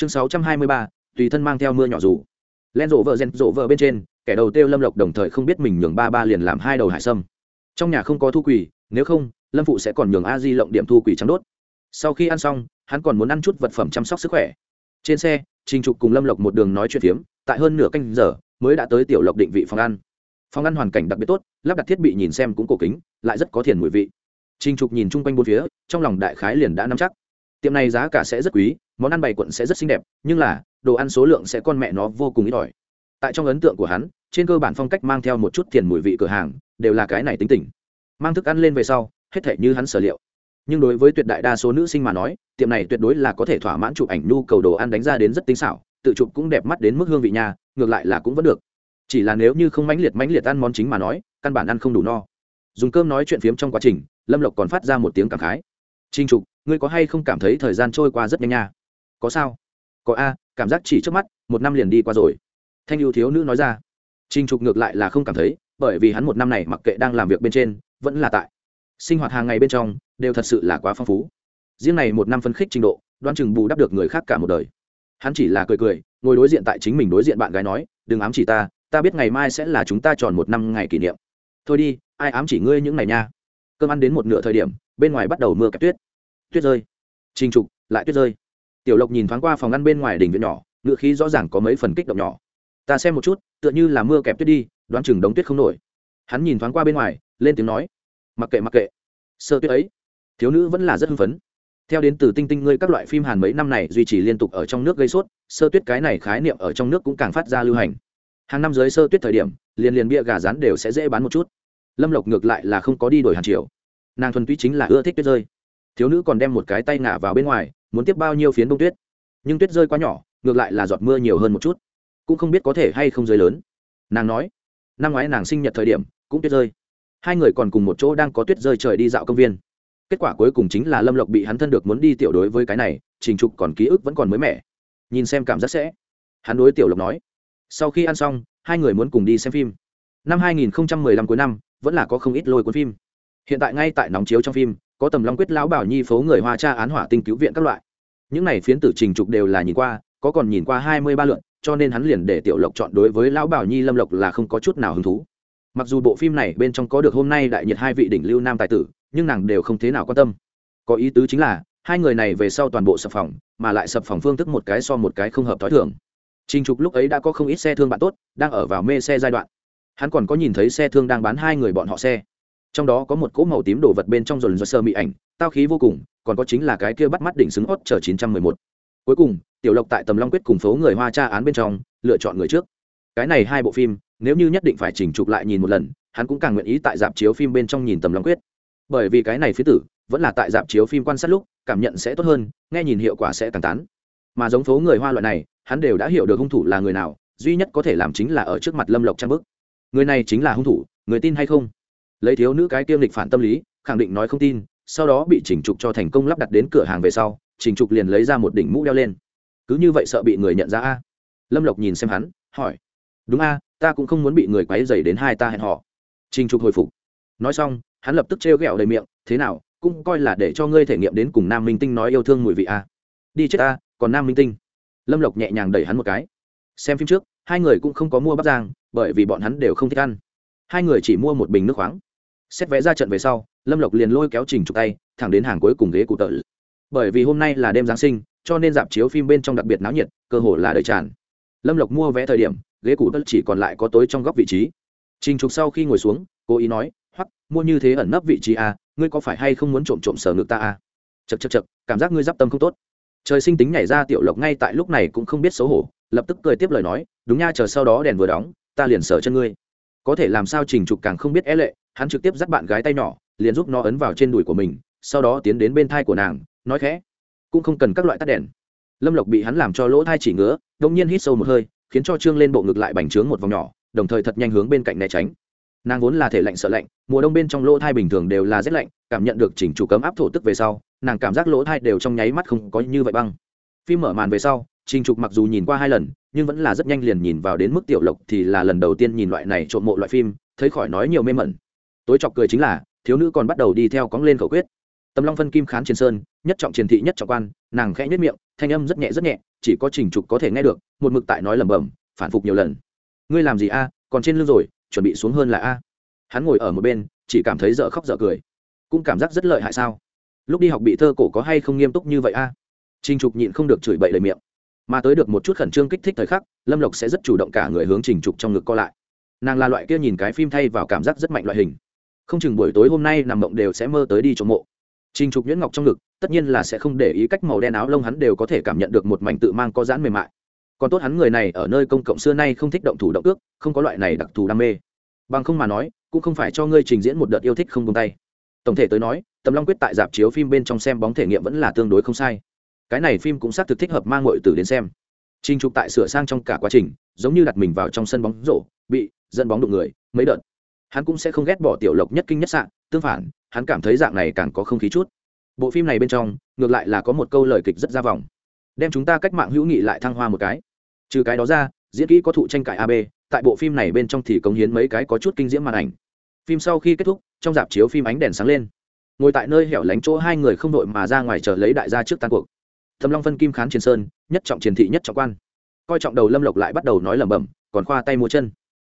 chương sáu trăm hai mươi ba, tùy thân mang theo mưa nhỏ dù. Len rộ vợ rèn rộ vợ bên trên, kẻ đầu tiêu lâm lộc đồng thời không biết mình nhường ba ba liền làm hai đầu hải sâm. Trong nhà không có thu quỷ nếu không, lâm phụ sẽ còn nhường a di lộng điểm thu quỷ trắng đốt. Sau khi ăn xong, hắn còn muốn ăn chút vật phẩm chăm sóc sức khỏe. Trên xe, trình trục cùng lâm lộc một đường nói chuyện phiếm, tại hơn nửa canh giờ, mới đã tới tiểu lộc định vị phòng ăn. Phòng ăn hoàn cảnh đặc biệt tốt, lắp đặt thiết bị nhìn xem cũng cổ kính, lại rất có thiền mùi vị. Trình trục nhìn chung quanh bốn phía, trong lòng đại khái liền đã nắm chắc tiệm này giá cả sẽ rất quý, món ăn bày quận sẽ rất xinh đẹp, nhưng là, đồ ăn số lượng sẽ con mẹ nó vô cùng ít ỏi. Tại trong ấn tượng của hắn, trên cơ bản phong cách mang theo một chút tiền mùi vị cửa hàng, đều là cái này tính tình. Mang thức ăn lên về sau, hết thể như hắn sở liệu. Nhưng đối với tuyệt đại đa số nữ sinh mà nói, tiệm này tuyệt đối là có thể thỏa mãn chụp ảnh nhu cầu đồ ăn đánh ra đến rất tinh xảo, tự chụp cũng đẹp mắt đến mức hương vị nhà ngược lại là cũng vẫn được. Chỉ là nếu như không mãnh liệt mãnh liệt ăn món chính mà nói, căn bản ăn không đủ no. Dùng cơm nói chuyện phiếm trong quá trình, lâm lộc còn phát ra một tiếng cảm khái. Trinh trục ngươi có hay không cảm thấy thời gian trôi qua rất nhanh nha? Có sao? Có a, cảm giác chỉ trước mắt, một năm liền đi qua rồi. Thanh ưu thiếu nữ nói ra. Trinh trục ngược lại là không cảm thấy, bởi vì hắn một năm này mặc kệ đang làm việc bên trên, vẫn là tại. Sinh hoạt hàng ngày bên trong, đều thật sự là quá phong phú. Riêng này một năm phân khích trình độ đoan chừng bù đắp được người khác cả một đời. Hắn chỉ là cười cười, ngồi đối diện tại chính mình đối diện bạn gái nói, đừng ám chỉ ta ta biết ngày mai sẽ là chúng ta tròn một năm ngày kỷ niệm. Thôi đi, ai ám chỉ ngươi những ngày nha? Cơm ăn đến một nửa thời điểm, bên ngoài bắt đầu mưa kẹp tuyết tuyết rơi. Trình trục, lại tuyết rơi. Tiểu lộc nhìn thoáng qua phòng ngăn bên ngoài đỉnh viện nhỏ ngựa khí rõ ràng có mấy phần kích động nhỏ. Ta xem một chút, tựa như là mưa kẹp tuyết đi, đoán chừng đống tuyết không nổi. Hắn nhìn thoáng qua bên ngoài, lên tiếng nói, mặc kệ mặc kệ. Sơ tuyết ấy, thiếu nữ vẫn là rất hưng phấn. Theo đến từ tinh tinh ngươi các loại phim hàn mấy năm này duy trì liên tục ở trong nước gây sốt sơ tuyết cái này khái niệm ở trong nước cũng càng phát ra lưu hành. Hàng năm dưới sơ tuyết thời điểm, liền liền bia gà rán đều sẽ dễ bán một chút. Lâm lộc ngược lại là không có đi đổi hàn chiều nàng thuần túy chính là ưa thích tuyết rơi thiếu nữ còn đem một cái tay ngả vào bên ngoài, muốn tiếp bao nhiêu phiến bông tuyết. Nhưng tuyết rơi quá nhỏ, ngược lại là giọt mưa nhiều hơn một chút. Cũng không biết có thể hay không rơi lớn. Nàng nói, năm ngoái nàng sinh nhật thời điểm, cũng tuyết rơi. Hai người còn cùng một chỗ đang có tuyết rơi trời đi dạo công viên. Kết quả cuối cùng chính là lâm lộc bị hắn thân được muốn đi tiểu đối với cái này, trình trục còn ký ức vẫn còn mới mẻ. Nhìn xem cảm giác sẽ. Hắn đối tiểu lộc nói, sau khi ăn xong, hai người muốn cùng đi xem phim. Năm 2015 cuối năm, vẫn là có không ít lôi cuốn phim. Hiện tại ngay tại nóng chiếu trong phim có tầm long quyết lão bảo nhi phố người hoa tra án hỏa tinh cứu viện các loại những này phiến tử trình trục đều là nhìn qua có còn nhìn qua hai mươi ba lượn cho nên hắn liền để tiểu lộc chọn đối với lão bảo nhi lâm lộc là không có chút nào hứng thú mặc dù bộ phim này bên trong có được hôm nay đại nhiệt hai vị đỉnh lưu nam tài tử nhưng nàng đều không thế nào quan tâm có ý tứ chính là hai người này về sau toàn bộ sập phòng mà lại sập phòng phương thức một cái so một cái không hợp t h ó i thường Trình Trục lúc ấy đã có không ít xe thương bạn tốt, đang ở vào mê xe giai đoạn. Hắn còn có nhìn thấy xe thương đang bán hai người bọn họ xe. Trong đó có một cỗ màu tím đồ vật bên trong rồn do sơ mị ảnh, tao khí vô cùng, còn có chính là cái kia bắt mắt đỉnh xứng ốt chờ 911. Cuối cùng, Tiểu Lộc tại Tầm Long quyết cùng phố người Hoa tra án bên trong, lựa chọn người trước. Cái này hai bộ phim, nếu như nhất định phải chỉnh chụp lại nhìn một lần, hắn cũng càng nguyện ý tại dạp chiếu phim bên trong nhìn Tầm Long quyết bởi vì cái này phía tử vẫn là tại dạp chiếu phim quan sát lúc cảm nhận sẽ tốt hơn nghe nhìn hiệu quả sẽ càng tán mà giống phố người hoa loại này hắn đều đã hiểu được hung thủ là người nào duy nhất có thể làm chính là ở trước mặt lâm lộc trang bức người này chính là hung thủ người tin hay không lấy thiếu nữ cái tiêm lịch phản tâm lý, khẳng định nói không tin, sau đó bị chỉnh trục cho thành công lắp đặt đến cửa hàng về sau chỉnh trục liền lấy ra một đỉnh mũ đeo lên. Cứ như vậy sợ bị người nhận ra a? Lâm lộc nhìn xem hắn, hỏi. Đúng a, ta cũng không muốn bị người quấy dày đến hai ta hẹn họ trình trục hồi phục. Nói xong, hắn lập tức trêu ghẹo đầy miệng, thế nào, cũng coi là để cho ngươi thể nghiệm đến cùng nam minh tinh nói yêu thương mùi vị a. Đi chết a còn nam minh tinh. Lâm lộc nhẹ nhàng đẩy hắn một cái. Xem phim trước, hai người cũng không có mua bắp giang bởi vì bọn hắn đều không thích ăn hai người chỉ mua một bình nước khoáng. Xét vé ra trận về sau, lâm lộc liền lôi kéo trình chụp tay, thẳng đến hàng cuối cùng ghế cụ tợ. Bởi vì hôm nay là đêm giáng sinh, cho nên dạp chiếu phim bên trong đặc biệt náo nhiệt, cơ hồ là đầy tràn. Lâm lộc mua vé thời điểm, ghế cụ tợ chỉ còn lại có tối trong góc vị trí. Trình trục sau khi ngồi xuống, cố ý nói hoặc mua như thế ẩn nấp vị trí a ngươi có phải hay không muốn trộm trộm sở ngực ta à? a chật chật chật cảm giác ngươi d i p tâm không tốt. Trời sinh tính nhảy ra tiểu lộc ngay tại lúc này cũng không biết xấu hổ, lập tức cười tiếp lời nói, đúng nha, chờ sau đó đèn vừa đóng, ta liền sở chân ngươi có thể làm sao trình trục càng không biết é lệ, hắn trực tiếp dắt bạn gái tay nhỏ, liền giúp nó ấn vào trên đùi của mình, sau đó tiến đến bên thai của nàng, nói khẽ, cũng không cần các loại tắt đèn. Lâm lộc bị hắn làm cho lỗ thai chỉ ngứa đông nhiên hít sâu một hơi, khiến cho trương lên bộ ngực lại bành trướng một vòng nhỏ, đồng thời thật nhanh hướng bên cạnh né tránh. Nàng vốn là thể lạnh sợ lạnh, mùa đông bên trong lỗ thai bình thường đều là rét lạnh, cảm nhận được chỉnh chủ cấm áp thổ tức về sau, nàng cảm giác lỗ thai đều trong nháy mắt không có như vậy băng. Phim mở màn về sau trình trục mặc dù nhìn qua hai lần, nhưng vẫn là rất nhanh liền nhìn vào đến mức tiểu lộc thì là lần đầu tiên nhìn loại này trộm mộ loại phim, thấy khỏi nói nhiều mê mẩn. Tối chọc cười chính là, thiếu nữ còn bắt đầu đi theo cóng lên khẩu quyết. Tâm long phân kim khán trên sơn, nhất trọng triền thị nhất trọng quan, nàng khẽ nhếch miệng, thanh âm rất nhẹ rất nhẹ, chỉ có trình trục có thể nghe được, một mực tại nói lẩm bẩm, phản phục nhiều lần. Ngươi làm gì a? Còn trên lưng rồi, chuẩn bị xuống hơn là a. Hắn ngồi ở một bên, chỉ cảm thấy dở khóc dở cười. Cũng cảm giác rất lợi hại sao? Lúc đi học bị thơ cổ có hay không nghiêm túc như vậy a? Trình trục nhịn không được chửi bậy lời miệng mà tới được một chút khẩn trương kích thích thời khắc, lâm lộc sẽ rất chủ động cả người hướng trình trục trong ngực co lại. Nàng là loại kia nhìn cái phim thay vào cảm giác rất mạnh loại hình. Không chừng buổi tối hôm nay nằm mộng đều sẽ mơ tới đi trộm mộ. Trình trục nhuyễn ngọc trong ngực, tất nhiên là sẽ không để ý cách màu đen áo lông hắn đều có thể cảm nhận được một mảnh tự mang có dãn mềm mại. Còn tốt hắn người này ở nơi công cộng xưa nay không thích động thủ động ước, không có loại này đặc thù đam mê. Bằng không mà nói, cũng không phải cho ngươi trình diễn một đợt yêu thích không tung tay. Tổng thể tới nói, tầm long quyết tại dạp chiếu phim bên trong xem bóng thể nghiệm vẫn là tương đối không sai cái này phim cũng xác thực thích hợp mang mọi tử đến xem. Trình trục tại sửa sang trong cả quá trình, giống như đặt mình vào trong sân bóng rổ, bị dẫn bóng đụng người, mấy đợt. Hắn cũng sẽ không ghét bỏ tiểu lộc nhất kinh nhất sạn tương phản, hắn cảm thấy dạng này càng có không khí chút. Bộ phim này bên trong, ngược lại là có một câu lời kịch rất ra vòng. Đem chúng ta cách mạng hữu nghị lại thăng hoa một cái. Trừ cái đó ra, diễn kỹ có thụ tranh cãi ab tại bộ phim này bên trong thì cống hiến mấy cái có chút kinh diễm màn ảnh. Phim sau khi kết thúc, trong dạp chiếu phim ánh đèn sáng lên. Ngồi tại nơi hẻo lánh chỗ hai người không đội mà ra ngoài chờ lấy đại gia trước tan cuộc thầm long phân kim khán chiến sơn, nhất trọng triển thị nhất trọng quan. Coi trọng đầu lâm lộc lại bắt đầu nói lẩm bẩm, còn khoa tay múa chân.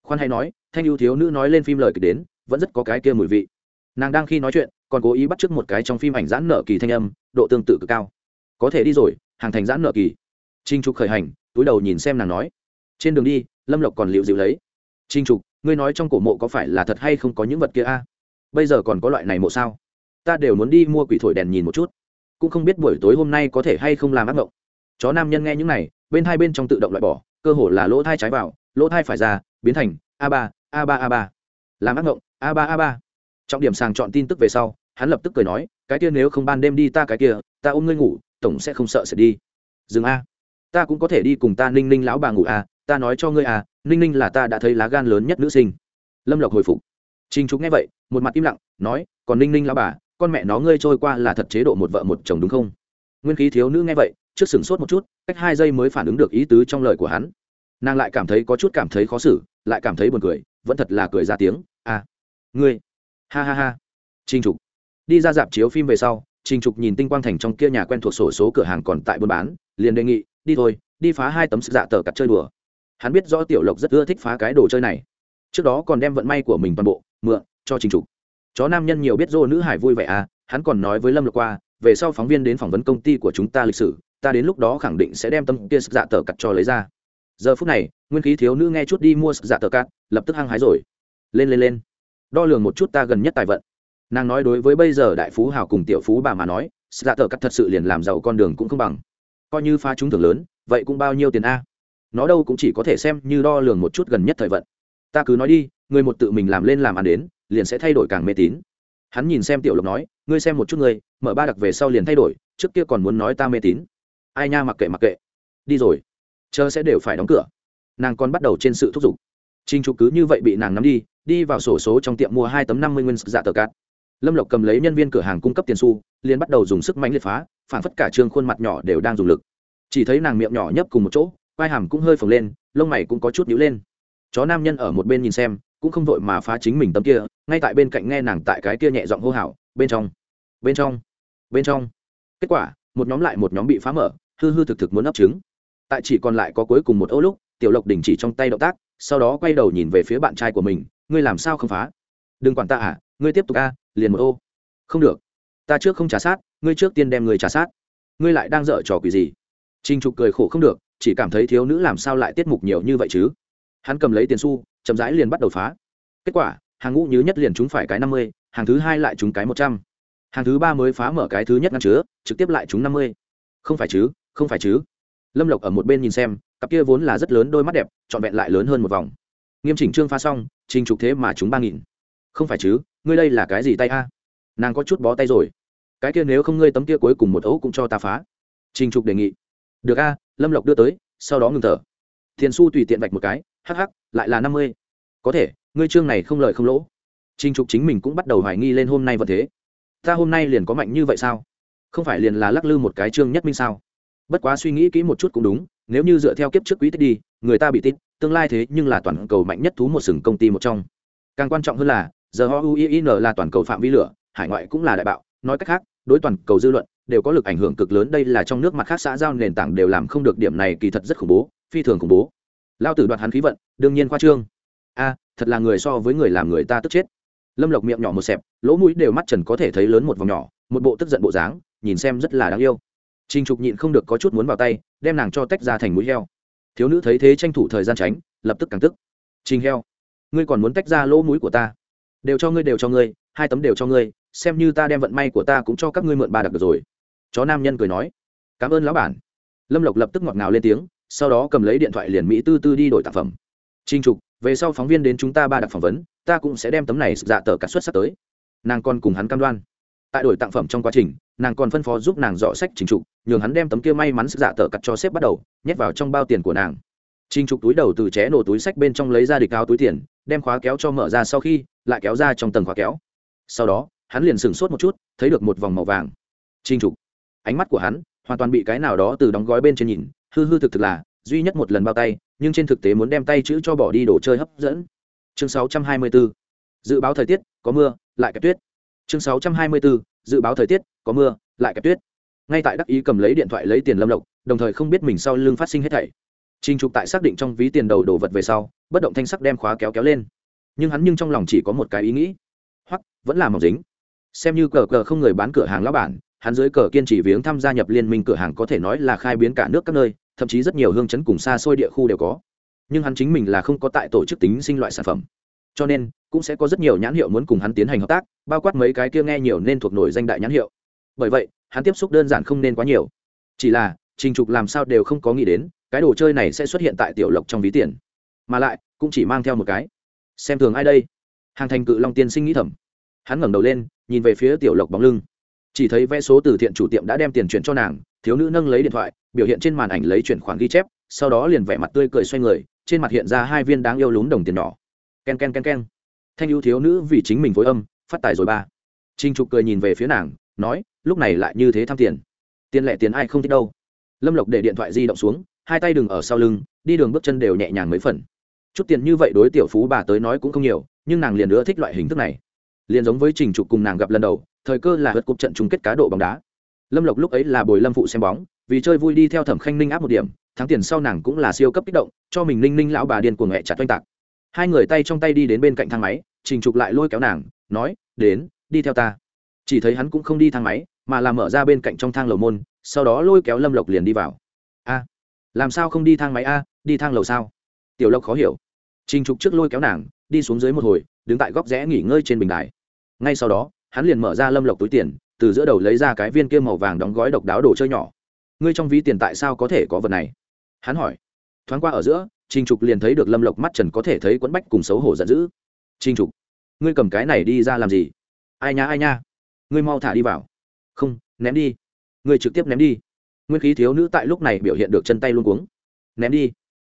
Khoan hay nói, thanh ưu thiếu nữ nói lên phim lời kịch đến, vẫn rất có cái kia mùi vị. Nàng đang khi nói chuyện, còn cố ý bắt chước một cái trong phim ảnh giãn nợ kỳ thanh âm, độ tương tự cực cao. Có thể đi rồi, hàng thành giãn nợ kỳ. Trinh trục khởi hành, túi đầu nhìn xem nàng nói. Trên đường đi, lâm lộc còn liệu dịu lấy. Trinh trục, ngươi nói trong cổ mộ có phải là thật hay không có những vật kia a? Bây giờ còn có loại này mộ sao? Ta đều muốn đi mua quỷ thổi đèn nhìn một chút cũng không biết buổi tối hôm nay có thể hay không làm ác mộng chó nam nhân nghe những này, bên hai bên trong tự động loại bỏ, cơ hồ là lỗ thai trái vào, lỗ thai phải ra, biến thành a ba a ba a ba. Làm ác mộng a ba a ba. Trọng điểm sàng chọn tin tức về sau, hắn lập tức cười nói, cái kia nếu không ban đêm đi ta cái kia, ta ôm ngươi ngủ, tổng sẽ không sợ sẽ đi. Dừng a, ta cũng có thể đi cùng ta ninh ninh lão bà ngủ a, ta nói cho ngươi a, ninh ninh là ta đã thấy lá gan lớn nhất nữ sinh. Lâm lộc hồi phục. Trinh trúc nghe vậy, một mặt im lặng, nói, còn ninh ninh lão bà con mẹ nó ngươi trôi qua là thật chế độ một vợ một chồng đúng không? Nguyên khí thiếu nữ nghe vậy trước sửng sốt một chút cách hai giây mới phản ứng được ý tứ trong lời của hắn. Nàng lại cảm thấy có chút cảm thấy khó xử lại cảm thấy buồn cười vẫn thật là cười ra tiếng à, ngươi ha ha ha. Trinh trục đi ra dạp chiếu phim về sau trinh trục nhìn tinh quang thành trong kia nhà quen thuộc sổ số cửa hàng còn tại buôn bán liền đề nghị đi thôi đi phá hai tấm sức dạ tờ cặp chơi đùa. Hắn biết rõ tiểu lộc rất ưa thích phá cái đồ chơi này. Trước đó còn đem vận may của mình toàn bộ mượn cho trinh trục chó nam nhân nhiều biết dô nữ hải vui vẻ à hắn còn nói với lâm lộc qua, về sau phóng viên đến phỏng vấn công ty của chúng ta lịch sử, ta đến lúc đó khẳng định sẽ đem tâm kia dạ tờ cặt cho lấy ra. Giờ phút này, nguyên khí thiếu nữ nghe chút đi mua dạ tờ cặt lập tức hăng hái rồi. Lên lên lên. Đo lường một chút ta gần nhất tài vận. Nàng nói đối với bây giờ đại phú hào cùng tiểu phú bà mà nói dạ tờ cặt thật sự liền làm giàu con đường cũng không bằng. Coi như pha trúng thưởng lớn, vậy cũng bao nhiêu tiền a? Nó đâu cũng chỉ có thể xem như đo lường một chút gần nhất thời vận. Ta cứ nói đi, người một tự mình làm lên làm ăn đến liền sẽ thay đổi càng mê tín. Hắn nhìn xem tiểu lộc nói, ngươi xem một chút ngươi, mở ba đặc về sau liền thay đổi, trước kia còn muốn nói ta mê tín. Ai nha, mặc kệ mặc kệ. Đi rồi chờ sẽ đều phải đóng cửa. Nàng còn bắt đầu trên sự thúc giục. Trinh trục cứ như vậy bị nàng nắm đi đi vào sổ số trong tiệm mua hai tấm năm mươi nguyên dạ tờ cát lâm lộc cầm lấy nhân viên cửa hàng cung cấp tiền su liền bắt đầu dùng sức mạnh liệt phá, phản phất cả trương khuôn mặt nhỏ đều đang dùng lực. Chỉ thấy nàng miệng nhỏ nhấp cùng một chỗ vai hàm cũng hơi phồng lên, lông mày cũng có chút nhíu lên. Chó nam nhân ở một bên nhìn xem cũng không vội mà phá chính mình tấm kia, ngay tại bên cạnh nghe nàng tại cái kia nhẹ giọng hô hào, bên trong bên trong bên trong. Kết quả, một nhóm lại một nhóm bị phá mở, hư hư thực thực muốn ấp trứng. Tại chỉ còn lại có cuối cùng một ô lúc, tiểu lộc đình chỉ trong tay động tác, sau đó quay đầu nhìn về phía bạn trai của mình, ngươi làm sao không phá? Đừng quản ta à ngươi tiếp tục a, liền một ô. Không được, ta trước không trả sát, ngươi trước tiên đem người trả sát. Ngươi lại đang dở trò quỷ gì? Trinh trục cười khổ không được, chỉ cảm thấy thiếu nữ làm sao lại tiết mục nhiều như vậy chứ? Hắn cầm lấy tiền xu chậm rãi liền bắt đầu phá. Kết quả, hàng ngũ nhứ nhất liền trúng phải cái năm mươi, hàng thứ hai lại trúng cái một trăm. Hàng thứ ba mới phá mở cái thứ nhất ngăn chứa, trực tiếp lại trúng năm mươi. Không phải chứ, không phải chứ. Lâm lộc ở một bên nhìn xem, cặp kia vốn là rất lớn đôi mắt đẹp, trọn vẹn lại lớn hơn một vòng. Nghiêm chỉnh trương phá xong, trình trục thế mà chúng ba nghìn. Không phải chứ, ngươi đây là cái gì tay a? Nàng có chút bó tay rồi. Cái kia nếu không ngươi tấm kia cuối cùng một ấu cũng cho ta phá. Trình trục đề nghị. Được a, lâm lộc đưa tới, sau đó ngừng thở. Tiền su tùy tiện vạch một cái, hắc hắc lại là năm mươi. Có thể, ngươi trương này không lợi không lỗ. Trình trục chính mình cũng bắt đầu hoài nghi lên hôm nay vật thế. Ta hôm nay liền có mạnh như vậy sao? Không phải liền là lắc lư một cái trương nhất minh sao? Bất quá suy nghĩ kỹ một chút cũng đúng, nếu như dựa theo kiếp trước quý tích đi, người ta bị tít, tương lai thế nhưng là toàn cầu mạnh nhất thú một sừng công ty một trong. Càng quan trọng hơn là, giờ họ uin là toàn cầu phạm vi lửa, hải ngoại cũng là đại bạo. Nói cách khác, đối toàn cầu dư luận, đều có lực ảnh hưởng cực lớn, đây là trong nước mặt khác xã giao nền tảng đều làm không được điểm này, kỳ thật rất khủng bố, phi thường khủng bố lao tử đoạt hắn khí vận đương nhiên khoa trương a thật là người so với người làm người ta tức chết lâm lộc miệng nhỏ một xẹp lỗ mũi đều mắt trần có thể thấy lớn một vòng nhỏ một bộ tức giận bộ dáng nhìn xem rất là đáng yêu Trình Trục nhịn không được có chút muốn vào tay, đem nàng cho tách ra thành mũi heo. Thiếu nữ thấy thế tranh thủ thời gian tránh, lập tức càng tức. Trình heo, ngươi còn muốn tách ra lỗ mũi của ta? Đều cho ngươi đều cho ngươi, hai tấm đều cho ngươi, xem như ta đem vận may của ta cũng cho các ngươi mượn ba đặc được rồi. Chó nam nhân cười nói, cảm ơn lão bản. Lâm Lộc lập tức ngọt ngào lên tiếng, sau đó cầm lấy điện thoại liền mỹ tư tư đi đổi tạp phẩm. Trình Trục, về sau phóng viên đến chúng ta ba đặc phỏng vấn, ta cũng sẽ đem tấm này dạ tờ cả suất sắp tới. Nàng còn cùng hắn cam đoan tại đổi tặng phẩm trong quá trình nàng còn phân phó giúp nàng dọ sách trình trục nhường hắn đem tấm kia may mắn dạ tờ cặt cho xếp bắt đầu nhét vào trong bao tiền của nàng trình trục túi đầu từ ché nổ túi sách bên trong lấy ra địch cao túi tiền đem khóa kéo cho mở ra sau khi lại kéo ra trong tầng khóa kéo sau đó hắn liền sửng sốt một chút thấy được một vòng màu vàng trình trục ánh mắt của hắn hoàn toàn bị cái nào đó từ đóng gói bên trên nhìn hư hư thực thực là duy nhất một lần bao tay nhưng trên thực tế muốn đem tay chữ cho bỏ đi đồ chơi hấp dẫn. Chương 624. dự báo thời tiết có mưa lại kẹp tuyết. Chương 624, dự báo thời tiết có mưa lại kẹp tuyết. Ngay tại đắc ý cầm lấy điện thoại lấy tiền lâm lộc đồng thời không biết mình sau lưng phát sinh hết thảy. Trình trục tại xác định trong ví tiền đầu đồ vật về sau bất động thanh sắc đem khóa kéo kéo lên. Nhưng hắn nhưng trong lòng chỉ có một cái ý nghĩ. Hoặc vẫn là mỏng dính. Xem như cờ cờ không người bán cửa hàng lão bản hắn dưới cờ kiên trì viếng tham gia nhập liên minh cửa hàng có thể nói là khai biến cả nước các nơi thậm chí rất nhiều hương chấn cùng xa xôi địa khu đều có. Nhưng hắn chính mình là không có tại tổ chức tính sinh loại sản phẩm. Cho nên, cũng sẽ có rất nhiều nhãn hiệu muốn cùng hắn tiến hành hợp tác, bao quát mấy cái kia nghe nhiều nên thuộc nổi danh đại nhãn hiệu. Bởi vậy, hắn tiếp xúc đơn giản không nên quá nhiều. Chỉ là, trình trục làm sao đều không có nghĩ đến, cái đồ chơi này sẽ xuất hiện tại tiểu lộc trong ví tiền. Mà lại, cũng chỉ mang theo một cái. Xem thường ai đây? Hàng thành cự long tiên sinh nghĩ thầm. Hắn ngẩng đầu lên, nhìn về phía tiểu lộc bóng lưng chỉ thấy vé số từ thiện chủ tiệm đã đem tiền chuyển cho nàng, thiếu nữ nâng lấy điện thoại, biểu hiện trên màn ảnh lấy chuyển khoản ghi chép, sau đó liền vẻ mặt tươi cười xoay người, trên mặt hiện ra hai viên đáng yêu lún đồng tiền nhỏ. Ken ken ken ken. Thanh ưu thiếu nữ vì chính mình phối âm, phát tài rồi ba. Trinh trục cười nhìn về phía nàng, nói, lúc này lại như thế tham tiền. Tiền lẻ tiền ai không thích đâu. Lâm lộc để điện thoại di động xuống, hai tay đừng ở sau lưng, đi đường bước chân đều nhẹ nhàng mấy phần. Chút tiền như vậy đối tiểu phú bà tới nói cũng không nhiều, nhưng nàng liền nữa thích loại hình thức này liền giống với trình trục cùng nàng gặp lần đầu, thời cơ là vượt cục trận chung kết cá độ bóng đá. Lâm lộc lúc ấy là bồi lâm phụ xem bóng, vì chơi vui đi theo thẩm khanh ninh áp một điểm, thắng tiền sau nàng cũng là siêu cấp kích động, cho mình ninh ninh lão bà điên cuồng hẹ chặt oanh tạc. Hai người tay trong tay đi đến bên cạnh thang máy, trình trục lại lôi kéo nàng, nói, đến, đi theo ta. Chỉ thấy hắn cũng không đi thang máy, mà là mở ra bên cạnh trong thang lầu môn, sau đó lôi kéo lâm lộc liền đi vào. A, làm sao không đi thang máy a, đi thang lầu sao? Tiểu lộc khó hiểu. Trình trục trước lôi kéo nàng, đi xuống dưới một hồi, đứng tại góc rẽ nghỉ ngơi trên bình đài ngay sau đó hắn liền mở ra lâm lộc túi tiền từ giữa đầu lấy ra cái viên kia màu vàng đóng gói độc đáo đồ chơi nhỏ ngươi trong ví tiền tại sao có thể có vật này hắn hỏi thoáng qua ở giữa Trình Trục liền thấy được Lâm Lộc mắt trần có thể thấy quấn bách cùng xấu hổ giận dữ. "Trình Trục, ngươi cầm cái này đi ra làm gì?" "Ai nha ai nha, ngươi mau thả đi vào." "Không, ném đi." "Ngươi trực tiếp ném đi." Nguyên khí thiếu nữ tại lúc này biểu hiện được chân tay luôn cuống. "Ném đi."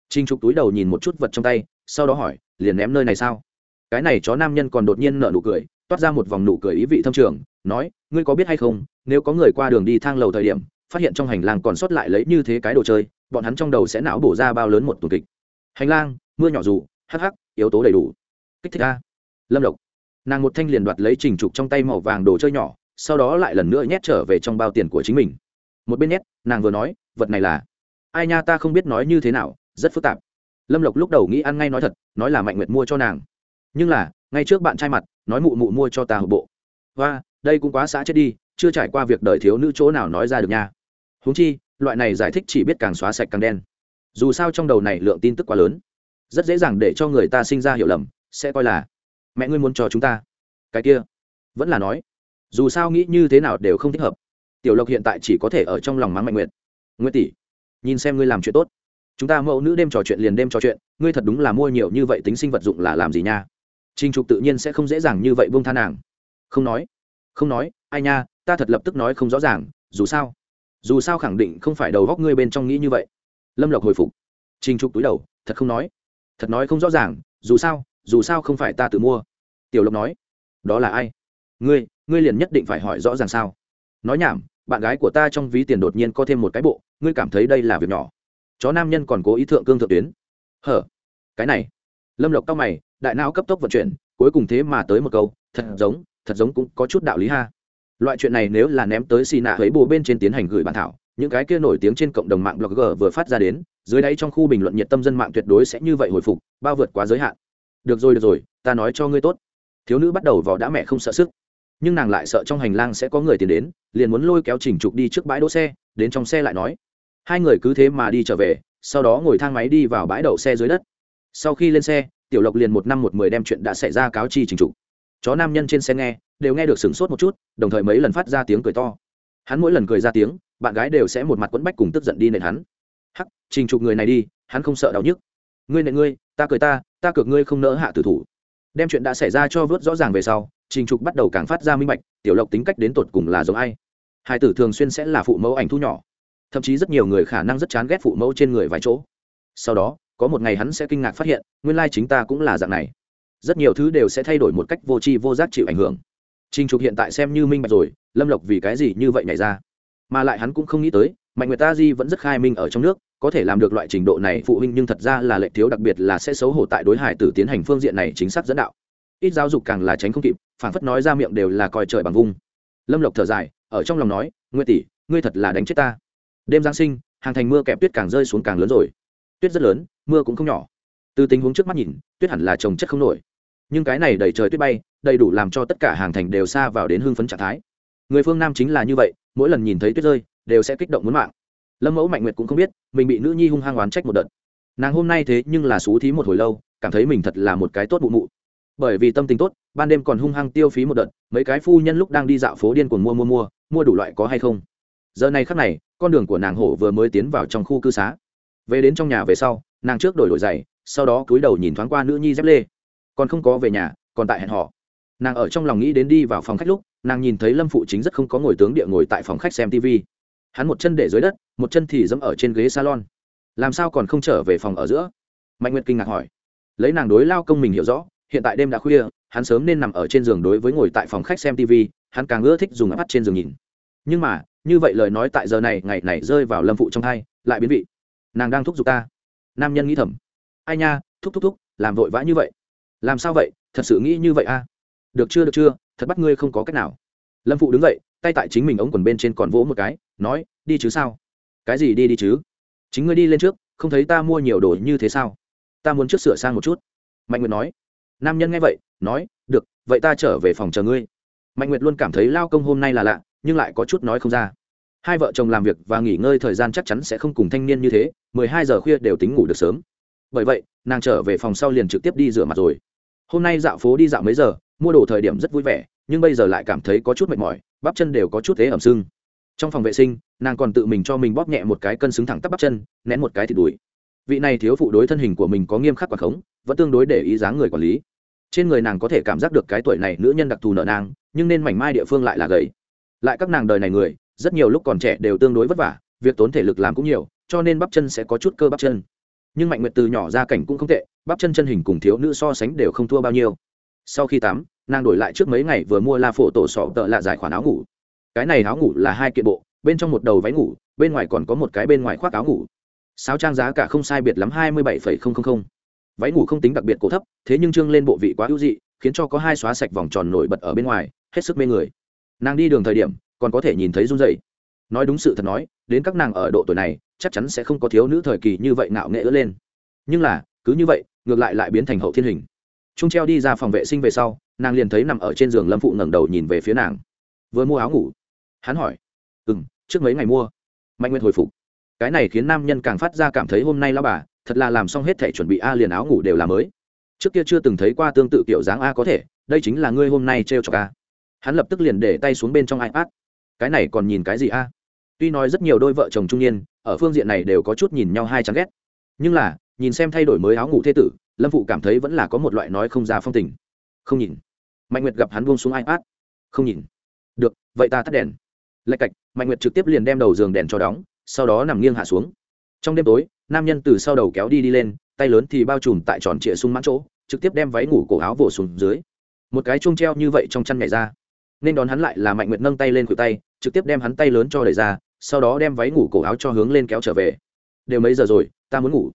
Trình Trục túi đầu nhìn một chút vật trong tay, sau đó hỏi, "Liền ném nơi này sao?" Cái này chó nam nhân còn đột nhiên nở nụ cười, toát ra một vòng nụ cười ý vị thâm trường, nói, "Ngươi có biết hay không, nếu có người qua đường đi thang lầu thời điểm, phát hiện trong hành lang còn sót lại lấy như thế cái đồ chơi, bọn hắn trong đầu sẽ não bổ ra bao lớn một tuần kịch." hành lang mưa nhỏ dù hắc hắc yếu tố đầy đủ. Kích thích a. Lâm độc nàng một thanh liền đoạt lấy trình trục trong tay màu vàng đồ chơi nhỏ sau đó lại lần nữa nhét trở về trong bao tiền của chính mình. Một bên nhét nàng vừa nói vật này là ai nha ta không biết nói như thế nào rất phức tạp. Lâm lộc lúc đầu nghĩ ăn ngay nói thật nói là mạnh nguyệt mua cho nàng. Nhưng là ngay trước bạn trai mặt, nói mụ mụ mua cho ta hộp bộ. Và đây cũng quá xã chết đi, chưa trải qua việc đợi thiếu nữ chỗ nào nói ra được nha. Húng chi, loại này giải thích chỉ biết càng xóa sạch càng đen. Dù sao trong đầu này lượng tin tức quá lớn. Rất dễ dàng để cho người ta sinh ra hiểu lầm, sẽ coi là, mẹ ngươi muốn cho chúng ta. Cái kia, vẫn là nói, dù sao nghĩ như thế nào đều không thích hợp. Tiểu lộc hiện tại chỉ có thể ở trong lòng mắng mạnh nguyện nguyện tỷ, nhìn xem ngươi làm chuyện tốt. Chúng ta mẫu nữ đêm trò chuyện liền đêm trò chuyện, ngươi thật đúng là mua nhiều như vậy tính sinh vật dụng là làm gì nha? Trình trục tự nhiên sẽ không dễ dàng như vậy buông tha nàng. Không nói. Không nói, ai nha, ta thật lập tức nói không rõ ràng, dù sao. Dù sao khẳng định không phải đầu góc ngươi bên trong nghĩ như vậy. Lâm lộc hồi phục. Trình trục túi đầu, thật không nói. Thật nói không rõ ràng, dù sao dù sao không phải ta tự mua. Tiểu lộc nói. Đó là ai? Ngươi ngươi liền nhất định phải hỏi rõ ràng sao? Nói nhảm, bạn gái của ta trong ví tiền đột nhiên có thêm một cái bộ, ngươi cảm thấy đây là việc nhỏ. Chó nam nhân còn cố ý thượng cương thượng tuyến. Hở? Cái này. Lâm lộc cao mày đại não cấp tốc vận chuyển cuối cùng thế mà tới một câu thật giống thật giống cũng có chút đạo lý ha. Loại chuyện này nếu là ném tới xì nạ ấy bồ bên trên tiến hành gửi bản thảo những cái kia nổi tiếng trên cộng đồng mạng blogger vừa phát ra đến dưới đáy trong khu bình luận nhiệt tâm dân mạng tuyệt đối sẽ như vậy hồi phục bao vượt quá giới hạn. Được rồi được rồi ta nói cho ngươi tốt. Thiếu nữ bắt đầu vào đã mẹ không sợ sức. Nhưng nàng lại sợ trong hành lang sẽ có người tiến đến liền muốn lôi kéo chỉnh trục đi trước bãi đỗ xe đến trong xe lại nói. Hai người cứ thế mà đi trở về sau đó ngồi thang máy đi vào bãi đậu xe dưới đất. Sau khi lên xe tiểu lộc liền một năm một mười đem chuyện đã xảy ra cáo chi trình trục chó nam nhân trên xe nghe, đều nghe được sửng sốt một chút, đồng thời mấy lần phát ra tiếng cười to. Hắn mỗi lần cười ra tiếng, bạn gái đều sẽ một mặt quẫn bách cùng tức giận đi nện hắn. Hắc, trình trục người này đi, hắn không sợ đau nhức. Ngươi nện ngươi, ta cười ta ta cược ngươi không nỡ hạ tử thủ. Đem chuyện đã xảy ra cho vớt rõ ràng về sau, trình trục bắt đầu càng phát ra minh bạch, tiểu lộc tính cách đến tột cùng là giống ai. Hai tử thường xuyên sẽ là phụ mẫu ảnh thu nhỏ. Thậm chí rất nhiều người khả năng rất chán ghét phụ mẫu trên người vài chỗ. Sau đó có một ngày hắn sẽ kinh ngạc phát hiện, nguyên lai chính ta cũng là dạng này. Rất nhiều thứ đều sẽ thay đổi một cách vô tri vô giác chịu ảnh hưởng. Trình trục hiện tại xem như minh bạch rồi, lâm lộc vì cái gì như vậy nhảy ra? Mà lại hắn cũng không nghĩ tới, mạnh người ta di vẫn rất khai minh ở trong nước, có thể làm được loại trình độ này phụ huynh nhưng thật ra là lệ thiếu đặc biệt là sẽ xấu hổ tại đối hải tử tiến hành phương diện này chính xác dẫn đạo. Ít giáo dục càng là tránh không kịp phản phất nói ra miệng đều là coi trời bằng vung. Lâm lộc thở dài, ở trong lòng nói nguyên tỷ, ngươi thật là đánh chết ta. Đêm giáng sinh, hàng thành mưa kẹp tuyết càng rơi xuống càng lớn rồi tuyết rất lớn, mưa cũng không nhỏ. Từ tình huống trước mắt nhìn, tuyết hẳn là trồng chất không nổi. Nhưng cái này đầy trời tuyết bay, đầy đủ làm cho tất cả hàng thành đều xa vào đến hưng phấn trạng thái. Người phương nam chính là như vậy, mỗi lần nhìn thấy tuyết rơi, đều sẽ kích động muốn mạng. Lâm mẫu mạnh nguyệt cũng không biết, mình bị nữ nhi hung hăng oán trách một đợt. Nàng hôm nay thế nhưng là xú thí một hồi lâu, cảm thấy mình thật là một cái tốt bụ mụ. Bởi vì tâm tình tốt, ban đêm còn hung hăng tiêu phí một đợt, mấy cái phu nhân lúc đang đi dạo phố điên cuồng mua mua mua mua đủ loại có hay không. Giờ này khắc này, con đường của nàng hổ vừa mới tiến vào trong khu cư xá về đến trong nhà về sau, nàng trước đổi đổi giày, sau đó cúi đầu nhìn thoáng qua nữ nhi dép lê. Còn không có về nhà, còn tại hẹn họ nàng ở trong lòng nghĩ đến đi vào phòng khách lúc, nàng nhìn thấy lâm phụ chính rất không có ngồi tướng địa ngồi tại phòng khách xem tv hắn một chân để dưới đất, một chân thì dẫm ở trên ghế salon. Làm sao còn không trở về phòng ở giữa? Mạnh nguyệt kinh ngạc hỏi. Lấy nàng đối lao công mình hiểu rõ, hiện tại đêm đã khuya, hắn sớm nên nằm ở trên giường đối với ngồi tại phòng khách xem tv hắn càng ưa thích dùng áp trên giường nhìn. Nhưng mà, như vậy lời nói tại giờ này, ngày này rơi vào lâm phụ trong thai, lại biến vị nàng đang thúc giục ta. Nam nhân nghĩ thầm. Ai nha, thúc thúc thúc, làm vội vã như vậy. Làm sao vậy, thật sự nghĩ như vậy a à? được chưa được chưa, thật bắt ngươi không có cách nào. Lâm phụ đứng dậy, tay tại chính mình ống quần bên trên còn vỗ một cái, nói, đi chứ sao? Cái gì đi đi chứ? Chính ngươi đi lên trước, không thấy ta mua nhiều đồ như thế sao? Ta muốn trước sửa sang một chút. Mạnh nguyệt nói. Nam nhân nghe vậy, nói, được, vậy ta trở về phòng chờ ngươi. Mạnh nguyệt luôn cảm thấy lao công hôm nay là lạ, nhưng lại có chút nói không ra hai vợ chồng làm việc và nghỉ ngơi thời gian chắc chắn sẽ không cùng thanh niên như thế, mười hai giờ khuya đều tính ngủ được sớm. Bởi vậy, nàng trở về phòng sau liền trực tiếp đi rửa mặt rồi. Hôm nay dạo phố đi dạo mấy giờ, mua đồ thời điểm rất vui vẻ, nhưng bây giờ lại cảm thấy có chút mệt mỏi, bắp chân đều có chút thế ẩm sưng. Trong phòng vệ sinh, nàng còn tự mình cho mình bóp nhẹ một cái cân xứng thẳng tắp bắp chân, nén một cái thịt đùi. Vị này thiếu phụ đối thân hình của mình có nghiêm khắc quả khống, vẫn tương đối để ý dáng người quản lý. Trên người nàng có thể cảm giác được cái tuổi này nữ nhân đặc thù nợ nàng, nhưng nên mảnh mai địa phương lại là gầy. Lại các nàng đời này người rất nhiều lúc còn trẻ đều tương đối vất vả, việc tốn thể lực làm cũng nhiều, cho nên bắp chân sẽ có chút cơ bắp chân. Nhưng mạnh nguyệt từ nhỏ ra cảnh cũng không tệ, bắp chân chân hình cùng thiếu nữ so sánh đều không thua bao nhiêu. Sau khi tắm, nàng đổi lại trước mấy ngày vừa mua la phổ tổ sọ tợ lạ giải khoản áo ngủ. Cái này áo ngủ là hai kiện bộ, bên trong một đầu váy ngủ, bên ngoài còn có một cái bên ngoài khoác áo ngủ. Sáo trang giá cả không sai biệt lắm hai mươi bảy váy ngủ không tính đặc biệt cổ thấp, thế nhưng trương lên bộ vị quá hữu dị, khiến cho có hai xóa sạch vòng tròn nổi bật ở bên ngoài, hết sức mê người. Nàng đi đường thời điểm còn có thể nhìn thấy run rẩy. nói đúng sự thật nói, đến các nàng ở độ tuổi này, chắc chắn sẽ không có thiếu nữ thời kỳ như vậy ngạo nghệ ứa lên. Nhưng là, cứ như vậy, ngược lại lại biến thành hậu thiên hình. Trung treo đi ra phòng vệ sinh về sau, nàng liền thấy nằm ở trên giường lâm phụ ngẩng đầu nhìn về phía nàng. Vừa mua áo ngủ. Hắn hỏi. Ừ m trước mấy ngày mua. Mạnh nguyên hồi phục. Cái này khiến nam nhân càng phát ra cảm thấy hôm nay lao bà, thật là làm xong hết thể chuẩn bị a liền áo ngủ đều là mới. Trước kia chưa từng thấy qua tương tự kiểu dáng a có thể, đây chính là ngươi hôm nay t r e o cho a. Hắn lập tức liền để tay xuống bên trong ipad cái này còn nhìn cái gì a? Tuy nói rất nhiều đôi vợ chồng trung niên, ở phương diện này đều có chút nhìn nhau hai chán ghét. Nhưng là, nhìn xem thay đổi mới áo ngủ thế tử, lâm phụ cảm thấy vẫn là có một loại nói không ra phong tình. Không nhìn. Mạnh nguyệt gặp hắn buông xuống ipad. Không nhìn. Được, vậy ta tắt đèn. Lạch cạch, mạnh nguyệt trực tiếp liền đem đầu giường đèn cho đóng, sau đó nằm nghiêng hạ xuống. Trong đêm tối, nam nhân từ sau đầu kéo đi đi lên, tay lớn thì bao trùm tại tròn trịa sung mãn chỗ, trực tiếp đem váy ngủ cổ áo vỗ xuống dưới. Một cái chuông treo như vậy trong chăn nhảy ra. Nên đón hắn lại là mạnh nguyệt nâng tay lên khuỷu tay trực tiếp đem hắn tay lớn cho đẩy ra, sau đó đem váy ngủ cổ áo cho hướng lên kéo trở về. Đều mấy giờ rồi, ta muốn ngủ.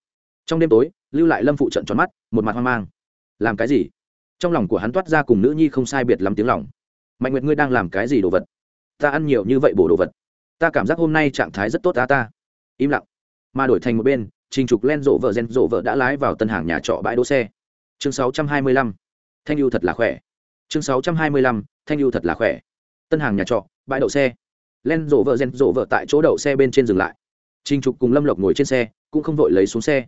Trong đêm tối, lưu lại lâm phụ trận tròn mắt, một mặt hoang mang. Làm cái gì? Trong lòng của hắn toát ra cùng nữ nhi không sai biệt lắm tiếng lòng. Mạnh nguyệt, ngươi đang làm cái gì đồ vật? Ta ăn nhiều như vậy bổ đồ vật. Ta cảm giác hôm nay trạng thái rất tốt ta ta. Im lặng. Mà đổi thành một bên, trình trục len rộ vợ gen rộ vợ đã lái vào tân hàng nhà trọ bãi đỗ xe. Chương 625. thanh yêu thật là khỏe. Chương 625. thanh yêu thật là khỏe. Tân hàng nhà trọ bãi đậu xe len rộ vợ rèn rộ vợ tại chỗ đậu xe bên trên dừng lại trình trục cùng lâm lộc ngồi trên xe cũng không vội lấy xuống xe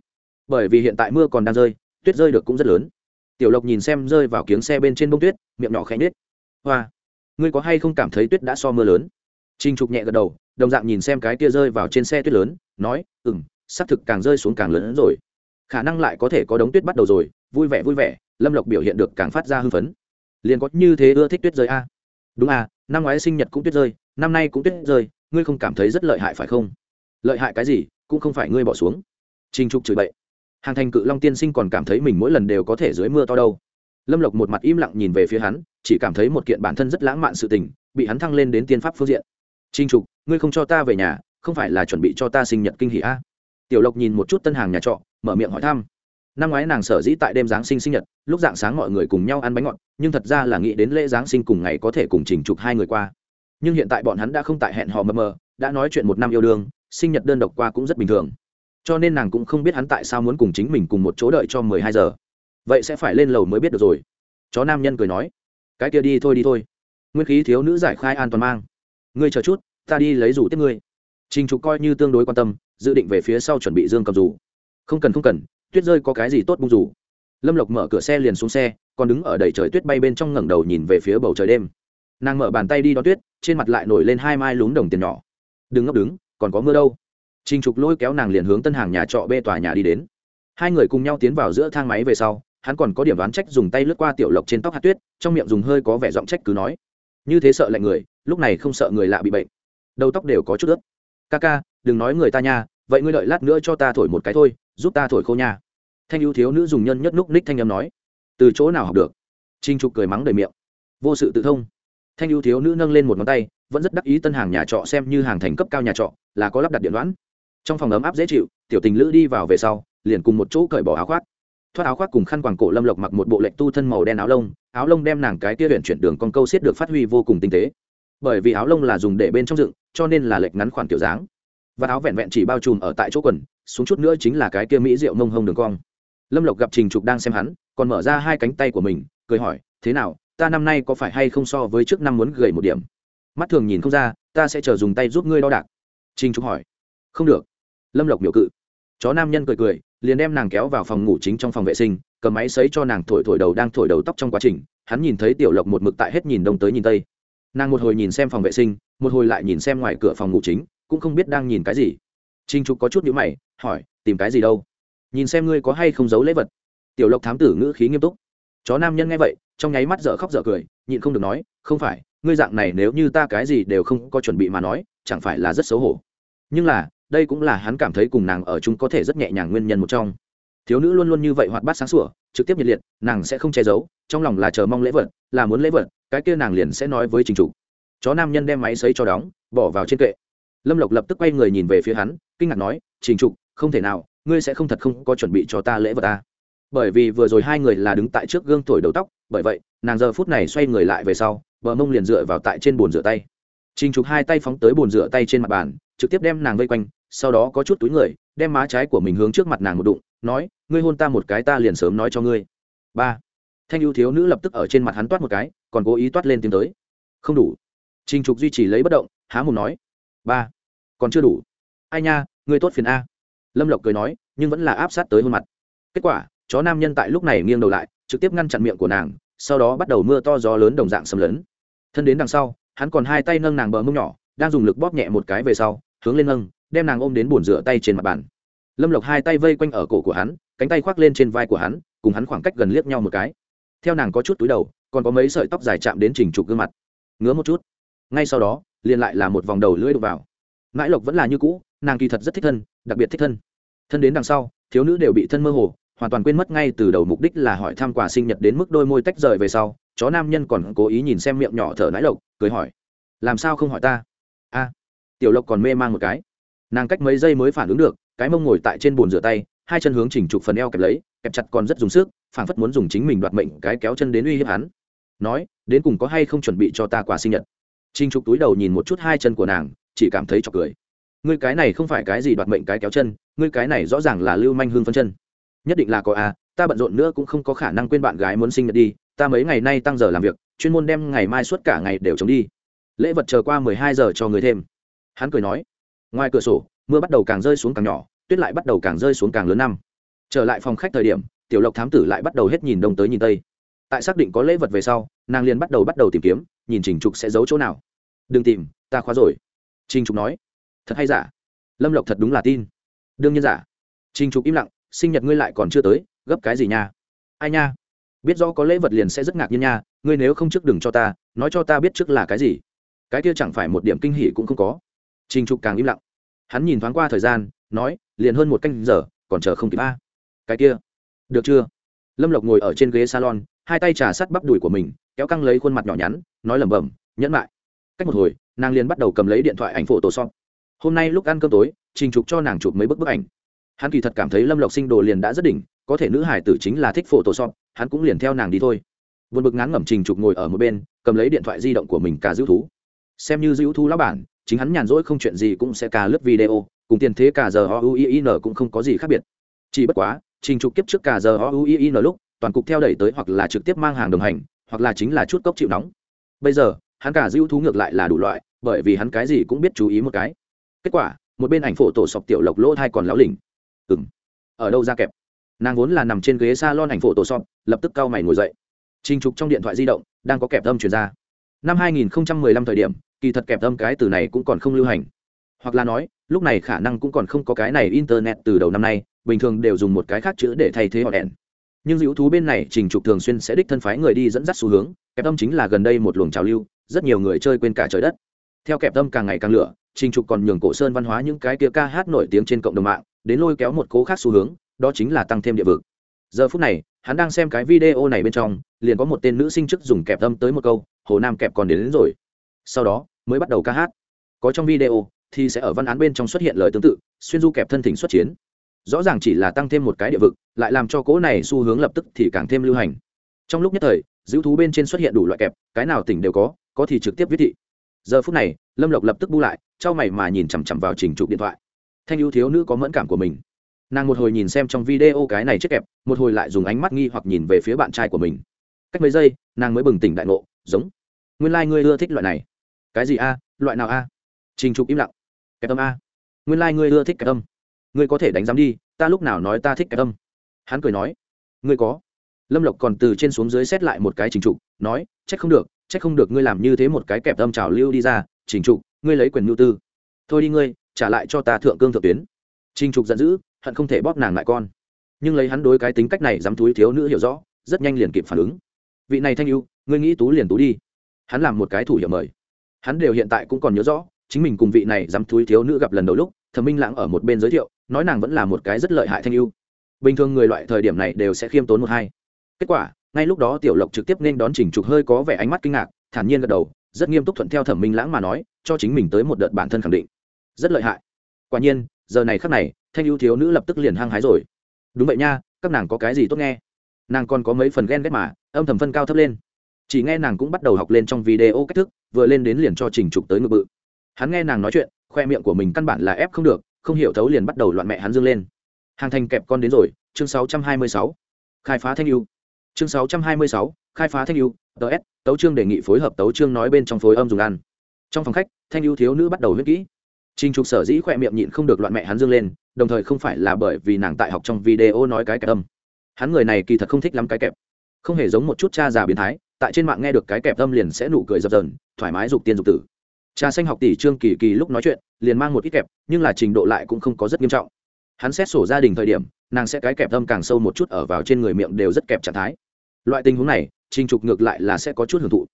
bởi vì hiện tại mưa còn đang rơi tuyết rơi được cũng rất lớn tiểu lộc nhìn xem rơi vào kiếng xe bên trên bông tuyết miệng nhỏ khẽ nhết hoa ngươi có hay không cảm thấy tuyết đã so mưa lớn Trình Trục nhẹ gật đầu, đồng dạng nhìn xem cái tia rơi vào trên xe tuyết lớn, nói, "Ừm, c thực càng rơi xuống càng lớn hơn rồi. Khả năng lại có thể có đống tuyết bắt đầu rồi." Vui vẻ vui vẻ, Lâm Lộc biểu hiện được càng phát ra hưng phấn. Liền có như thế ưa thích tuyết rơi a. Đúng à, năm ngoái sinh nhật cũng tuyết rơi, năm nay cũng tuyết rơi, ngươi không cảm thấy rất lợi hại phải không? Lợi hại cái gì, cũng không phải ngươi bỏ xuống. Trình Trục chửi bậy. Hàng Thành Cự Long tiên sinh còn cảm thấy mình mỗi lần đều có thể dưới mưa to đâu. Lâm Lộc một mặt im lặng nhìn về phía hắn, chỉ cảm thấy một kiện bản thân rất lãng mạn sự tình, bị hắn thăng lên đến tiên pháp phương diện trinh trục ngươi không cho ta về nhà không phải là chuẩn bị cho ta sinh nhật kinh hỷ a à? tiểu lộc nhìn một chút tân hàng nhà trọ mở miệng hỏi thăm năm ngoái nàng sở dĩ tại đêm giáng sinh sinh nhật, lúc dạng sáng mọi người cùng nhau ăn bánh ngọt, nhưng thật ra là nghĩ đến lễ giáng sinh cùng ngày có thể cùng trình trục hai người qua. Nhưng hiện tại bọn hắn đã không tại hẹn hò mờ mờ, đã nói chuyện một năm yêu đương, sinh nhật đơn độc qua cũng rất bình thường. Cho nên nàng cũng không biết hắn tại sao muốn cùng chính mình cùng một chỗ đợi cho mười hai giờ. Vậy sẽ phải lên lầu mới biết được rồi. Chó nam nhân cười nói, cái kia đi thôi đi thôi. Nguyên khí thiếu nữ giải khai an toàn mang. Ngươi chờ chút, ta đi lấy rủ tiếp ngươi. Trình trục coi như tương đối quan tâm, dự định về phía sau chuẩn bị dương cầm rủ. Không cần không cần tuyết rơi có cái gì tốt bung rủ. Lâm lộc mở cửa xe liền xuống xe, còn đứng ở đầy trời tuyết bay bên trong ngẩng đầu nhìn về phía bầu trời đêm. Nàng mở bàn tay đi đón tuyết, trên mặt lại nổi lên hai mai lún đồng tiền nhỏ. Đừng ngốc đứng, còn có mưa đâu. Trình trục lôi kéo nàng liền hướng tân hàng nhà trọ bê tòa nhà đi đến. Hai người cùng nhau tiến vào giữa thang máy về sau, hắn còn có điểm đoán trách dùng tay lướt qua tiểu lộc trên tóc hạt tuyết, trong miệng dùng hơi có vẻ giọng trách cứ nói. Như thế sợ lạnh người, lúc này không sợ người lạ bị bệnh. Đầu tóc đều có chút ướt. Ca ca, đừng nói người ta nha, vậy ngươi đợi lát nữa cho ta thổi một cái thôi giúp ta thổi khô nha. Thanh ưu thiếu nữ dùng nhân nhất núc ních thanh â nói. Từ chỗ nào học được? Trinh trục cười mắng đầy miệng. Vô sự tự thông. Thanh ưu thiếu nữ nâng lên một ngón tay, vẫn rất đắc ý tân hàng nhà trọ xem như hàng thành cấp cao nhà trọ, là có lắp đặt điện đoán. Trong phòng ấm áp dễ chịu, tiểu tình lữ đi vào về sau, liền cùng một chỗ cởi bỏ áo khoác. Thoát áo khoác cùng khăn quàng cổ lâm lộc mặc một bộ lệnh tu thân màu đen áo lông áo lông đem nàng cái tia huyện chuyển đường con câu xiết được phát huy vô cùng tinh tế. Bởi vì áo lông là dùng để bên trong dựng, cho nên là lệch ngắn khoản kiểu dáng và áo vẹn vẹn chỉ bao trùm ở tại chỗ quần, xuống chút nữa chính là cái kia mỹ rượu mông hông đường cong. Lâm lộc gặp trình trục đang xem hắn, còn mở ra hai cánh tay của mình, cười hỏi, thế nào, ta năm nay có phải hay không so với trước năm muốn gầy một điểm? Mắt thường nhìn không ra, ta sẽ chờ dùng tay giúp ngươi đo đạc. Trình trục hỏi, không được. Lâm lộc biểu cự. Chó nam nhân cười cười, liền đem nàng kéo vào phòng ngủ chính trong phòng vệ sinh, cầm máy xấy cho nàng thổi thổi đầu đang thổi đầu tóc trong quá trình, hắn nhìn thấy tiểu lộc một mực tại hết nhìn đông tới nhìn tây. Nàng một hồi nhìn xem phòng vệ sinh, một hồi lại nhìn xem ngoài cửa phòng ngủ chính cũng không biết đang nhìn cái gì. Trinh trục có chút nhữ mày, hỏi, tìm cái gì đâu? Nhìn xem ngươi có hay không giấu lễ vật. Tiểu lộc thám tử ngữ khí nghiêm túc. Chó nam nhân nghe vậy, trong nháy mắt dở khóc dở cười, nhịn không được nói, không phải, ngươi dạng này nếu như ta cái gì đều không có chuẩn bị mà nói, chẳng phải là rất xấu hổ. Nhưng là, đây cũng là hắn cảm thấy cùng nàng ở chung có thể rất nhẹ nhàng nguyên nhân một trong. Thiếu nữ luôn luôn như vậy hoạt bát sáng sủa, trực tiếp nhiệt liệt, nàng sẽ không che giấu, trong lòng là chờ mong lễ vật, là muốn lễ vật, cái kia nàng liền sẽ nói với trình chủ chó nam nhân đem máy xấy cho đóng, bỏ vào trên kệ lâm lộc lập tức quay người nhìn về phía hắn, kinh ngạc nói, trình trục, không thể nào, ngươi sẽ không thật không có chuẩn bị cho ta lễ vật ta bởi vì vừa rồi hai người là đứng tại trước gương thổi đầu tóc, bởi vậy, nàng giờ phút này xoay người lại về sau, bờ mông liền dựa vào tại trên bồn rửa tay. Trình trục hai tay phóng tới bồn rửa tay trên mặt bàn, trực tiếp đem nàng vây quanh, sau đó có chút túi người, đem má trái của mình hướng trước mặt nàng một đụng, nói, ngươi hôn ta một cái ta liền sớm nói cho ngươi. Ba. Thanh ưu thiếu nữ lập tức ở trên mặt hắn toát một cái, còn cố ý toát lên tiếng tới. Không đủ. Trình trục duy trì lấy bất động, há mồm nói ba còn chưa đủ ai nha ngươi tốt phiền a lâm lộc cười nói nhưng vẫn là áp sát tới hôn mặt kết quả chó nam nhân tại lúc này nghiêng đầu lại trực tiếp ngăn chặn miệng của nàng sau đó bắt đầu mưa to gió lớn đồng dạng xâm lấn thân đến đằng sau hắn còn hai tay nâng nàng bờ mông nhỏ đang dùng lực bóp nhẹ một cái về sau hướng lên nâng đem nàng ôm đến bồn rửa tay trên mặt bàn lâm lộc hai tay vây quanh ở cổ của hắn cánh tay khoác lên trên vai của hắn cùng hắn khoảng cách gần liếc nhau một cái theo nàng có chút túi đầu còn có mấy sợi tóc dài chạm đến trình trục gương mặt ngứa một chút ngay sau đó liền lại là một vòng đầu lưỡi đục vào. Mãi lộc vẫn là như cũ, nàng kỳ thật rất thích thân, đặc biệt thích thân. Thân đến đằng sau, thiếu nữ đều bị thân mơ hồ, hoàn toàn quên mất ngay từ đầu mục đích là hỏi thăm quà sinh nhật đến mức đôi môi tách rời về sau, chó nam nhân còn cố ý nhìn xem miệng nhỏ thở nãi lộc, cười hỏi, làm sao không hỏi ta? A. Tiểu lộc còn mê man một cái. Nàng cách mấy giây mới phản ứng được, cái mông ngồi tại trên bồn rửa tay, hai chân hướng chỉnh trục phần eo kẹp lấy, kẹp chặt còn rất dùng sức, phảng phất muốn dùng chính mình đoạt mệnh cái kéo chân đến uy hiếp hắn. Nói, đến cùng có hay không chuẩn bị cho ta quà sinh nhật? Trinh trục túi đầu nhìn một chút hai chân của nàng, chỉ cảm thấy chọc cười. Ngươi cái này không phải cái gì đoạt mệnh cái kéo chân, ngươi cái này rõ ràng là lưu manh hương phân chân. Nhất định là có a ta bận rộn nữa cũng không có khả năng quên bạn gái muốn sinh nhật đi, ta mấy ngày nay tăng giờ làm việc, chuyên môn đem ngày mai suốt cả ngày đều chống đi. Lễ vật chờ qua mười hai giờ cho người thêm. Hắn cười nói, ngoài cửa sổ, mưa bắt đầu càng rơi xuống càng nhỏ, tuyết lại bắt đầu càng rơi xuống càng lớn năm. Trở lại phòng khách thời điểm, tiểu lộc thám tử lại bắt đầu hết nhìn đông tới nhìn tây. Tại xác định có lễ vật về sau, nàng liền bắt đầu bắt đầu tìm kiếm nhìn trình trục sẽ giấu chỗ nào? Đừng tìm, ta khóa rồi. Trình trục nói. Thật hay giả? Lâm lộc thật đúng là tin. Đương nhiên giả. Trình trục im lặng, sinh nhật ngươi lại còn chưa tới, gấp cái gì nha? Ai nha? Biết rõ có lễ vật liền sẽ rất ngạc nhiên nha, ngươi nếu không trước đừng cho ta, nói cho ta biết trước là cái gì. Cái kia chẳng phải một điểm kinh hỉ cũng không có. Trình trục càng im lặng. Hắn nhìn thoáng qua thời gian, nói, liền hơn một canh giờ, còn chờ không kịp a. Cái kia. Được chưa? Lâm lộc ngồi ở trên ghế salon hai tay trà sắt bắp đùi của mình, kéo căng lấy khuôn mặt nhỏ nhắn, nói lẩm bẩm, nhẫn lại cách một hồi, nàng liền bắt đầu cầm lấy điện thoại ảnh phổ tổ xong hôm nay lúc ăn cơm tối, trình trục cho nàng chụp mấy bức bức ảnh. Hắn kỳ thật cảm thấy lâm lộc sinh đồ liền đã rất đỉnh, có thể nữ hải tử chính là thích phổ tổ xong hắn cũng liền theo nàng đi thôi. Vượt bực ngán ngẩm trình trục ngồi ở một bên, cầm lấy điện thoại di động của mình cả giữ thú. Xem như giữ thú lão bản, chính hắn nhàn rỗi không chuyện gì cũng sẽ cả lướt video, cùng tiền thế cả giờ o u i n cũng không có gì khác biệt. Chỉ bất quá, trình trục kiếp trước cả giờ o u i n lúc toàn cục theo đẩy tới hoặc là trực tiếp mang hàng đồng hành, hoặc là chính là chút cốc chịu nóng. Bây giờ, hắn cả dữ thú ngược lại là đủ loại, bởi vì hắn cái gì cũng biết chú ý một cái. Kết quả, một bên ảnh phổ tổ sọc tiểu lộc lỗ thai còn lão lỉnh. Ừng ở đâu ra kẹp? Nàng vốn là nằm trên ghế s a lon ảnh phổ tổ sọc, lập tức cau mày ngồi dậy. Trình trục trong điện thoại di động, đang có kẹp âm chuyển ra. Năm 2015 thời điểm, kỳ thật kẹp âm cái từ này cũng còn không lưu hành. Hoặc là nói, lúc này khả năng cũng còn không có cái này internet từ đầu năm nay, bình thường đều dùng một cái khác chữ để thay thế họ đèn nhưng dữ thú bên này trình trục thường xuyên sẽ đích thân phái người đi dẫn dắt xu hướng kẹp âm chính là gần đây một luồng trào lưu rất nhiều người chơi quên cả trời đất. Theo kẹp âm càng ngày càng lửa trình trục còn nhường cổ sơn văn hóa những cái kia ca hát nổi tiếng trên cộng đồng mạng đến lôi kéo một cố khác xu hướng đó chính là tăng thêm địa vực. Giờ phút này hắn đang xem cái video này bên trong liền có một tên nữ sinh chức dùng kẹp âm tới một câu hồ nam kẹp còn đến, đến rồi. Sau đó mới bắt đầu ca hát. Có trong video thì sẽ ở văn án bên trong xuất hiện lời tương tự xuyên du kẹp thân thỉnh xuất chiến rõ ràng chỉ là tăng thêm một cái địa vực, lại làm cho cỗ này xu hướng lập tức thì càng thêm lưu hành. Trong lúc nhất thời, giữ thú bên trên xuất hiện đủ loại kẹp, cái nào tỉnh đều có có thì trực tiếp viết thị. Giờ phút này, lâm lộc lập tức bu lại, trao mày mà nhìn chằm chằm vào trình trục điện thoại. Thanh ưu thiếu nữ có mẫn cảm của mình. Nàng một hồi nhìn xem trong video cái này chiếc kẹp, một hồi lại dùng ánh mắt nghi hoặc nhìn về phía bạn trai của mình. Cách mấy giây, nàng mới bừng tỉnh đại ngộ, giống. Nguyên lai、like、ngươi ưa thích loại này. Cái gì a? Loại nào a? Trình trục im lặng. Kẹp tâm a. Nguyên lai、like、ngươi ưa thích kẹp tâm ngươi có thể đánh giám đi, ta lúc nào nói ta thích cái tâm hắn cười nói, ngươi có. Lâm lộc còn từ trên xuống dưới xét lại một cái trình trục nói c h ắ c không được c h ắ c không được ngươi làm như thế một cái kẹp tâm trào lưu đi ra trình trục ngươi lấy quyền nhu tư. Thôi đi ngươi, trả lại cho ta thượng cương thượng tuyến. Trình trục giận dữ, hận không thể bóp nàng lại con. Nhưng lấy hắn đối cái tính cách này dám túi thiếu nữ hiểu rõ, rất nhanh liền kịp phản ứng. Vị này thanh ưu, ngươi nghĩ tú liền tú đi. Hắn làm một cái thủ hiệu mời. Hắn đều hiện tại cũng còn nhớ rõ, chính mình cùng vị này dám túi thiếu nữ gặp lần đầu lúc thẩm minh lãng ở một bên giới thiệu, nói nàng vẫn là một cái rất lợi hại thanh ưu. Bình thường người loại thời điểm này đều sẽ khiêm tốn một hai. Kết quả, ngay lúc đó tiểu lộc trực tiếp nên đón trình trục hơi có vẻ ánh mắt kinh ngạc, thản nhiên gật đầu, rất nghiêm túc thuận theo thẩm minh lãng mà nói, cho chính mình tới một đợt bản thân khẳng định. Rất lợi hại. Quả nhiên, giờ này khắc này, thanh ưu thiếu nữ lập tức liền hăng hái rồi. Đúng vậy nha, các nàng có cái gì tốt nghe? Nàng còn có mấy phần ghen ghét mà, âm thầm phân cao thấp lên. Chỉ nghe nàng cũng bắt đầu học lên trong video cách thức, vừa lên đến liền cho trình trục tới ngực bự. Hắn nghe nàng nói chuyện khoe miệng của mình căn bản là ép không được không hiểu thấu liền bắt đầu loạn mẹ hắn dương lên. Hàng thành kẹp con đến rồi chương 626. khai phá thanh ưu chương 626, khai phá thanh ưu ts tấu trương đề nghị phối hợp tấu trương nói bên trong phối âm dùng ăn. Trong phòng khách thanh ưu thiếu nữ bắt đầu huyết kỹ. Trình trục sở dĩ khoe miệng nhịn không được loạn mẹ hắn dương lên đồng thời không phải là bởi vì nàng tại học trong video nói cái kẹp âm. Hắn người này kỳ thật không thích lắm cái kẹp. Không hề giống một chút cha già biến thái tại trên mạng nghe được cái kẹp âm liền sẽ nụ cười dập dờn thoải mái dục tiên dục tử cha xanh học tỷ trương kỳ kỳ lúc nói chuyện, liền mang một ít kẹp, nhưng là trình độ lại cũng không có rất nghiêm trọng. Hắn xét sổ gia đình thời điểm, nàng sẽ cái kẹp thâm càng sâu một chút ở vào trên người miệng đều rất kẹp trạng thái. Loại tình huống này, trình trục ngược lại là sẽ có chút hưởng thụ.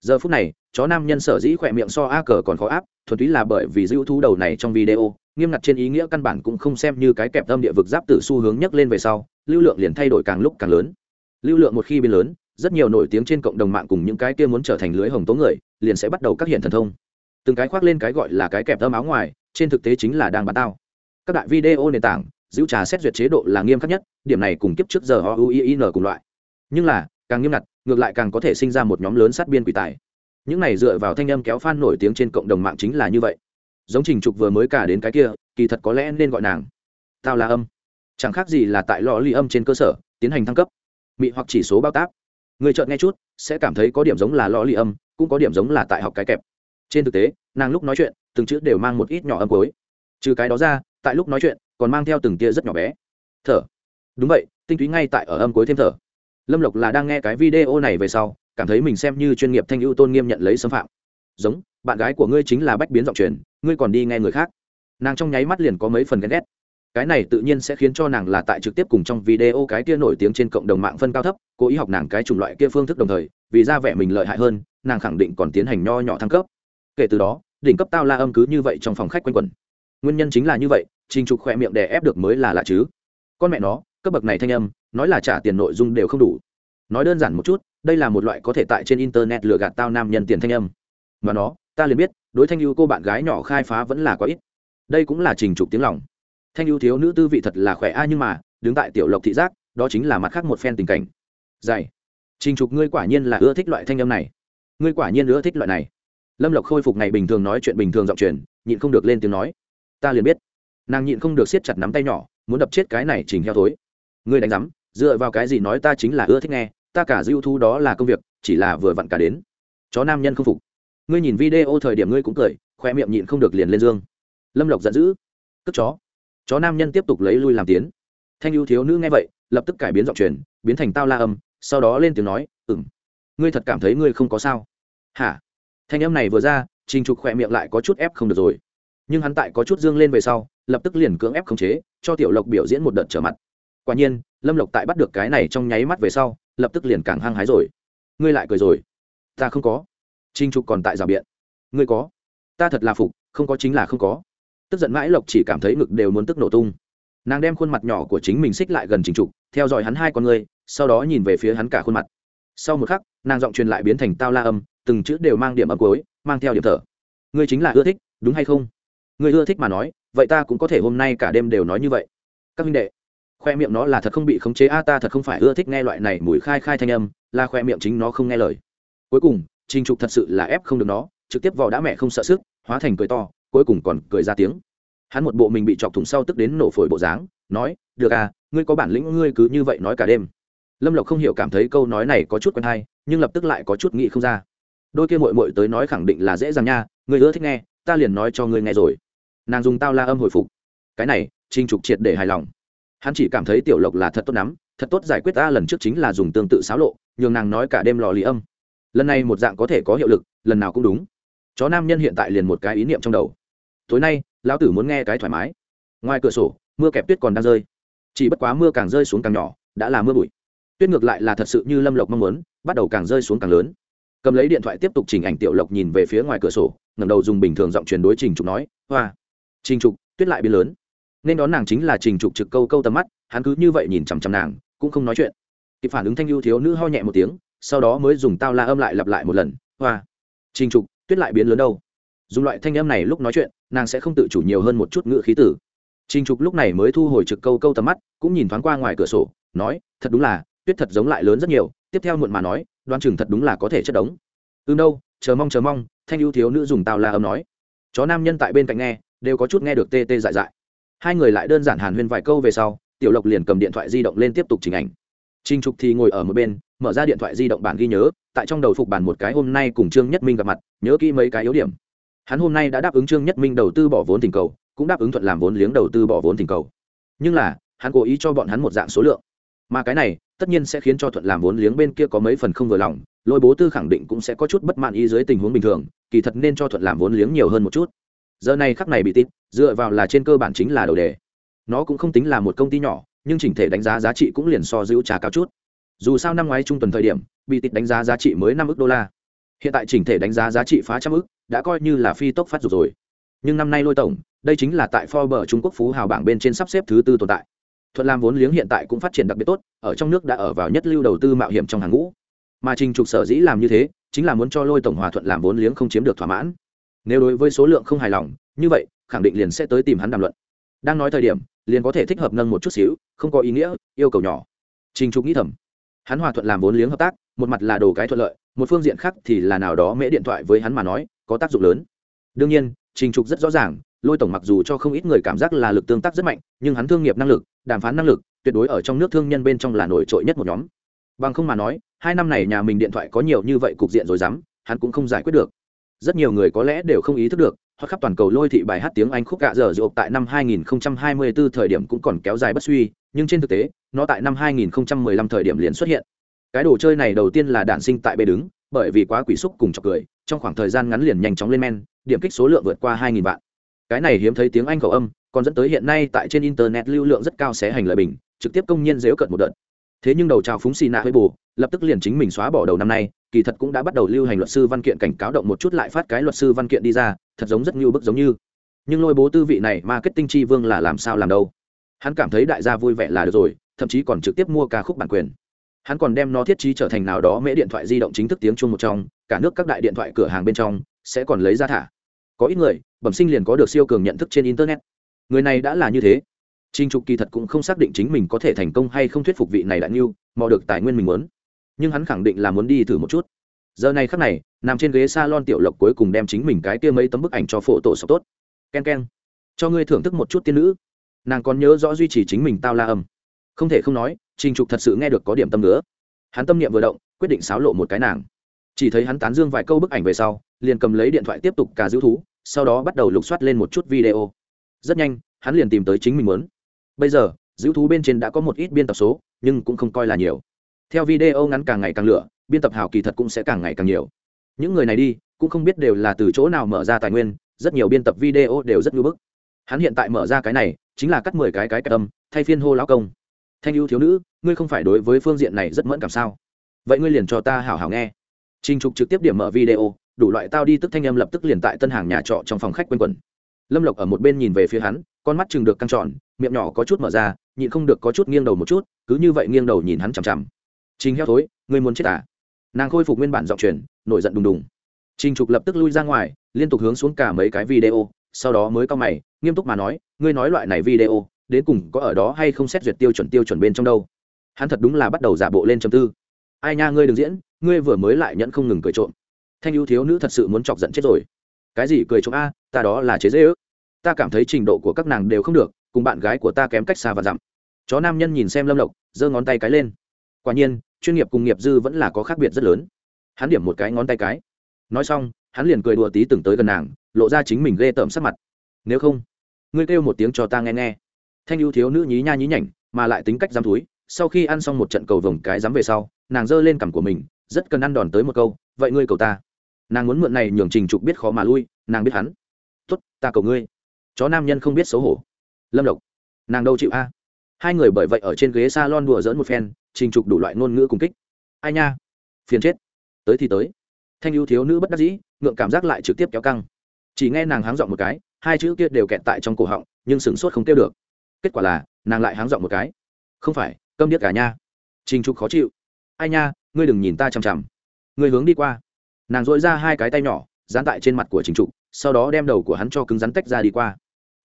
Giờ phút này, chó nam nhân sở dĩ khỏe miệng so a cờ còn khó áp, thuần túy là bởi vì dữ thu đầu này trong video, nghiêm ngặt trên ý nghĩa căn bản cũng không xem như cái kẹp tâm địa vực giáp từ xu hướng nhấc lên về sau, lưu lượng liền thay đổi càng lúc càng lớn. Lưu lượng một khi biến lớn, rất nhiều nổi tiếng trên cộng đồng mạng cùng những cái kia muốn trở thành lưới hồng tố người, liền sẽ bắt đầu các hiện thần thông từng cái khoác lên cái gọi là cái kẹp âm áo ngoài, trên thực tế chính là đang bán tao. Các đại video nền tảng, giữ trà xét duyệt chế độ là nghiêm khắc nhất, điểm này cùng kiếp trước giờ o u n cùng loại. Nhưng là, càng nghiêm ngặt, ngược lại càng có thể sinh ra một nhóm lớn sát biên quỷ tài. Những này dựa vào thanh âm kéo phan nổi tiếng trên cộng đồng mạng chính là như vậy. Giống trình trục vừa mới cả đến cái kia, kỳ thật có lẽ nên gọi nàng. Tao là âm. Chẳng khác gì là tại lò ly âm trên cơ sở, tiến hành thăng cấp. Mị hoặc chỉ số bao tác. Người chợt nghe chút, sẽ cảm thấy có điểm giống là lò ly âm, cũng có điểm giống là tại học cái kẹp trên thực tế, nàng lúc nói chuyện, từng chữ đều mang một ít nhỏ âm cuối. Trừ cái đó ra, tại lúc nói chuyện, còn mang theo từng tia rất nhỏ bé. Thở. Đúng vậy, tinh túy ngay tại ở âm cuối thêm thở. Lâm lộc là đang nghe cái video này về sau, cảm thấy mình xem như chuyên nghiệp thanh ưu tôn nghiêm nhận lấy xâm phạm. Giống, bạn gái của ngươi chính là bách biến giọng truyền, ngươi còn đi nghe người khác. Nàng trong nháy mắt liền có mấy phần ghen ghét. Cái này tự nhiên sẽ khiến cho nàng là tại trực tiếp cùng trong video cái kia nổi tiếng trên cộng đồng mạng phân cao thấp, cố ý học nàng cái chủng loại kia phương thức đồng thời, vì ra vẻ mình lợi hại hơn, nàng khẳng định còn tiến hành nho nhỏ thăng cấp kể từ đó, đỉnh cấp tao la âm cứ như vậy trong phòng khách quanh quẩn. Nguyên nhân chính là như vậy, trình trục khỏe miệng đè ép được mới là lạ chứ. Con mẹ nó, cấp bậc này thanh âm, nói là trả tiền nội dung đều không đủ. Nói đơn giản một chút, đây là một loại có thể tại trên internet lừa gạt tao nam nhân tiền thanh âm. Mà nó, ta liền biết, đối thanh ưu cô bạn gái nhỏ khai phá vẫn là quá ít. Đây cũng là trình trục tiếng lòng. Thanh ưu thiếu nữ tư vị thật là khỏe a nhưng mà, đứng tại tiểu lộc thị giác, đó chính là mặt khác một phen tình cảnh. Dày trình trục ngươi quả nhiên là ưa thích loại thanh âm này. Ngươi quả nhiên ưa thích loại này lâm lộc khôi phục ngày bình thường nói chuyện bình thường giọng truyền, nhịn không được lên tiếng nói. Ta liền biết. Nàng nhịn không được siết chặt nắm tay nhỏ, muốn đập chết cái này chỉnh heo thối. Ngươi đánh rắm dựa vào cái gì nói ta chính là ưa thích nghe, ta cả dư thu đó là công việc, chỉ là vừa vặn cả đến. Chó nam nhân không phục. Ngươi nhìn video thời điểm ngươi cũng cười, khoe miệng nhịn không được liền lên dương. Lâm lộc giận dữ. Cất chó. Chó nam nhân tiếp tục lấy lui làm tiến. Thanh ưu thiếu nữ nghe vậy, lập tức cải biến giọng truyền, biến thành tao la âm, sau đó lên tiếng nói ừng ngươi thật cảm thấy ngươi không có sao? Hả? Thanh âm này vừa ra, trình trục khỏe miệng lại có chút ép không được rồi. Nhưng hắn tại có chút dương lên về sau, lập tức liền cưỡng ép khống chế, cho tiểu lộc biểu diễn một đợt trở mặt. Quả nhiên, lâm lộc tại bắt được cái này trong nháy mắt về sau, lập tức liền càng hăng hái rồi. Ngươi lại cười rồi. Ta không có. Trinh trục còn tại rào biện. Ngươi có. Ta thật là phục, không có chính là không có. Tức giận mãi lộc chỉ cảm thấy ngực đều muốn tức nổ tung. Nàng đem khuôn mặt nhỏ của chính mình xích lại gần trình trục, theo dõi hắn hai con ngươi, sau đó nhìn về phía hắn cả khuôn mặt. Sau một khắc, nàng giọng truyền lại biến thành tao la âm từng chữ đều mang điểm ấm cuối, mang theo điểm thở. Ngươi chính là ưa thích, đúng hay không? Ngươi ưa thích mà nói, vậy ta cũng có thể hôm nay cả đêm đều nói như vậy. Các huynh đệ, khoe miệng nó là thật không bị khống chế, a, ta thật không phải ưa thích nghe loại này mùi khai khai thanh âm, là khoe miệng chính nó không nghe lời. Cuối cùng, trình trục thật sự là ép không được nó, trực tiếp vào đã mẹ không sợ sức, hóa thành cười to, cuối cùng còn cười ra tiếng. Hắn một bộ mình bị chọc thủng sau tức đến nổ phổi bộ dáng, nói, được à ngươi có bản lĩnh ngươi cứ như vậy nói cả đêm. Lâm lộc không hiểu cảm thấy câu nói này có chút quen hay, nhưng lập tức lại có chút nghĩ không ra đôi kia mội mội tới nói khẳng định là dễ dàng nha, người ưa thích nghe, ta liền nói cho người nghe rồi. Nàng dùng tao la âm hồi phục. Cái này trinh trục triệt để hài lòng. Hắn chỉ cảm thấy tiểu lộc là thật tốt lắm, thật tốt giải quyết ta lần trước chính là dùng tương tự xáo lộ, nhường nàng nói cả đêm lò lý âm. Lần này một dạng có thể có hiệu lực, lần nào cũng đúng. Chó nam nhân hiện tại liền một cái ý niệm trong đầu. Tối nay, lão tử muốn nghe cái thoải mái. Ngoài cửa sổ, mưa kẹp tuyết còn đang rơi. Chỉ bất quá mưa càng rơi xuống càng nhỏ, đã là mưa bụi. Tuyết ngược lại là thật sự như lâm lộc mong muốn, bắt đầu càng rơi xuống càng lớn cầm lấy điện thoại tiếp tục chỉnh ảnh tiểu lộc nhìn về phía ngoài cửa sổ, ngẩng đầu dùng bình thường giọng truyền đối trình trục nói, hoa, trình trục, tuyết lại biến lớn. Nên đón nàng chính là trình trục trực câu câu tầm mắt, hắn cứ như vậy nhìn chằm chằm nàng, cũng không nói chuyện. Kịp phản ứng thanh ưu thiếu nữ ho nhẹ một tiếng, sau đó mới dùng tao la âm lại lặp lại một lần, hoa, trình trục, tuyết lại biến lớn đâu? Dùng loại thanh âm này lúc nói chuyện, nàng sẽ không tự chủ nhiều hơn một chút ngựa khí tử. Trình trục lúc này mới thu hồi trực câu câu tầm mắt, cũng nhìn thoáng qua ngoài cửa sổ, nói, thật đúng là, tuyết thật giống lại lớn rất nhiều. Tiếp theo muộn mà nói đoan chừng thật đúng là có thể chất đống. Ừ đâu? Chờ mong chờ mong, thanh ưu thiếu nữ dùng tao la âm nói. Chó nam nhân tại bên cạnh nghe, đều có chút nghe được tê tê dại dại. Hai người lại đơn giản hàn huyên vài câu về sau, tiểu lộc liền cầm điện thoại di động lên tiếp tục chỉnh ảnh. Trinh trục thì ngồi ở một bên, mở ra điện thoại di động bản ghi nhớ, tại trong đầu phục bản một cái hôm nay cùng trương nhất minh gặp mặt, nhớ kỹ mấy cái yếu điểm. Hắn hôm nay đã đáp ứng trương nhất minh đầu tư bỏ vốn tình cầu, cũng đáp ứng thuận làm vốn liếng đầu tư bỏ vốn tình cầu. Nhưng là, hắn cố ý cho bọn hắn một dạng số lượng mà cái này tất nhiên sẽ khiến cho thuận làm vốn liếng bên kia có mấy phần không vừa lòng, lôi bố tư khẳng định cũng sẽ có chút bất mãn ý dưới tình huống bình thường, kỳ thật nên cho thuận làm vốn liếng nhiều hơn một chút. Giờ này khắc này bị tít dựa vào là trên cơ bản chính là đầu đề. Nó cũng không tính là một công ty nhỏ, nhưng chỉnh thể đánh giá giá trị cũng liền so giữ trà cao chút. Dù sao năm ngoái trung tuần thời điểm, bị tít đánh giá giá trị mới năm ước đô la. Hiện tại chỉnh thể đánh giá giá trị phá trăm ước đã coi như là phi tốc phát dục rồi. Nhưng năm nay lôi tổng, đây chính là tại Forbes Trung Quốc phú hào bảng bên trên sắp xếp thứ tư tồn tại. Thuận làm vốn liếng hiện tại cũng phát triển đặc biệt tốt, ở trong nước đã ở vào nhất lưu đầu tư mạo hiểm trong hàng ngũ. Mà Trình Trục sở dĩ làm như thế, chính là muốn cho Lôi tổng hòa thuận làm vốn liếng không chiếm được thỏa mãn. Nếu đối với số lượng không hài lòng, như vậy, khẳng định liền sẽ tới tìm hắn đàm luận. Đang nói thời điểm, liền có thể thích hợp nâng một chút xíu, không có ý nghĩa, yêu cầu nhỏ. Trình Trục nghĩ thầm, hắn hòa thuận làm vốn liếng hợp tác, một mặt là đồ cái thuận lợi, một phương diện khác thì là nào đó mễ điện thoại với hắn mà nói có tác dụng lớn đương nhiên trình trục rất rõ ràng lôi tổng mặc dù cho không ít người cảm giác là lực tương tác rất mạnh, nhưng hắn thương nghiệp năng lực, đàm phán năng lực, tuyệt đối ở trong nước thương nhân bên trong là nổi trội nhất một nhóm. Bằng không mà nói, hai năm này nhà mình điện thoại có nhiều như vậy cục diện rồi dám hắn cũng không giải quyết được. Rất nhiều người có lẽ đều không ý thức được, hoặc khắp toàn cầu lôi thị bài hát tiếng anh khúc gạ dở dộp tại năm 2024 thời điểm cũng còn kéo dài bất suy, nhưng trên thực tế, nó tại năm 2015 thời điểm liền xuất hiện. Cái đồ chơi này đầu tiên là đản sinh tại bê đứng, bởi vì quá quỷ xúc cùng chọc cười, trong khoảng thời gian ngắn liền nhanh chóng lên men, điểm kích số lượng vượt qua 2.000 vạn cái này hiếm thấy tiếng anh khẩu âm, còn dẫn tới hiện nay tại trên internet lưu lượng rất cao sẽ hành lời bình, trực tiếp công nhiên dếu cận một đợt. Thế nhưng đầu trào phúng xì nạ hơi bù, lập tức liền chính mình xóa bỏ đầu năm nay, kỳ thật cũng đã bắt đầu lưu hành luật sư văn kiện cảnh cáo động một chút lại phát cái luật sư văn kiện đi ra, thật giống rất như bức giống như. Nhưng lôi bố tư vị này marketing chi vương là làm sao làm đâu? Hắn cảm thấy đại gia vui vẻ là được rồi, thậm chí còn trực tiếp mua ca khúc bản quyền. Hắn còn đem nó thiết trí trở thành nào đó mễ điện thoại di động chính thức tiếng chung một trong, cả nước các đại điện thoại cửa hàng bên trong, sẽ còn lấy ra thả có ít người bẩm sinh liền có được siêu cường nhận thức trên internet người này đã là như thế Trình Trục kỳ thật cũng không xác định chính mình có thể thành công hay không thuyết phục vị này đại nhiêu, mò được tài nguyên mình muốn. Nhưng hắn khẳng định là muốn đi thử một chút. Giờ này khắc này, nằm trên ghế salon tiểu Lộc cuối cùng đem chính mình cái kia mấy tấm bức ảnh cho phổ tổ sọc tốt. Ken ken, cho ngươi thưởng thức một chút tiên nữ. Nàng còn nhớ rõ duy trì chính mình tao la âm. Không thể không nói, Trình Trục thật sự nghe được có điểm tâm nữa. Hắn tâm niệm vừa động, quyết định xáo lộ một cái nàng. Chỉ thấy hắn tán dương vài câu bức ảnh về sau, liền cầm lấy điện thoại tiếp tục cà giữ thú, sau đó bắt đầu lục soát lên một chút video. Rất nhanh, hắn liền tìm tới chính mình muốn. Bây giờ giữ thú bên trên đã có một ít biên tập số nhưng cũng không coi là nhiều. Theo video ngắn càng ngày càng lửa biên tập hào kỳ thật cũng sẽ càng ngày càng nhiều. Những người này đi cũng không biết đều là từ chỗ nào mở ra tài nguyên rất nhiều biên tập video đều rất ngưỡng bức. Hắn hiện tại mở ra cái này chính là cắt mười cái cái cái âm thay phiên hô lão công. Thanh ưu thiếu nữ ngươi không phải đối với phương diện này rất mẫn cảm sao? Vậy ngươi liền cho ta hảo hảo nghe. Trình trục trực tiếp điểm mở video, đủ loại tao đi tức thanh âm lập tức liền tại tân hàng nhà trọ trong phòng khách quanh quẩn. Lâm lộc ở một bên nhìn về phía hắn, con mắt chừng được căng tròn, miệng nhỏ có chút mở ra, nhịn không được có chút nghiêng đầu một chút, cứ như vậy nghiêng đầu nhìn hắn chằm chằm. Trình heo thối, ngươi muốn chết à? Nàng khôi phục nguyên bản giọng truyền, nổi giận đùng đùng. Trình trục lập tức lui ra ngoài, liên tục hướng xuống cả mấy cái video, sau đó mới cau mày, nghiêm túc mà nói, ngươi nói loại này video, đến cùng có ở đó hay không xét duyệt tiêu chuẩn tiêu chuẩn bên trong đâu? Hắn thật đúng là bắt đầu giả bộ lên chấm tư ai nha, ngươi đừng diễn, ngươi vừa mới lại nhận không ngừng cười trộm. Thanh ưu thiếu nữ thật sự muốn chọc giận chết rồi. Cái gì cười trộm a, ta đó là chế dễ ước. Ta cảm thấy trình độ của các nàng đều không được, cùng bạn gái của ta kém cách xa và dặm. Chó nam nhân nhìn xem lâm lộc, giơ ngón tay cái lên. Quả nhiên, chuyên nghiệp cùng nghiệp dư vẫn là có khác biệt rất lớn. Hắn điểm một cái ngón tay cái. Nói xong, hắn liền cười đùa tí từng tới gần nàng, lộ ra chính mình ghê tởm sắc mặt. Nếu không, ngươi kêu một tiếng cho ta nghe nghe. Thanh ưu thiếu nữ nhí nha nhí nhảnh, mà lại tính cách dám túi sau khi ăn xong một trận cầu vồng cái dám về sau nàng giơ lên cằm của mình, rất cần ăn đòn tới một câu, vậy ngươi cầu ta. Nàng muốn mượn này nhường trình trục biết khó mà lui, nàng biết hắn. Tốt, ta cầu ngươi. Chó nam nhân không biết xấu hổ. Lâm độc nàng đâu chịu a? Hai người bởi vậy ở trên ghế s a lon đùa dỡn một phen, trình trục đủ loại ngôn ngữ cùng kích. Ai nha, phiền chết. Tới thì tới. Thanh ưu thiếu nữ bất đắc dĩ, ngượng cảm giác lại trực tiếp kéo căng. Chỉ nghe nàng háng dọn một cái, hai chữ kia đều kẹt tại trong cổ họng, nhưng sửng sốt không kêu được. Kết quả là, nàng lại háng dọn một cái. Không phải câm điếc cả nha. Trình trục khó chịu ai nha, ngươi đừng nhìn ta chằm chằm. Ngươi hướng đi qua. Nàng dội ra hai cái tay nhỏ, dán tại trên mặt của chính trục, sau đó đem đầu của hắn cho cứng rắn tách ra đi qua.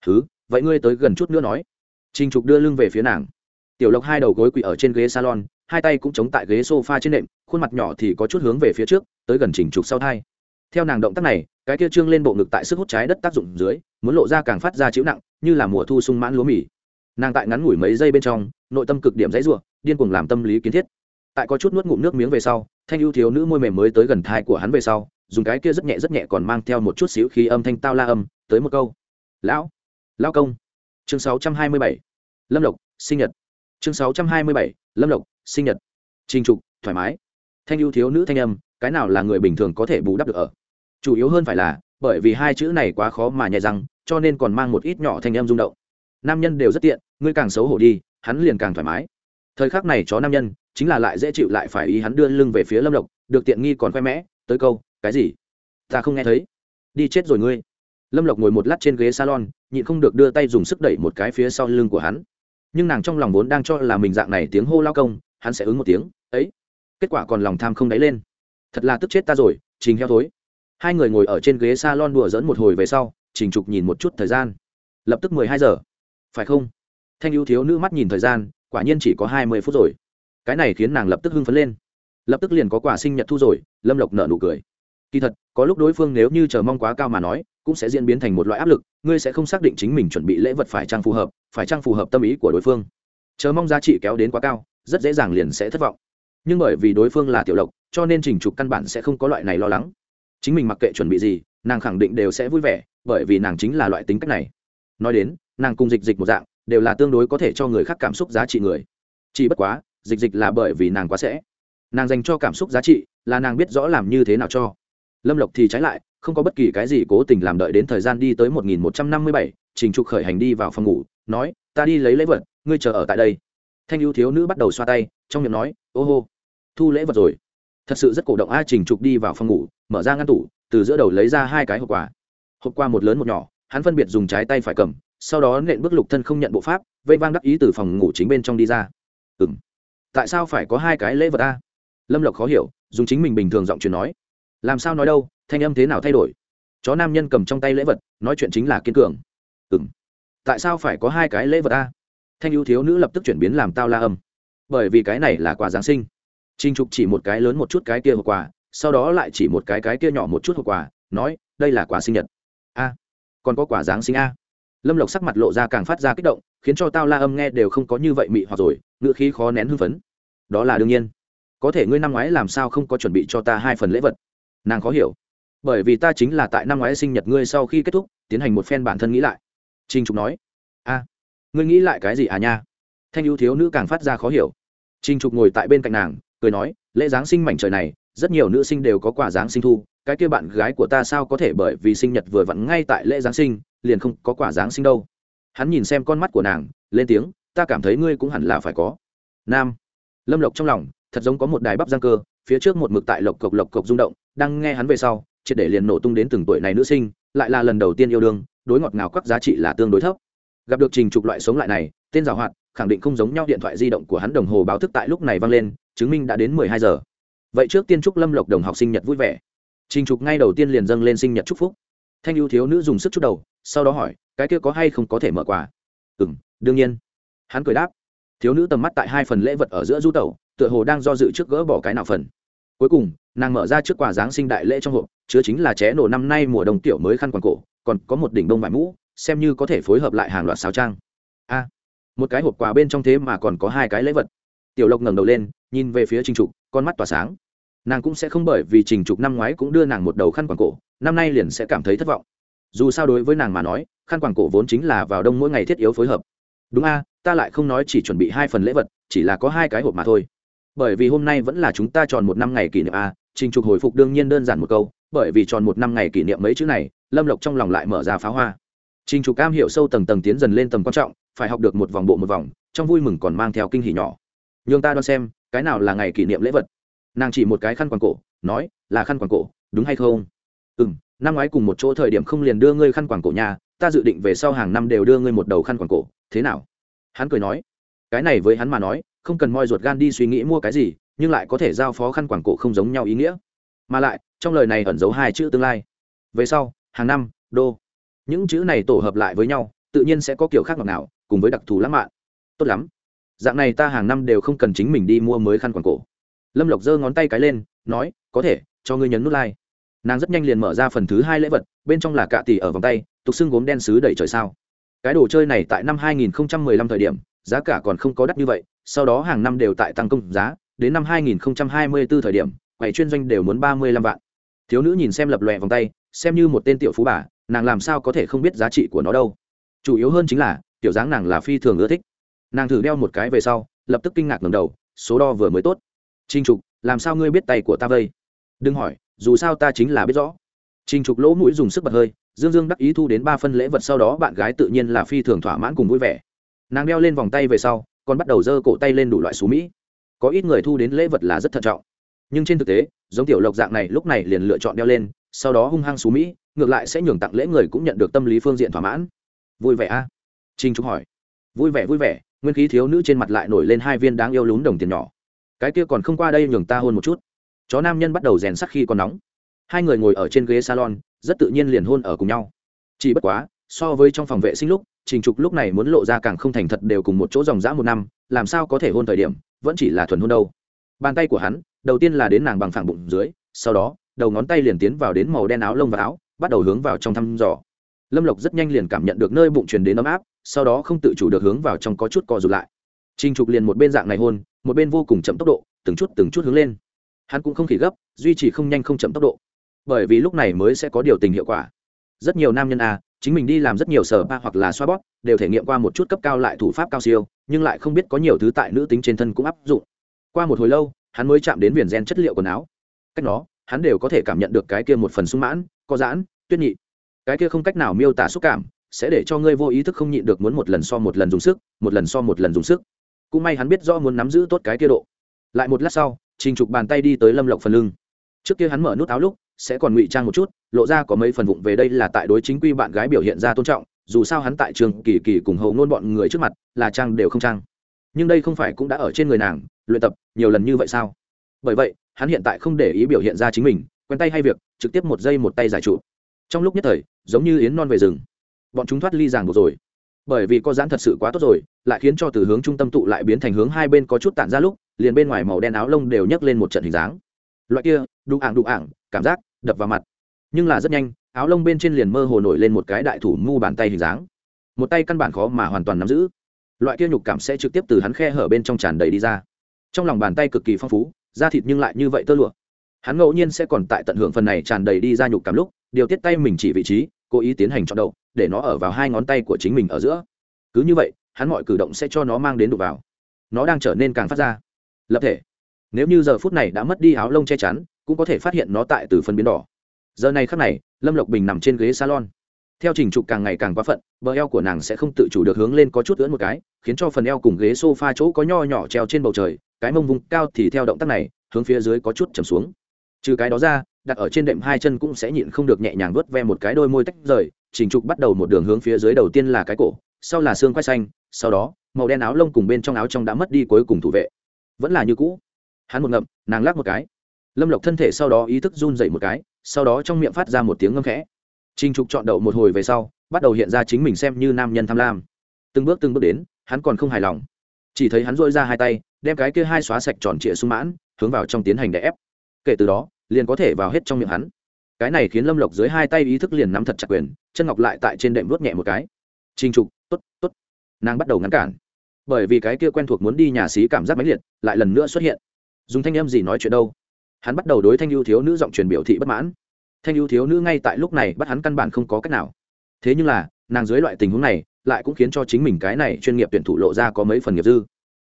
Thứ vậy ngươi tới gần chút nữa nói. Trình trục đưa lưng về phía nàng. Tiểu lộc hai đầu gối quỳ ở trên ghế salon, hai tay cũng chống tại ghế sofa trên nệm, khuôn mặt nhỏ thì có chút hướng về phía trước, tới gần trình trục sau thai. Theo nàng động tác này, cái kia trương lên bộ ngực tại sức hút trái đất tác dụng dưới, muốn lộ ra càng phát ra chịu nặng, như là mùa thu sung mãn lúa mì. Nàng tại ngắn ngủi mấy giây bên trong, nội tâm cực điểm dãy ruộng điên cuồng làm tâm lý kiến thiết tại có chút nuốt ngụm nước miếng về sau, thanh ưu thiếu nữ môi mềm mới tới gần thai của hắn về sau, dùng cái kia rất nhẹ rất nhẹ còn mang theo một chút xíu khí âm thanh tao la âm, tới một câu. Lão lão công. Chương 627. lâm lộc, sinh nhật. Chương 627. lâm lộc, sinh nhật. Trình trục, thoải mái. Thanh ưu thiếu nữ thanh âm, cái nào là người bình thường có thể bù đắp được ở? Chủ yếu hơn phải là, bởi vì hai chữ này quá khó mà nhẹ rằng cho nên còn mang một ít nhỏ thanh âm rung động. Nam nhân đều rất tiện, ngươi càng xấu hổ đi, hắn liền càng thoải mái thời khắc này chó nam nhân chính là lại dễ chịu lại phải ý hắn đưa lưng về phía lâm lộc, được tiện nghi còn khoe mẽ, tới câu, cái gì? Ta không nghe thấy. Đi chết rồi ngươi. Lâm lộc ngồi một lát trên ghế salon, nhịn không được đưa tay dùng sức đẩy một cái phía sau lưng của hắn. Nhưng nàng trong lòng vốn đang cho là mình dạng này tiếng hô lao công, hắn sẽ ứng một tiếng, ấy. Kết quả còn lòng tham không đáy lên. Thật là tức chết ta rồi, trình heo thối. Hai người ngồi ở trên ghế salon đùa dẫn một hồi về sau, trình trục nhìn một chút thời gian. Lập tức mười hai giờ. Phải không? Thanh ưu thiếu nữ mắt nhìn thời gian quả nhiên chỉ có hai mươi phút rồi. Cái này khiến nàng lập tức hưng phấn lên. Lập tức liền có quà sinh nhật thu rồi, lâm lộc nợ nụ cười. Kỳ thật, có lúc đối phương nếu như chờ mong quá cao mà nói, cũng sẽ diễn biến thành một loại áp lực, ngươi sẽ không xác định chính mình chuẩn bị lễ vật phải trang phù hợp, phải trang phù hợp tâm ý của đối phương. Chờ mong giá trị kéo đến quá cao, rất dễ dàng liền sẽ thất vọng. Nhưng bởi vì đối phương là tiểu lộc, cho nên trình trục căn bản sẽ không có loại này lo lắng. Chính mình mặc kệ chuẩn bị gì, nàng khẳng định đều sẽ vui vẻ, bởi vì nàng chính là loại tính cách này. Nói đến nàng cùng dịch dịch một dạng, đều là tương đối có thể cho người khác cảm xúc giá trị người. Chỉ bất quá, dịch dịch là bởi vì nàng quá sẽ. Nàng dành cho cảm xúc giá trị là nàng biết rõ làm như thế nào cho. Lâm lộc thì trái lại, không có bất kỳ cái gì cố tình làm đợi đến thời gian đi tới một nghìn một trăm năm mươi bảy, trình trục khởi hành đi vào phòng ngủ, nói, ta đi lấy lễ vật, ngươi chờ ở tại đây. Thanh ưu thiếu nữ bắt đầu xoa tay, trong miệng nói, ô hô, thu lễ vật rồi. Thật sự rất cổ động a trình trục đi vào phòng ngủ, mở ra ngăn tủ, từ giữa đầu lấy ra hai cái hộp quà. Hộp quà một lớn một nhỏ, hắn phân biệt dùng trái tay phải cầm sau đó nện bước lục thân không nhận bộ pháp, vây vang đắc ý từ phòng ngủ chính bên trong đi ra. Ừ m tại sao phải có hai cái lễ vật a? Lâm lộc khó hiểu, dùng chính mình bình thường giọng chuyện nói. Làm sao nói đâu, thanh âm thế nào thay đổi? Chó nam nhân cầm trong tay lễ vật, nói chuyện chính là kiên cường. Ừ m tại sao phải có hai cái lễ vật a? Thanh ưu thiếu nữ lập tức chuyển biến làm tao la âm. Bởi vì cái này là quà giáng sinh. Trinh trục chỉ một cái lớn một chút cái kia hộp quà, sau đó lại chỉ một cái cái kia nhỏ một chút hộp quà, nói, đây là quà sinh nhật. A, còn có quà giáng sinh a? Lâm lộc sắc mặt lộ ra càng phát ra kích động, khiến cho tao la âm nghe đều không có như vậy mị hoặc rồi ngựa khí khó nén hưng phấn. Đó là đương nhiên. Có thể ngươi năm ngoái làm sao không có chuẩn bị cho ta hai phần lễ vật? Nàng khó hiểu. Bởi vì ta chính là tại năm ngoái sinh nhật ngươi sau khi kết thúc, tiến hành một phen bản thân nghĩ lại. Trinh trục nói. A, ngươi nghĩ lại cái gì à nha? Thanh ưu thiếu nữ càng phát ra khó hiểu. Trinh trục ngồi tại bên cạnh nàng, cười nói, lễ giáng sinh mảnh trời này rất nhiều nữ sinh đều có quả giáng sinh thu, cái kia bạn gái của ta sao có thể bởi vì sinh nhật vừa vặn ngay tại lễ giáng sinh, liền không có quả giáng sinh đâu. Hắn nhìn xem con mắt của nàng, lên tiếng, ta cảm thấy ngươi cũng hẳn là phải có. Nam. Lâm lộc trong lòng, thật giống có một đài bắp giang cơ, phía trước một mực tại lộc cộc lộc cộc rung động, đang nghe hắn về sau, triệt để liền nổ tung đến từng tuổi này nữ sinh, lại là lần đầu tiên yêu đương, đối ngọt ngào các giá trị là tương đối thấp. Gặp được trình trục loại sống lại này, tên giảo hoạt, khẳng định không giống nhau điện thoại di động của hắn đồng hồ báo thức tại lúc này vang lên, chứng minh đã đến mười hai giờ vậy trước tiên chúc lâm lộc đồng học sinh nhật vui vẻ. Trình trục ngay đầu tiên liền dâng lên sinh nhật chúc phúc. Thanh ưu thiếu nữ dùng sức chút đầu, sau đó hỏi, cái kia có hay không có thể mở quà? Ừ m đương nhiên. Hắn cười đáp. Thiếu nữ tầm mắt tại hai phần lễ vật ở giữa du tẩu, tựa hồ đang do dự trước gỡ bỏ cái nào phần. Cuối cùng, nàng mở ra trước quà giáng sinh đại lễ trong hộp, chứa chính là ché nổ năm nay mùa đông tiểu mới khăn quàng cổ, còn có một đỉnh đông vải mũ, xem như có thể phối hợp lại hàng loạt sáo trang. A, một cái hộp quà bên trong thế mà còn có hai cái lễ vật. Tiểu lộc ngẩng đầu lên nhìn về phía trình trục, con mắt tỏa sáng. Nàng cũng sẽ không bởi vì trình trục năm ngoái cũng đưa nàng một đầu khăn quàng cổ, năm nay liền sẽ cảm thấy thất vọng. Dù sao đối với nàng mà nói, khăn quàng cổ vốn chính là vào đông mỗi ngày thiết yếu phối hợp. Đúng a, ta lại không nói chỉ chuẩn bị hai phần lễ vật, chỉ là có hai cái hộp mà thôi. Bởi vì hôm nay vẫn là chúng ta tròn một năm ngày kỷ niệm a, trình trục hồi phục đương nhiên đơn giản một câu, bởi vì tròn một năm ngày kỷ niệm mấy chữ này, lâm lộc trong lòng lại mở ra pháo hoa. Trình trục cam hiểu sâu tầng tầng tiến dần lên tầm quan trọng, phải học được một vòng bộ một vòng, trong vui mừng còn mang theo kinh hỉ nhỏ. Nhường ta đoán xem cái nào là ngày kỷ niệm lễ vật? Nàng chỉ một cái khăn quàng cổ, nói, là khăn quàng cổ, đúng hay không? Ừ m năm ngoái cùng một chỗ thời điểm không liền đưa ngươi khăn quàng cổ nhà, ta dự định về sau hàng năm đều đưa ngươi một đầu khăn quàng cổ, thế nào? Hắn cười nói, cái này với hắn mà nói, không cần moi ruột gan đi suy nghĩ mua cái gì, nhưng lại có thể giao phó khăn quàng cổ không giống nhau ý nghĩa. Mà lại, trong lời này ẩn giấu hai chữ tương lai. Về sau, hàng năm, đô, những chữ này tổ hợp lại với nhau, tự nhiên sẽ có kiểu khác ngọt nào cùng với đặc thù lãng mạn. Tốt lắm dạng này ta hàng năm đều không cần chính mình đi mua mới khăn quàng cổ. Lâm lộc giơ ngón tay cái lên, nói, có thể, cho ngươi nhấn nút like. Nàng rất nhanh liền mở ra phần thứ hai lễ vật, bên trong là cạ tỷ ở vòng tay, tục xưng gốm đen xứ đầy trời sao. Cái đồ chơi này tại năm 2015 thời điểm, giá cả còn không có đắt như vậy, sau đó hàng năm đều tại tăng công giá, đến năm 2024 thời điểm, quầy chuyên doanh đều muốn 35 vạn. Thiếu nữ nhìn xem lập lòe vòng tay, xem như một tên tiểu phú bà, nàng làm sao có thể không biết giá trị của nó đâu. Chủ yếu hơn chính là, tiểu dáng nàng là phi thường ưa thích nàng thử đeo một cái về sau, lập tức kinh ngạc ngầm đầu, số đo vừa mới tốt. Trinh trục, làm sao ngươi biết tay của ta vây đừng hỏi, dù sao ta chính là biết rõ. Trinh trục lỗ mũi dùng sức bật hơi, dương dương đắc ý thu đến ba phân lễ vật sau đó bạn gái tự nhiên là phi thường thỏa mãn cùng vui vẻ. Nàng đeo lên vòng tay về sau, còn bắt đầu giơ cổ tay lên đủ loại xú mỹ. Có ít người thu đến lễ vật là rất thận trọng. Nhưng trên thực tế, giống tiểu lộc dạng này lúc này liền lựa chọn đeo lên, sau đó hung hăng xú mỹ, ngược lại sẽ nhường tặng lễ người cũng nhận được tâm lý phương diện thỏa mãn. Vui vẻ a? À? trinh trục hỏi. Vui vẻ vui vẻ nguyên khí thiếu nữ trên mặt lại nổi lên hai viên đáng yêu lún đồng tiền nhỏ. Cái kia còn không qua đây nhường ta hôn một chút. Chó nam nhân bắt đầu rèn sắc khi còn nóng. Hai người ngồi ở trên ghế salon, rất tự nhiên liền hôn ở cùng nhau. Chỉ bất quá, so với trong phòng vệ sinh lúc, trình trục lúc này muốn lộ ra càng không thành thật đều cùng một chỗ dòng dã một năm, làm sao có thể hôn thời điểm, vẫn chỉ là thuần hôn đâu. Bàn tay của hắn, đầu tiên là đến nàng bằng phẳng bụng dưới, sau đó, đầu ngón tay liền tiến vào đến màu đen áo lông và áo, bắt đầu hướng vào trong thăm dò lâm lộc rất nhanh liền cảm nhận được nơi bụng truyền đến ấm áp sau đó không tự chủ được hướng vào trong có chút co rụt lại Trình Trục liền một bên dạng này hôn, một bên vô cùng chậm tốc độ, từng chút từng chút hướng lên. Hắn cũng không khỉ gấp, duy trì không nhanh không chậm tốc độ. Bởi vì lúc này mới sẽ có điều tình hiệu quả. Rất nhiều nam nhân a, à, chính mình đi làm rất nhiều sở ba hoặc là xoa bóp, đều thể nghiệm qua một chút cấp cao lại thủ pháp cao siêu, nhưng lại không biết có nhiều thứ tại nữ tính trên thân cũng áp dụng. Qua một hồi lâu, hắn mới chạm đến viền gen chất liệu quần áo. Cách đó, hắn đều có thể cảm nhận được cái kia một phần sung mãn, có giãn, tuyết nhị. Cái kia không cách nào miêu tả xúc cảm, sẽ để cho ngươi vô ý thức không nhịn được muốn một lần so một lần dùng sức, một lần so một lần dùng sức. Cũng may hắn biết rõ muốn nắm giữ tốt cái kia độ. Lại một lát sau trình trục bàn tay đi tới lâm lộc phần lưng. Trước kia hắn mở nút áo lúc sẽ còn ngụy trang một chút lộ ra có mấy phần vụng về đây là tại đối chính quy bạn gái biểu hiện ra tôn trọng dù sao hắn tại trường kỳ kỳ cùng hầu ngôn bọn người trước mặt là trang đều không trang. Nhưng đây không phải cũng đã ở trên người nàng luyện tập nhiều lần như vậy sao? Bởi vậy hắn hiện tại không để ý biểu hiện ra chính mình quen tay hay việc trực tiếp một giây một tay giải trụ. Trong lúc nhất thời giống như yến non về rừng. Bọn chúng thoát ly ràng buộc rồi. Bởi vì có giãn thật sự quá tốt rồi, lại khiến cho từ hướng trung tâm tụ lại biến thành hướng hai bên có chút tản ra lúc, liền bên ngoài màu đen áo lông đều nhấc lên một trận hình dáng. Loại kia, đụng ảng đụng ảng, cảm giác, đập vào mặt. Nhưng là rất nhanh, áo lông bên trên liền mơ hồ nổi lên một cái đại thủ mu bàn tay hình dáng. Một tay căn bản khó mà hoàn toàn nắm giữ. Loại kia nhục cảm sẽ trực tiếp từ hắn khe hở bên trong tràn đầy đi ra. Trong lòng bàn tay cực kỳ phong phú, da thịt nhưng lại như vậy tơ lụa. Hắn ngẫu nhiên sẽ còn tại tận hưởng phần này tràn đầy đi ra nhục cảm lúc điều tiết tay mình chỉ vị trí, cố ý tiến hành chọn đậu để nó ở vào hai ngón tay của chính mình ở giữa. Cứ như vậy, hắn mọi cử động sẽ cho nó mang đến đục vào. Nó đang trở nên càng phát ra. Lập thể. Nếu như giờ phút này đã mất đi áo lông che chắn, cũng có thể phát hiện nó tại từ phân biến đỏ. Giờ này khắc này, lâm lộc bình nằm trên ghế salon. Theo trình trục càng ngày càng quá phận, bờ eo của nàng sẽ không tự chủ được hướng lên có chút ưỡn một cái, khiến cho phần eo cùng ghế s o f a chỗ có nho nhỏ treo trên bầu trời, cái mông vùng cao thì theo động tác này, hướng phía dưới có chút chầm xuống. Trừ cái đó ra đặt ở trên đệm hai chân cũng sẽ nhịn không được nhẹ nhàng vớt ve một cái đôi môi tách rời, trình trục bắt đầu một đường hướng phía dưới đầu tiên là cái cổ, sau là xương quay xanh, sau đó, màu đen áo lông cùng bên trong áo trong đã mất đi cuối cùng thủ vệ. Vẫn là như cũ. Hắn một ngậm, nàng lắc một cái. Lâm lộc thân thể sau đó ý thức run dậy một cái, sau đó trong miệng phát ra một tiếng ngâm khẽ. Trình trục chọn đậu một hồi về sau, bắt đầu hiện ra chính mình xem như nam nhân tham lam. Từng bước từng bước đến, hắn còn không hài lòng. Chỉ thấy hắn dội ra hai tay, đem cái kia hai xóa sạch tròn trịa sung mãn, hướng vào trong tiến hành đè ép. Kể từ đó liền có thể vào hết trong miệng hắn. Cái này khiến lâm lộc dưới hai tay ý thức liền nắm thật chặt quyền, chân ngọc lại tại trên đệm vuốt nhẹ một cái. Trình trục t ố t t ố t nàng bắt đầu ngăn cản. Bởi vì cái kia quen thuộc muốn đi nhà xí cảm giác mãnh liệt, lại lần nữa xuất hiện. Dùng thanh em gì nói chuyện đâu? Hắn bắt đầu đối thanh ưu thiếu nữ giọng truyền biểu thị bất mãn. Thanh ưu thiếu nữ ngay tại lúc này bắt hắn căn bản không có cách nào. Thế nhưng là, nàng dưới loại tình huống này, lại cũng khiến cho chính mình cái này chuyên nghiệp tuyển thủ lộ ra có mấy phần nghiệp dư.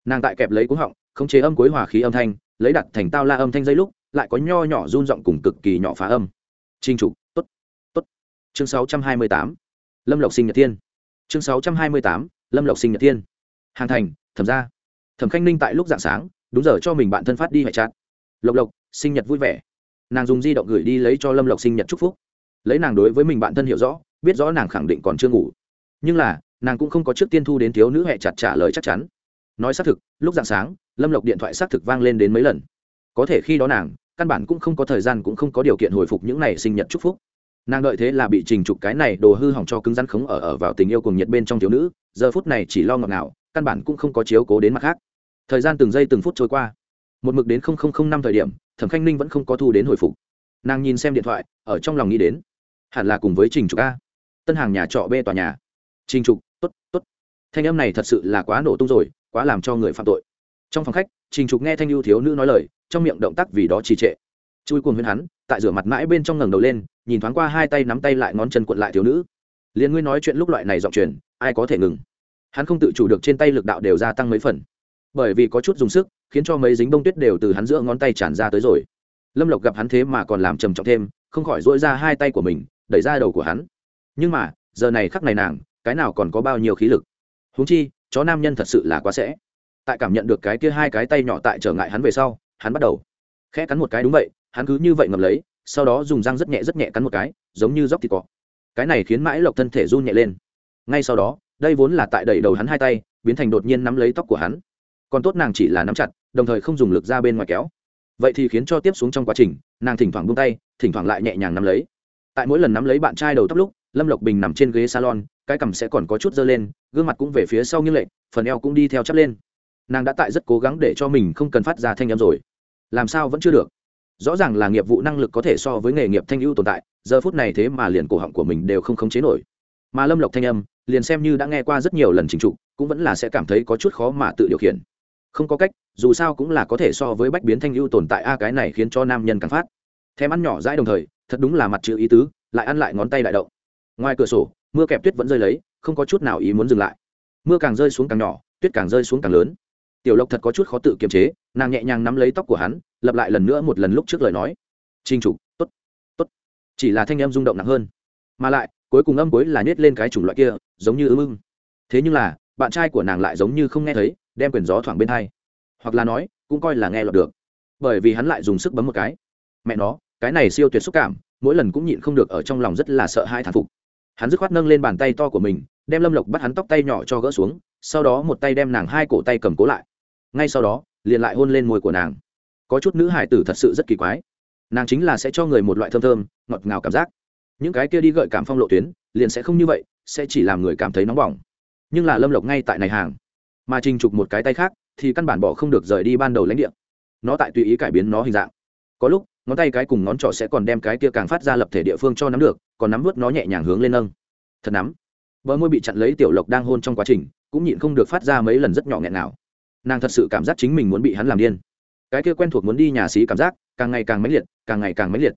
Nàng tại kẹp lấy cúng họng, khống chế âm cuối hòa khí âm thanh, lấy đặt thành tao la âm thanh dây lúc lại có nho nhỏ run giọng cùng cực kỳ nhỏ phá âm. Trinh trục, tốt tốt. Chương 628. lâm lộc sinh nhật thiên. Chương 628. lâm lộc sinh nhật thiên. Hàng thành, thẩm ra thẩm khanh ninh tại lúc dạng sáng, đúng giờ cho mình bạn thân phát đi hệ chặt lộc lộc, sinh nhật vui vẻ. Nàng dùng di động gửi đi lấy cho lâm lộc sinh nhật chúc phúc. Lấy nàng đối với mình bạn thân hiểu rõ, biết rõ nàng khẳng định còn chưa ngủ. Nhưng là, nàng cũng không có trước tiên thu đến thiếu nữ hẹ chặt trả lời chắc chắn. Nói xác thực, lúc dạng sáng, lâm lộc điện thoại xác thực vang lên đến mấy lần. Có thể khi đó nàng căn bản cũng không có thời gian cũng không có điều kiện hồi phục những này sinh nhật chúc phúc. Nàng đợi thế là bị trình trục cái này đồ hư hỏng cho cứng rắn khống ở ở vào tình yêu cùng nhiệt bên trong thiếu nữ, giờ phút này chỉ lo ngọt ngào, căn bản cũng không có chiếu cố đến mặt khác. Thời gian từng giây từng phút trôi qua. Một mực đến năm thời điểm, thẩm khanh ninh vẫn không có thu đến hồi phục. Nàng nhìn xem điện thoại, ở trong lòng nghĩ đến, hẳn là cùng với trình trục a. Tân hàng nhà trọ b tòa nhà. Trình trục t ố t t ố t thanh âm này thật sự là quá nổ tung rồi, quá làm cho người phạm tội. Trong phòng khách trình trục nghe thanh ưu thiếu nữ nói lời, trong miệng động tác vì đó trì trệ. Chui cuồng huyên hắn, tại rửa mặt mãi bên trong ngẩng đầu lên, nhìn thoáng qua hai tay nắm tay lại ngón chân cuộn lại thiếu nữ. Liền ngươi nói chuyện lúc loại này giọng truyền, ai có thể ngừng? Hắn không tự chủ được trên tay lực đạo đều gia tăng mấy phần. Bởi vì có chút dùng sức, khiến cho mấy dính bông tuyết đều từ hắn giữa ngón tay tràn ra tới rồi. Lâm lộc gặp hắn thế mà còn làm trầm trọng thêm, không khỏi dỗi ra hai tay của mình, đẩy ra đầu của hắn. Nhưng mà, giờ này khắc này nàng, cái nào còn có bao nhiêu khí lực? Huống chi, chó nam nhân thật sự là quá sẽ tại cảm nhận được cái kia hai cái tay nhỏ tại trở ngại hắn về sau, hắn bắt đầu khẽ cắn một cái đúng vậy, hắn cứ như vậy ngầm lấy, sau đó dùng răng rất nhẹ rất nhẹ cắn một cái, giống như dóc thịt cọ. Cái này khiến mãi lộc thân thể run nhẹ lên. Ngay sau đó, đây vốn là tại đẩy đầu hắn hai tay, biến thành đột nhiên nắm lấy tóc của hắn. Còn tốt nàng chỉ là nắm chặt, đồng thời không dùng lực ra bên ngoài kéo. Vậy thì khiến cho tiếp xuống trong quá trình, nàng thỉnh thoảng buông tay, thỉnh thoảng lại nhẹ nhàng nắm lấy. Tại mỗi lần nắm lấy bạn trai đầu tóc lúc, lâm lộc bình nằm trên ghế salon, cái cằm sẽ còn có chút dơ lên, gương mặt cũng về phía sau như lệ phần eo cũng đi theo chắp lên nàng đã tại rất cố gắng để cho mình không cần phát ra thanh â m rồi. Làm sao vẫn chưa được? Rõ ràng là nghiệp vụ năng lực có thể so với nghề nghiệp thanh ưu tồn tại, giờ phút này thế mà liền cổ họng của mình đều không khống chế nổi. Mà lâm lộc thanh âm, liền xem như đã nghe qua rất nhiều lần chính trục cũng vẫn là sẽ cảm thấy có chút khó mà tự điều khiển. Không có cách, dù sao cũng là có thể so với bách biến thanh ưu tồn tại a, cái này khiến cho nam nhân càng phát. Thèm ăn nhỏ dãi đồng thời, thật đúng là mặt chữ ý tứ, lại ăn lại ngón tay đại động. Ngoài cửa sổ, mưa kẹp tuyết vẫn rơi lấy, không có chút nào ý muốn dừng lại. Mưa càng rơi xuống càng nhỏ, tuyết càng rơi xuống càng lớn tiểu lộc thật có chút khó tự kiềm chế nàng nhẹ nhàng nắm lấy tóc của hắn lặp lại lần nữa một lần lúc trước lời nói. Trinh trục t ố t t ố t chỉ là thanh em rung động nặng hơn. Mà lại cuối cùng âm cuối là nhét lên cái chủng loại kia giống như ư ưng thế nhưng là bạn trai của nàng lại giống như không nghe thấy đem quyền gió thoảng bên thay, hoặc là nói cũng coi là nghe lọt được. Bởi vì hắn lại dùng sức bấm một cái. Mẹ nó cái này siêu tuyệt xúc cảm mỗi lần cũng nhịn không được ở trong lòng rất là sợ hai thản phục. Hắn dứt khoát nâng lên bàn tay to của mình đem lâm lộc bắt hắn tóc tay nhỏ cho gỡ xuống sau đó một tay đem nàng hai cổ tay cầm cố lại ngay sau đó, liền lại hôn lên môi của nàng. Có chút nữ hải tử thật sự rất kỳ quái. Nàng chính là sẽ cho người một loại thơm thơm, ngọt ngào cảm giác. Những cái kia đi gợi cảm phong lộ tuyến, liền sẽ không như vậy, sẽ chỉ làm người cảm thấy nóng bỏng. Nhưng là lâm lộc ngay tại này hàng. Mà trình trục một cái tay khác, thì căn bản bỏ không được rời đi ban đầu lãnh địa. Nó tại tùy ý cải biến nó hình dạng. Có lúc, ngón tay cái cùng ngón trỏ sẽ còn đem cái kia càng phát ra lập thể địa phương cho nắm được, còn nắm vớt nó nhẹ nhàng hướng lên nâng. Thật nắm. Bờ môi bị chặn lấy tiểu lộc đang hôn trong quá trình, cũng nhịn không được phát ra mấy lần rất nhỏ nghẹn nào nàng thật sự cảm giác chính mình muốn bị hắn làm điên. Cái kia quen thuộc muốn đi nhà xí cảm giác càng ngày càng mãnh liệt, càng ngày càng mãnh liệt.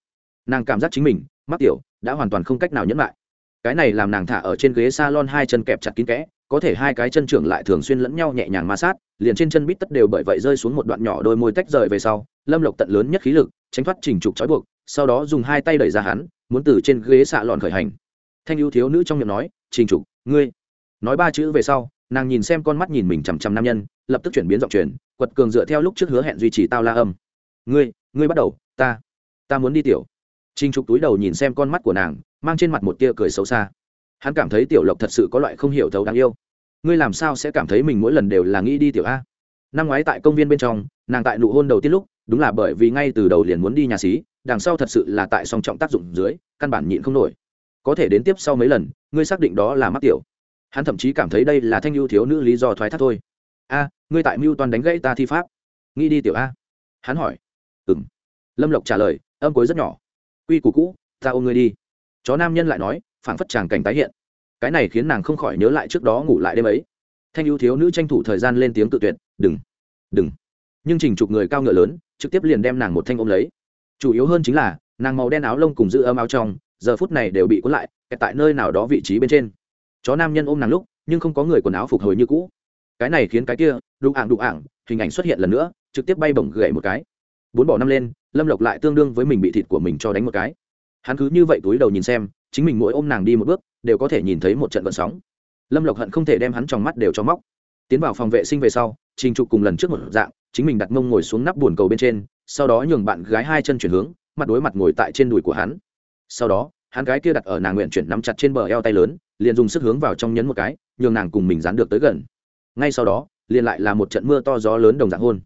Nàng cảm giác chính mình mắc tiểu, đã hoàn toàn không cách nào nhẫn lại. Cái này làm nàng thả ở trên ghế s a lon hai chân kẹp chặt kín kẽ, có thể hai cái chân trưởng lại thường xuyên lẫn nhau nhẹ nhàng ma sát, liền trên chân bít tất đều bởi vậy rơi xuống một đoạn nhỏ đôi môi tách rời về sau, lâm lộc tận lớn nhất khí lực, tránh thoát trình trục trói buộc, sau đó dùng hai tay đẩy ra hắn, muốn từ trên ghế xạ lòn khởi hành. Thanh ưu thiếu nữ trong miệng nói trình trục, ngươi. Nói ba chữ về sau, nàng nhìn xem con mắt nhìn mình chằm chằm nam nhân lập tức chuyển biến giọng truyền, quật cường dựa theo lúc trước hứa hẹn duy trì tao la âm. Ngươi ngươi bắt đầu, ta ta muốn đi tiểu. Trình trục túi đầu nhìn xem con mắt của nàng, mang trên mặt một tia cười xấu xa. Hắn cảm thấy tiểu lộc thật sự có loại không hiểu thấu đáng yêu. Ngươi làm sao sẽ cảm thấy mình mỗi lần đều là nghĩ đi tiểu a? Năm ngoái tại công viên bên trong, nàng tại nụ hôn đầu tiên lúc, đúng là bởi vì ngay từ đầu liền muốn đi nhà xí, đằng sau thật sự là tại song trọng tác dụng dưới, căn bản nhịn không nổi. Có thể đến tiếp sau mấy lần, ngươi xác định đó là mắc tiểu. Hắn thậm chí cảm thấy đây là thanh ưu thiếu nữ lý do thoái thác thôi. A ngươi tại mưu toàn đánh gãy ta thi pháp. Nghĩ đi tiểu a. Hắn hỏi. Ừ m lâm lộc trả lời, âm cối rất nhỏ. Quy củ cũ, ta ôm ngươi đi. Chó nam nhân lại nói, phảng phất tràng cảnh tái hiện. Cái này khiến nàng không khỏi nhớ lại trước đó ngủ lại đêm ấy. Thanh ưu thiếu nữ tranh thủ thời gian lên tiếng tự tuyệt, đừng đừng. Nhưng trình chụp người cao ngựa lớn, trực tiếp liền đem nàng một thanh ôm lấy. Chủ yếu hơn chính là, nàng màu đen áo lông cùng giữ ấm áo trong, giờ phút này đều bị cuốn lại, kẹt tại nơi nào đó vị trí bên trên. Chó nam nhân ôm nàng lúc, nhưng không có người quần áo phục hồi như cũ. Cái này khiến cái kia đụng ảng đụng ảng, hình ảnh xuất hiện lần nữa, trực tiếp bay bổng gậy một cái. Bốn bỏ năm lên, lâm lộc lại tương đương với mình bị thịt của mình cho đánh một cái. Hắn cứ như vậy túi đầu nhìn xem, chính mình mỗi ôm nàng đi một bước, đều có thể nhìn thấy một trận vận sóng. Lâm lộc hận không thể đem hắn trong mắt đều cho móc. Tiến vào phòng vệ sinh về sau, trình trục cùng lần trước một dạng, chính mình đặt mông ngồi xuống nắp bồn cầu bên trên, sau đó nhường bạn gái hai chân chuyển hướng, mặt đối mặt ngồi tại trên đùi của hắn. Sau đó, hắn gái kia đặt ở nàng nguyện chuyển nắm chặt trên bờ eo tay lớn, liền dùng sức hướng vào trong nhấn một cái, nhường nàng cùng mình dán được tới gần. Ngay sau đó liền lại là một trận mưa to gió lớn đồng dạng hôn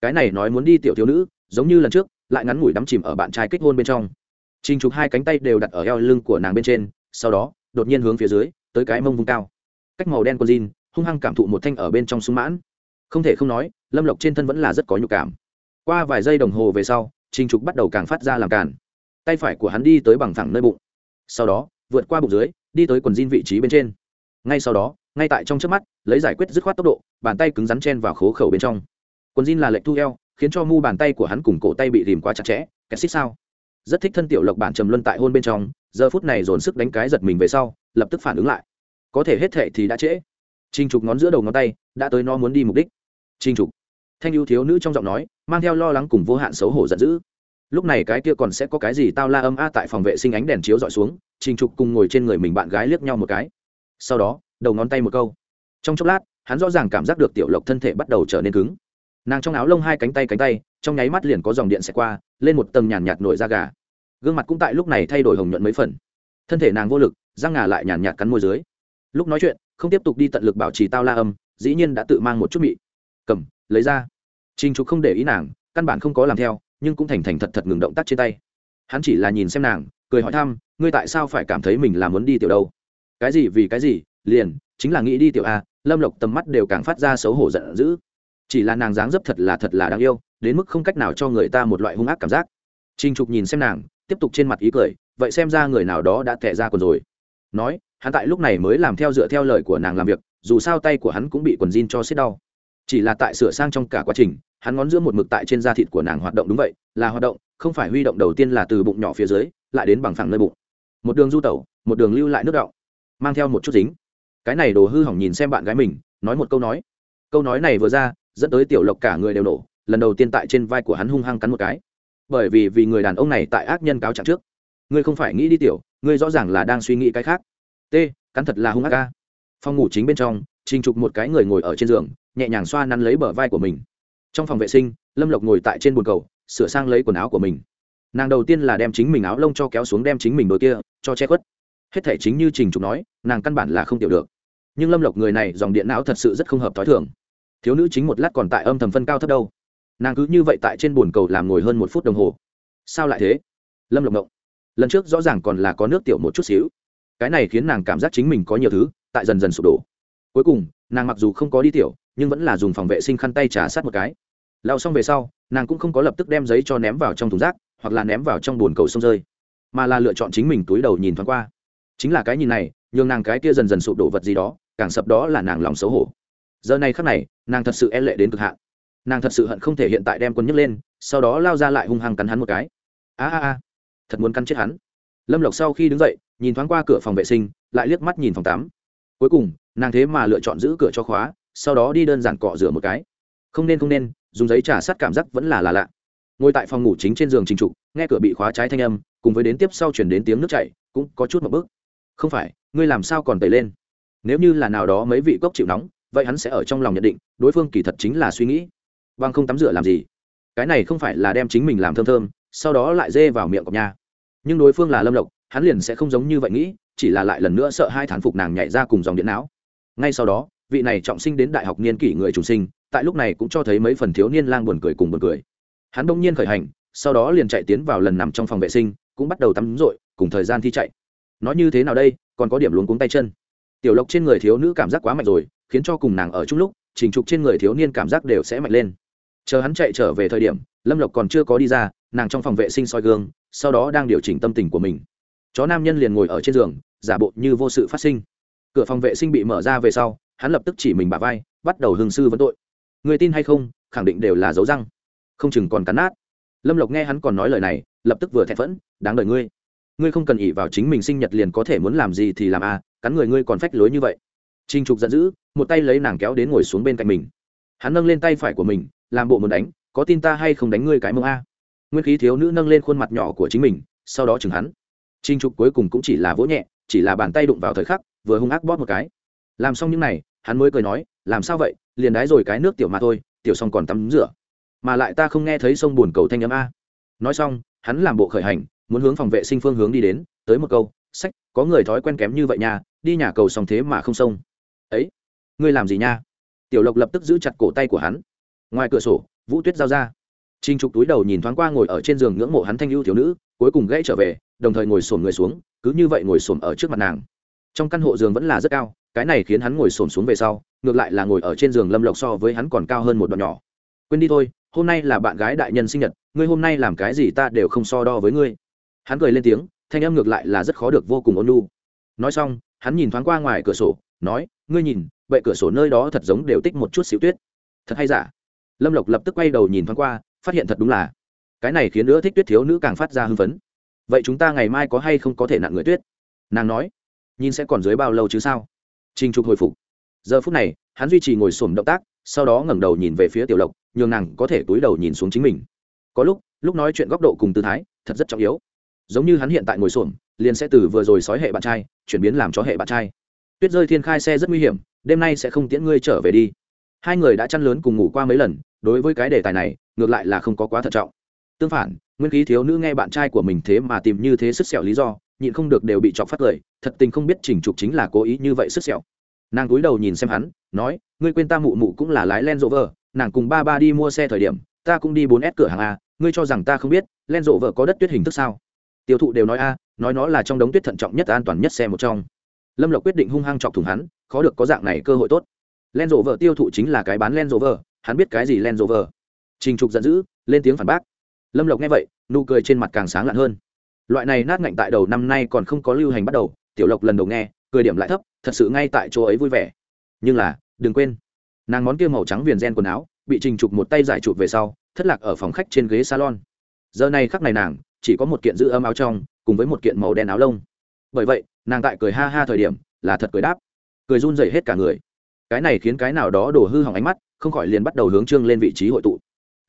cái này nói muốn đi tiểu thiếu nữ giống như lần trước lại ngắn ngủi đắm chìm ở bạn trai kích hôn bên trong Trình Trục hai cánh tay đều đặt ở eo lưng của nàng bên trên, sau đó, đột nhiên hướng phía dưới, tới cái mông vùng cao. Cách màu đen con jean, hung hăng cảm thụ một thanh ở bên trong súng mãn. Không thể không nói, Lâm Lộc trên thân vẫn là rất có nhục cảm. Qua vài giây đồng hồ về sau, Trình Trục bắt đầu càng phát ra làm càn Tay phải của hắn đi tới bằng thẳng nơi bụng. Sau đó, vượt qua bụng dưới, đi tới quần jean vị trí bên trên. Ngay sau đó, ngay tại trong trước mắt, lấy giải quyết dứt khoát tốc độ, bàn tay cứng rắn chen vào khố khẩu bên trong. Quần jean là lệnh thu eo, khiến cho mu bàn tay của hắn cùng cổ tay bị rìm quá chặt chẽ, kẹt xích sao? rất thích thân tiểu lộc bản trầm luân tại hôn bên trong giờ phút này dồn sức đánh cái giật mình về sau lập tức phản ứng lại. Có thể hết thệ thì đã trễ. Trinh trục ngón giữa đầu ngón tay đã tới nó muốn đi mục đích. Trinh trục. Thanh ưu thiếu nữ trong giọng nói mang theo lo lắng cùng vô hạn xấu hổ giận dữ. Lúc này cái kia còn sẽ có cái gì tao la âm a tại phòng vệ sinh ánh đèn chiếu dọi xuống trình trục cùng ngồi trên người mình bạn gái liếc nhau một cái. Sau đó đầu ngón tay một câu. Trong chốc lát, hắn rõ ràng cảm giác được tiểu lộc thân thể bắt đầu trở nên cứng. Nàng trong áo lông hai cánh tay cánh tay, trong nháy mắt liền có dòng điện xẹt qua, lên một tầng nhàn nhạt nổi da gà. Gương mặt cũng tại lúc này thay đổi hồng nhuận mấy phần. Thân thể nàng vô lực, răng ngà lại nhàn nhạt cắn môi dưới. Lúc nói chuyện, không tiếp tục đi tận lực bảo trì tao la âm, dĩ nhiên đã tự mang một chút mị. Cầm, lấy ra. Trinh trục không để ý nàng, căn bản không có làm theo, nhưng cũng thành thành thật thật ngừng động tác trên tay. Hắn chỉ là nhìn xem nàng, cười hỏi thăm, ngươi tại sao phải cảm thấy mình là muốn đi tiểu đâu? Cái gì vì cái gì? Liền, chính là nghĩ đi tiểu a, lâm lộc tầm mắt đều càng phát ra xấu hổ giận dữ. Chỉ là nàng dáng dấp thật là thật là đáng yêu, đến mức không cách nào cho người ta một loại hung ác cảm giác. Trinh trục nhìn xem nàng, tiếp tục trên mặt ý cười, vậy xem ra người nào đó đã tệ ra quần rồi. Nói, hắn tại lúc này mới làm theo dựa theo lời của nàng làm việc, dù sao tay của hắn cũng bị quần jean cho xiết đau. Chỉ là tại sửa sang trong cả quá trình, hắn ngón giữa một mực tại trên da thịt của nàng hoạt động đúng vậy, là hoạt động, không phải huy động đầu tiên là từ bụng nhỏ phía dưới, lại đến bằng phẳng nơi bụng. Một đường du tẩu, một đường lưu lại nước đọng, mang theo một chút dính cái này đồ hư hỏng nhìn xem bạn gái mình, nói một câu nói. Câu nói này vừa ra, dẫn tới tiểu lộc cả người đều nổ, lần đầu tiên tại trên vai của hắn hung hăng cắn một cái. Bởi vì vì người đàn ông này tại ác nhân cáo trạng trước. Ngươi không phải nghĩ đi tiểu, ngươi rõ ràng là đang suy nghĩ cái khác. T, cắn thật là hung ác ca phòng ngủ chính bên trong, trình trục một cái người ngồi ở trên giường, nhẹ nhàng xoa nắn lấy bờ vai của mình. Trong phòng vệ sinh, lâm lộc ngồi tại trên bồn cầu, sửa sang lấy quần áo của mình. Nàng đầu tiên là đem chính mình áo lông cho kéo xuống đem chính mình đôi kia, cho che khuất. Hết thể chính như trình trục nói, nàng căn bản là không tiểu được nhưng lâm lộc người này dòng điện não thật sự rất không hợp t h ó i thường. Thiếu nữ chính một lát còn tại âm thầm phân cao thấp đâu. Nàng cứ như vậy tại trên bồn cầu làm ngồi hơn một phút đồng hồ. Sao lại thế? Lâm lộc mộng lần trước rõ ràng còn là có nước tiểu một chút xíu. Cái này khiến nàng cảm giác chính mình có nhiều thứ, tại dần dần sụp đổ. Cuối cùng, nàng mặc dù không có đi tiểu, nhưng vẫn là dùng phòng vệ sinh khăn tay trả sát một cái. Lao xong về sau, nàng cũng không có lập tức đem giấy cho ném vào trong thùng rác, hoặc là ném vào trong bồn cầu sông rơi, mà là lựa chọn chính mình túi đầu nhìn thoáng qua. Chính là cái nhìn này, nhường nàng cái kia dần dần sụp đổ vật gì đó càng sập đó là nàng lòng xấu hổ. Giờ này khắc này, nàng thật sự e lệ đến cực hạn. Nàng thật sự hận không thể hiện tại đem quân nhấc lên, sau đó lao ra lại hung hăng cắn hắn một cái. A a a, thật muốn cắn chết hắn. Lâm lộc sau khi đứng dậy, nhìn thoáng qua cửa phòng vệ sinh, lại liếc mắt nhìn phòng tắm. Cuối cùng, nàng thế mà lựa chọn giữ cửa cho khóa, sau đó đi đơn giản cọ rửa một cái. Không nên không nên, dùng giấy trà sát cảm giác vẫn là là lạ. Ngồi tại phòng ngủ chính trên giường trình trục, nghe cửa bị khóa trái thanh âm, cùng với đến tiếp sau chuyển đến tiếng nước chảy, cũng có chút một bước. Không phải, ngươi làm sao còn tẩy lên? Nếu như là nào đó mấy vị cốc chịu nóng, vậy hắn sẽ ở trong lòng nhận định, đối phương kỳ thật chính là suy nghĩ. Vâng không tắm rửa làm gì. Cái này không phải là đem chính mình làm thơm thơm, sau đó lại dê vào miệng cọc nha. Nhưng đối phương là lâm lộc, hắn liền sẽ không giống như vậy nghĩ, chỉ là lại lần nữa sợ hai thán phục nàng nhảy ra cùng dòng điện não. Ngay sau đó, vị này trọng sinh đến đại học niên kỷ người trùng sinh, tại lúc này cũng cho thấy mấy phần thiếu niên lang buồn cười cùng buồn cười. Hắn đông nhiên khởi hành, sau đó liền chạy tiến vào lần nằm trong phòng vệ sinh, cũng bắt đầu tắm rội, cùng thời gian thi chạy. Nói như thế nào đây, còn có điểm luống cuống tay chân tiểu lộc trên người thiếu nữ cảm giác quá mạnh rồi, khiến cho cùng nàng ở chung lúc, trình trục trên người thiếu niên cảm giác đều sẽ mạnh lên. Chờ hắn chạy trở về thời điểm, lâm lộc còn chưa có đi ra, nàng trong phòng vệ sinh soi gương, sau đó đang điều chỉnh tâm tình của mình. Chó nam nhân liền ngồi ở trên giường, giả bộ như vô sự phát sinh. Cửa phòng vệ sinh bị mở ra về sau, hắn lập tức chỉ mình bà vai, bắt đầu hương sư vấn tội. Người tin hay không, khẳng định đều là dấu răng. Không chừng còn cắn nát. Lâm lộc nghe hắn còn nói lời này, lập tức vừa thẹn phẫn đáng đời ngươi ngươi không cần ỉ vào chính mình sinh nhật liền có thể muốn làm gì thì làm a à, cắn người ngươi còn phách lối như vậy. Trinh trục giận dữ một tay lấy nàng kéo đến ngồi xuống bên cạnh mình. Hắn nâng lên tay phải của mình làm bộ muốn đánh có tin ta hay không đánh ngươi cái mông a? Nguyên khí thiếu nữ nâng lên khuôn mặt nhỏ của chính mình sau đó chừng hắn. Trinh trục cuối cùng cũng chỉ là vỗ nhẹ chỉ là bàn tay đụng vào thời khắc vừa hung ác bóp một cái. Làm xong những này hắn mới cười nói làm sao vậy? Liền đái rồi cái nước tiểu mà thôi tiểu xong còn tắm rửa. Mà lại ta không nghe thấy sông buồn cầu thanh âm a. Nói xong hắn làm bộ khởi hành muốn hướng phòng vệ sinh phương hướng đi đến, tới một câu, sách, có người thói quen kém như vậy nha, đi nhà cầu xong thế mà không sông ấy, ngươi làm gì nha? Tiểu lộc lập tức giữ chặt cổ tay của hắn. Ngoài cửa sổ, vũ tuyết giao ra. Trinh trục túi đầu nhìn thoáng qua ngồi ở trên giường ngưỡng mộ hắn thanh ưu thiếu nữ, cuối cùng gãy trở về, đồng thời ngồi sổm người xuống, cứ như vậy ngồi sổm ở trước mặt nàng. Trong căn hộ giường vẫn là rất cao, cái này khiến hắn ngồi sổm xuống về sau, ngược lại là ngồi ở trên giường lâm lộc so với hắn còn cao hơn một đoạn nhỏ. Quên đi thôi, hôm nay là bạn gái đại nhân sinh nhật, ngươi hôm nay làm cái gì ta đều không so đo với ngươi hắn cười lên tiếng, thanh âm ngược lại là rất khó được vô cùng ôn lu nói xong, hắn nhìn thoáng qua ngoài cửa sổ, nói, ngươi nhìn vậy cửa sổ nơi đó thật giống đều tích một chút xíu tuyết. Thật hay giả? Lâm lộc lập tức quay đầu nhìn thoáng qua, phát hiện thật đúng là. Cái này khiến nữa thích tuyết thiếu nữ càng phát ra hưng phấn. Vậy chúng ta ngày mai có hay không có thể nặng người tuyết? Nàng nói. Nhìn sẽ còn dưới bao lâu chứ sao? Trình trục hồi phục. Giờ phút này, hắn duy trì ngồi xổm động tác, sau đó ngẩng đầu nhìn về phía tiểu lộc, nhường nàng có thể túi đầu nhìn xuống chính mình. Có lúc lúc nói chuyện góc độ cùng tư thái, thật rất trọng yếu giống như hắn hiện tại ngồi xổm, liền sẽ từ vừa rồi sói hệ bạn trai, chuyển biến làm chó hệ bạn trai. Tuyết rơi thiên khai xe rất nguy hiểm, đêm nay sẽ không tiễn ngươi trở về đi. Hai người đã chăn lớn cùng ngủ qua mấy lần, đối với cái đề tài này, ngược lại là không có quá thận trọng. Tương phản, nguyên khí thiếu nữ nghe bạn trai của mình thế mà tìm như thế sức sẹo lý do, nhịn không được đều bị chọc phát cười, thật tình không biết chỉnh trục chính là cố ý như vậy sức sẹo. Nàng cúi đầu nhìn xem hắn, nói, ngươi quên ta mụ mụ cũng là lái len rộ vờ nàng cùng ba ba đi mua xe thời điểm, ta cũng đi bốn s cửa hàng a, ngươi cho rằng ta không biết len rộ vợ có đất tuyết hình thức sao? Tiêu thụ đều nói a, nói nó là trong đống tuyết thận trọng nhất, an toàn nhất xe một trong. Lâm lộc quyết định hung hăng chọc thủng hắn, khó được có dạng này cơ hội tốt. Len rộ vợ tiêu thụ chính là cái bán len rộ vợ hắn biết cái gì len rover? Trình trục giận dữ, lên tiếng phản bác. Lâm lộc nghe vậy, nụ cười trên mặt càng sáng lạn hơn. Loại này nát ngạnh tại đầu năm nay còn không có lưu hành bắt đầu, tiểu lộc lần đầu nghe, cười điểm lại thấp, thật sự ngay tại chỗ ấy vui vẻ. Nhưng là, đừng quên. Nàng món kia màu trắng viền gen quần áo, bị trình trục một tay giải chụp về sau, thất lạc ở phòng khách trên ghế salon. Giờ này khắc này nàng chỉ có một kiện giữ ấm áo trong, cùng với một kiện màu đen áo lông. Bởi vậy, nàng tại cười ha ha thời điểm, là thật cười đáp. Cười run rẩy hết cả người. Cái này khiến cái nào đó đổ hư hỏng ánh mắt, không khỏi liền bắt đầu hướng trương lên vị trí hội tụ.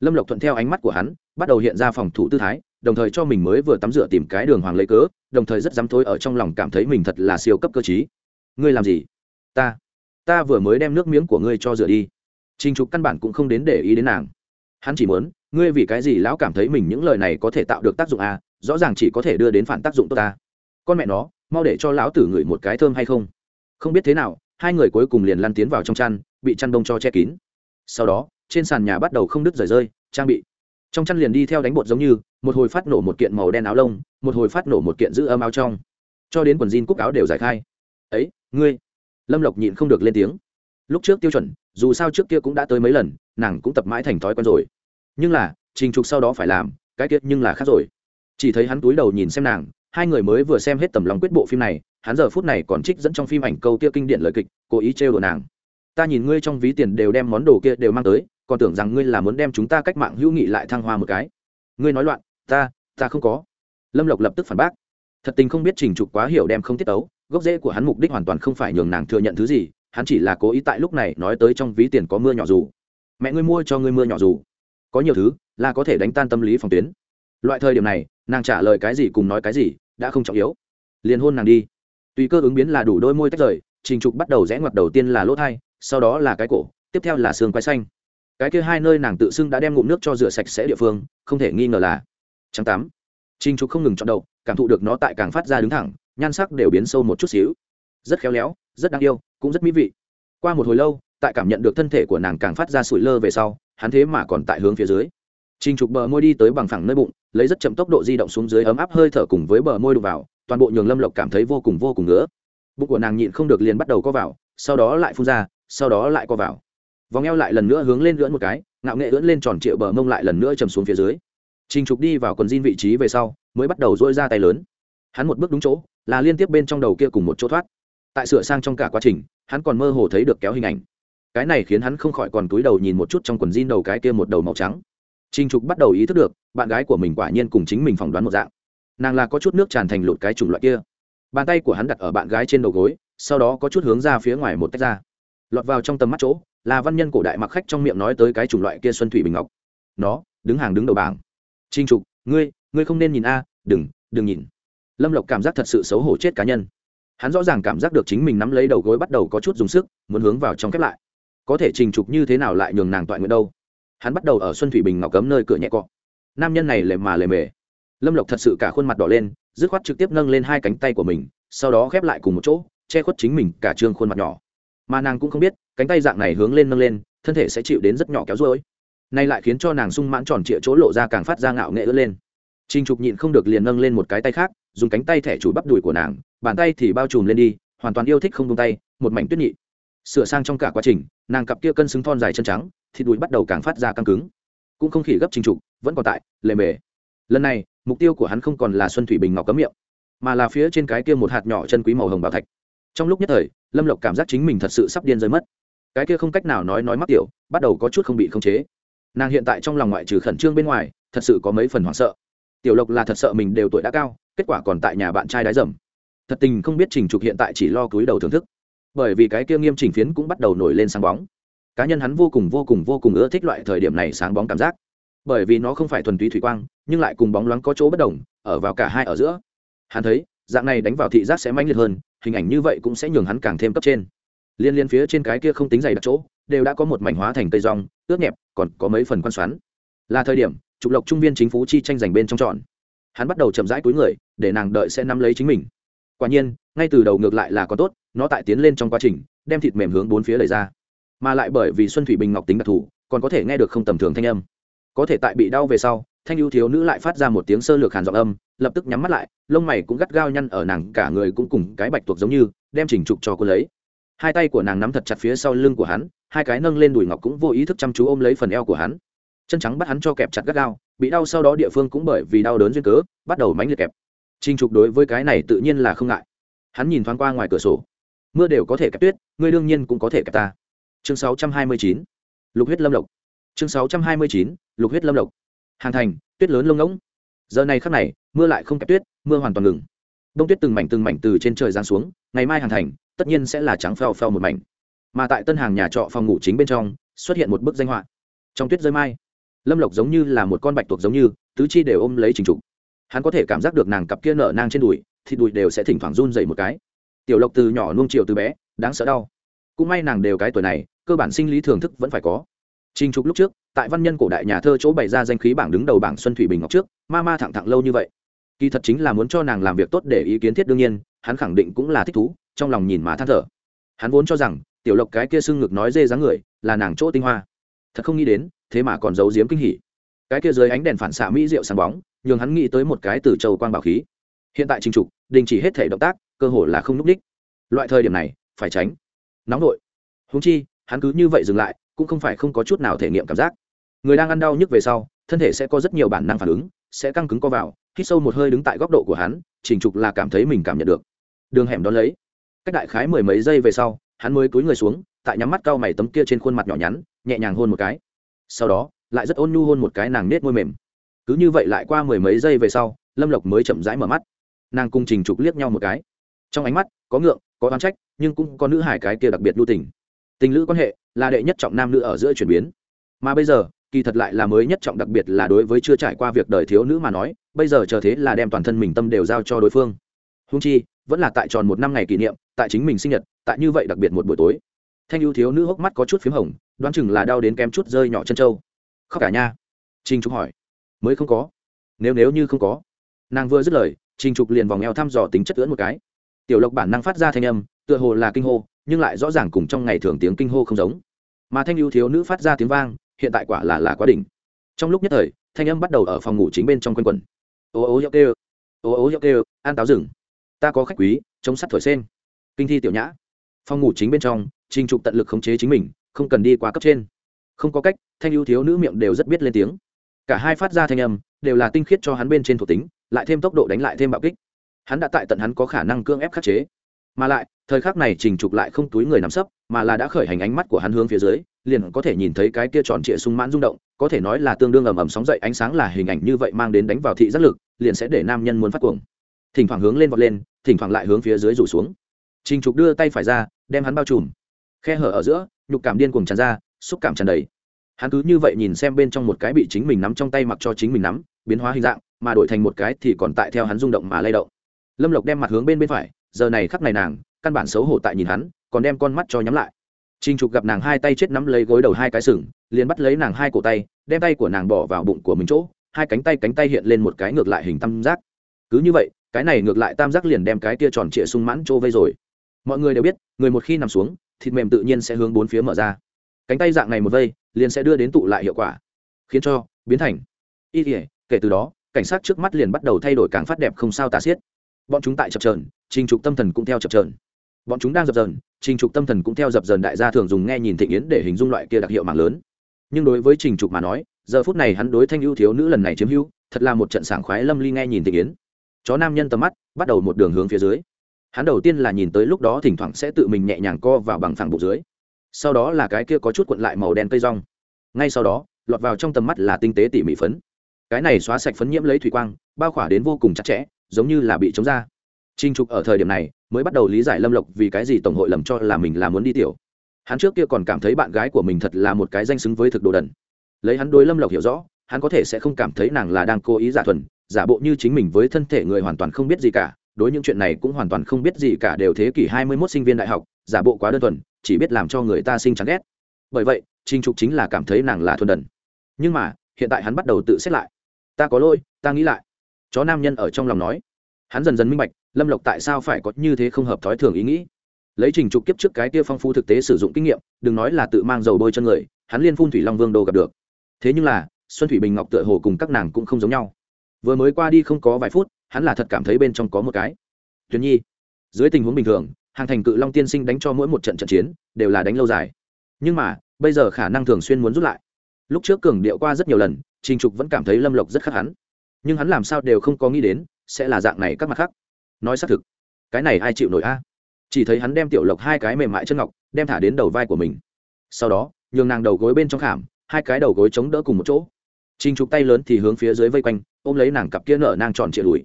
Lâm lộc thuận theo ánh mắt của hắn, bắt đầu hiện ra phòng thủ tư thái, đồng thời cho mình mới vừa tắm rửa tìm cái đường hoàng lấy cớ, đồng thời rất dám thối ở trong lòng cảm thấy mình thật là siêu cấp cơ chí ngươi làm gì? Ta ta vừa mới đem nước miếng của ngươi cho rửa đi. Trình trục căn bản cũng không đến để ý đến nàng. Hắn chỉ muốn ngươi vì cái gì lão cảm thấy mình những lời này có thể tạo được tác dụng à? Rõ ràng chỉ có thể đưa đến phản tác dụng tốt ta. Con mẹ nó, mau để cho lão tử ngửi một cái thơm hay không? Không biết thế nào, hai người cuối cùng liền lăn tiến vào trong chăn, bị chăn đông cho che kín. Sau đó, trên sàn nhà bắt đầu không đứt rời rơi, trang bị. Trong chăn liền đi theo đánh bột giống như, một hồi phát nổ một kiện màu đen áo lông, một hồi phát nổ một kiện giữ âm áo trong. Cho đến quần jean cúc áo đều giải khai. Ấy, ngươi! Lâm lộc nhịn không được lên tiếng. Lúc trước tiêu chuẩn, dù sao trước kia cũng đã tới mấy lần, nàng cũng tập mãi thành thói quen rồi nhưng là, trình trục sau đó phải làm, cái kia nhưng là khác rồi. Chỉ thấy hắn túi đầu nhìn xem nàng, hai người mới vừa xem hết tầm lòng quyết bộ phim này, hắn giờ phút này còn trích dẫn trong phim ảnh câu kia kinh điển lời kịch, cố ý trêu đồ nàng. Ta nhìn ngươi trong ví tiền đều đem món đồ kia đều mang tới, còn tưởng rằng ngươi là muốn đem chúng ta cách mạng hữu nghị lại thăng hoa một cái. Ngươi nói loạn, ta ta không có. Lâm lộc lập tức phản bác. Thật tình không biết trình trục quá hiểu đem không tiết tấu, gốc rễ của hắn mục đích hoàn toàn không phải nhường nàng thừa nhận thứ gì, hắn chỉ là cố ý tại lúc này nói tới trong ví tiền có mưa nhỏ dù. Mẹ ngươi mua cho ngươi mưa nhỏ dù có nhiều thứ là có thể đánh tan tâm lý phòng tuyến. Loại thời điểm này, nàng trả lời cái gì cùng nói cái gì đã không trọng yếu. Liền hôn nàng đi. Tùy cơ ứng biến là đủ đôi môi tách rời, trình trục bắt đầu rẽ ngoặt đầu tiên là lỗ thai, sau đó là cái cổ, tiếp theo là xương quai xanh. Cái kia hai nơi nàng tự xưng đã đem ngụm nước cho rửa sạch sẽ địa phương, không thể nghi ngờ là trắng tám trình trục không ngừng chọn đậu cảm thụ được nó tại càng phát ra đứng thẳng, nhan sắc đều biến sâu một chút xíu. Rất khéo léo, rất đáng yêu, cũng rất mỹ vị. Qua một hồi lâu, tại cảm nhận được thân thể của nàng càng phát ra sủi lơ về sau hắn thế mà còn tại hướng phía dưới. Trình trục bờ môi đi tới bằng phẳng nơi bụng, lấy rất chậm tốc độ di động xuống dưới ấm áp hơi thở cùng với bờ môi đụng vào, toàn bộ nhường lâm lộc cảm thấy vô cùng vô cùng ngứa. Bụng của nàng nhịn không được liền bắt đầu co vào, sau đó lại phun ra, sau đó lại co vào. Vòng eo lại lần nữa hướng lên lưỡn một cái, ngạo nghệ lưỡn lên tròn triệu bờ mông lại lần nữa chầm xuống phía dưới. Trình trục đi vào quần jean vị trí về sau, mới bắt đầu dôi ra tay lớn. Hắn một bước đúng chỗ, là liên tiếp bên trong đầu kia cùng một chỗ thoát. Tại sửa sang trong cả quá trình, hắn còn mơ hồ thấy được kéo hình ảnh cái này khiến hắn không khỏi còn túi đầu nhìn một chút trong quần jean đầu cái kia một đầu màu trắng Trình Trục bắt đầu ý thức được, bạn gái của mình quả nhiên cùng chính mình phỏng đoán một dạng. Nàng là có chút nước tràn thành lụt cái chủng loại kia. Bàn tay của hắn đặt ở bạn gái trên đầu gối, sau đó có chút hướng ra phía ngoài một tách ra. Lọt vào trong tầm mắt chỗ, là văn nhân cổ đại mặc khách trong miệng nói tới cái chủng loại kia xuân thủy bình ngọc. Nó, đứng hàng đứng đầu bảng. Trình Trục, ngươi, ngươi không nên nhìn a, đừng, đừng nhìn. Lâm Lộc cảm giác thật sự xấu hổ chết cá nhân. Hắn rõ ràng cảm giác được chính mình nắm lấy đầu gối bắt đầu có chút dùng sức, muốn hướng vào trong khép lại. Có thể Trình Trục như thế nào lại nhường nàng toại nguyện đâu? hắn bắt đầu ở xuân thủy bình ngọc cấm nơi cửa nhẹ cọ. Nam nhân này lề mà lề mề. Lâm lộc thật sự cả khuôn mặt đỏ lên, dứt khoát trực tiếp nâng lên hai cánh tay của mình, sau đó khép lại cùng một chỗ, che khuất chính mình cả trương khuôn mặt nhỏ. Mà nàng cũng không biết, cánh tay dạng này hướng lên nâng lên, thân thể sẽ chịu đến rất nhỏ kéo rối nay lại khiến cho nàng sung mãn tròn trịa chỗ lộ ra càng phát ra ngạo nghệ ớt lên. Trinh trục nhịn không được liền nâng lên một cái tay khác, dùng cánh tay thẻ chủ bắp đùi của nàng, bàn tay thì bao trùm lên đi, hoàn toàn yêu thích không tung tay, một mảnh tuyết nhị sửa sang trong cả quá trình, nàng cặp kia cân xứng thon dài chân trắng, thịt đùi bắt đầu càng phát ra căng cứng. Cũng không khỉ gấp trình trục, vẫn còn tại, lề mề. Lần này, mục tiêu của hắn không còn là xuân thủy bình ngọc cấm miệng, mà là phía trên cái kia một hạt nhỏ chân quý màu hồng bảo thạch. Trong lúc nhất thời, lâm lộc cảm giác chính mình thật sự sắp điên rơi mất. Cái kia không cách nào nói nói mắc tiểu, bắt đầu có chút không bị khống chế. Nàng hiện tại trong lòng ngoại trừ khẩn trương bên ngoài, thật sự có mấy phần hoảng sợ. Tiểu lộc là thật sợ mình đều tuổi đã cao, kết quả còn tại nhà bạn trai đái dầm. Thật tình không biết trình trục hiện tại chỉ lo cúi đầu thưởng thức bởi vì cái kia nghiêm chỉnh phiến cũng bắt đầu nổi lên sáng bóng. Cá nhân hắn vô cùng vô cùng vô cùng ưa thích loại thời điểm này sáng bóng cảm giác. Bởi vì nó không phải thuần túy thủy quang, nhưng lại cùng bóng loáng có chỗ bất đồng, ở vào cả hai ở giữa. Hắn thấy, dạng này đánh vào thị giác sẽ mãnh liệt hơn, hình ảnh như vậy cũng sẽ nhường hắn càng thêm cấp trên. Liên liên phía trên cái kia không tính dày đặc chỗ, đều đã có một mảnh hóa thành cây rong, ướt nhẹp, còn có mấy phần quan xoắn. Là thời điểm, trục lộc trung viên chính phủ chi tranh giành bên trong trọn. Hắn bắt đầu chậm rãi túi người, để nàng đợi sẽ nắm lấy chính mình. Quả nhiên ngay từ đầu ngược lại là có tốt, nó tại tiến lên trong quá trình, đem thịt mềm hướng bốn phía lời ra. Mà lại bởi vì xuân thủy bình ngọc tính đặc thù, còn có thể nghe được không tầm thường thanh âm. Có thể tại bị đau về sau, thanh ưu thiếu nữ lại phát ra một tiếng sơ lược hàn giọng âm, lập tức nhắm mắt lại, lông mày cũng gắt gao nhăn ở nàng, cả người cũng cùng cái bạch tuộc giống như, đem chỉnh trục cho cô lấy. Hai tay của nàng nắm thật chặt phía sau lưng của hắn, hai cái nâng lên đùi ngọc cũng vô ý thức chăm chú ôm lấy phần eo của hắn. Chân trắng bắt hắn cho kẹp chặt gắt gao, bị đau sau đó địa phương cũng bởi vì đau đớn duyên cớ, bắt đầu mánh liệt kẹp. Trinh trục đối với cái này tự nhiên là không ngại hắn nhìn thoáng qua ngoài cửa sổ. Mưa đều có thể kẹp tuyết, ngươi đương nhiên cũng có thể kẹp ta. Chương 629. lục huyết lâm lộc. Chương 629. lục huyết lâm lộc. Hàng thành, tuyết lớn lông ngỗng. Giờ này khắc này, mưa lại không kẹp tuyết, mưa hoàn toàn ngừng. Đông tuyết từng mảnh từng mảnh từ trên trời giáng xuống, ngày mai hàng thành, tất nhiên sẽ là trắng phèo phèo một mảnh. Mà tại tân hàng nhà trọ phòng ngủ chính bên trong, xuất hiện một bức danh họa. Trong tuyết rơi mai, lâm lộc giống như là một con bạch tuộc giống như, tứ chi đều ôm lấy trình trục. Hắn có thể cảm giác được nàng cặp kia nở nang trên đùi thì đùi đều sẽ thỉnh thoảng run dày một cái. Tiểu lộc từ nhỏ nuông chiều từ bé, đáng sợ đau. Cũng may nàng đều cái tuổi này, cơ bản sinh lý thưởng thức vẫn phải có. Trình trục lúc trước, tại văn nhân cổ đại nhà thơ chỗ bày ra danh khí bảng đứng đầu bảng xuân thủy bình ngọc trước, ma ma thẳng thẳng lâu như vậy. Kỳ thật chính là muốn cho nàng làm việc tốt để ý kiến thiết đương nhiên, hắn khẳng định cũng là thích thú, trong lòng nhìn má than thở. Hắn vốn cho rằng, tiểu lộc cái kia xưng ngực nói dê dáng người, là nàng chỗ tinh hoa. Thật không nghĩ đến, thế mà còn giấu giếm kinh hỉ. Cái kia dưới ánh đèn phản xạ mỹ rượu sáng bóng, nhường hắn nghĩ tới một cái từ châu quang bảo khí. Hiện tại trình trục đình chỉ hết thể động tác, cơ hồ là không núp đích. Loại thời điểm này, phải tránh. Nóng nội húng chi, hắn cứ như vậy dừng lại, cũng không phải không có chút nào thể nghiệm cảm giác. Người đang ăn đau nhức về sau, thân thể sẽ có rất nhiều bản năng phản ứng, sẽ căng cứng co vào, hít sâu một hơi đứng tại góc độ của hắn, chỉnh trục là cảm thấy mình cảm nhận được. Đường hẻm đó lấy. Cách đại khái mười mấy giây về sau, hắn mới cúi người xuống, tại nhắm mắt cau mày tấm kia trên khuôn mặt nhỏ nhắn, nhẹ nhàng hôn một cái. Sau đó, lại rất ôn nhu hôn một cái nàng nết môi mềm. Cứ như vậy lại qua mười mấy giây về sau, lâm lộc mới chậm rãi mở mắt nàng cùng trình trục liếc nhau một cái. Trong ánh mắt, có ngượng, có oán trách, nhưng cũng có nữ hải cái kia đặc biệt lưu tình. Tình lữ quan hệ, là đệ nhất trọng nam nữ ở giữa chuyển biến. Mà bây giờ, kỳ thật lại là mới nhất trọng đặc biệt là đối với chưa trải qua việc đời thiếu nữ mà nói, bây giờ chờ thế là đem toàn thân mình tâm đều giao cho đối phương. Hung chi, vẫn là tại tròn một năm ngày kỷ niệm, tại chính mình sinh nhật, tại như vậy đặc biệt một buổi tối. Thanh ưu thiếu nữ hốc mắt có chút p h í m hồng, đoán chừng là đau đến kém chút rơi nhỏ chân trâu. Khóc cả nha trinh trúc hỏi. Mới không có. Nếu nếu như không có. Nàng vừa dứt lời Trình trục liền vòng eo thăm dò tính chất lưỡn một cái. Tiểu lộc bản năng phát ra thanh âm, tựa hồ là kinh hô, nhưng lại rõ ràng cùng trong ngày thường tiếng kinh hô không giống. Mà thanh ưu thiếu nữ phát ra tiếng vang, hiện tại quả là là quá đỉnh. Trong lúc nhất thời, thanh âm bắt đầu ở phòng ngủ chính bên trong quanh quần ô ô hiệu kêu. Ô ô hiệu kêu an táo rừng. Ta có khách quý, chống sắt thổi sen kinh thi tiểu nhã. Phòng ngủ chính bên trong, trình trục tận lực khống chế chính mình, không cần đi qua cấp trên. Không có cách, thanh ưu thiếu nữ miệng đều rất biết lên tiếng. Cả hai phát ra thanh âm, đều là tinh khiết cho hắn bên trên thuộc tính lại thêm tốc độ đánh lại thêm bạo kích. Hắn đã tại tận hắn có khả năng cưỡng ép khắc chế. Mà lại, thời khắc này trình trục lại không túi người nắm sấp, mà là đã khởi hành ánh mắt của hắn hướng phía dưới, liền có thể nhìn thấy cái kia tròn trịa sung mãn rung động, có thể nói là tương đương ầm ầm sóng dậy ánh sáng là hình ảnh như vậy mang đến đánh vào thị giác lực, liền sẽ để nam nhân muốn phát cuồng. Thỉnh thoảng hướng lên vọt lên, thỉnh thoảng lại hướng phía dưới rủ xuống. Trình trục đưa tay phải ra, đem hắn bao trùm. Khe hở ở giữa, nhục cảm điên cuồng tràn ra, xúc cảm tràn đầy. Hắn cứ như vậy nhìn xem bên trong một cái bị chính mình nắm trong tay mặc cho chính mình nắm biến hóa hình dạng mà đổi thành một cái thì còn tại theo hắn rung động mà lay động lâm lộc đem mặt hướng bên bên phải giờ này khắc này nàng căn bản xấu hổ tại nhìn hắn còn đem con mắt cho nhắm lại Trình Trục gặp nàng hai tay chết nắm lấy gối đầu hai cái sừng, liền bắt lấy nàng hai cổ tay, đem tay của nàng bỏ vào bụng của mình chỗ, hai cánh tay cánh tay hiện lên một cái ngược lại hình tam giác. Cứ như vậy, cái này ngược lại tam giác liền đem cái kia tròn trịa sung mãn chỗ vây rồi. Mọi người đều biết, người một khi nằm xuống, thịt mềm tự nhiên sẽ hướng bốn phía mở ra. Cánh tay dạng này một vây, liền sẽ đưa đến tụ lại hiệu quả, khiến cho biến thành y kể từ đó, cảnh sát trước mắt liền bắt đầu thay đổi càng phát đẹp không sao tả xiết. Bọn chúng tại chập trờn Trình Trục tâm thần cũng theo chập trờn bọn chúng đang dập dờn trình trục tâm thần cũng theo dập dờn đại gia thường dùng nghe nhìn thịnh yến để hình dung loại kia đặc hiệu mạng lớn. Nhưng đối với trình trục mà nói giờ phút này hắn đối thanh ưu thiếu nữ lần này chiếm hữu thật là một trận sảng khoái lâm ly nghe nhìn thịnh yến. Chó nam nhân tầm mắt bắt đầu một đường hướng phía dưới. Hắn đầu tiên là nhìn tới lúc đó thỉnh thoảng sẽ tự mình nhẹ nhàng co vào bằng phẳng bụng dưới. Sau đó là cái kia có chút cuộn lại màu đen cây rong. Ngay sau đó lọt vào trong tầm mắt là tinh tế tỉ mỉ phấn cái này xóa sạch phấn nhiễm lấy thủy quang bao khỏa đến vô cùng chặt chẽ giống như là bị chống ra trinh Trục ở thời điểm này mới bắt đầu lý giải Lâm Lộc vì cái gì tổng hội lầm cho là mình là muốn đi tiểu. Hắn trước kia còn cảm thấy bạn gái của mình thật là một cái danh xứng với thực đồ đần. Lấy hắn đối Lâm Lộc hiểu rõ, hắn có thể sẽ không cảm thấy nàng là đang cố ý giả thuần, giả bộ như chính mình với thân thể người hoàn toàn không biết gì cả, đối những chuyện này cũng hoàn toàn không biết gì cả đều thế kỷ 21 sinh viên đại học, giả bộ quá đơn thuần, chỉ biết làm cho người ta sinh chán ghét. Bởi vậy, trinh Trục chính là cảm thấy nàng là thuần đần. Nhưng mà, hiện tại hắn bắt đầu tự xét lại. Ta có lỗi, ta nghĩ lại. Chó nam nhân ở trong lòng nói. Hắn dần dần minh bạch, lâm lộc tại sao phải có như thế không hợp thói thường ý nghĩ. Lấy trình trục kiếp trước cái kia phong phú thực tế sử dụng kinh nghiệm đừng nói là tự mang dầu bôi chân người hắn liên phun thủy long vương đồ gặp được. Thế nhưng là xuân thủy bình ngọc tựa hồ cùng các nàng cũng không giống nhau. Vừa mới qua đi không có vài phút hắn là thật cảm thấy bên trong có một cái. Tuyền nhi dưới tình huống bình thường hàng thành cự long tiên sinh đánh cho mỗi một trận trận chiến đều là đánh lâu dài. Nhưng mà bây giờ khả năng thường xuyên muốn rút lại lúc trước cường điệu qua rất nhiều lần, trình trục vẫn cảm thấy lâm lộc rất khắc hắn. Nhưng hắn làm sao đều không có nghĩ đến, sẽ là dạng này các mặt khác. Nói xác thực, cái này ai chịu nổi a? Chỉ thấy hắn đem tiểu lộc hai cái mềm mại chân ngọc, đem thả đến đầu vai của mình. Sau đó, nhường nàng đầu gối bên trong khảm, hai cái đầu gối chống đỡ cùng một chỗ. Trình trục tay lớn thì hướng phía dưới vây quanh, ôm lấy nàng cặp kia nở nàng tròn trịa lùi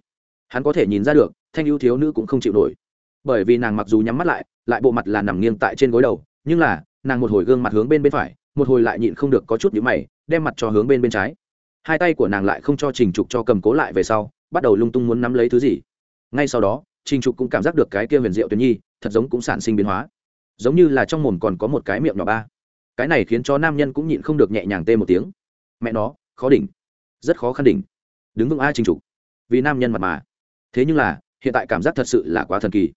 hắn có thể nhìn ra được, thanh ưu thiếu nữ cũng không chịu nổi. Bởi vì nàng mặc dù nhắm mắt lại lại bộ mặt là nằm nghiêng tại trên gối đầu, nhưng là, nàng một hồi gương mặt hướng bên bên phải một hồi lại nhịn không được có chút nhíu mày, đem mặt cho hướng bên bên trái. Hai tay của nàng lại không cho trình trục cho cầm cố lại về sau, bắt đầu lung tung muốn nắm lấy thứ gì. Ngay sau đó, trình trục cũng cảm giác được cái kia huyền diệu tuyến nhi, thật giống cũng sản sinh biến hóa. Giống như là trong mồm còn có một cái miệng nhỏ ba. Cái này khiến cho nam nhân cũng nhịn không được nhẹ nhàng tê một tiếng. Mẹ nó, khó đỉnh. Rất khó khăn đỉnh. Đứng vững ai trình trục. Vì nam nhân mặt mà. Thế nhưng là, hiện tại cảm giác thật sự là quá thần kỳ.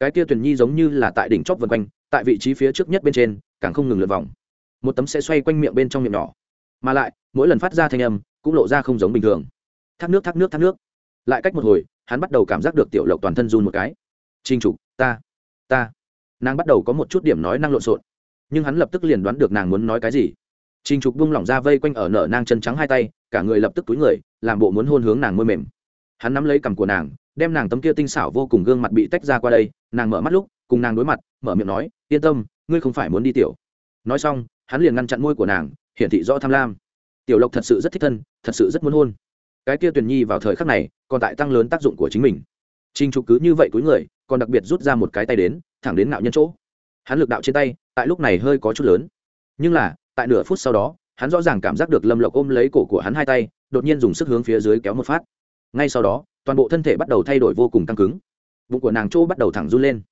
Cái kia tuyển nhi giống như là tại đỉnh chóp vần quanh, tại vị trí phía trước nhất bên trên, càng không ngừng lượn vòng một tấm sẽ xoay quanh miệng bên trong miệng nhỏ. Mà lại, mỗi lần phát ra thanh âm, cũng lộ ra không giống bình thường. Thác nước thác nước thác nước. Lại cách một hồi, hắn bắt đầu cảm giác được tiểu lộc toàn thân run một cái. Trinh trục, ta ta. Nàng bắt đầu có một chút điểm nói năng lộn xộn. Nhưng hắn lập tức liền đoán được nàng muốn nói cái gì. Trinh trục bung lỏng ra vây quanh ở nở nang chân trắng hai tay, cả người lập tức túi người, làm bộ muốn hôn hướng nàng môi mềm. Hắn nắm lấy cằm của nàng, đem nàng tấm kia tinh xảo vô cùng gương mặt bị tách ra qua đây, nàng mở mắt lúc, cùng nàng đối mặt, mở miệng nói, yên tâm, ngươi không phải muốn đi tiểu. Nói xong hắn liền ngăn chặn môi của nàng, hiển thị rõ tham lam. Tiểu lộc thật sự rất thích thân, thật sự rất muốn hôn. Cái kia tuyền nhi vào thời khắc này, còn tại tăng lớn tác dụng của chính mình. Trinh trục cứ như vậy cuối người, còn đặc biệt rút ra một cái tay đến, thẳng đến nạo nhân chỗ. Hắn lực đạo trên tay, tại lúc này hơi có chút lớn. Nhưng là, tại nửa phút sau đó, hắn rõ ràng cảm giác được lâm lộc ôm lấy cổ của hắn hai tay, đột nhiên dùng sức hướng phía dưới kéo một phát. Ngay sau đó, toàn bộ thân thể bắt đầu thay đổi vô cùng căng cứng. Bụng của nàng chỗ bắt đầu thẳng run lên.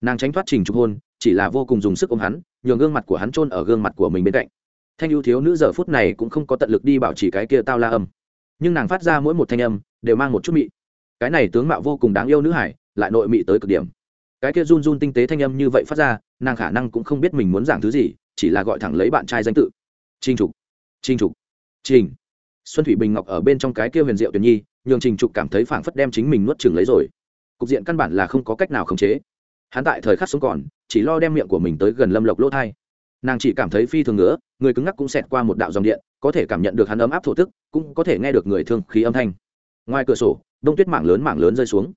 Nàng tránh thoát trình trục hôn, chỉ là vô cùng dùng sức ôm hắn nhường gương mặt của hắn chôn ở gương mặt của mình bên cạnh. Thanh ưu thiếu nữ giờ phút này cũng không có tận lực đi bảo trì cái kia tao la âm. Nhưng nàng phát ra mỗi một thanh âm, đều mang một chút mị. Cái này tướng mạo vô cùng đáng yêu nữ hải, lại nội mị tới cực điểm. Cái kia run run tinh tế thanh âm như vậy phát ra, nàng khả năng cũng không biết mình muốn giảng thứ gì, chỉ là gọi thẳng lấy bạn trai danh tự. Trinh trục trinh trục, trình. Xuân thủy bình ngọc ở bên trong cái kia huyền diệu tuyển nhi, nhường trình trục cảm thấy phảng phất đem chính mình nuốt chừng lấy rồi. Cục diện căn bản là không có cách nào khống chế hắn tại thời khắc sống còn, chỉ lo đem miệng của mình tới gần lâm lộc lỗ thai. Nàng chỉ cảm thấy phi thường nữa người cứng ngắc cũng xẹt qua một đạo dòng điện, có thể cảm nhận được hắn ấm áp thổ tức, cũng có thể nghe được người thương khí âm thanh. Ngoài cửa sổ, đông tuyết mảng lớn mảng lớn rơi xuống.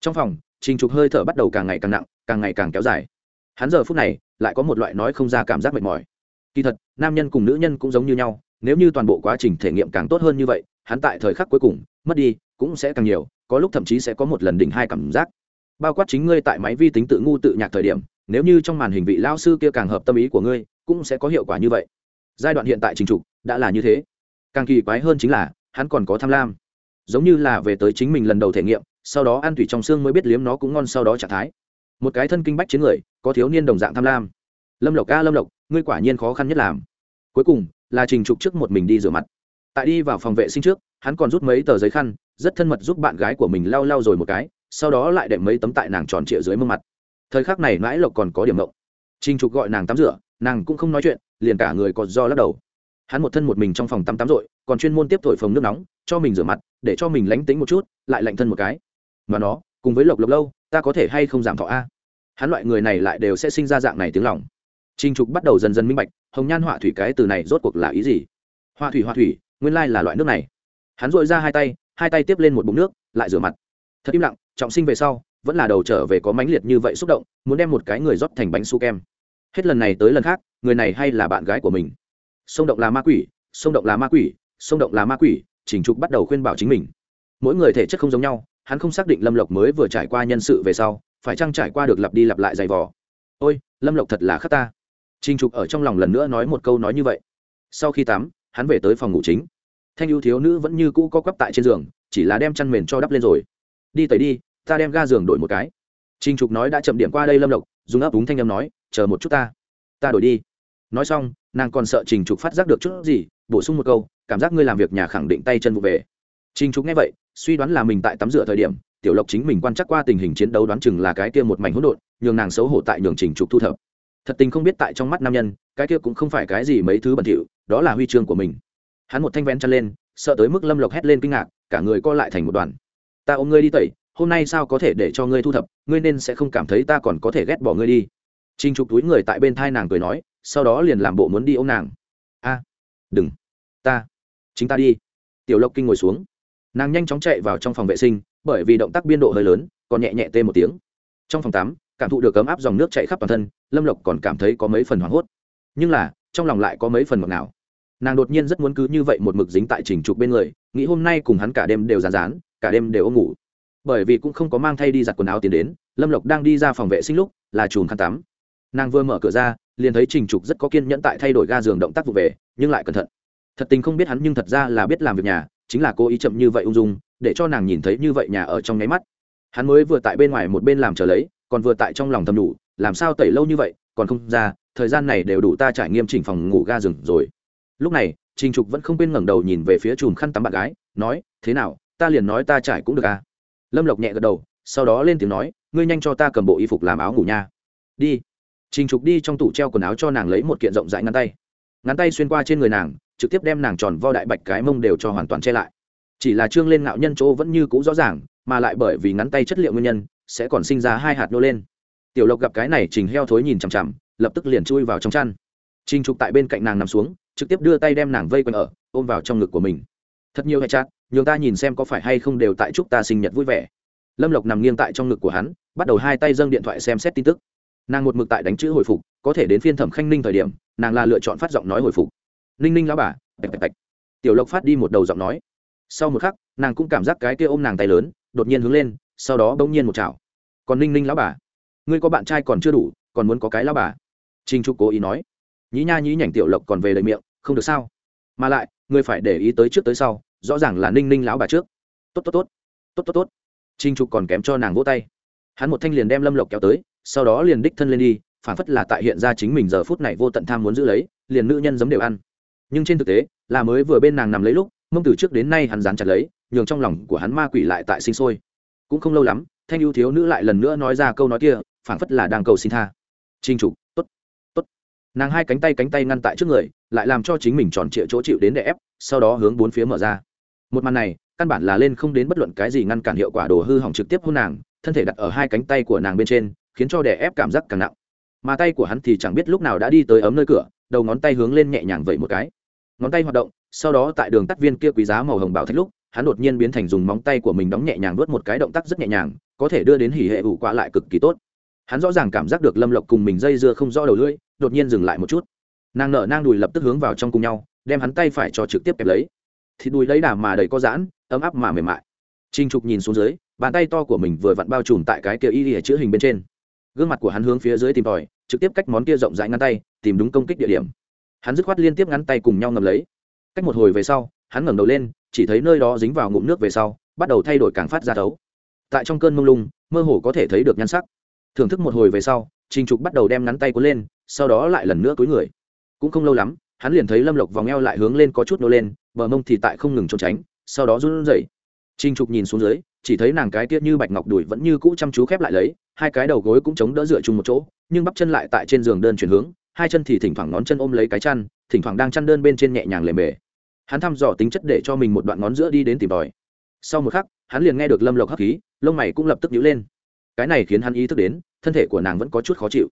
Trong phòng, trình trục hơi thở bắt đầu càng ngày càng nặng, càng ngày càng kéo dài. Hắn giờ phút này, lại có một loại nói không ra cảm giác mệt mỏi. Kỳ thật, nam nhân cùng nữ nhân cũng giống như nhau, nếu như toàn bộ quá trình thể nghiệm càng tốt hơn như vậy, hắn tại thời khắc cuối cùng, mất đi, cũng sẽ càng nhiều, có lúc thậm chí sẽ có một lần đỉnh hai cảm giác bao quát chính ngươi tại máy vi tính tự ngu tự nhạc thời điểm, nếu như trong màn hình vị lao sư kia càng hợp tâm ý của ngươi, cũng sẽ có hiệu quả như vậy. Giai đoạn hiện tại trình trục đã là như thế. Càng kỳ quái hơn chính là, hắn còn có tham lam. Giống như là về tới chính mình lần đầu thể nghiệm, sau đó ăn thủy trong xương mới biết liếm nó cũng ngon sau đó trạng thái. Một cái thân kinh bách chiến người, có thiếu niên đồng dạng tham lam. Lâm lộc ca, lâm lộc, ngươi quả nhiên khó khăn nhất làm. Cuối cùng, là trình trục trước một mình đi rửa mặt. Tại đi vào phòng vệ sinh trước, hắn còn rút mấy tờ giấy khăn, rất thân mật giúp bạn gái của mình lau lau rồi một cái sau đó lại đệm mấy tấm tại nàng tròn trịa dưới mương mặt. Thời khắc này mãi lộc còn có điểm mộng trinh trục gọi nàng tắm rửa, nàng cũng không nói chuyện, liền cả người còn do lắc đầu. Hắn một thân một mình trong phòng tắm tắm rội, còn chuyên môn tiếp thổi phồng nước nóng, cho mình rửa mặt, để cho mình lánh tính một chút, lại lạnh thân một cái. Mà nó, cùng với lộc lộc lâu, ta có thể hay không giảm thọ a? Hắn loại người này lại đều sẽ sinh ra dạng này tiếng lòng. Trinh trục bắt đầu dần dần minh bạch, hồng nhan họa thủy cái từ này rốt cuộc là ý gì? Họa thủy họa thủy, nguyên lai là loại nước này. Hắn dội ra hai tay hai tay tiếp lên một bụng nước, lại rửa mặt. Thật im lặng trọng sinh về sau vẫn là đầu trở về có mãnh liệt như vậy xúc động muốn đem một cái người rót thành bánh su kem hết lần này tới lần khác người này hay là bạn gái của mình sông động là ma quỷ sông động là ma quỷ sông động là ma quỷ chỉnh trục bắt đầu khuyên bảo chính mình mỗi người thể chất không giống nhau hắn không xác định lâm lộc mới vừa trải qua nhân sự về sau phải chăng trải qua được lặp đi lặp lại giày vò ôi lâm lộc thật là khắc ta Trình Trục ở trong lòng lần nữa nói một câu nói như vậy. Sau khi tắm, hắn về tới phòng ngủ chính. Thanh ưu thiếu nữ vẫn như cũ co quắp tại trên giường, chỉ là đem chăn mền cho đắp lên rồi. Đi tẩy đi, ta đem ga giường đổi một cái. Trình Trục nói đã chậm điểm qua đây Lâm Lộc, dùng ấp úng thanh âm nói, chờ một chút ta. Ta đổi đi. Nói xong, nàng còn sợ Trình Trục phát giác được chút gì, bổ sung một câu, cảm giác ngươi làm việc nhà khẳng định tay chân vụ về. Trình Trục nghe vậy, suy đoán là mình tại tắm rửa thời điểm, Tiểu Lộc chính mình quan chắc qua tình hình chiến đấu đoán chừng là cái kia một mảnh hỗn độn, nhường nàng xấu hổ tại nhường Trình Trục thu thập thật tình không biết tại trong mắt nam nhân cái kia cũng không phải cái gì mấy thứ bẩn thỉu đó là huy chương của mình hắn một thanh vén chân lên sợ tới mức lâm lộc hét lên kinh ngạc cả người co lại thành một đoàn ta ôm ngươi đi tẩy, hôm nay sao có thể để cho ngươi thu thập, ngươi nên sẽ không cảm thấy ta còn có thể ghét bỏ ngươi đi. Trinh trục túi người tại bên thai nàng cười nói, sau đó liền làm bộ muốn đi ô m nàng. A, đừng, ta, chính ta đi. Tiểu lộc kinh ngồi xuống. Nàng nhanh chóng chạy vào trong phòng vệ sinh, bởi vì động tác biên độ hơi lớn, còn nhẹ nhẹ tê một tiếng. Trong phòng tắm, cảm thụ được ấm áp dòng nước chạy khắp toàn thân, lâm lộc còn cảm thấy có mấy phần hoảng hốt. Nhưng là, trong lòng lại có mấy phần ngọt nào nàng đột nhiên rất muốn cứ như vậy một mực dính tại trình trục bên người, nghĩ hôm nay cùng hắn cả đêm đều rán rán cả đêm đều ôm ngủ. Bởi vì cũng không có mang thay đi giặt quần áo tiến đến, lâm lộc đang đi ra phòng vệ sinh lúc, là chùm khăn tắm. Nàng vừa mở cửa ra, liền thấy trình trục rất có kiên nhẫn tại thay đổi ga giường động tác vụ về, nhưng lại cẩn thận. Thật tình không biết hắn nhưng thật ra là biết làm việc nhà, chính là cố ý chậm như vậy ung dung, để cho nàng nhìn thấy như vậy nhà ở trong nháy mắt. Hắn mới vừa tại bên ngoài một bên làm trở lấy, còn vừa tại trong lòng thầm đủ, làm sao tẩy lâu như vậy, còn không ra, thời gian này đều đủ ta trải nghiêm chỉnh phòng ngủ ga rừng rồi. Lúc này, trình trục vẫn không quên ngẩng đầu nhìn về phía chùm khăn tắm bạn gái, nói, thế nào ta liền nói ta trải cũng được à. Lâm lộc nhẹ gật đầu, sau đó lên tiếng nói, ngươi nhanh cho ta cầm bộ y phục làm áo ngủ nha. Đi. Trình trục đi trong tủ treo quần áo cho nàng lấy một kiện rộng rãi ngắn tay. Ngắn tay xuyên qua trên người nàng, trực tiếp đem nàng tròn vo đại bạch cái mông đều cho hoàn toàn che lại. Chỉ là trương lên ngạo nhân chỗ vẫn như cũ rõ ràng, mà lại bởi vì ngắn tay chất liệu nguyên nhân, sẽ còn sinh ra hai hạt nô lên. Tiểu lộc gặp cái này trình heo thối nhìn chằm chằm, lập tức liền chui vào trong chăn. Trình trục tại bên cạnh nàng nằm xuống, trực tiếp đưa tay đem nàng vây quanh ở, ôm vào trong ngực của mình. Thật nhiều hệ chát nhường ta nhìn xem có phải hay không đều tại chúc ta sinh nhật vui vẻ. Lâm lộc nằm nghiêng tại trong ngực của hắn, bắt đầu hai tay dâng điện thoại xem xét tin tức. Nàng một mực tại đánh chữ hồi phục, có thể đến phiên thẩm khanh ninh thời điểm, nàng là lựa chọn phát giọng nói hồi phục. Ninh ninh lão bà, bạch bạch bạch. Tiểu lộc phát đi một đầu giọng nói. Sau một khắc, nàng cũng cảm giác cái kia ôm nàng tay lớn, đột nhiên hướng lên, sau đó bỗng nhiên một chảo. Còn ninh ninh lão bà, ngươi có bạn trai còn chưa đủ, còn muốn có cái lão bà? Trinh trục cố ý nói. Nhí nha nhí nhảnh tiểu lộc còn về lời miệng, không được sao? Mà lại, ngươi phải để ý tới trước tới sau rõ ràng là ninh ninh lão bà trước. Tốt tốt tốt. Tốt tốt tốt. Trinh trục còn kém cho nàng vỗ tay. Hắn một thanh liền đem lâm lộc kéo tới, sau đó liền đích thân lên đi, phản phất là tại hiện ra chính mình giờ phút này vô tận tham muốn giữ lấy, liền nữ nhân giấm đều ăn. Nhưng trên thực tế, là mới vừa bên nàng nằm lấy lúc, mông từ trước đến nay hắn dán chặt lấy, nhường trong lòng của hắn ma quỷ lại tại sinh sôi. Cũng không lâu lắm, thanh ưu thiếu nữ lại lần nữa nói ra câu nói kia, phản phất là đang cầu xin tha. Trinh trục, tốt tốt. Nàng hai cánh tay cánh tay ngăn tại trước người, lại làm cho chính mình tròn trịa chỗ chịu đến để ép, sau đó hướng bốn phía mở ra một màn này, căn bản là lên không đến bất luận cái gì ngăn cản hiệu quả đồ hư hỏng trực tiếp hôn nàng, thân thể đặt ở hai cánh tay của nàng bên trên, khiến cho đè ép cảm giác càng nặng. Mà tay của hắn thì chẳng biết lúc nào đã đi tới ấm nơi cửa, đầu ngón tay hướng lên nhẹ nhàng vẩy một cái. Ngón tay hoạt động, sau đó tại đường tắt viên kia quý giá màu hồng bảo thạch lúc, hắn đột nhiên biến thành dùng móng tay của mình đóng nhẹ nhàng vớt một cái động tác rất nhẹ nhàng, có thể đưa đến hỉ hệ ủ qua lại cực kỳ tốt. Hắn rõ ràng cảm giác được lâm lộc cùng mình dây dưa không rõ đầu lưỡi, đột nhiên dừng lại một chút. Nàng nở nang đùi lập tức hướng vào trong cùng nhau, đem hắn tay phải cho trực tiếp kẹp lấy thì đùi lấy đà mà đầy có giãn, ấm áp mà mềm mại. Trinh trục nhìn xuống dưới, bàn tay to của mình vừa vặn bao trùm tại cái kia y ỉa chữ hình bên trên. Gương mặt của hắn hướng phía dưới tìm tòi, trực tiếp cách món kia rộng rãi ngăn tay, tìm đúng công kích địa điểm. Hắn dứt khoát liên tiếp ngắn tay cùng nhau ngầm lấy. Cách một hồi về sau, hắn ngẩng đầu lên, chỉ thấy nơi đó dính vào ngụm nước về sau, bắt đầu thay đổi càng phát ra thấu. Tại trong cơn mông lung, mơ hồ có thể thấy được nhan sắc. Thưởng thức một hồi về sau, trình trục bắt đầu đem ngắn tay cuốn lên, sau đó lại lần nữa cúi người. Cũng không lâu lắm, hắn liền thấy lâm lộc vòng eo lại hướng lên có chút nô lên bờ mông thì tại không ngừng trốn tránh, sau đó run rẩy. Trình trục nhìn xuống dưới, chỉ thấy nàng cái tiết như bạch ngọc đùi vẫn như cũ chăm chú khép lại lấy, hai cái đầu gối cũng chống đỡ dựa chung một chỗ, nhưng bắp chân lại tại trên giường đơn chuyển hướng, hai chân thì thỉnh thoảng ngón chân ôm lấy cái chăn, thỉnh thoảng đang chăn đơn bên trên nhẹ nhàng lề mề. Hắn thăm dò tính chất để cho mình một đoạn ngón giữa đi đến tìm tòi. Sau một khắc, hắn liền nghe được lâm lộc hấp khí, lông mày cũng lập tức nhíu lên. Cái này khiến hắn ý thức đến, thân thể của nàng vẫn có chút khó chịu.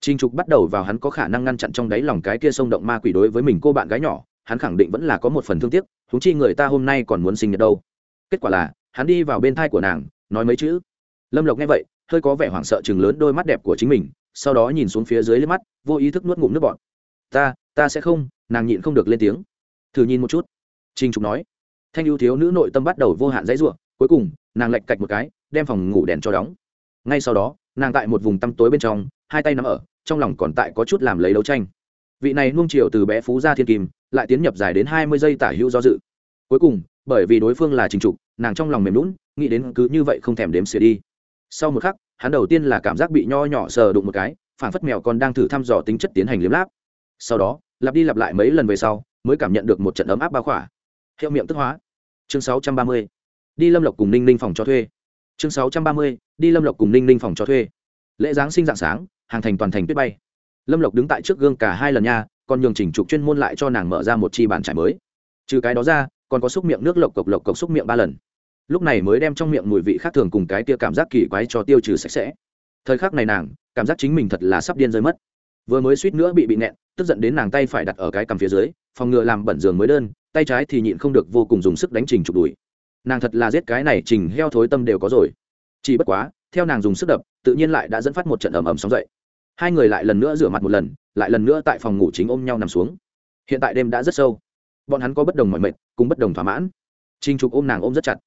Trinh trục bắt đầu vào hắn có khả năng ngăn chặn trong đáy lòng cái kia sông động ma quỷ đối với mình cô bạn gái nhỏ hắn khẳng định vẫn là có một phần thương tiếc thúng chi người ta hôm nay còn muốn sinh nhật đâu. Kết quả là, hắn đi vào bên thai của nàng, nói mấy chữ. Lâm lộc nghe vậy, hơi có vẻ hoảng sợ chừng lớn đôi mắt đẹp của chính mình, sau đó nhìn xuống phía dưới lên mắt, vô ý thức nuốt ngụm nước bọt. Ta ta sẽ không. Nàng nhịn không được lên tiếng. Thử nhìn một chút. Trinh trục nói. Thanh ưu thiếu nữ nội tâm bắt đầu vô hạn dãy ruộng cuối cùng, nàng lạch cạch một cái, đem phòng ngủ đèn cho đóng. Ngay sau đó, nàng tại một vùng tăm tối bên trong, hai tay nắm ở, trong lòng còn tại có chút làm lấy đấu tranh. Vị này nuông chiều từ bé phú ra thiên kim lại tiến nhập dài đến hai mươi giây tả hữu do dự. Cuối cùng, bởi vì đối phương là trình trục, nàng trong lòng mềm lún nghĩ đến cứ như vậy không thèm đếm xỉa đi. Sau một khắc, hắn đầu tiên là cảm giác bị nho nhỏ sờ đụng một cái phản phất mèo còn đang thử thăm dò tính chất tiến hành liếm láp. Sau đó, lặp đi lặp lại mấy lần về sau, mới cảm nhận được một trận ấm áp bao khỏa. Hiệu miệng tức hóa. Chương 630. đi lâm lộc cùng ninh ninh phòng cho thuê. Chương 630. đi lâm lộc cùng ninh ninh phòng cho thuê. Lễ giáng sinh dạng sáng, hàng thành toàn thành tuyết bay. Lâm lộc đứng tại trước gương cả hai lần nha còn nhường chỉnh trục chuyên môn lại cho nàng mở ra một chi bàn trải mới. Trừ cái đó ra, còn có xúc miệng nước lộc cộc lộc cộc xúc miệng ba lần. Lúc này mới đem trong miệng mùi vị khác thường cùng cái tia cảm giác kỳ quái cho tiêu trừ sạch sẽ. Thời khắc này nàng, cảm giác chính mình thật là sắp điên rơi mất. Vừa mới suýt nữa bị bị nẹn tức giận đến nàng tay phải đặt ở cái cằm phía dưới, phòng ngừa làm bẩn giường mới đơn, tay trái thì nhịn không được vô cùng dùng sức đánh trình trục đùi. Nàng thật là giết cái này trình heo thối tâm đều có rồi. Chỉ bất quá, theo nàng dùng sức đập, tự nhiên lại đã dẫn phát một trận ầm ầm sóng dậy hai người lại lần nữa rửa mặt một lần, lại lần nữa tại phòng ngủ chính ôm nhau nằm xuống. Hiện tại đêm đã rất sâu. Bọn hắn có bất đồng mọi mệt cùng bất đồng thỏa mãn. Trinh trục ôm nàng ôm rất chặt.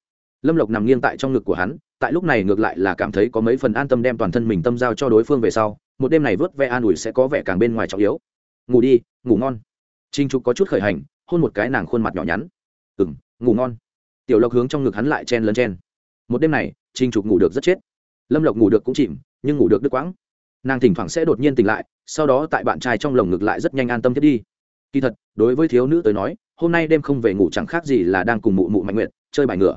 Lâm lộc nằm nghiêng tại trong ngực của hắn, tại lúc này ngược lại là cảm thấy có mấy phần an tâm đem toàn thân mình tâm giao cho đối phương về sau, một đêm này vớt ve an ủi sẽ có vẻ càng bên ngoài trọng yếu. Ngủ đi, ngủ ngon. Trinh trục có chút khởi hành, hôn một cái nàng khuôn mặt nhỏ nhắn. Ừ m ngủ ngon. Tiểu lộc hướng trong ngực hắn lại chen lấn chen. Một đêm này trinh trục ngủ được rất chết. Lâm lộc ngủ được cũng chìm, nhưng ngủ được đứt quãng nàng thỉnh thoảng sẽ đột nhiên tỉnh lại, sau đó tại bạn trai trong lồng ngực lại rất nhanh an tâm thiết đi. Kỳ thật, đối với thiếu nữ tới nói, hôm nay đêm không về ngủ chẳng khác gì là đang cùng mụ mụ mạnh nguyện chơi bài ngựa.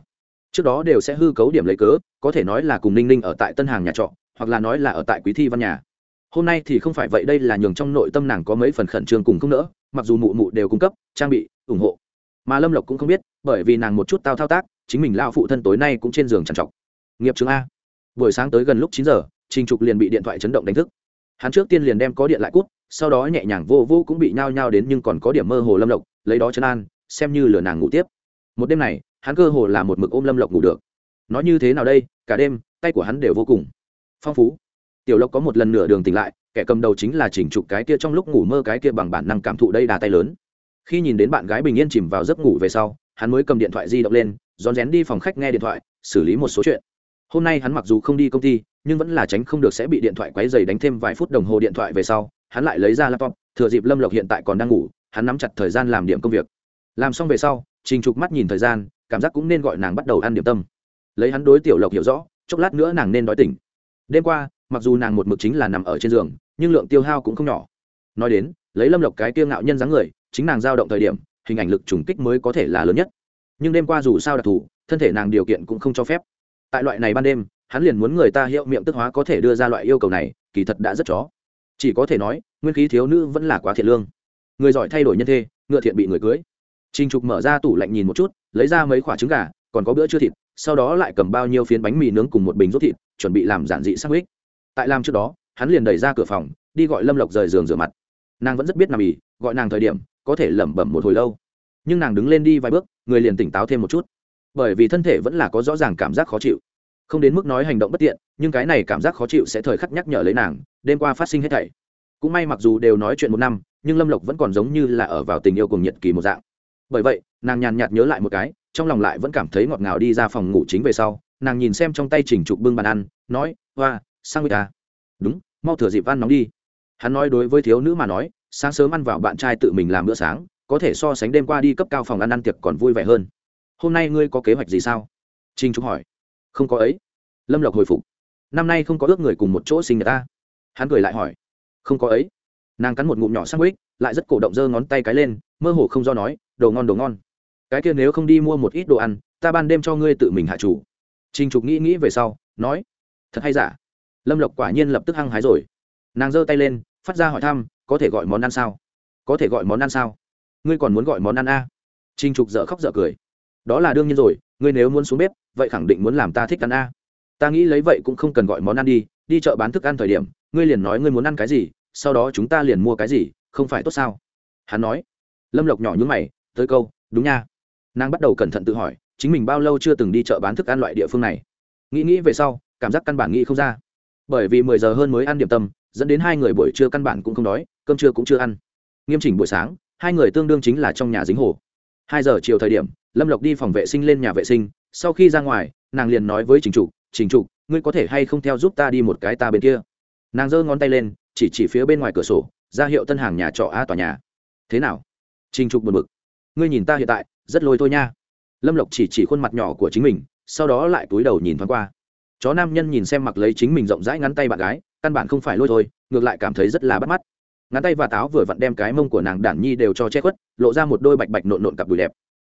Trước đó đều sẽ hư cấu điểm lấy cớ, có thể nói là cùng ninh ninh ở tại tân hàng nhà trọ, hoặc là nói là ở tại quý thi văn nhà. Hôm nay thì không phải vậy, đây là nhường trong nội tâm nàng có mấy phần khẩn trương cùng không nỡ, mặc dù mụ mụ đều cung cấp, trang bị, ủng hộ. Mà lâm lộc cũng không biết, bởi vì nàng một chút tao thao tác, chính mình lao phụ thân tối nay cũng trên giường trằn trọc. Nghiệp trường a. Buổi sáng tới gần lúc chín giờ trình trục liền bị điện thoại chấn động đánh thức. Hắn trước tiên liền đem có điện lại cút, sau đó nhẹ nhàng vô vô cũng bị nhao nhao đến nhưng còn có điểm mơ hồ lâm lộc, lấy đó trấn an, xem như lừa nàng ngủ tiếp. Một đêm này, hắn cơ hồ là một mực ôm lâm lộc ngủ được. Nói như thế nào đây, cả đêm, tay của hắn đều vô cùng phong phú. Tiểu lộc có một lần nửa đường tỉnh lại, kẻ cầm đầu chính là chỉnh trục cái kia trong lúc ngủ mơ cái kia bằng bản năng cảm thụ đây đà tay lớn. Khi nhìn đến bạn gái bình yên chìm vào giấc ngủ về sau, hắn mới cầm điện thoại di động lên, rón rén đi phòng khách nghe điện thoại, xử lý một số chuyện hôm nay hắn mặc dù không đi công ty, nhưng vẫn là tránh không được sẽ bị điện thoại quấy dày đánh thêm vài phút đồng hồ điện thoại về sau, hắn lại lấy ra laptop, thừa dịp lâm lộc hiện tại còn đang ngủ, hắn nắm chặt thời gian làm điểm công việc. Làm xong về sau, trình trục mắt nhìn thời gian, cảm giác cũng nên gọi nàng bắt đầu ăn điểm tâm. Lấy hắn đối tiểu lộc hiểu rõ, chốc lát nữa nàng nên đói tỉnh. Đêm qua, mặc dù nàng một mực chính là nằm ở trên giường, nhưng lượng tiêu hao cũng không nhỏ. Nói đến, lấy lâm lộc cái tiêu ngạo nhân dáng người, chính nàng giao động thời điểm, hình ảnh lực trùng kích mới có thể là lớn nhất. Nhưng đêm qua dù sao đặc thù, thân thể nàng điều kiện cũng không cho phép tại loại này ban đêm hắn liền muốn người ta hiệu miệng tức hóa có thể đưa ra loại yêu cầu này kỳ thật đã rất chó chỉ có thể nói nguyên khí thiếu nữ vẫn là quá thiện lương người giỏi thay đổi nhân thê ngựa thiện bị người cưới Trình Trục mở ra tủ lạnh nhìn một chút, lấy ra mấy quả trứng gà, còn có bữa trưa thịt, sau đó lại cầm bao nhiêu phiến bánh mì nướng cùng một bình rốt thịt, chuẩn bị làm giản dị sắc huyết. Tại làm trước đó, hắn liền đẩy ra cửa phòng, đi gọi Lâm Lộc rời giường rửa mặt. Nàng vẫn rất biết nằm ỉ, gọi nàng thời điểm, có thể lẩm bẩm một hồi lâu. Nhưng nàng đứng lên đi vài bước, người liền tỉnh táo thêm một chút. Bởi vì thân thể vẫn là có rõ ràng cảm giác khó chịu. Không đến mức nói hành động bất tiện, nhưng cái này cảm giác khó chịu sẽ thời khắc nhắc nhở lấy nàng, đêm qua phát sinh hết thảy. Cũng may mặc dù đều nói chuyện một năm, nhưng Lâm Lộc vẫn còn giống như là ở vào tình yêu cùng nhiệt kỳ một dạng bởi vậy nàng nhàn nhạt nhớ lại một cái trong lòng lại vẫn cảm thấy ngọt ngào đi ra phòng ngủ chính về sau nàng nhìn xem trong tay chỉnh trục bưng bàn ăn nói hoa sang người ta đúng mau thừa dịp ăn nóng đi hắn nói đối với thiếu nữ mà nói sáng sớm ăn vào bạn trai tự mình làm bữa sáng có thể so sánh đêm qua đi cấp cao phòng ăn ăn tiệc còn vui vẻ hơn hôm nay ngươi có kế hoạch gì sao? Trinh trục hỏi. Không có ấy. Lâm lộc hồi phục. Năm nay không có ước người cùng một chỗ sinh nhật ta. Hắn cười lại hỏi. Không có ấy. Nàng cắn một ngụm nhỏ sang ích lại rất cổ động giơ ngón tay cái lên, mơ hồ không do nói, đồ ngon đồ ngon. Cái kia nếu không đi mua một ít đồ ăn, ta ban đêm cho ngươi tự mình hạ chủ. Trinh trục nghĩ nghĩ về sau, nói. Thật hay giả? Lâm lộc quả nhiên lập tức hăng hái rồi. Nàng giơ tay lên, phát ra hỏi thăm, có thể gọi món ăn sao? Có thể gọi món ăn sao? Ngươi còn muốn gọi món ăn à? a trinh trục dợ khóc dợ cười đó là đương nhiên rồi, ngươi nếu muốn xuống bếp, vậy khẳng định muốn làm ta thích ăn a. Ta nghĩ lấy vậy cũng không cần gọi món ăn đi đi chợ bán thức ăn thời điểm, ngươi liền nói ngươi muốn ăn cái gì, sau đó chúng ta liền mua cái gì, không phải tốt sao? Hắn nói. Lâm lộc nhỏ nhún mày, tới câu, đúng nha. Nàng bắt đầu cẩn thận tự hỏi, chính mình bao lâu chưa từng đi chợ bán thức ăn loại địa phương này? Nghĩ nghĩ về sau, cảm giác căn bản nghĩ không ra. Bởi vì mười giờ hơn mới ăn điểm tâm, dẫn đến hai người buổi trưa căn bản cũng không đói, cơm trưa cũng chưa ăn. Nghiêm chỉnh buổi sáng, hai người tương đương chính là trong nhà dính hồ. Hai giờ chiều thời điểm lâm lộc đi phòng vệ sinh lên nhà vệ sinh, sau khi ra ngoài, nàng liền nói với trình trục trình trục, ngươi có thể hay không theo giúp ta đi một cái ta bên kia? Nàng giơ ngón tay lên, chỉ chỉ phía bên ngoài cửa sổ, ra hiệu tân hàng nhà trọ a tòa nhà. Thế nào? Trình trục buồn bực. Ngươi nhìn ta hiện tại, rất lôi thôi nha. Lâm lộc chỉ chỉ khuôn mặt nhỏ của chính mình, sau đó lại túi đầu nhìn thoáng qua. Chó nam nhân nhìn xem mặc lấy chính mình rộng rãi ngắn tay bạn gái, căn bản không phải lôi thôi, ngược lại cảm thấy rất là bắt mắt. Ngắn tay và táo vừa vặn đem cái mông của nàng đản nhi đều cho che khuất, lộ ra một đôi bạch bạch nộn nộn cặp đùi đẹp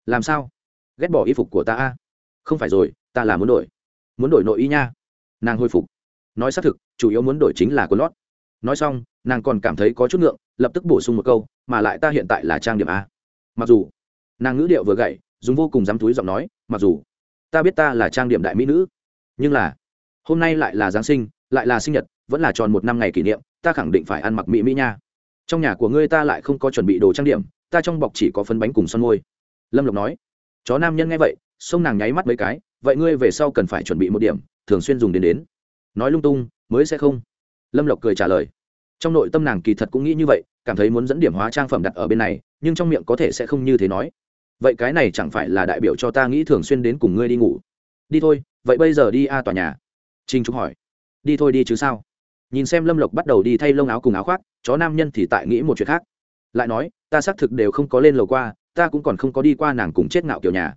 làm sao? Ghét bỏ y phục của ta a? Không phải rồi, ta là muốn đổi. Muốn đổi nội y nha. Nàng hồi phục. Nói xác thực, chủ yếu muốn đổi chính là quần lót. Nói xong, nàng còn cảm thấy có chút ngượng, lập tức bổ sung một câu, mà lại ta hiện tại là trang điểm a. Mặc dù, nàng ngữ điệu vừa gậy dùng vô cùng dám túi giọng nói, mặc dù, ta biết ta là trang điểm đại mỹ nữ. Nhưng là, hôm nay lại là giáng sinh, lại là sinh nhật, vẫn là tròn một năm ngày kỷ niệm, ta khẳng định phải ăn mặc mỹ mỹ nha. Trong nhà của ngươi ta lại không có chuẩn bị đồ trang điểm, ta trong bọc chỉ có phấn bánh cùng son môi lâm lộc nói, chó nam nhân nghe vậy, sông nàng nháy mắt mấy cái, vậy ngươi về sau cần phải chuẩn bị một điểm, thường xuyên dùng đến đến. Nói lung tung, mới sẽ không. Lâm lộc cười trả lời, trong nội tâm nàng kỳ thật cũng nghĩ như vậy, cảm thấy muốn dẫn điểm hóa trang phẩm đặt ở bên này, nhưng trong miệng có thể sẽ không như thế nói. Vậy cái này chẳng phải là đại biểu cho ta nghĩ thường xuyên đến cùng ngươi đi ngủ? Đi thôi, vậy bây giờ đi a tòa nhà. Trinh trúc hỏi, đi thôi đi chứ sao? Nhìn xem lâm lộc bắt đầu đi thay lông áo cùng áo khoác, chó nam nhân thì tại nghĩ một chuyện khác. Lại nói, ta xác thực đều không có lên lầu qua ta cũng còn không có đi qua nàng cùng chết ngạo kiểu nhà.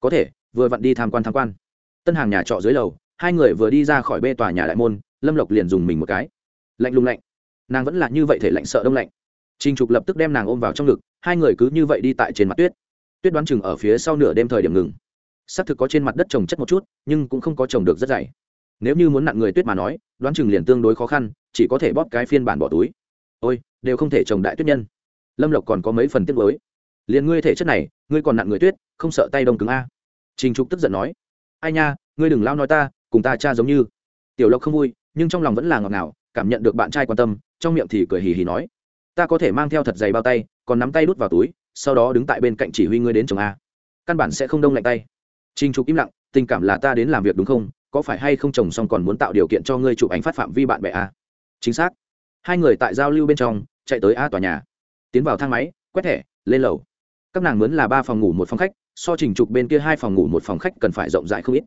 Có thể, vừa vặn đi tham quan tham quan. Tân hàng nhà trọ dưới lầu, hai người vừa đi ra khỏi bê tòa nhà đại môn, lâm lộc liền dùng mình một cái. Lạnh lùng lạnh. Nàng vẫn là như vậy thể lạnh sợ đông lạnh. Trinh trục lập tức đem nàng ôm vào trong ngực, hai người cứ như vậy đi tại trên mặt tuyết. Tuyết đoán chừng ở phía sau nửa đêm thời điểm ngừng. Xác thực có trên mặt đất trồng chất một chút, nhưng cũng không có trồng được rất dày. Nếu như muốn nặng người tuyết mà nói, đoán chừng liền tương đối khó khăn, chỉ có thể bóp cái phiên bản bỏ túi. Ôi, đều không thể trồng đại tuyết nhân. Lâm lộc còn có mấy phần tiết mới liền ngươi thể chất này, ngươi còn nặng người tuyết, không sợ tay đông cứng a. Trình trục tức giận nói, ai nha, ngươi đừng lao nói ta, cùng ta cha giống như. Tiểu lộc không vui, nhưng trong lòng vẫn là ngọt ngào, cảm nhận được bạn trai quan tâm, trong miệng thì cười hì hì nói, ta có thể mang theo thật dày bao tay, còn nắm tay đút vào túi, sau đó đứng tại bên cạnh chỉ huy ngươi đến chồng a. Căn bản sẽ không đông lạnh tay. Trình trục im lặng, tình cảm là ta đến làm việc đúng không, có phải hay không chồng xong còn muốn tạo điều kiện cho ngươi chụp ảnh phát phạm vi bạn bè a? Chính xác. Hai người tại giao lưu bên trong, chạy tới a tòa nhà. Tiến vào thang máy, quét thẻ, lên lầu các nàng mướn là ba phòng ngủ một phòng khách, so trình trục bên kia hai phòng ngủ một phòng khách cần phải rộng rãi không ít.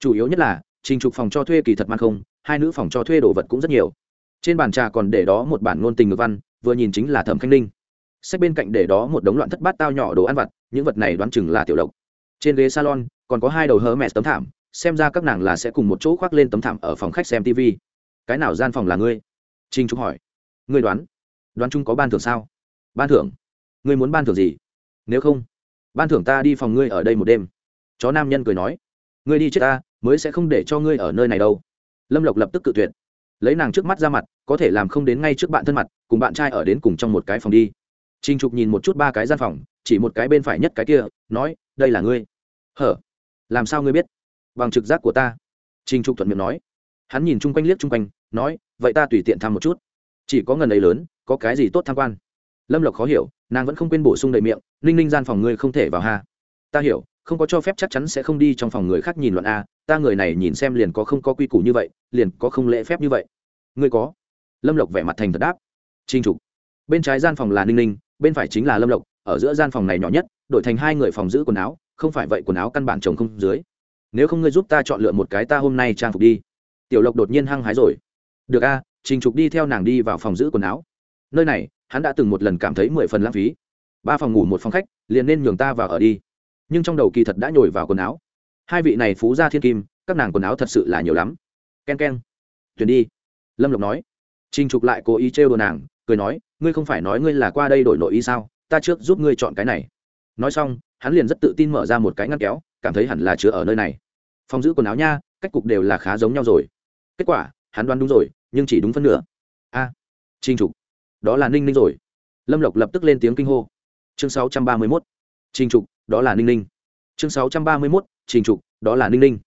Chủ yếu nhất là, trình trục phòng cho thuê kỳ thật man không, hai nữ phòng cho thuê đồ vật cũng rất nhiều. Trên bàn trà còn để đó một bản ngôn tình ngữ văn, vừa nhìn chính là thẩm khanh ninh. Sách bên cạnh để đó một đống loạn thất bát tao nhỏ đồ ăn vặt, những vật này đoán chừng là tiểu độc trên ghế salon, còn có hai đầu hớ mẹ tấm thảm, xem ra các nàng là sẽ cùng một chỗ khoác lên tấm thảm ở phòng khách xem tv cái nào gian phòng là ngươi? Trinh trúc hỏi. Ngươi đoán. Đoán chung có ban thưởng sao? Ban thưởng. Ngươi muốn ban thưởng gì? Nếu không, ban thưởng ta đi phòng ngươi ở đây một đêm. Chó nam nhân cười nói, ngươi đi chết ta, mới sẽ không để cho ngươi ở nơi này đâu. Lâm lộc lập tức cự tuyệt. Lấy nàng trước mắt ra mặt, có thể làm không đến ngay trước bạn thân mặt, cùng bạn trai ở đến cùng trong một cái phòng đi. Trinh trục nhìn một chút ba cái gian phòng, chỉ một cái bên phải nhất cái kia, nói, đây là ngươi. Hở? Làm sao ngươi biết? Bằng trực giác của ta. Trinh trục thuận miệng nói. Hắn nhìn chung quanh liếc chung quanh, nói, vậy ta tùy tiện thăm một chút. Chỉ có ngần ấy lớn, có cái gì tốt tham quan lâm lộc khó hiểu, nàng vẫn không quên bổ sung đầy miệng, ninh ninh gian phòng ngươi không thể vào ha. Ta hiểu, không có cho phép chắc chắn sẽ không đi trong phòng người khác nhìn luận a, ta người này nhìn xem liền có không có quy củ như vậy, liền có không lễ phép như vậy. Ngươi có? Lâm lộc vẻ mặt thành thật đáp. Trinh trục, bên trái gian phòng là ninh ninh, bên phải chính là lâm lộc, ở giữa gian phòng này nhỏ nhất, đổi thành hai người phòng giữ quần áo, không phải vậy quần áo căn bản chồng không dưới. Nếu không ngươi giúp ta chọn lựa một cái ta hôm nay trang phục đi. Tiểu lộc đột nhiên hăng hái rồi. Được a, trình trục đi theo nàng đi vào phòng giữ quần áo. Nơi này hắn đã từng một lần cảm thấy mười phần lãng phí. Ba phòng ngủ một phòng khách liền nên nhường ta vào ở đi. Nhưng trong đầu kỳ thật đã nhồi vào quần áo. Hai vị này phú gia thiên kim các nàng quần áo thật sự là nhiều lắm. K e n k e n tuyển đi. Lâm lộc nói. Trình trục lại cố ý trêu đồ nàng cười nói ngươi không phải nói ngươi là qua đây đổi nội y sao? Ta trước giúp ngươi chọn cái này. Nói xong hắn liền rất tự tin mở ra một cái ngăn kéo cảm thấy hẳn là chứa ở nơi này. Phòng giữ quần áo nha cách cục đều là khá giống nhau rồi. Kết quả hắn đoán đúng rồi nhưng chỉ đúng phân nửa. A. À, trinh trục đó là ninh ninh rồi. Lâm lộc lập tức lên tiếng kinh hô. Chương sáu trăm ba mươi mốt. Trinh trục, đó là ninh ninh. Chương sáu trăm ba mươi mốt, trình trục, đó là ninh ninh.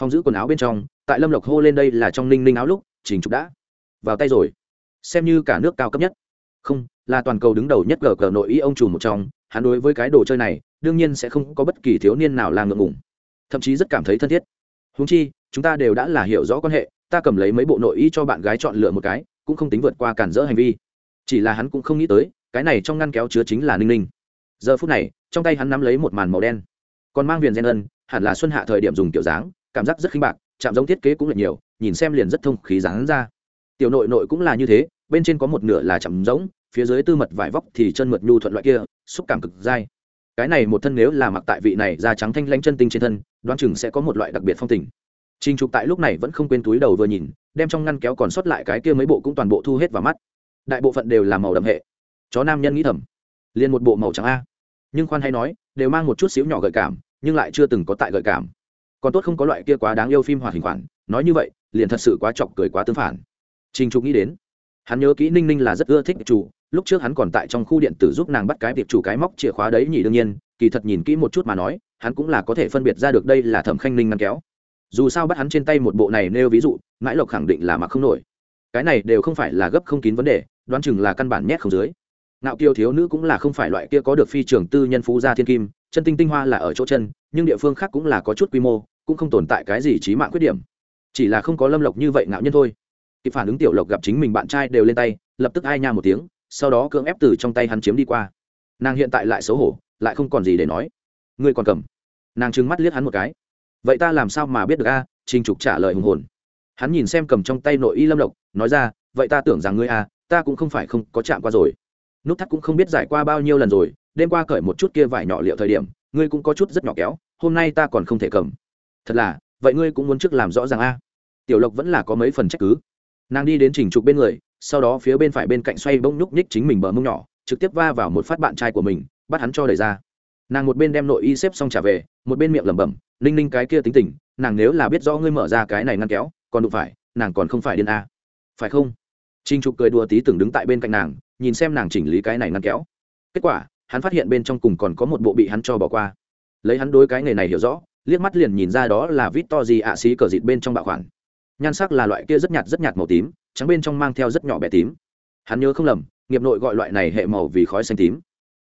Phong giữ quần áo bên trong, tại lâm lộc hô lên đây là trong ninh ninh áo lúc, trình trục đã vào tay rồi. Xem như cả nước cao cấp nhất. Không, là toàn cầu đứng đầu nhất gờ gờ nội ý ông chủ một trong, hắn đối với cái đồ chơi này, đương nhiên sẽ không có bất kỳ thiếu niên nào là ngượng ngùng. Thậm chí rất cảm thấy thân thiết. Húng chi, chúng ta đều đã là hiểu rõ quan hệ, ta cầm lấy mấy bộ nội y cho bạn gái chọn lựa một cái, cũng không tính vượt qua cản rỡ hành vi chỉ là hắn cũng không nghĩ tới cái này trong ngăn kéo chứa chính là ninh ninh. Giờ phút này trong tay hắn nắm lấy một màn màu đen. Còn mang viền gen ân hẳn là xuân hạ thời điểm dùng kiểu dáng cảm giác rất khinh bạc chạm giống thiết kế cũng là nhiều nhìn xem liền rất thông khí dáng ra. Tiểu nội nội cũng là như thế bên trên có một nửa là chạm giống phía dưới tư mật vải vóc thì chân mượt nhu thuận loại kia xúc cảm cực dai. Cái này một thân nếu là mặc tại vị này da trắng thanh lãnh chân tinh trên thân đoán chừng sẽ có một loại đặc biệt phong tình. Trình Trục tại lúc này vẫn không quên túi đầu vừa nhìn, đem trong ngăn kéo còn sót lại cái kia mấy bộ cũng toàn bộ thu hết vào mắt. Đại bộ phận đều là màu đậm hệ. Chó nam nhân nghĩ thầm, liền một bộ màu trắng a. Nhưng khoan hay nói, đều mang một chút xíu nhỏ gợi cảm, nhưng lại chưa từng có tại gợi cảm. Còn tốt không có loại kia quá đáng yêu phim hoạt hình khoản, nói như vậy, liền thật sự quá chọc cười quá tương phản. Trình Trục nghĩ đến, hắn nhớ kỹ Ninh Ninh là rất ưa thích chủ, lúc trước hắn còn tại trong khu điện tử giúp nàng bắt cái việc chủ cái móc chìa khóa đấy nhỉ đương nhiên, kỳ thật nhìn kỹ một chút mà nói, hắn cũng là có thể phân biệt ra được đây là thẩm khanh ninh ngăn kéo dù sao bắt hắn trên tay một bộ này nêu ví dụ mãi lộc khẳng định là mặc không nổi cái này đều không phải là gấp không kín vấn đề đoán chừng là căn bản nhét không dưới. Nạo kiều thiếu nữ cũng là không phải loại kia có được phi trường tư nhân phú gia thiên kim, chân tinh tinh hoa là ở chỗ chân, nhưng địa phương khác cũng là có chút quy mô, cũng không tồn tại cái gì trí mạng khuyết điểm. Chỉ là không có lâm lộc như vậy ngạo nhân thôi. Kịp phản ứng tiểu lộc gặp chính mình bạn trai đều lên tay, lập tức ai nha một tiếng, sau đó cưỡng ép từ trong tay hắn chiếm đi qua. Nàng hiện tại lại xấu hổ, lại không còn gì để nói. Ngươi còn cầm. Nàng trừng mắt liếc hắn một cái. Vậy ta làm sao mà biết được a? À? trình trục trả lời hùng hồn. Hắn nhìn xem cầm trong tay nội y lâm lộc, nói ra, vậy ta tưởng rằng ngươi a ta cũng không phải không có chạm qua rồi. Nút thắt cũng không biết giải qua bao nhiêu lần rồi, đêm qua cởi một chút kia vải nhỏ liệu thời điểm, ngươi cũng có chút rất nhỏ kéo, hôm nay ta còn không thể cầm. Thật là, vậy ngươi cũng muốn trước làm rõ ràng a? Tiểu lộc vẫn là có mấy phần trách cứ. Nàng đi đến trình trục bên người, sau đó phía bên phải bên cạnh xoay bông nhúc nhích chính mình bờ mông nhỏ, trực tiếp va vào một phát bạn trai của mình, bắt hắn cho đẩy ra. Nàng một bên đem nội y xếp xong trả về, một bên miệng lẩm bẩm linh linh cái kia tính tình, nàng nếu là biết rõ ngươi mở ra cái này ngăn kéo, còn đụng phải, nàng còn không phải điên a. Phải không? Trình trục cười đùa tí từng đứng tại bên cạnh nàng nhìn xem nàng chỉnh lý cái này ngăn kéo. Kết quả hắn phát hiện bên trong cùng còn có một bộ bị hắn cho bỏ qua. Lấy hắn đối cái nghề này hiểu rõ liếc mắt liền nhìn ra đó là vít to gì ạ xí cờ dịt bên trong bạo khoản. Nhan sắc là loại kia rất nhạt rất nhạt màu tím trắng bên trong mang theo rất nhỏ bé tím. Hắn nhớ không lầm nghiệp nội gọi loại này hệ màu vì khói xanh tím.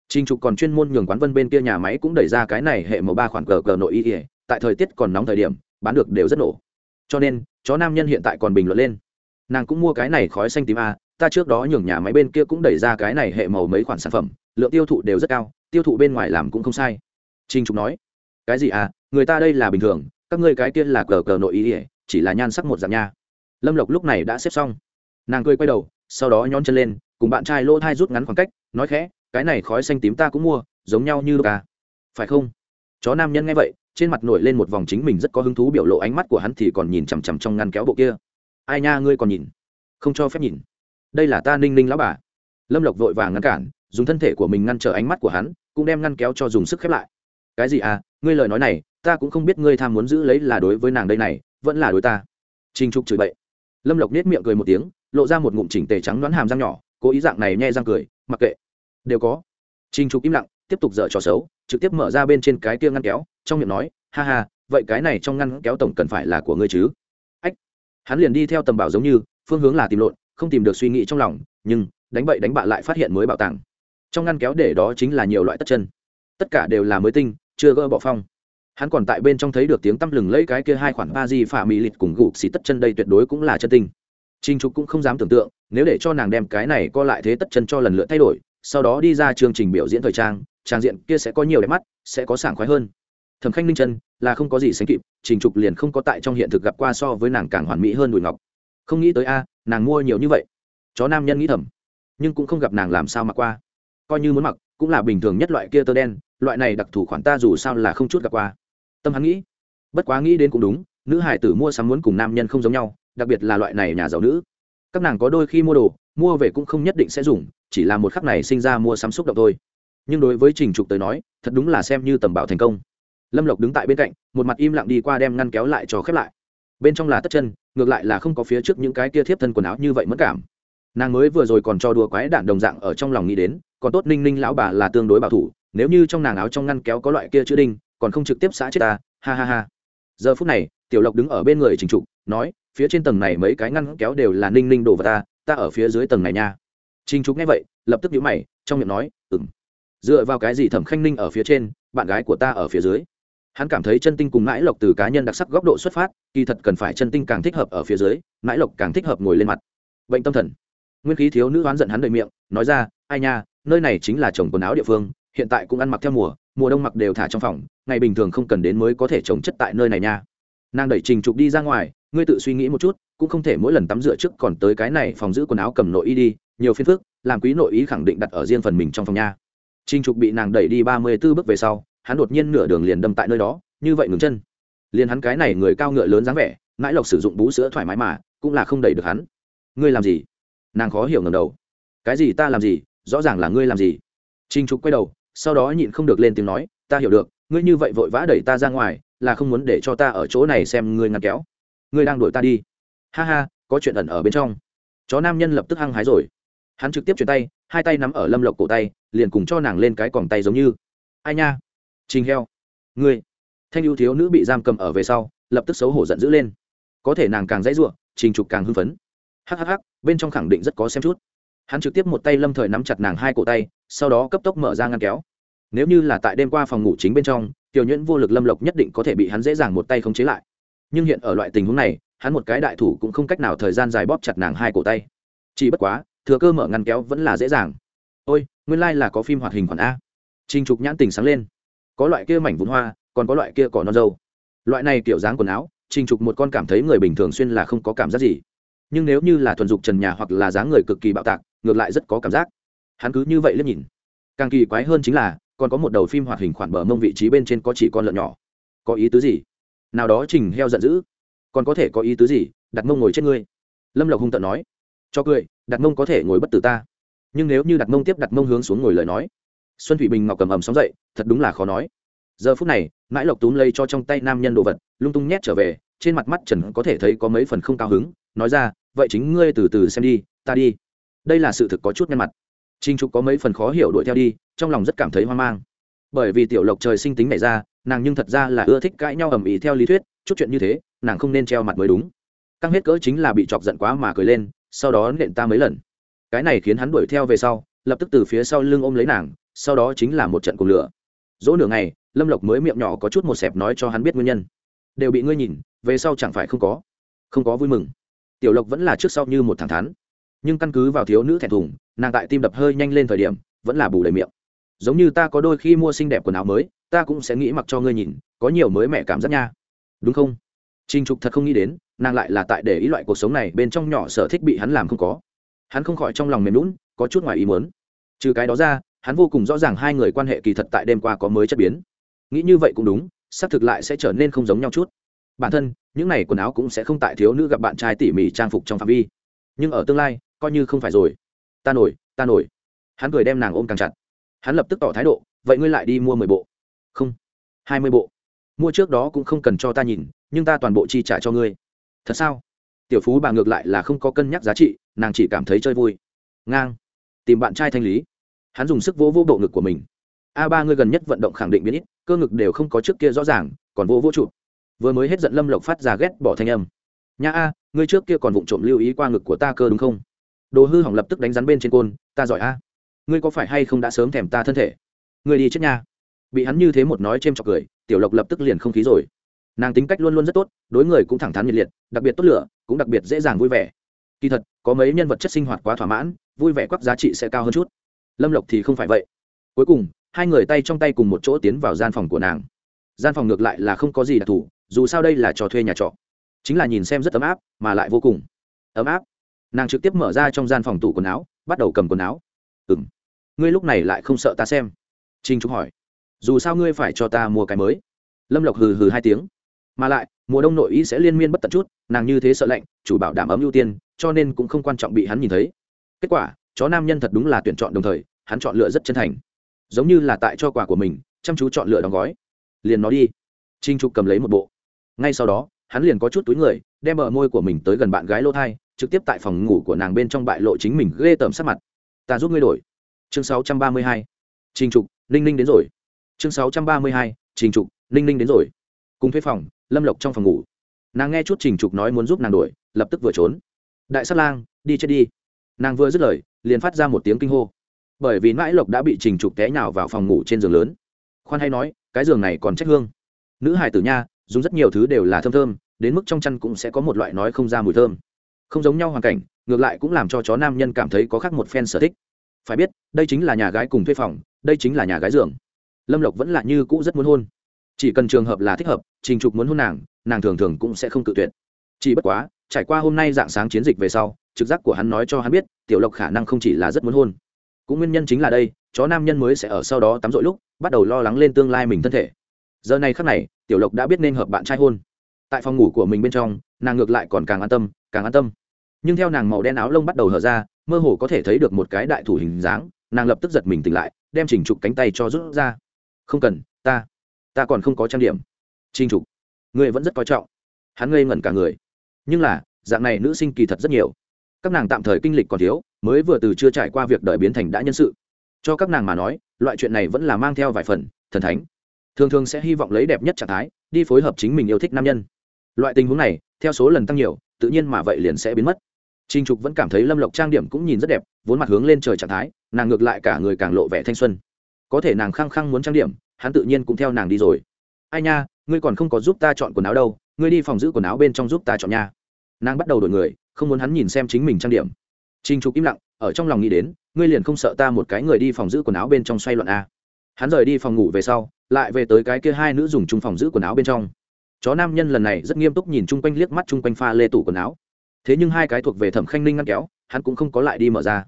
Trình Trục còn chuyên môn nhường quán Vân bên kia nhà máy cũng đẩy ra cái này hệ màu ba khoản cờ cờ nội y, tại thời tiết còn nóng thời điểm, bán được đều rất nổ. Cho nên, chó nam nhân hiện tại còn bình luận lên. Nàng cũng mua cái này khói xanh tím a, ta trước đó nhường nhà máy bên kia cũng đẩy ra cái này hệ màu mấy khoản sản phẩm, lượng tiêu thụ đều rất cao, tiêu thụ bên ngoài làm cũng không sai. Trình Trục nói, cái gì à, người ta đây là bình thường, các ngươi cái kia là cờ cờ nội y, chỉ là nhan sắc một dạng nha. Lâm Lộc lúc này đã xếp xong, nàng cười quay đầu, sau đó nhón chân lên, cùng bạn trai lỗ thai rút ngắn khoảng cách, nói khẽ, cái này khói xanh tím ta cũng mua giống nhau như ca à. phải không chó nam nhân nghe vậy trên mặt nổi lên một vòng chính mình rất có hứng thú biểu lộ ánh mắt của hắn thì còn nhìn chằm chằm trong ngăn kéo bộ kia ai nha ngươi còn nhìn? Không cho phép nhìn. Đây là ta ninh ninh lão bà. Lâm lộc vội vàng ngăn cản dùng thân thể của mình ngăn trở ánh mắt của hắn cũng đem ngăn kéo cho dùng sức khép lại. Cái gì à? Ngươi lời nói này ta cũng không biết ngươi tham muốn giữ lấy là đối với nàng đây này vẫn là đối ta. Trinh trục chửi bậy. Lâm lộc nết miệng cười một tiếng lộ ra một ngụm chỉnh tề trắng đoán hàm răng nhỏ cố ý dạng này nhẹ răng cười mặc kệ. Đều có. Trình Trục im lặng, tiếp tục dở trò xấu, trực tiếp mở ra bên trên cái kia ngăn kéo, trong miệng nói, ha ha, vậy cái này trong ngăn kéo tổng cần phải là của ngươi chứ? Hắn liền đi theo tầm bảo giống như, phương hướng là tìm lộn, không tìm được suy nghĩ trong lòng, nhưng đánh bậy đánh bạ lại phát hiện mới bảo tàng. Trong ngăn kéo để đó chính là nhiều loại tất chân, tất cả đều là mới tinh, chưa gỡ bỏ phong. Hắn còn tại bên trong thấy được tiếng tăm lừng lấy cái kia hai khoản ba di phả mỹ lịt cùng gục xì tất chân đây tuyệt đối cũng là chân tinh. trinh Trục cũng không dám tưởng tượng, nếu để cho nàng đem cái này co lại thế tất chân cho lần lượt thay đổi, sau đó đi ra chương trình biểu diễn thời trang trang diện kia sẽ có nhiều đẹp mắt sẽ có sảng khoái hơn thẩm khanh ninh chân là không có gì sánh kịp, trình trục liền không có tại trong hiện thực gặp qua so với nàng càng hoàn mỹ hơn bùi ngọc. Không nghĩ tới a, nàng mua nhiều như vậy. Chó nam nhân nghĩ thầm, nhưng cũng không gặp nàng làm sao mặc qua. Coi như muốn mặc, cũng là bình thường nhất loại kia tơ đen, loại này đặc thù khoản ta dù sao là không chút gặp qua. Tâm hắn nghĩ, bất quá nghĩ đến cũng đúng, nữ hải tử mua sắm muốn cùng nam nhân không giống nhau, đặc biệt là loại này nhà giàu nữ. Các nàng có đôi khi mua đồ, mua về cũng không nhất định sẽ dùng, chỉ là một khắc này sinh ra mua sắm xúc động thôi. Nhưng đối với trình trục tới nói, thật đúng là xem như tầm bảo thành công lâm lộc đứng tại bên cạnh một mặt im lặng đi qua đem ngăn kéo lại cho khép lại bên trong là tất chân ngược lại là không có phía trước những cái kia thiếp thân quần áo như vậy mất cảm nàng mới vừa rồi còn cho đùa quái đạn đồng dạng ở trong lòng nghĩ đến còn tốt ninh ninh lão bà là tương đối bảo thủ nếu như trong nàng áo trong ngăn kéo có loại kia chữ đinh còn không trực tiếp xã chết ta ha ha ha giờ phút này tiểu lộc đứng ở bên người trình trục nói phía trên tầng này mấy cái ngăn kéo đều là ninh ninh đồ vào ta ta ở phía dưới tầng này nha Trình Trục nghe vậy, lập tức nhũ mày, trong miệng nói, "Ừm." Dựa vào cái gì Thẩm Khanh Ninh ở phía trên, bạn gái của ta ở phía dưới? Hắn cảm thấy chân tinh cùng nãi Lộc từ cá nhân đặc sắc góc độ xuất phát, kỳ thật cần phải chân tinh càng thích hợp ở phía dưới, nãi Lộc càng thích hợp ngồi lên mặt. Bệnh tâm thần. Nguyên khí thiếu nữ oán giận hắn đầy miệng, nói ra, "Ai nha, nơi này chính là trồng quần áo địa phương, hiện tại cũng ăn mặc theo mùa, mùa đông mặc đều thả trong phòng, ngày bình thường không cần đến mới có thể trồng chất tại nơi này nha." Nàng đẩy Trình Trục đi ra ngoài, ngươi tự suy nghĩ một chút, cũng không thể mỗi lần tắm rửa trước còn tới cái này phòng giữ quần áo cầm nội y đi, nhiều phiên phức làm quý nội ý khẳng định đặt ở riêng phần mình trong phòng nha Trình trục bị nàng đẩy đi ba mươi b ố bước về sau hắn đột nhiên nửa đường liền đâm tại nơi đó, như vậy ngừng chân. Liền hắn cái này người cao ngựa lớn dáng vẻ, mãi lộc sử dụng bú sữa thoải mái mà, cũng là không đẩy được hắn. Ngươi làm gì? Nàng khó hiểu ngầm đầu. Cái gì ta làm gì? Rõ ràng là ngươi làm gì? Trinh trục quay đầu, sau đó nhịn không được lên tiếng nói, ta hiểu được, ngươi như vậy vội vã đẩy ta ra ngoài, là không muốn để cho ta ở chỗ này xem ngươi ngăn kéo. Ngươi đang đuổi ta đi. Ha ha, có chuyện ẩn ở bên trong. Chó nam nhân lập tức hăng hái rồi. Hắn trực tiếp chuyển tay, hai tay nắm ở lâm lộc cổ tay, liền cùng cho nàng lên cái còng tay giống như. Ai nha? Trình heo. Ngươi. Thanh ưu thiếu nữ bị giam cầm ở về sau, lập tức xấu hổ giận dữ lên. Có thể nàng càng dãy ruộng trình trục càng hưng phấn. Hhh bên trong khẳng định rất có xem chút. Hắn trực tiếp một tay lâm thời nắm chặt nàng hai cổ tay, sau đó cấp tốc mở ra ngăn kéo. Nếu như là tại đêm qua phòng ngủ chính bên trong, tiểu nhuyễn vô lực lâm lộc nhất định có thể bị hắn dễ dàng một tay khống chế lại. Nhưng hiện ở loại tình huống này, hắn một cái đại thủ cũng không cách nào thời gian dài bóp chặt nàng hai cổ tay. Chỉ bất quá, thừa cơ mở ngăn kéo vẫn là dễ dàng. Ôi, nguyên lai、like、là có phim hoạt hình khoản a. Trinh trục nhãn tình sáng lên có loại kia mảnh vụn hoa, còn có loại kia cỏ non dâu. Loại này kiểu dáng quần áo, trình trục một con cảm thấy người bình thường xuyên là không có cảm giác gì. Nhưng nếu như là thuần dục trần nhà hoặc là dáng người cực kỳ bạo tạc, ngược lại rất có cảm giác. Hắn cứ như vậy liếc nhìn. Càng kỳ quái hơn chính là, còn có một đầu phim hoạt hình khoản bờ mông vị trí bên trên có chỉ con lợn nhỏ. Có ý tứ gì? Nào đó trình heo giận dữ. Còn có thể có ý tứ gì? Đặt mông ngồi trên ngươi. Lâm lộc hung tận nói. Cho cười, đặt mông có thể ngồi bất tử ta. Nhưng nếu như đặt mông tiếp đặt mông hướng xuống ngồi lời nói xuân thủy bình ngọc cầm ầm sóng dậy, thật đúng là khó nói. Giờ phút này, mãi lộc túm lây cho trong tay nam nhân đồ vật, lung tung nhét trở về, trên mặt mắt trần có thể thấy có mấy phần không cao hứng, nói ra, vậy chính ngươi từ từ xem đi, ta đi. Đây là sự thực có chút nhăn mặt. Trinh trục có mấy phần khó hiểu đuổi theo đi, trong lòng rất cảm thấy hoang mang. Bởi vì tiểu lộc trời sinh tính này ra, nàng nhưng thật ra là ưa thích cãi nhau ầm ĩ theo lý thuyết, chút chuyện như thế, nàng không nên treo mặt mới đúng. Căng hết cỡ chính là bị chọc giận quá mà cười lên, sau đó nện ta mấy lần. Cái này khiến hắn đuổi theo về sau, lập tức từ phía sau lưng ôm lấy nàng sau đó chính là một trận cùng lửa. Dỗ nửa ngày, lâm lộc mới miệng nhỏ có chút một xẹp nói cho hắn biết nguyên nhân. Đều bị ngươi nhìn, về sau chẳng phải không có. Không có vui mừng. Tiểu lộc vẫn là trước sau như một thẳng thắn. Nhưng căn cứ vào thiếu nữ thẹn thùng, nàng tại tim đập hơi nhanh lên thời điểm, vẫn là bù đầy miệng. Giống như ta có đôi khi mua xinh đẹp quần áo mới, ta cũng sẽ nghĩ mặc cho ngươi nhìn, có nhiều mới mẹ cảm giác nha. Đúng không? Trinh trục thật không nghĩ đến, nàng lại là tại để ý loại cuộc sống này bên trong nhỏ sở thích bị hắn làm không có. Hắn không khỏi trong lòng mềm lún có chút ngoài ý muốn. Trừ cái đó ra hắn vô cùng rõ ràng hai người quan hệ kỳ thật tại đêm qua có mới chất biến. Nghĩ như vậy cũng đúng, xác thực lại sẽ trở nên không giống nhau chút. Bản thân, những n à y quần áo cũng sẽ không tại thiếu nữ gặp bạn trai tỉ mỉ trang phục trong phạm vi. Nhưng ở tương lai, coi như không phải rồi. Ta nổi ta nổi. Hắn cười đem nàng ôm càng chặt. Hắn lập tức tỏ thái độ, vậy ngươi lại đi mua mười bộ? Không. Hai mươi bộ. Mua trước đó cũng không cần cho ta nhìn, nhưng ta toàn bộ chi trả cho ngươi. Thật sao? Tiểu phú bà ngược lại là không có cân nhắc giá trị, nàng chỉ cảm thấy chơi vui. Ngang. Tìm bạn trai thanh lý hắn dùng sức vỗ vỗ bộ ngực của mình. A ba ngươi gần nhất vận động khẳng định biến ít, cơ ngực đều không có trước kia rõ ràng, còn vô vô trụ vừa mới hết giận lâm lộc phát ra ghét bỏ thanh âm. Nha a, ngươi trước kia còn vụng trộm lưu ý qua ngực của ta cơ đúng không? Đồ hư hỏng lập tức đánh rắn bên trên côn, ta giỏi a. Ngươi có phải hay không đã sớm thèm ta thân thể? Ngươi đi chết nha. Bị hắn như thế một nói c h ê m chọc cười, tiểu lộc lập tức liền không khí rồi. Nàng tính cách luôn luôn rất tốt, đối người cũng thẳng thắn nhiệt liệt, đặc biệt tốt lửa, cũng đặc biệt dễ dàng vui vẻ. Kỳ thật, có mấy nhân vật chất sinh hoạt quá thỏa mãn, vui vẻ quắc giá trị sẽ cao hơn chút lâm lộc thì không phải vậy. Cuối cùng, hai người tay trong tay cùng một chỗ tiến vào gian phòng của nàng. Gian phòng ngược lại là không có gì đặc thù, dù sao đây là trò thuê nhà trọ. Chính là nhìn xem rất ấm áp, mà lại vô cùng ấm áp. Nàng trực tiếp mở ra trong gian phòng tủ quần áo, bắt đầu cầm quần áo. Ừ m ngươi lúc này lại không sợ ta xem? Trinh trúc hỏi. Dù sao ngươi phải cho ta mua cái mới. Lâm lộc hừ hừ hai tiếng. Mà lại, mùa đông nội ý sẽ liên miên bất tận chút, nàng như thế sợ lạnh, chủ bảo đảm ấm ưu tiên, cho nên cũng không quan trọng bị hắn nhìn thấy. Kết quả chó nam nhân thật đúng là tuyển chọn đồng thời, hắn chọn lựa rất chân thành. Giống như là tại cho quà của mình, chăm chú chọn lựa đóng gói. Liền nó đi. Trinh trục cầm lấy một bộ. Ngay sau đó, hắn liền có chút túi người, đem bờ môi của mình tới gần bạn gái lô thai, trực tiếp tại phòng ngủ của nàng bên trong bại lộ chính mình ghê tởm sắc mặt. Ta giúp ngươi đổi. Chương 632. trình trục, ninh ninh đến rồi. Chương 632. trình trục, ninh ninh đến rồi. Cùng thuê phòng, lâm lộc trong phòng ngủ. Nàng nghe chút trình trục nói muốn giúp nàng đổi, lập tức vừa trốn. Đại sát lang, đi chết đi nàng vừa dứt lời, liền phát ra một tiếng kinh hô. Bởi vì mãi lộc đã bị trình trục té nhào vào phòng ngủ trên giường lớn. Khoan hay nói, cái giường này còn trách hương. Nữ Hải tử nha, dùng rất nhiều thứ đều là thơm thơm, đến mức trong chăn cũng sẽ có một loại nói không ra mùi thơm. Không giống nhau hoàn cảnh, ngược lại cũng làm cho chó nam nhân cảm thấy có khác một phen sở thích. Phải biết, đây chính là nhà gái cùng thuê phòng, đây chính là nhà gái giường. Lâm lộc vẫn là như cũ rất muốn hôn. Chỉ cần trường hợp là thích hợp, trình trục muốn hôn nàng nàng thường thường cũng sẽ không cự tuyệt. Chỉ bất quá, trải qua hôm nay dạng sáng chiến dịch về sau trực giác của hắn nói cho hắn biết, tiểu lộc khả năng không chỉ là rất muốn hôn. Cũng nguyên nhân chính là đây, chó nam nhân mới sẽ ở sau đó tắm rội lúc, bắt đầu lo lắng lên tương lai mình thân thể. Giờ này khắc này, tiểu lộc đã biết nên hợp bạn trai hôn. Tại phòng ngủ của mình bên trong, nàng ngược lại còn càng an tâm, càng an tâm. Nhưng theo nàng màu đen áo lông bắt đầu hở ra, mơ hồ có thể thấy được một cái đại thủ hình dáng, nàng lập tức giật mình tỉnh lại, đem chỉnh trục cánh tay cho rút ra. Không cần, ta ta còn không có trang điểm. Trinh trục người vẫn rất coi trọng. Hắn ngây ngẩn cả người. Nhưng là, dạng này nữ sinh kỳ thật rất nhiều các nàng tạm thời kinh lịch còn thiếu, mới vừa từ chưa trải qua việc đợi biến thành đã nhân sự. Cho các nàng mà nói, loại chuyện này vẫn là mang theo vài phần thần thánh. Thường thường sẽ hy vọng lấy đẹp nhất trạng thái, đi phối hợp chính mình yêu thích nam nhân. Loại tình huống này, theo số lần tăng nhiều, tự nhiên mà vậy liền sẽ biến mất. Trinh trục vẫn cảm thấy lâm lộc trang điểm cũng nhìn rất đẹp, vốn mặt hướng lên trời trạng thái, nàng ngược lại cả người càng lộ vẻ thanh xuân. Có thể nàng khăng khăng muốn trang điểm, hắn tự nhiên cũng theo nàng đi rồi. Ai nha, ngươi còn không có giúp ta chọn quần áo đâu, ngươi đi phòng giữ quần áo bên trong giúp ta chọn nha. Nàng bắt đầu đổi người không muốn hắn nhìn xem chính mình trang điểm. Trinh trục im lặng, ở trong lòng nghĩ đến, ngươi liền không sợ ta một cái người đi phòng giữ quần áo bên trong xoay loạn a. Hắn rời đi phòng ngủ về sau, lại về tới cái kia hai nữ dùng chung phòng giữ quần áo bên trong. Chó nam nhân lần này rất nghiêm túc nhìn chung quanh liếc mắt chung quanh pha lê tủ quần áo. Thế nhưng hai cái thuộc về thẩm khanh ninh ngăn kéo, hắn cũng không có lại đi mở ra.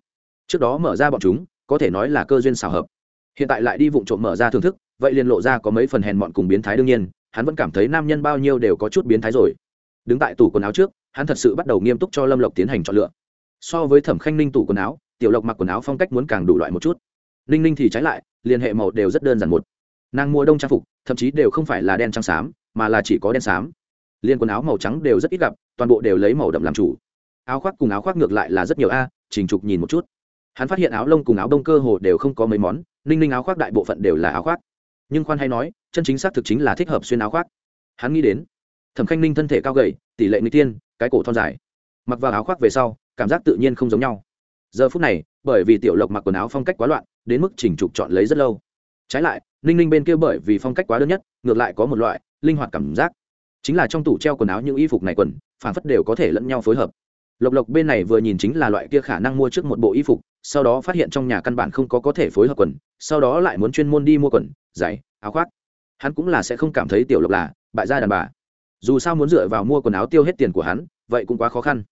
Trước đó mở ra bọn chúng, có thể nói là cơ duyên xảo hợp. Hiện tại lại đi vụng trộm mở ra thưởng thức, vậy liền lộ ra có mấy phần hèn mọn cùng biến thái đương nhiên, hắn vẫn cảm thấy nam nhân bao nhiêu đều có chút biến thái rồi. Đứng tại tủ quần áo trước hắn thật sự bắt đầu nghiêm túc cho lâm lộc tiến hành chọn lựa. So với thẩm khanh ninh tủ quần áo, tiểu lộc mặc quần áo phong cách muốn càng đủ loại một chút. Ninh ninh thì trái lại, liên hệ màu đều rất đơn giản một. Nàng mua đông trang phục, thậm chí đều không phải là đen trắng xám, mà là chỉ có đen xám. Liên quần áo màu trắng đều rất ít gặp, toàn bộ đều lấy màu đậm làm chủ. Áo khoác cùng áo khoác ngược lại là rất nhiều a, trình trục nhìn một chút. Hắn phát hiện áo lông cùng áo đông cơ hồ đều không có mấy món, ninh ninh áo khoác đại bộ phận đều là áo khoác. Nhưng khoan hay nói, chân chính xác thực chính là thích hợp xuyên áo khoác. Hắn nghĩ đến thẩm khanh ninh thân thể cao gầy, tỷ lệ người tiên, cái cổ thon dài. Mặc vào áo khoác về sau, cảm giác tự nhiên không giống nhau. Giờ phút này, bởi vì tiểu lộc mặc quần áo phong cách quá loạn, đến mức chỉnh trục chọn lấy rất lâu. Trái lại, ninh ninh bên kia bởi vì phong cách quá đơn nhất, ngược lại có một loại linh hoạt cảm giác. Chính là trong tủ treo quần áo những y phục này quần, phản phất đều có thể lẫn nhau phối hợp. Lộc lộc bên này vừa nhìn chính là loại kia khả năng mua trước một bộ y phục, sau đó phát hiện trong nhà căn bản không có có thể phối hợp quần, sau đó lại muốn chuyên môn đi mua quần, giày, áo khoác. Hắn cũng là sẽ không cảm thấy tiểu lộc là bại gia đàn bà dù sao muốn dựa vào mua quần áo tiêu hết tiền của hắn, vậy cũng quá khó khăn.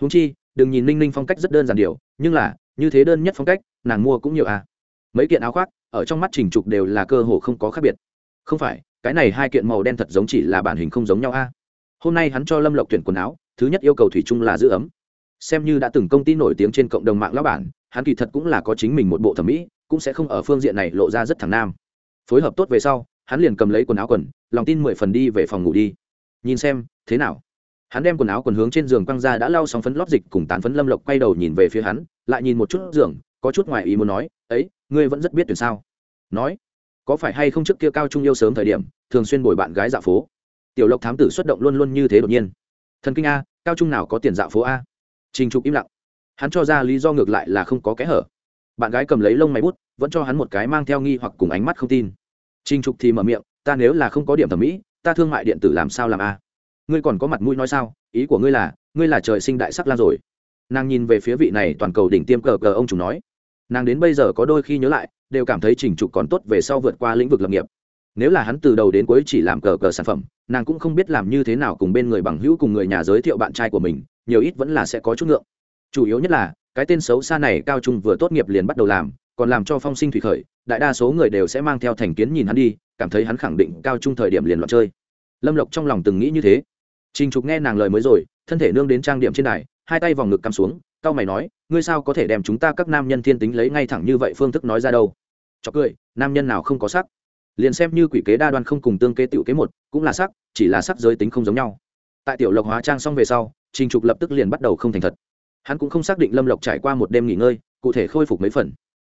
Húng chi, đừng nhìn ninh ninh phong cách rất đơn giản điều, nhưng là, như thế đơn nhất phong cách, nàng mua cũng nhiều à. Mấy kiện áo khoác, ở trong mắt trình trục đều là cơ hồ không có khác biệt. Không phải, cái này hai kiện màu đen thật giống chỉ là bản hình không giống nhau a à? hôm nay hắn cho lâm lộc tuyển quần áo, thứ nhất yêu cầu thủy chung là giữ ấm. Xem như đã từng công ty nổi tiếng trên cộng đồng mạng lão bản, hắn kỳ thật cũng là có chính mình một bộ thẩm mỹ, cũng sẽ không ở phương diện này lộ ra rất thẳng nam. Phối hợp tốt về sau, hắn liền cầm lấy quần áo quần, lòng tin mười phần đi về phòng ngủ đi nhìn xem, thế nào? Hắn đem quần áo quần hướng trên giường quăng ra đã lau xong phấn lót dịch cùng tán phấn lâm lộc quay đầu nhìn về phía hắn, lại nhìn một chút giường, có chút ngoài ý muốn nói, ấy, ngươi vẫn rất biết tuyển sao? Nói, có phải hay không trước kia cao trung yêu sớm thời điểm, thường xuyên bồi bạn gái dạo phố? Tiểu lộc thám tử xuất động luôn luôn như thế đột nhiên. Thần kinh a, cao trung nào có tiền dạo phố a? Trình trục im lặng. Hắn cho ra lý do ngược lại là không có kẽ hở. Bạn gái cầm lấy lông máy bút, vẫn cho hắn một cái mang theo nghi hoặc cùng ánh mắt không tin. Trình trục thì mở miệng, ta nếu là không có điểm thẩm mỹ ta thương mại điện tử làm sao làm a? Ngươi còn có mặt mũi nói sao? Ý của ngươi là ngươi là trời sinh đại sắc lan rồi. Nàng nhìn về phía vị này toàn cầu đỉnh tiêm cờ cờ ông chủ nói. Nàng đến bây giờ có đôi khi nhớ lại, đều cảm thấy trình trục còn tốt về sau vượt qua lĩnh vực lập nghiệp. Nếu là hắn từ đầu đến cuối chỉ làm cờ cờ sản phẩm, nàng cũng không biết làm như thế nào cùng bên người bằng hữu cùng người nhà giới thiệu bạn trai của mình, nhiều ít vẫn là sẽ có chút ngượng. Chủ yếu nhất là, cái tên xấu xa này cao trung vừa tốt nghiệp liền bắt đầu làm, còn làm cho phong sinh thủy khởi, đại đa số người đều sẽ mang theo thành kiến nhìn hắn đi cảm thấy hắn khẳng định cao trung thời điểm liền loạn chơi. Lâm lộc trong lòng từng nghĩ như thế. Trình trục nghe nàng lời mới rồi, thân thể nương đến trang điểm trên đài, hai tay vòng ngực cắm xuống cao mày nói, ngươi sao có thể đem chúng ta các nam nhân thiên tính lấy ngay thẳng như vậy phương thức nói ra đâu? Cho cười, nam nhân nào không có sắc. Liền xem như quỷ kế đa đoan không cùng tương kế tiểu kế một, cũng là sắc, chỉ là sắc giới tính không giống nhau. Tại tiểu lộc hóa trang xong về sau, trình trục lập tức liền bắt đầu không thành thật. Hắn cũng không xác định lâm lộc trải qua một đêm nghỉ ngơi, cụ thể khôi phục mấy phần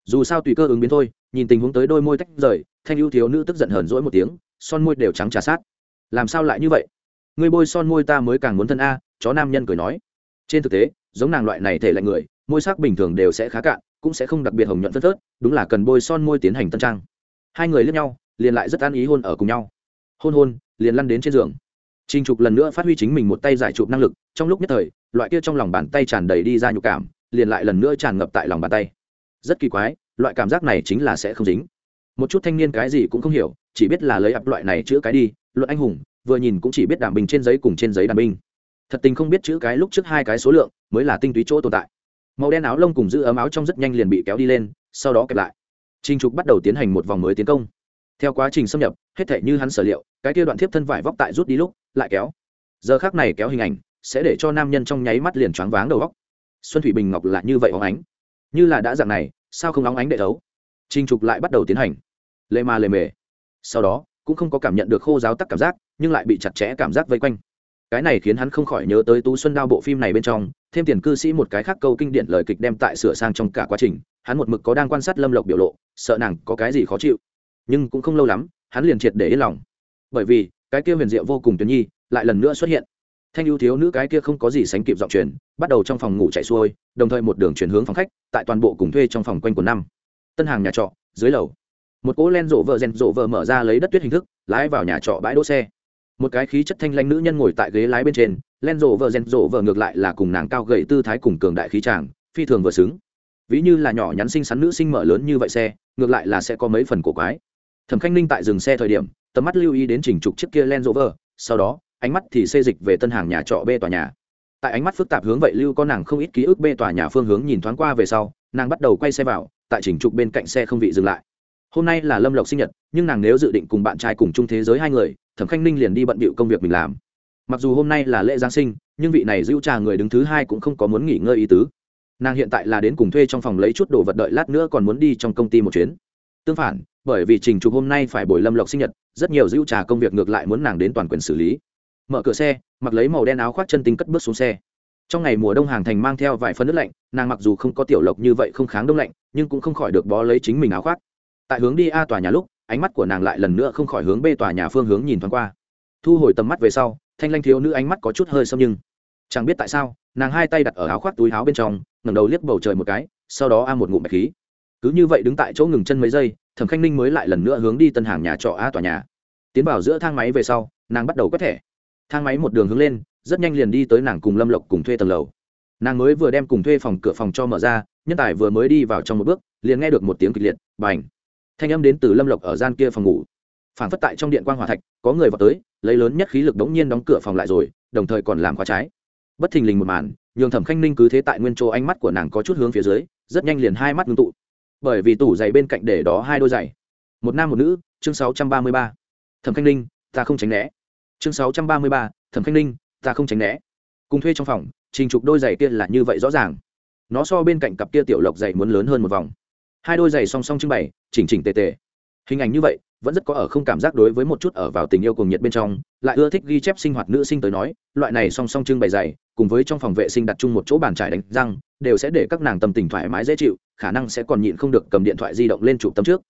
dù sao tùy cơ ứng biến thôi nhìn tình huống tới đôi môi tách rời thanh ưu thiếu nữ tức giận hờn rỗi một tiếng son môi đều trắng trà sát. Làm sao lại như vậy? Ngươi bôi son môi ta mới càng muốn thân a chó nam nhân cười nói. Trên thực tế giống nàng loại này thể lạnh người môi sắc bình thường đều sẽ khá cạn cũng sẽ không đặc biệt hồng nhuận phân phớt đúng là cần bôi son môi tiến hành tân trang. Hai người lướt nhau liền lại rất an ý hôn ở cùng nhau. Hôn hôn liền lăn đến trên giường. Trình Trục lần nữa phát huy chính mình một tay giải chụp năng lực, trong lúc nhất thời, loại kia trong lòng bàn tay tràn đầy đi ra nhục cảm, liền lại lần nữa tràn ngập tại lòng bàn tay. Rất kỳ quái, loại cảm giác này chính là sẽ không dính. Một chút thanh niên cái gì cũng không hiểu, chỉ biết là lấy ập loại này chữ cái đi, luận anh hùng, vừa nhìn cũng chỉ biết đàm bình trên giấy cùng trên giấy đàm binh. Thật tình không biết chữ cái lúc trước hai cái số lượng, mới là tinh túy chỗ tồn tại. Màu đen áo lông cùng giữ ấm áo trong rất nhanh liền bị kéo đi lên, sau đó kẹp lại. trinh Trục bắt đầu tiến hành một vòng mới tiến công theo quá trình xâm nhập hết thể như hắn sở liệu cái kia đoạn thiếp thân vải vóc tại rút đi lúc lại kéo giờ khác này kéo hình ảnh sẽ để cho nam nhân trong nháy mắt liền choáng váng đầu góc xuân thủy bình ngọc lại như vậy óng ánh như là đã dạng này, sao không óng ánh đệ thấu? Trinh trục lại bắt đầu tiến hành. Lê ma lê mề. Sau đó, cũng không có cảm nhận được khô giáo tắc cảm giác, nhưng lại bị chặt chẽ cảm giác vây quanh. Cái này khiến hắn không khỏi nhớ tới tú xuân đao bộ phim này bên trong, thêm tiền cư sĩ một cái khác câu kinh điển lời kịch đem tại sửa sang trong cả quá trình, hắn một mực có đang quan sát lâm lộc biểu lộ, sợ nàng có cái gì khó chịu. Nhưng cũng không lâu lắm, hắn liền triệt để yên lòng. Bởi vì, cái kia huyền diệu vô cùng tuyến nhi, lại lần nữa xuất hiện thanh ưu thiếu nữ cái kia không có gì sánh kịp giọng truyền, bắt đầu trong phòng ngủ chạy xuôi, đồng thời một đường chuyển hướng phòng khách, tại toàn bộ cùng thuê trong phòng quanh quần năm. Tân hàng nhà trọ, dưới lầu. Một cỗ len rộ vợ rèn rộ vợ mở ra lấy đất tuyết hình thức, lái vào nhà trọ bãi đỗ xe. Một cái khí chất thanh lanh nữ nhân ngồi tại ghế lái bên trên, len rộ vợ rèn rộ vợ ngược lại là cùng nàng cao gậy tư thái cùng cường đại khí tràng phi thường vừa xứng. Ví như là nhỏ nhắn xinh xắn nữ sinh mở lớn như vậy xe, ngược lại là sẽ có mấy phần cổ quái. Thẩm khanh ninh tại dừng xe thời điểm, tầm mắt lưu ý đến chỉnh trục chiếc kia len rộ vợ, sau đó ánh mắt thì xê dịch về tân hàng nhà trọ b tòa nhà. Tại ánh mắt phức tạp hướng vậy lưu con nàng không ít ký ức b tòa nhà phương hướng nhìn thoáng qua về sau, nàng bắt đầu quay xe vào, tại chỉnh trục bên cạnh xe không vị dừng lại. Hôm nay là lâm lộc sinh nhật, nhưng nàng nếu dự định cùng bạn trai cùng chung thế giới hai người, thẩm khanh ninh liền đi bận bịu công việc mình làm. Mặc dù hôm nay là lễ giáng sinh, nhưng vị này giữ trà người đứng thứ hai cũng không có muốn nghỉ ngơi ý tứ. Nàng hiện tại là đến cùng thuê trong phòng lấy chút đồ vật đợi lát nữa còn muốn đi trong công ty một chuyến. Tương phản, bởi vì trình trục hôm nay phải buổi lâm lộc sinh nhật, rất nhiều giữ trà công việc ngược lại muốn nàng đến toàn quyền xử lý mở cửa xe, mặc lấy màu đen áo khoác chân tinh cất bước xuống xe. Trong ngày mùa đông hàng thành mang theo vài phân nước lạnh, nàng mặc dù không có tiểu lộc như vậy không kháng đông lạnh, nhưng cũng không khỏi được bó lấy chính mình áo khoác. Tại hướng đi a tòa nhà lúc, ánh mắt của nàng lại lần nữa không khỏi hướng b tòa nhà phương hướng nhìn thoáng qua. Thu hồi tầm mắt về sau, thanh lanh thiếu nữ ánh mắt có chút hơi sâm nhưng. Chẳng biết tại sao, nàng hai tay đặt ở áo khoác túi áo bên trong, ngẩng đầu liếc bầu trời một cái, sau đó a một ngụm bạch khí. Cứ như vậy đứng tại chỗ ngừng chân mấy giây, thẩm khanh ninh mới lại lần nữa hướng đi tân hàng nhà trọ a tòa nhà. Tiến vào giữa thang máy về sau, nàng bắt đầu quét thẻ thang máy một đường hướng lên, rất nhanh liền đi tới nàng cùng lâm lộc cùng thuê tầng lầu. Nàng mới vừa đem cùng thuê phòng cửa phòng cho mở ra, nhân tài vừa mới đi vào trong một bước, liền nghe được một tiếng kịch liệt, bành. Thanh âm đến từ lâm lộc ở gian kia phòng ngủ. Phản phất tại trong điện quan g hòa thạch, có người vào tới, lấy lớn nhất khí lực đống nhiên đóng cửa phòng lại rồi, đồng thời còn làm khóa trái. Bất thình lình một màn, nhường thẩm khanh ninh cứ thế tại nguyên chỗ ánh mắt của nàng có chút hướng phía dưới, rất nhanh liền hai mắt ngưng tụ. Bởi vì tủ giày bên cạnh để đó hai đôi giày. Một nam một nữ, chương sáu trăm ba mươi ba. Thẩm khanh ninh, ta không tránh né chương sáu trăm ba mươi ba, thẩm khanh ninh, ta không tránh né. Cùng thuê trong phòng, trình trục đôi giày kia là như vậy rõ ràng. Nó so bên cạnh cặp kia tiểu lộc giày muốn lớn hơn một vòng. Hai đôi giày song song trưng bày, chỉnh chỉnh tề tề. Hình ảnh như vậy, vẫn rất có ở không cảm giác đối với một chút ở vào tình yêu cùng nhiệt bên trong, lại ưa thích ghi chép sinh hoạt nữ sinh tới nói, loại này song song trưng bày giày, cùng với trong phòng vệ sinh đặt chung một chỗ bàn trải đánh răng, đều sẽ để các nàng tâm tình thoải mái dễ chịu, khả năng sẽ còn nhịn không được cầm điện thoại di động lên chụp tấm trước.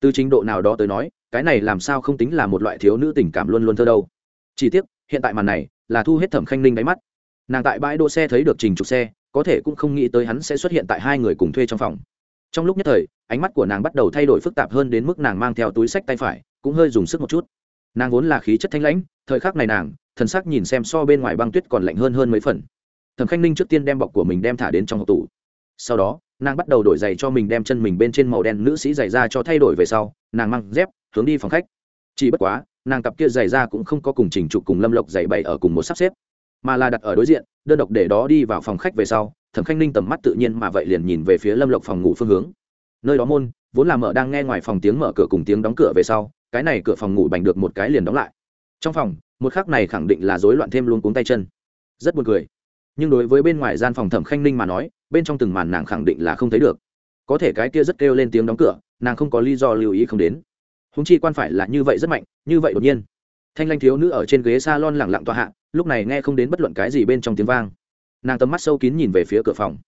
Từ trình độ nào đó tới nói, cái này làm sao không tính là một loại thiếu nữ tình cảm luôn luôn thơ đâu chỉ tiếc, hiện tại màn này là thu hết thẩm khanh ninh đáy mắt. Nàng tại bãi đỗ xe thấy được trình trục xe, có thể cũng không nghĩ tới hắn sẽ xuất hiện tại hai người cùng thuê trong phòng. Trong lúc nhất thời, ánh mắt của nàng bắt đầu thay đổi phức tạp hơn đến mức nàng mang theo túi sách tay phải, cũng hơi dùng sức một chút. Nàng vốn là khí chất thanh lãnh, thời khắc này nàng, thần sắc nhìn xem so bên ngoài băng tuyết còn lạnh hơn hơn mấy phần. Thẩm khanh ninh trước tiên đem bọc của mình đem thả đến trong hộp tủ. Sau đó, nàng bắt đầu đổi giày cho mình đem chân mình bên trên màu đen nữ sĩ giày ra cho thay đổi về sau, nàng mang dép, hướng đi phòng khách. Chỉ bất quá nàng cặp kia giày ra cũng không có cùng trình trục cùng lâm lộc giày bày ở cùng một sắp xếp, mà là đặt ở đối diện, đơn độc để đó đi vào phòng khách về sau, thẩm khanh ninh tầm mắt tự nhiên mà vậy liền nhìn về phía lâm lộc phòng ngủ phương hướng. Nơi đó môn, vốn là mở đang nghe ngoài phòng tiếng mở cửa cùng tiếng đóng cửa về sau, cái này cửa phòng ngủ bành được một cái liền đóng lại. Trong phòng, một khắc này khẳng định là rối loạn thêm luôn cuống tay chân. Rất buồn cười. Nhưng đối với bên ngoài gian phòng thẩm khanh ninh mà nói, bên trong từng màn nàng khẳng định là không thấy được. Có thể cái kia rất kêu lên tiếng đóng cửa, nàng không có lý do lưu ý không đến húng chi quan phải là như vậy rất mạnh, như vậy đột nhiên. Thanh lanh thiếu nữ ở trên ghế s a lon lẳng lặng tọa hạ, lúc này nghe không đến bất luận cái gì bên trong tiếng vang. Nàng tầm mắt sâu kín nhìn về phía cửa phòng.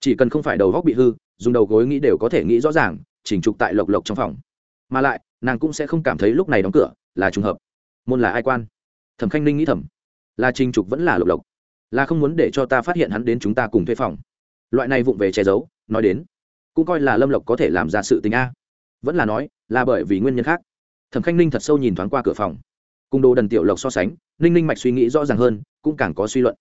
Chỉ cần không phải đầu góc bị hư, dùng đầu gối nghĩ đều có thể nghĩ rõ ràng, chỉnh trục tại lộc lộc trong phòng. Mà lại, nàng cũng sẽ không cảm thấy lúc này đóng cửa là trùng hợp. Môn là ai quan? Thẩm khanh ninh nghĩ thầm. Là trình trục vẫn là lộc lộc. Là không muốn để cho ta phát hiện hắn đến chúng ta cùng thuê phòng. Loại này vụng về che giấu, nói đến, cũng coi là lâm lộc có thể làm ra sự tình a. Vẫn là nói là bởi vì nguyên nhân khác. Thẩm khanh ninh thật sâu nhìn thoáng qua cửa phòng. Cùng đồ đần tiểu lộc so sánh, ninh ninh mạch suy nghĩ rõ ràng hơn, cũng càng có suy luận.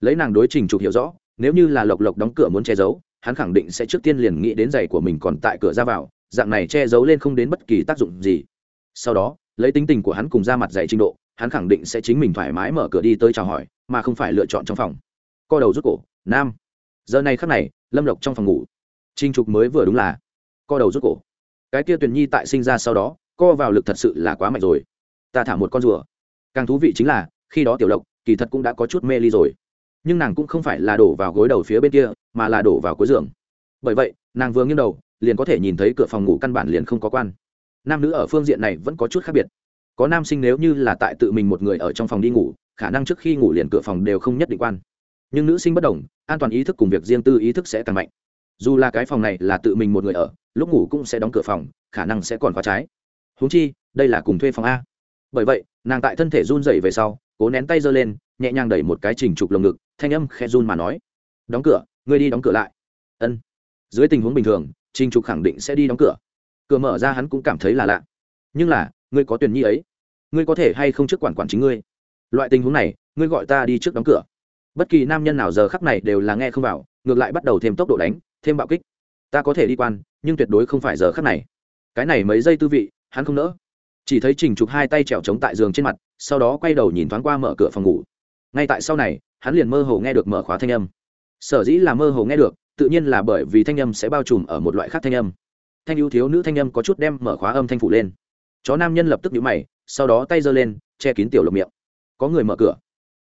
Lấy nàng đối trình trục hiểu rõ, nếu như là lộc lộc đóng cửa muốn che giấu, hắn khẳng định sẽ trước tiên liền nghĩ đến giày của mình còn tại cửa ra vào, dạng này che giấu lên không đến bất kỳ tác dụng gì. Sau đó, lấy tính tình của hắn cùng ra mặt giày trình độ, hắn khẳng định sẽ chính mình thoải mái mở cửa đi tới chào hỏi, mà không phải lựa chọn trong phòng. Co đầu rút cổ, nam. Giờ này khắc này, lâm lộc trong phòng ngủ. Trinh trục mới vừa đúng là, co đầu rút cổ cái kia tuyền nhi tại sinh ra sau đó, co vào lực thật sự là quá mạnh rồi. Ta thả một con rùa. Càng thú vị chính là, khi đó tiểu lộc, kỳ thật cũng đã có chút mê ly rồi. Nhưng nàng cũng không phải là đổ vào gối đầu phía bên kia, mà là đổ vào cuối giường. Bởi vậy, nàng vừa nghiêng đầu, liền có thể nhìn thấy cửa phòng ngủ căn bản liền không có quan. Nam nữ ở phương diện này vẫn có chút khác biệt. Có nam sinh nếu như là tại tự mình một người ở trong phòng đi ngủ, khả năng trước khi ngủ liền cửa phòng đều không nhất định quan. Nhưng nữ sinh bất đồng, an toàn ý thức cùng việc riêng tư ý thức sẽ càng mạnh dù là cái phòng này là tự mình một người ở, lúc ngủ cũng sẽ đóng cửa phòng, khả năng sẽ còn khóa trái. Húng chi, đây là cùng thuê phòng a. Bởi vậy, nàng tại thân thể run dậy về sau, cố nén tay giơ lên, nhẹ nhàng đẩy một cái trình trục lồng ngực, thanh âm khe run mà nói. Đóng cửa, ngươi đi đóng cửa lại. Ân. Dưới tình huống bình thường trình trục khẳng định sẽ đi đóng cửa. Cửa mở ra hắn cũng cảm thấy là lạ. Nhưng là, ngươi có tuyển nhi ấy. Ngươi có thể hay không trước quản quản chính ngươi? Loại tình huống này, ngươi gọi ta đi trước đóng cửa. Bất kỳ nam nhân nào giờ khắc này đều là nghe không vào, ngược lại bắt đầu thêm tốc độ đánh thêm bạo kích. Ta có thể đi quan, nhưng tuyệt đối không phải giờ khắc này. Cái này mấy giây tư vị, hắn không nỡ. Chỉ thấy trình trục hai tay trèo trống tại giường trên mặt, sau đó quay đầu nhìn thoáng qua mở cửa phòng ngủ. Ngay tại sau này, hắn liền mơ hồ nghe được mở khóa thanh âm. Sở dĩ là mơ hồ nghe được, tự nhiên là bởi vì thanh âm sẽ bao trùm ở một loại khác thanh âm. Thanh ưu thiếu nữ thanh âm có chút đem mở khóa âm thanh phủ lên. Chó nam nhân lập tức nhũ mày, sau đó tay giơ lên, che kín tiểu lộc miệng. Có người mở cửa.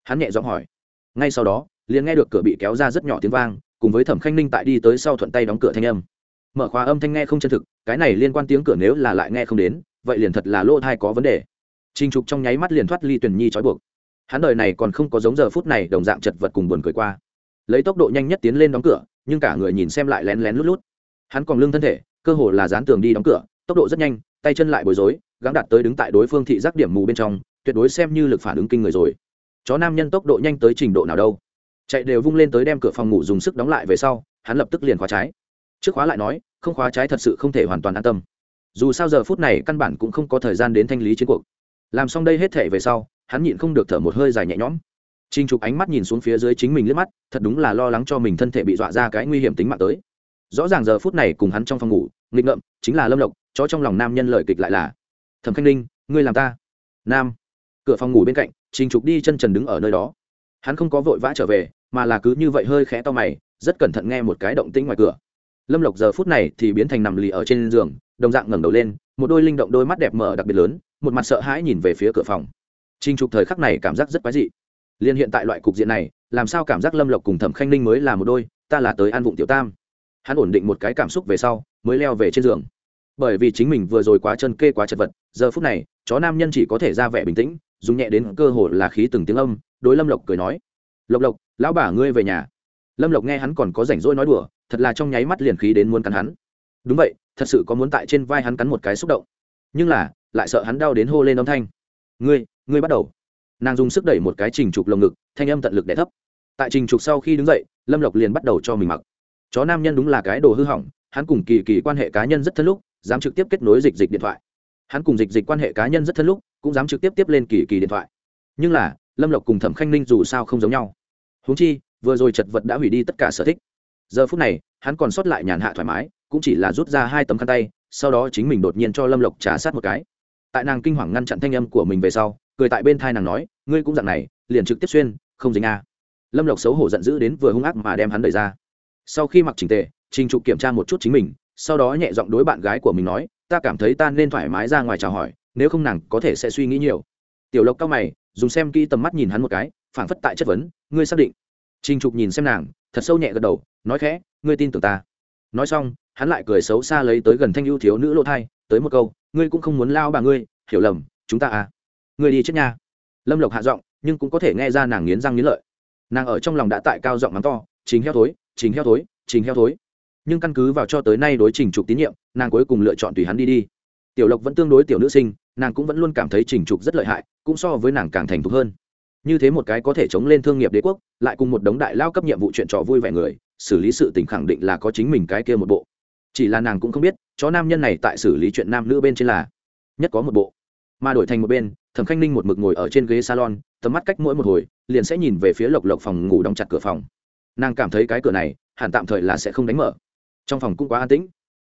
Hắn nhẹ giọng hỏi. Ngay sau đó, liền nghe được cửa bị kéo ra rất nhỏ tiếng vang cùng với thẩm khanh ninh tại đi tới sau thuận tay đóng cửa thanh âm. Mở khóa âm thanh nghe không chân thực, cái này liên quan tiếng cửa nếu là lại nghe không đến, vậy liền thật là lỗ thai có vấn đề. Trinh trục trong nháy mắt liền thoát ly tuyển nhi trói buộc. Hắn đời này còn không có giống giờ phút này đồng dạng chật vật cùng buồn cười qua. Lấy tốc độ nhanh nhất tiến lên đóng cửa, nhưng cả người nhìn xem lại lén lén lút lút. Hắn còn lưng thân thể, cơ hồ là dán tường đi đóng cửa, tốc độ rất nhanh, tay chân lại bối rối, gắng đạt tới đứng tại đối phương thị giác điểm mù bên trong, tuyệt đối xem như lực phản ứng kinh người rồi. Chó nam nhân tốc độ nhanh tới trình độ nào đâu chạy đều vung lên tới đem cửa phòng ngủ dùng sức đóng lại về sau, hắn lập tức liền khóa trái. Trước khóa lại nói, không khóa trái thật sự không thể hoàn toàn an tâm. Dù sao giờ phút này căn bản cũng không có thời gian đến thanh lý chiến cuộc. Làm xong đây hết thể về sau, hắn nhịn không được thở một hơi dài nhẹ nhõm. Trinh trục ánh mắt nhìn xuống phía dưới chính mình liếc mắt, thật đúng là lo lắng cho mình thân thể bị dọa ra cái nguy hiểm tính mạng tới. Rõ ràng giờ phút này cùng hắn trong phòng ngủ, nghịch ngợm, chính là lâm lộc chó trong lòng nam nhân lời kịch lại là, thẩm khanh ninh, ngươi làm ta. Nam, cửa phòng ngủ bên cạnh, trình trục đi chân trần đứng ở nơi đó hắn không có vội vã trở về, mà là cứ như vậy hơi khẽ to mày, rất cẩn thận nghe một cái động tĩnh ngoài cửa. Lâm lộc giờ phút này thì biến thành nằm lì ở trên giường, đồng dạng ngẩng đầu lên, một đôi linh động đôi mắt đẹp mở đặc biệt lớn, một mặt sợ hãi nhìn về phía cửa phòng. Trình trục thời khắc này cảm giác rất quái dị. Liên hiện tại loại cục diện này, làm sao cảm giác lâm lộc cùng thẩm khanh ninh mới là một đôi, ta là tới an vụng tiểu tam. Hắn ổn định một cái cảm xúc về sau, mới leo về trên giường. Bởi vì chính mình vừa rồi quá chân kê quá chật vật, giờ phút này, chó nam nhân chỉ có thể ra vẻ bình tĩnh dùng nhẹ đến cơ hồ là khí từng tiếng âm, đối lâm lộc cười nói, lộc lộc, lão bà ngươi về nhà. Lâm lộc nghe hắn còn có rảnh rỗi nói đùa, thật là trong nháy mắt liền khí đến muốn cắn hắn. Đúng vậy, thật sự có muốn tại trên vai hắn cắn một cái xúc động. Nhưng là, lại sợ hắn đau đến hô lên âm thanh. Ngươi ngươi bắt đầu. Nàng dùng sức đẩy một cái trình trục lồng ngực, thanh âm tận lực đẻ thấp. Tại trình trục sau khi đứng dậy, lâm lộc liền bắt đầu cho mình mặc. Chó nam nhân đúng là cái đồ hư hỏng, hắn cùng kỳ kỳ quan hệ cá nhân rất thân lúc, dám trực tiếp kết nối dịch dịch điện thoại hắn cùng dịch dịch quan hệ cá nhân rất thân lúc, cũng dám trực tiếp tiếp lên kỳ kỳ điện thoại. Nhưng là, lâm lộc cùng thẩm khanh ninh dù sao không giống nhau. Huống chi, vừa rồi chật vật đã hủy đi tất cả sở thích. Giờ phút này, hắn còn sót lại nhàn hạ thoải mái, cũng chỉ là rút ra hai tấm khăn tay, sau đó chính mình đột nhiên cho lâm lộc trả sát một cái. Tại nàng kinh hoàng ngăn chặn thanh âm của mình về sau, cười tại bên thai nàng nói, ngươi cũng dặn này, liền trực tiếp xuyên, không dính a. Lâm lộc xấu hổ giận dữ đến vừa hung ác mà đem hắn đẩy ra. Sau khi mặc trình tề, trình trục kiểm tra một chút chính mình, sau đó nhẹ giọng đối bạn gái của mình nói ta cảm thấy ta nên thoải mái ra ngoài chào hỏi, nếu không nàng có thể sẽ suy nghĩ nhiều. Tiểu lộc cao mày, dùng xem kỹ tầm mắt nhìn hắn một cái, phảng phất tại chất vấn, ngươi xác định. Trình trục nhìn xem nàng, thật sâu nhẹ gật đầu, nói khẽ, ngươi tin tưởng ta. Nói xong, hắn lại cười xấu xa lấy tới gần thanh ưu thiếu nữ lỗ thai, tới một câu, ngươi cũng không muốn lao bà ngươi, hiểu lầm, chúng ta à. Ngươi đi chết nha. Lâm lộc hạ giọng, nhưng cũng có thể nghe ra nàng nghiến răng nghiến lợi. Nàng ở trong lòng đã tại cao giọng mắng to chính heo thối chính heo thối chính heo thối nhưng căn cứ vào cho tới nay đối trình trục tín nhiệm, nàng cuối cùng lựa chọn tùy hắn đi đi. Tiểu lộc vẫn tương đối tiểu nữ sinh, nàng cũng vẫn luôn cảm thấy trình trục rất lợi hại, cũng so với nàng càng thành thục hơn. Như thế một cái có thể chống lên thương nghiệp đế quốc, lại cùng một đống đại lao cấp nhiệm vụ chuyện trò vui vẻ người, xử lý sự tình khẳng định là có chính mình cái kia một bộ. Chỉ là nàng cũng không biết, chó nam nhân này tại xử lý chuyện nam nữ bên trên là nhất có một bộ. Mà đổi thành một bên, thẩm khanh ninh một mực ngồi ở trên ghế salon, tầm mắt cách mỗi một hồi, liền sẽ nhìn về phía lộc lộc phòng ngủ đóng chặt cửa phòng. Nàng cảm thấy cái cửa này, hẳn tạm thời là sẽ không đánh mở trong phòng cũng quá an tĩnh.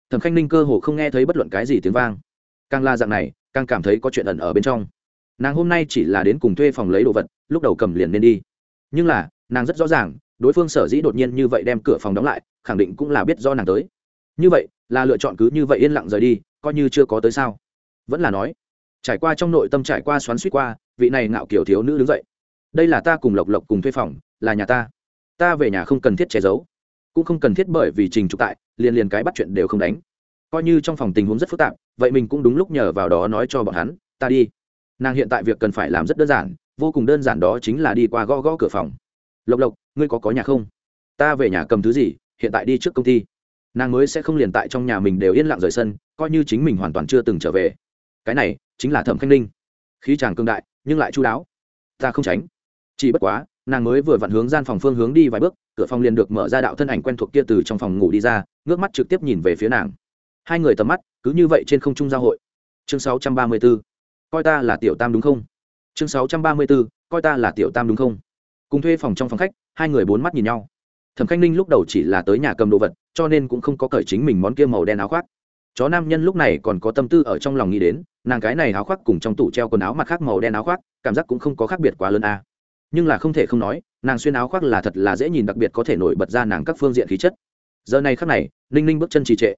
Thẩm khanh ninh cơ hồ không nghe thấy bất luận cái gì tiếng vang. Càng la dạng này, càng cảm thấy có chuyện ẩn ở bên trong. Nàng hôm nay chỉ là đến cùng thuê phòng lấy đồ vật, lúc đầu cầm liền nên đi. Nhưng là, nàng rất rõ ràng, đối phương sở dĩ đột nhiên như vậy đem cửa phòng đóng lại, khẳng định cũng là biết do nàng tới. Như vậy, là lựa chọn cứ như vậy yên lặng rời đi, coi như chưa có tới sao. Vẫn là nói, trải qua trong nội tâm trải qua xoắn suýt qua, vị này ngạo kiểu thiếu nữ đứng dậy. Đây là ta cùng lộc lộc cùng thuê phòng, là nhà ta. Ta về nhà không cần thiết che giấu cũng không cần thiết bởi vì trình trục tại, liền liền cái bắt chuyện đều không đánh. Coi như trong phòng tình huống rất phức tạp, vậy mình cũng đúng lúc nhờ vào đó nói cho bọn hắn, ta đi. Nàng hiện tại việc cần phải làm rất đơn giản, vô cùng đơn giản đó chính là đi qua gõ gõ cửa phòng. Lộc lộc, ngươi có có nhà không? Ta về nhà cầm thứ gì, hiện tại đi trước công ty. Nàng mới sẽ không liền tại trong nhà mình đều yên lặng rời sân, coi như chính mình hoàn toàn chưa từng trở về. Cái này chính là thẩm khanh ninh. Khí chàng cương đại, nhưng lại chú đáo. Ta không tránh. Chỉ bất quá, nàng mới vừa vặn hướng gian phòng phương hướng đi vài bước cửa phòng liền được mở ra đạo thân ảnh quen thuộc kia từ trong phòng ngủ đi ra, ngước mắt trực tiếp nhìn về phía nàng hai người tầm mắt cứ như vậy trên không trung giao hội chương 634. coi ta là tiểu tam đúng không chương 634. coi ta là tiểu tam đúng không cùng thuê phòng trong phòng khách, hai người bốn mắt nhìn nhau thẩm khanh ninh lúc đầu chỉ là tới nhà cầm đồ vật, cho nên cũng không có cởi chính mình món kia màu đen áo khoác chó nam nhân lúc này còn có tâm tư ở trong lòng nghĩ đến, nàng cái này áo khoác cùng trong tủ treo quần áo mặt khác màu đen áo khoác, cảm giác cũng không có khác biệt quá lớn a à. nhưng là không thể không nói nàng xuyên áo khoác là thật là dễ nhìn, đặc biệt có thể nổi bật ra nàng các phương diện khí chất. Giờ này khắc này, ninh ninh bước chân trì trệ.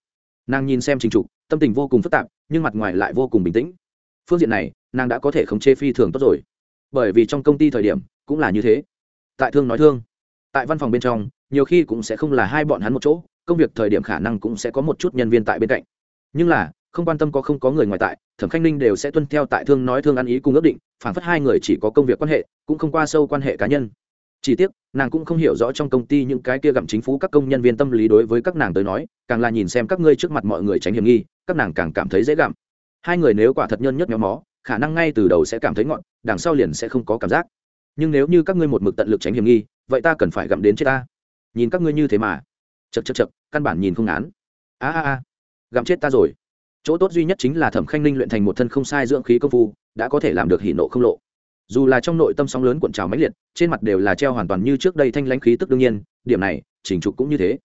Nàng nhìn xem trình trục, tâm tình vô cùng phức tạp, nhưng mặt ngoài lại vô cùng bình tĩnh. Phương diện này, nàng đã có thể khống chế phi thường tốt rồi. Bởi vì trong công ty thời điểm, cũng là như thế. Tại thương nói thương, tại văn phòng bên trong, nhiều khi cũng sẽ không là hai bọn hắn một chỗ, công việc thời điểm khả năng cũng sẽ có một chút nhân viên tại bên cạnh. Nhưng là, không quan tâm có không có người ngoài tại, thẩm khanh ninh đều sẽ tuân theo tại thương nói thương ăn ý cùng ước định, phản phất hai người chỉ có công việc quan hệ, cũng không qua sâu quan hệ cá nhân chỉ tiếc, nàng cũng không hiểu rõ trong công ty những cái kia gặm chính phủ các công nhân viên tâm lý đối với các nàng tới nói, càng là nhìn xem các ngươi trước mặt mọi người tránh hiểm nghi, các nàng càng cảm thấy dễ gặm. Hai người nếu quả thật nhân nhất nhóm mó, khả năng ngay từ đầu sẽ cảm thấy ngọn, đằng sau liền sẽ không có cảm giác. Nhưng nếu như các ngươi một mực tận lực tránh hiểm nghi, vậy ta cần phải gặm đến chết ta. Nhìn các ngươi như thế mà. Chật chật chật căn bản nhìn không án a a a. Gặm chết ta rồi. Chỗ tốt duy nhất chính là thẩm khanh ninh luyện thành một thân không sai dưỡng khí công phu, đã có thể làm được hỉ nộ không lộ dù là trong nội tâm sóng lớn cuộn trào mãnh liệt trên mặt đều là treo hoàn toàn như trước đây thanh lãnh khí tức đương nhiên điểm này chỉnh trục cũng như thế.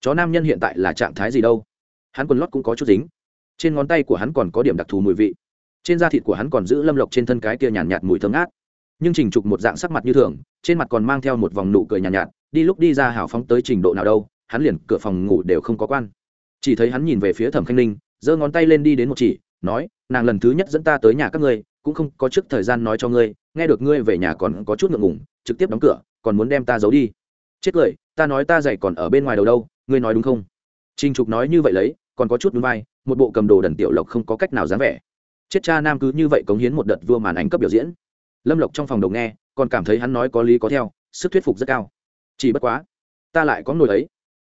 Chó nam nhân hiện tại là trạng thái gì đâu? Hắn quần lót cũng có chút dính. Trên ngón tay của hắn còn có điểm đặc thù mùi vị. Trên da thịt của hắn còn giữ lâm lộc trên thân cái kia nhàn nhạt, nhạt mùi thơm ngát. Nhưng trình trục một dạng sắc mặt như thường trên mặt còn mang theo một vòng nụ cười nhàn nhạt, nhạt đi lúc đi ra hào phóng tới trình độ nào đâu hắn liền cửa phòng ngủ đều không có quan. Chỉ thấy hắn nhìn về phía thẩm khanh ninh giơ ngón tay lên đi đến một chỉ nói nàng lần thứ nhất dẫn ta tới nhà các ngươi cũng không có trước thời gian nói cho ngươi nghe được ngươi về nhà còn có chút ngượng ngùng, trực tiếp đóng cửa, còn muốn đem ta giấu đi. Chết cười, ta nói ta dạy còn ở bên ngoài đầu đâu, ngươi nói đúng không? Trinh trục nói như vậy lấy, còn có chút núi vai, một bộ cầm đồ đần tiểu lộc không có cách nào dám vẻ. Chết cha nam cứ như vậy cống hiến một đợt vua màn ảnh cấp biểu diễn. Lâm lộc trong phòng đầu nghe, còn cảm thấy hắn nói có lý có theo, sức thuyết phục rất cao. Chỉ bất quá, ta lại có nổi ấy.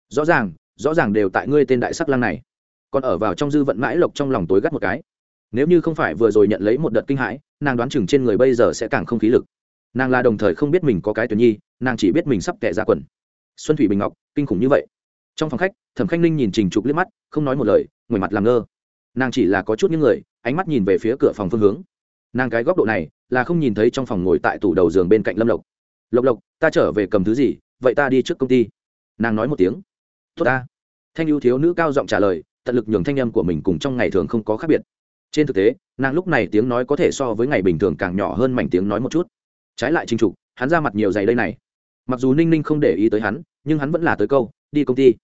Rõ ràng rõ ràng đều tại ngươi tên đại sắc lang này. Còn ở vào trong dư vận mãi lộc trong lòng tối gắt một cái nếu như không phải vừa rồi nhận lấy một đợt kinh hãi, nàng đoán chừng trên người bây giờ sẽ càng không khí lực. Nàng là đồng thời không biết mình có cái tuyển nhi, nàng chỉ biết mình sắp kẻ ra quần. Xuân thủy bình ngọc, kinh khủng như vậy. Trong phòng khách, thẩm khanh ninh nhìn trình trục liếc mắt, không nói một lời, ngồi mặt làm ngơ. Nàng chỉ là có chút những người, ánh mắt nhìn về phía cửa phòng phương hướng. Nàng cái góc độ này, là không nhìn thấy trong phòng ngồi tại tủ đầu giường bên cạnh lâm lộc. Lộc lộc, ta trở về cầm thứ gì, vậy ta đi trước công ty. Nàng nói một tiếng. Tốt ta. Thanh ưu thiếu nữ cao giọng trả lời, tận lực nhường thanh âm của mình cùng trong ngày thường không có khác biệt trên thực tế, nàng lúc này tiếng nói có thể so với ngày bình thường càng nhỏ hơn mảnh tiếng nói một chút. Trái lại trinh trục, hắn ra mặt nhiều giày đây này. Mặc dù ninh ninh không để ý tới hắn, nhưng hắn vẫn là tới câu, đi công ty.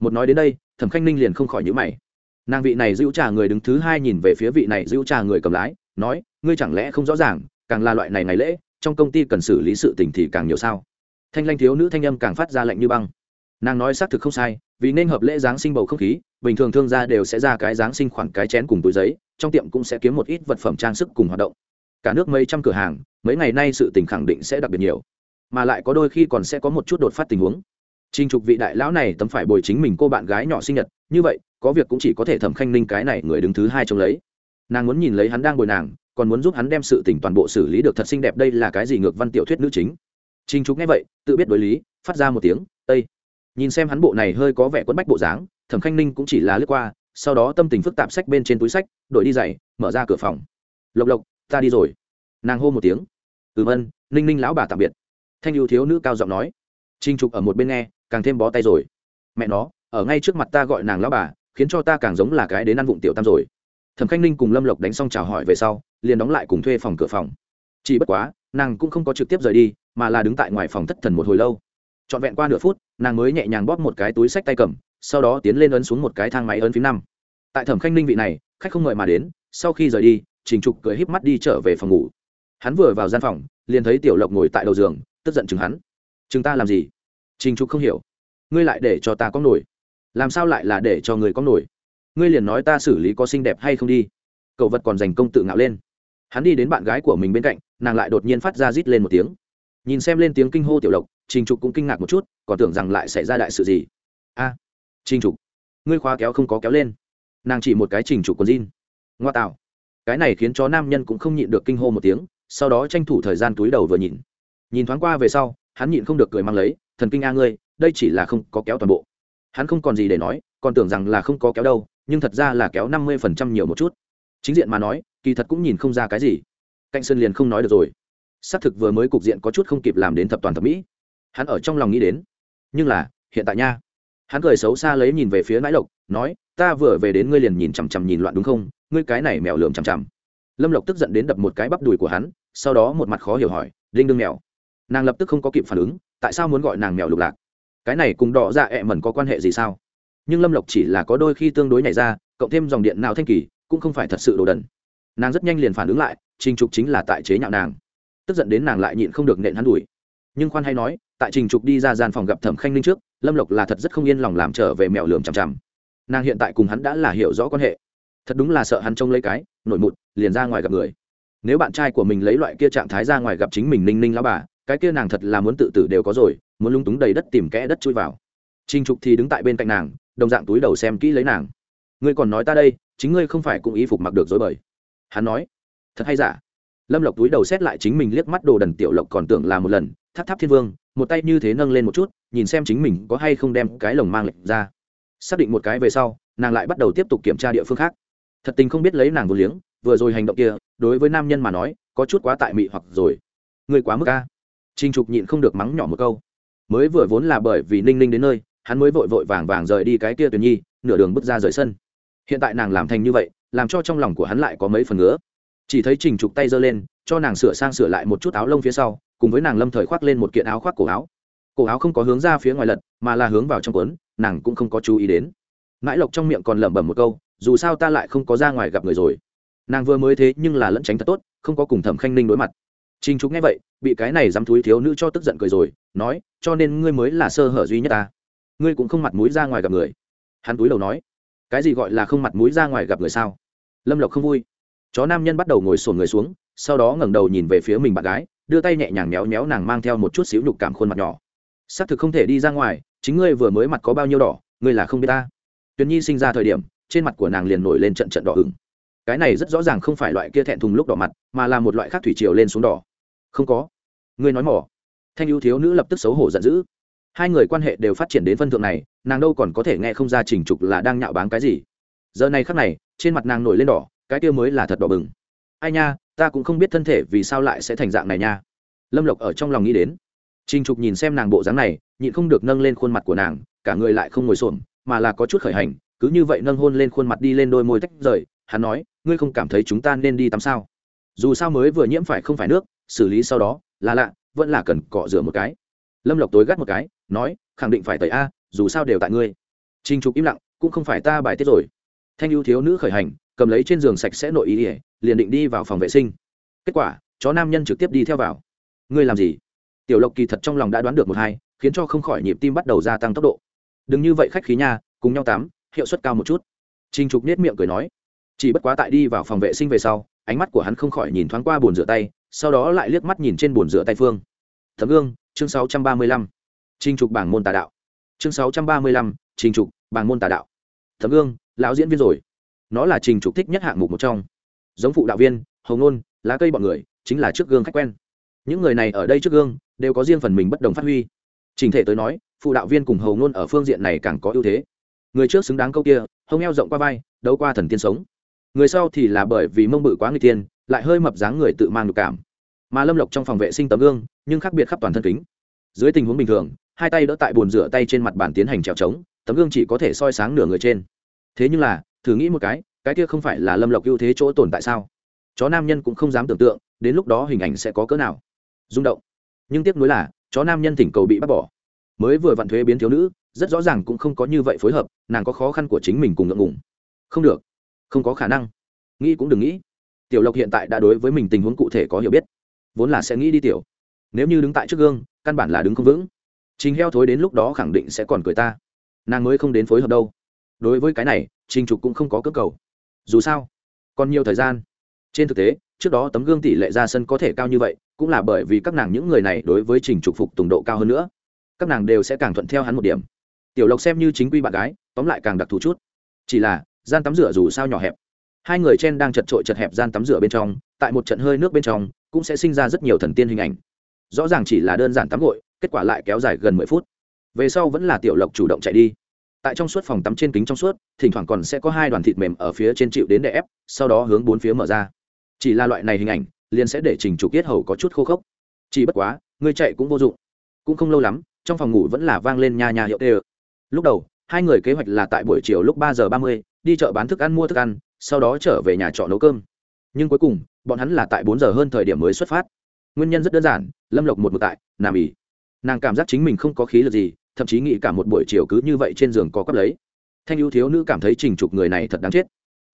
Một nói đến đây, thẩm khanh ninh liền không khỏi nhữ mày. Nàng vị này giữ trà người đứng thứ hai nhìn về phía vị này giữ trà người cầm lái, nói, ngươi chẳng lẽ không rõ ràng, càng là loại này ngày lễ, trong công ty cần xử lý sự tình thì càng nhiều sao? Thanh lanh thiếu nữ thanh âm càng phát ra lạnh như băng nàng nói xác thực không sai vì nên hợp lễ giáng sinh bầu không khí bình thường thương gia đều sẽ ra cái giáng sinh khoảng cái chén cùng túi giấy trong tiệm cũng sẽ kiếm một ít vật phẩm trang sức cùng hoạt động cả nước mấy trăm cửa hàng mấy ngày nay sự tình khẳng định sẽ đặc biệt nhiều mà lại có đôi khi còn sẽ có một chút đột phát tình huống Trình trục vị đại lão này tấm phải bồi chính mình cô bạn gái nhỏ sinh nhật, như vậy, có việc cũng chỉ có thể Thẩm Khanh Ninh cái này người đứng thứ hai trông lấy. Nàng muốn nhìn lấy hắn đang bồi nàng, còn muốn giúp hắn đem sự tình toàn bộ xử lý được thật xinh đẹp đây là cái gì ngược văn tiểu thuyết nữ chính. Trình trục nghe vậy, tự biết đối lý, phát ra một tiếng, ây Nhìn xem hắn bộ này hơi có vẻ quấn bách bộ dáng, Thẩm Khanh Ninh cũng chỉ là lướt qua, sau đó tâm tình phức tạp sách bên trên túi sách, đổi đi giày, mở ra cửa phòng. "Lộc Lộc, ta đi rồi." Nàng hô một tiếng. "Ừm vân Ninh Ninh lão bà tạm biệt." Thanh yêu thiếu nữ cao giọng nói. trinh trục ở một bên nghe, càng thêm bó tay rồi mẹ nó ở ngay trước mặt ta gọi nàng lão bà khiến cho ta càng giống là cái đến ăn vụng tiểu tam rồi thẩm khanh ninh cùng lâm lộc đánh xong chào hỏi về sau liền đóng lại cùng thuê phòng cửa phòng chỉ bất quá nàng cũng không có trực tiếp rời đi mà là đứng tại ngoài phòng thất thần một hồi lâu trọn vẹn qua nửa phút nàng mới nhẹ nhàng bóp một cái túi sách tay cầm, sau đó tiến lên ấn xuống một cái thang máy ấn phím năm. Tại thẩm khanh ninh vị này, khách không ngợi mà đến, sau khi rời đi, trình trục cười híp mắt đi trở về phòng ngủ. Hắn vừa vào gian phòng, liền thấy tiểu lộc ngồi tại đầu giường, tức giận chừng hắn. Chừng ta làm gì? Trình trục không hiểu. Ngươi lại để cho ta có nổi. Làm sao lại là để cho người có nổi? Ngươi liền nói ta xử lý có xinh đẹp hay không đi. Cậu vật còn dành công tự ngạo lên. Hắn đi đến bạn gái của mình bên cạnh, nàng lại đột nhiên phát ra rít lên một tiếng. Nhìn xem lên tiếng kinh hô tiểu lộc trình trục cũng kinh ngạc một chút, còn tưởng rằng lại xảy ra đại sự gì. A, trình trục, ngươi khóa kéo không có kéo lên. Nàng chỉ một cái trình trục còn jean. Ngoa tạo. Cái này khiến cho nam nhân cũng không nhịn được kinh hô một tiếng, sau đó tranh thủ thời gian túi đầu vừa nhìn. Nhìn thoáng qua về sau, hắn nhịn không được cười mang lấy, thần kinh a ngươi, đây chỉ là không có kéo toàn bộ. Hắn không còn gì để nói, còn tưởng rằng là không có kéo đâu, nhưng thật ra là kéo năm mươi phần trăm nhiều một chút. Chính diện mà nói, kỳ thật cũng nhìn không ra cái gì. Cạnh sân liền không nói được rồi. Xác thực vừa mới cục diện có chút không kịp làm đến thập toàn thập mỹ hắn ở trong lòng nghĩ đến. Nhưng là, hiện tại nha. Hắn cười xấu xa lấy nhìn về phía nãi lộc, nói, ta vừa về đến ngươi liền nhìn chằm chằm nhìn loạn đúng không? Ngươi cái này mèo lượm chằm chằm. Lâm lộc tức giận đến đập một cái bắp đùi của hắn, sau đó một mặt khó hiểu hỏi, đinh đương mèo? Nàng lập tức không có kịp phản ứng, tại sao muốn gọi nàng mèo lục lạc? Cái này cùng đỏ dạ ẹ mẩn có quan hệ gì sao? Nhưng lâm lộc chỉ là có đôi khi tương đối nhảy ra, cộng thêm dòng điện nào thanh kỳ, cũng không phải thật sự đồ đần. Nàng rất nhanh liền phản ứng lại, trình trục chính là tại chế nhạo nàng. Tức giận đến nàng lại nhịn không được nện hắn đuổi nhưng khoan hay nói, tại trình trục đi ra gian phòng gặp thẩm khanh ninh trước, lâm lộc là thật rất không yên lòng làm trở về mẹo lườm chằm chằm. Nàng hiện tại cùng hắn đã là hiểu rõ quan hệ. Thật đúng là sợ hắn trông lấy cái, nổi mụt, liền ra ngoài gặp người. Nếu bạn trai của mình lấy loại kia trạng thái ra ngoài gặp chính mình ninh ninh lao bà, cái kia nàng thật là muốn tự tử đều có rồi, muốn lung túng đầy đất tìm kẽ đất chui vào. Trình trục thì đứng tại bên cạnh nàng, đồng dạng túi đầu xem kỹ lấy nàng. Ngươi còn nói ta đây, chính ngươi không phải cũng y phục mặc được dối bời. Hắn nói, thật hay giả? Lâm lộc túi đầu xét lại chính mình liếc mắt đồ đần tiểu lộc còn tưởng là một lần tháp tháp thiên vương, một tay như thế nâng lên một chút, nhìn xem chính mình có hay không đem cái lồng mang lệnh ra. Xác định một cái về sau, nàng lại bắt đầu tiếp tục kiểm tra địa phương khác. Thật tình không biết lấy nàng vô liếng, vừa rồi hành động kia, đối với nam nhân mà nói, có chút quá tại mị hoặc rồi. Người quá mức ca trinh trục nhịn không được mắng nhỏ một câu. Mới vừa vốn là bởi vì ninh ninh đến nơi, hắn mới vội vội vàng vàng rời đi cái kia tuyển nhi, nửa đường bước ra rời sân. Hiện tại nàng làm thành như vậy, làm cho trong lòng của hắn lại có mấy phần nữa chỉ thấy trình trục tay giơ lên, cho nàng sửa sang sửa lại một chút áo lông phía sau cùng với nàng lâm thời khoác lên một kiện áo khoác cổ áo cổ áo không có hướng ra phía ngoài lật mà là hướng vào trong quấn nàng cũng không có chú ý đến mãi lộc trong miệng còn lẩm bẩm một câu dù sao ta lại không có ra ngoài gặp người rồi nàng vừa mới thế nhưng là lẫn tránh thật tốt không có cùng thẩm khanh ninh đối mặt trinh Trục nghe vậy, bị cái này dám thúi thiếu nữ cho tức giận cười rồi, nói, cho nên ngươi mới là sơ hở duy nhất ta. Ngươi cũng không mặt mũi ra ngoài gặp người. Hắn túi đầu nói, cái gì gọi là không mặt mũi ra ngoài gặp người sao? Lâm Lộc không vui. Chó nam nhân bắt đầu ngồi sổn người xuống, sau đó ngẩng đầu nhìn về phía mình bạn gái, đưa tay nhẹ nhàng méo méo nàng mang theo một chút xíu nhục cảm khuôn mặt nhỏ. Xác thực không thể đi ra ngoài, chính ngươi vừa mới mặt có bao nhiêu đỏ, ngươi là không biết ta. Tuyền Nhi sinh ra thời điểm, trên mặt của nàng liền nổi lên trận trận đỏ ửng. Cái này rất rõ ràng không phải loại kia thẹn thùng lúc đỏ mặt, mà là một loại khác thủy triều lên xuống đỏ không có ngươi nói mỏ thanh ưu thiếu nữ lập tức xấu hổ giận dữ hai người quan hệ đều phát triển đến phân thượng này nàng đâu còn có thể nghe không ra trình trục là đang nhạo báng cái gì giờ này khắc này trên mặt nàng nổi lên đỏ cái kia mới là thật đỏ bừng ai nha, ta cũng không biết thân thể vì sao lại sẽ thành dạng này nha. Lâm lộc ở trong lòng nghĩ đến. Trình trục nhìn xem nàng bộ dáng này, nhịn không được nâng lên khuôn mặt của nàng, cả người lại không ngồi xổm, mà là có chút khởi hành, cứ như vậy nâng hôn lên khuôn mặt đi lên đôi môi tách rời, hắn nói, ngươi không cảm thấy chúng ta nên đi tắm sao? Dù sao mới vừa nhiễm phải không phải nước, xử lý sau đó, là lạ, vẫn là cần cọ rửa một cái. Lâm lộc tối gắt một cái, nói, khẳng định phải tẩy a, dù sao đều tại ngươi. Trinh trục im lặng, cũng không phải ta bài tiết rồi. Thanh ưu thiếu nữ khởi hành, cầm lấy trên giường sạch sẽ nội ý ỉa liền định đi vào phòng vệ sinh. Kết quả chó nam nhân trực tiếp đi theo vào. Ngươi làm gì? Tiểu lộc kỳ thật trong lòng đã đoán được một hai khiến cho không khỏi nhịp tim bắt đầu gia tăng tốc độ. Đừng như vậy khách khí nha cùng nhau tắm hiệu suất cao một chút. Trinh trục nết miệng cười nói. Chỉ bất quá tại đi vào phòng vệ sinh về sau ánh mắt của hắn không khỏi nhìn thoáng qua bồn rửa tay sau đó lại liếc mắt nhìn trên bồn rửa tay phương. Thấm gương chương 635. trình trục bảng môn tà đạo. Chương 635, trình trục bảng môn tà đạo. Thấm gương lão diễn viên rồi. Nó là trình trục thích nhất hạng mục một trong giống phụ đạo viên hồng nôn lá cây bọn người, chính là trước gương khách quen. Những người này ở đây trước gương, đều có riêng phần mình bất đồng phát huy. Trình thể tới nói, phụ đạo viên cùng hầu ngôn ở phương diện này càng có ưu thế. Người trước xứng đáng câu kia, hông eo rộng qua vai, đấu qua thần tiên sống. Người sau thì là bởi vì mông bự quá người tiên, lại hơi mập dáng người tự mang được cảm. Mà lâm lộc trong phòng vệ sinh tấm gương, nhưng khác biệt khắp toàn thân kính. Dưới tình huống bình thường, hai tay đỡ tại bồn rửa tay trên mặt bàn tiến hành trèo trống, tấm gương chỉ có thể soi sáng nửa người trên. Thế nhưng là, thử nghĩ một cái cái kia không phải là lâm lộc ưu thế chỗ tồn tại sao? Chó nam nhân cũng không dám tưởng tượng, đến lúc đó hình ảnh sẽ có cỡ nào. Rung động. Nhưng tiếc nuối là, chó nam nhân thỉnh cầu bị bắt bỏ. Mới vừa vặn thuế biến thiếu nữ, rất rõ ràng cũng không có như vậy phối hợp, nàng có khó khăn của chính mình cùng ngượng ngùng. Không được. Không có khả năng. Nghĩ cũng đừng nghĩ. Tiểu lộc hiện tại đã đối với mình tình huống cụ thể có hiểu biết. Vốn là sẽ nghĩ đi tiểu. Nếu như đứng tại trước gương, căn bản là đứng không vững. Trình heo thối đến lúc đó khẳng định sẽ còn cười ta. Nàng mới không đến phối hợp đâu. Đối với cái này, trình trục cũng không có cơ cầu dù sao, còn nhiều thời gian. Trên thực tế, trước đó tấm gương tỷ lệ ra sân có thể cao như vậy, cũng là bởi vì các nàng những người này đối với trình trục phục tùng độ cao hơn nữa. Các nàng đều sẽ càng thuận theo hắn một điểm. Tiểu lộc xem như chính quy bạn gái, tóm lại càng đặc thù chút. Chỉ là, gian tắm rửa dù sao nhỏ hẹp. Hai người chen đang chật trội chật hẹp gian tắm rửa bên trong, tại một trận hơi nước bên trong, cũng sẽ sinh ra rất nhiều thần tiên hình ảnh. Rõ ràng chỉ là đơn giản tắm gội, kết quả lại kéo dài gần mười phút. Về sau vẫn là tiểu lộc chủ động chạy đi tại trong suốt phòng tắm trên kính trong suốt, thỉnh thoảng còn sẽ có hai đoàn thịt mềm ở phía trên chịu đến đè ép, sau đó hướng bốn phía mở ra. Chỉ là loại này hình ảnh, liền sẽ để trình trục tiết hầu có chút khô khốc. Chỉ bất quá ngươi chạy cũng vô dụng. Cũng không lâu lắm, trong phòng ngủ vẫn là vang lên nhà nhà hiệu tê lúc đầu, hai người kế hoạch là tại buổi chiều lúc ba giờ ba mươi, đi chợ bán thức ăn mua thức ăn, sau đó trở về nhà trọ nấu cơm. Nhưng cuối cùng, bọn hắn là tại bốn giờ hơn thời điểm mới xuất phát. Nguyên nhân rất đơn giản, lâm lộc một một tại, nằm ỉ nàng cảm giác chính mình không có khí lực gì thậm chí nghĩ cả một buổi chiều cứ như vậy trên giường có cắp lấy. Thanh ưu thiếu nữ cảm thấy trình trục người này thật đáng chết.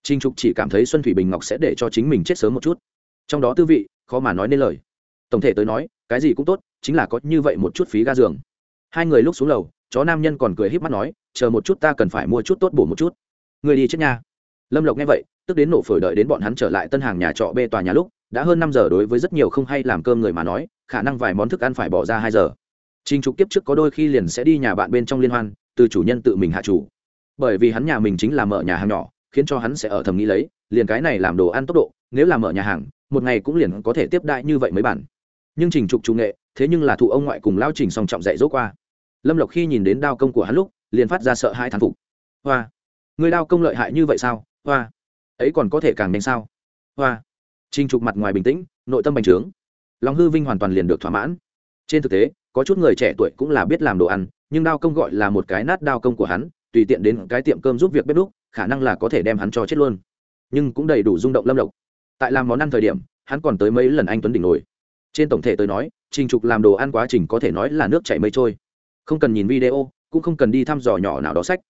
Trình trục chỉ cảm thấy xuân thủy bình ngọc sẽ để cho chính mình chết sớm một chút. Trong đó tư vị, khó mà nói nên lời. Tổng thể tới nói, cái gì cũng tốt, chính là có như vậy một chút phí ga giường. Hai người lúc xuống lầu, chó nam nhân còn cười h í p mắt nói, chờ một chút ta cần phải mua chút tốt bổ một chút. Người đi chết nha. Lâm lộc nghe vậy, tức đến nổ phổi đợi đến bọn hắn trở lại tân hàng nhà trọ bê tòa nhà lúc, đã hơn năm giờ đối với rất nhiều không hay làm cơm người mà nói, khả năng vài món thức ăn phải bỏ ra hai giờ. Trình Trục kiếp trước có đôi khi liền sẽ đi nhà bạn bên trong liên hoan, từ chủ nhân tự mình hạ chủ. Bởi vì hắn nhà mình chính là mở nhà hàng nhỏ, khiến cho hắn sẽ ở thầm nghĩ lấy, liền cái này làm đồ ăn tốc độ, nếu là mở nhà hàng, một ngày cũng liền có thể tiếp đại như vậy mấy bản. Nhưng Trình Trục chủ nghệ, thế nhưng là thụ ông ngoại cùng lao Trình song trọng dạy dỗ qua. Lâm Lộc khi nhìn đến đao công của hắn lúc, liền phát ra sợ hãi thán phục. Hoa, người đao công lợi hại như vậy sao? Hoa, ấy còn có thể càng nhanh sao? Hoa. Trình Trục mặt ngoài bình tĩnh, nội tâm bành trướng. Lòng hư vinh hoàn toàn liền được thỏa mãn. Trên thực tế, có chút người trẻ tuổi cũng là biết làm đồ ăn, nhưng đao công gọi là một cái nát đao công của hắn, tùy tiện đến cái tiệm cơm giúp việc bếp đúc, khả năng là có thể đem hắn cho chết luôn. Nhưng cũng đầy đủ rung động lâm lộc. Tại làm món ăn thời điểm, hắn còn tới mấy lần anh tuấn đỉnh nổi. Trên tổng thể tới nói, trình trục làm đồ ăn quá trình có thể nói là nước chảy mây trôi. Không cần nhìn video, cũng không cần đi thăm dò nhỏ nào đó sách.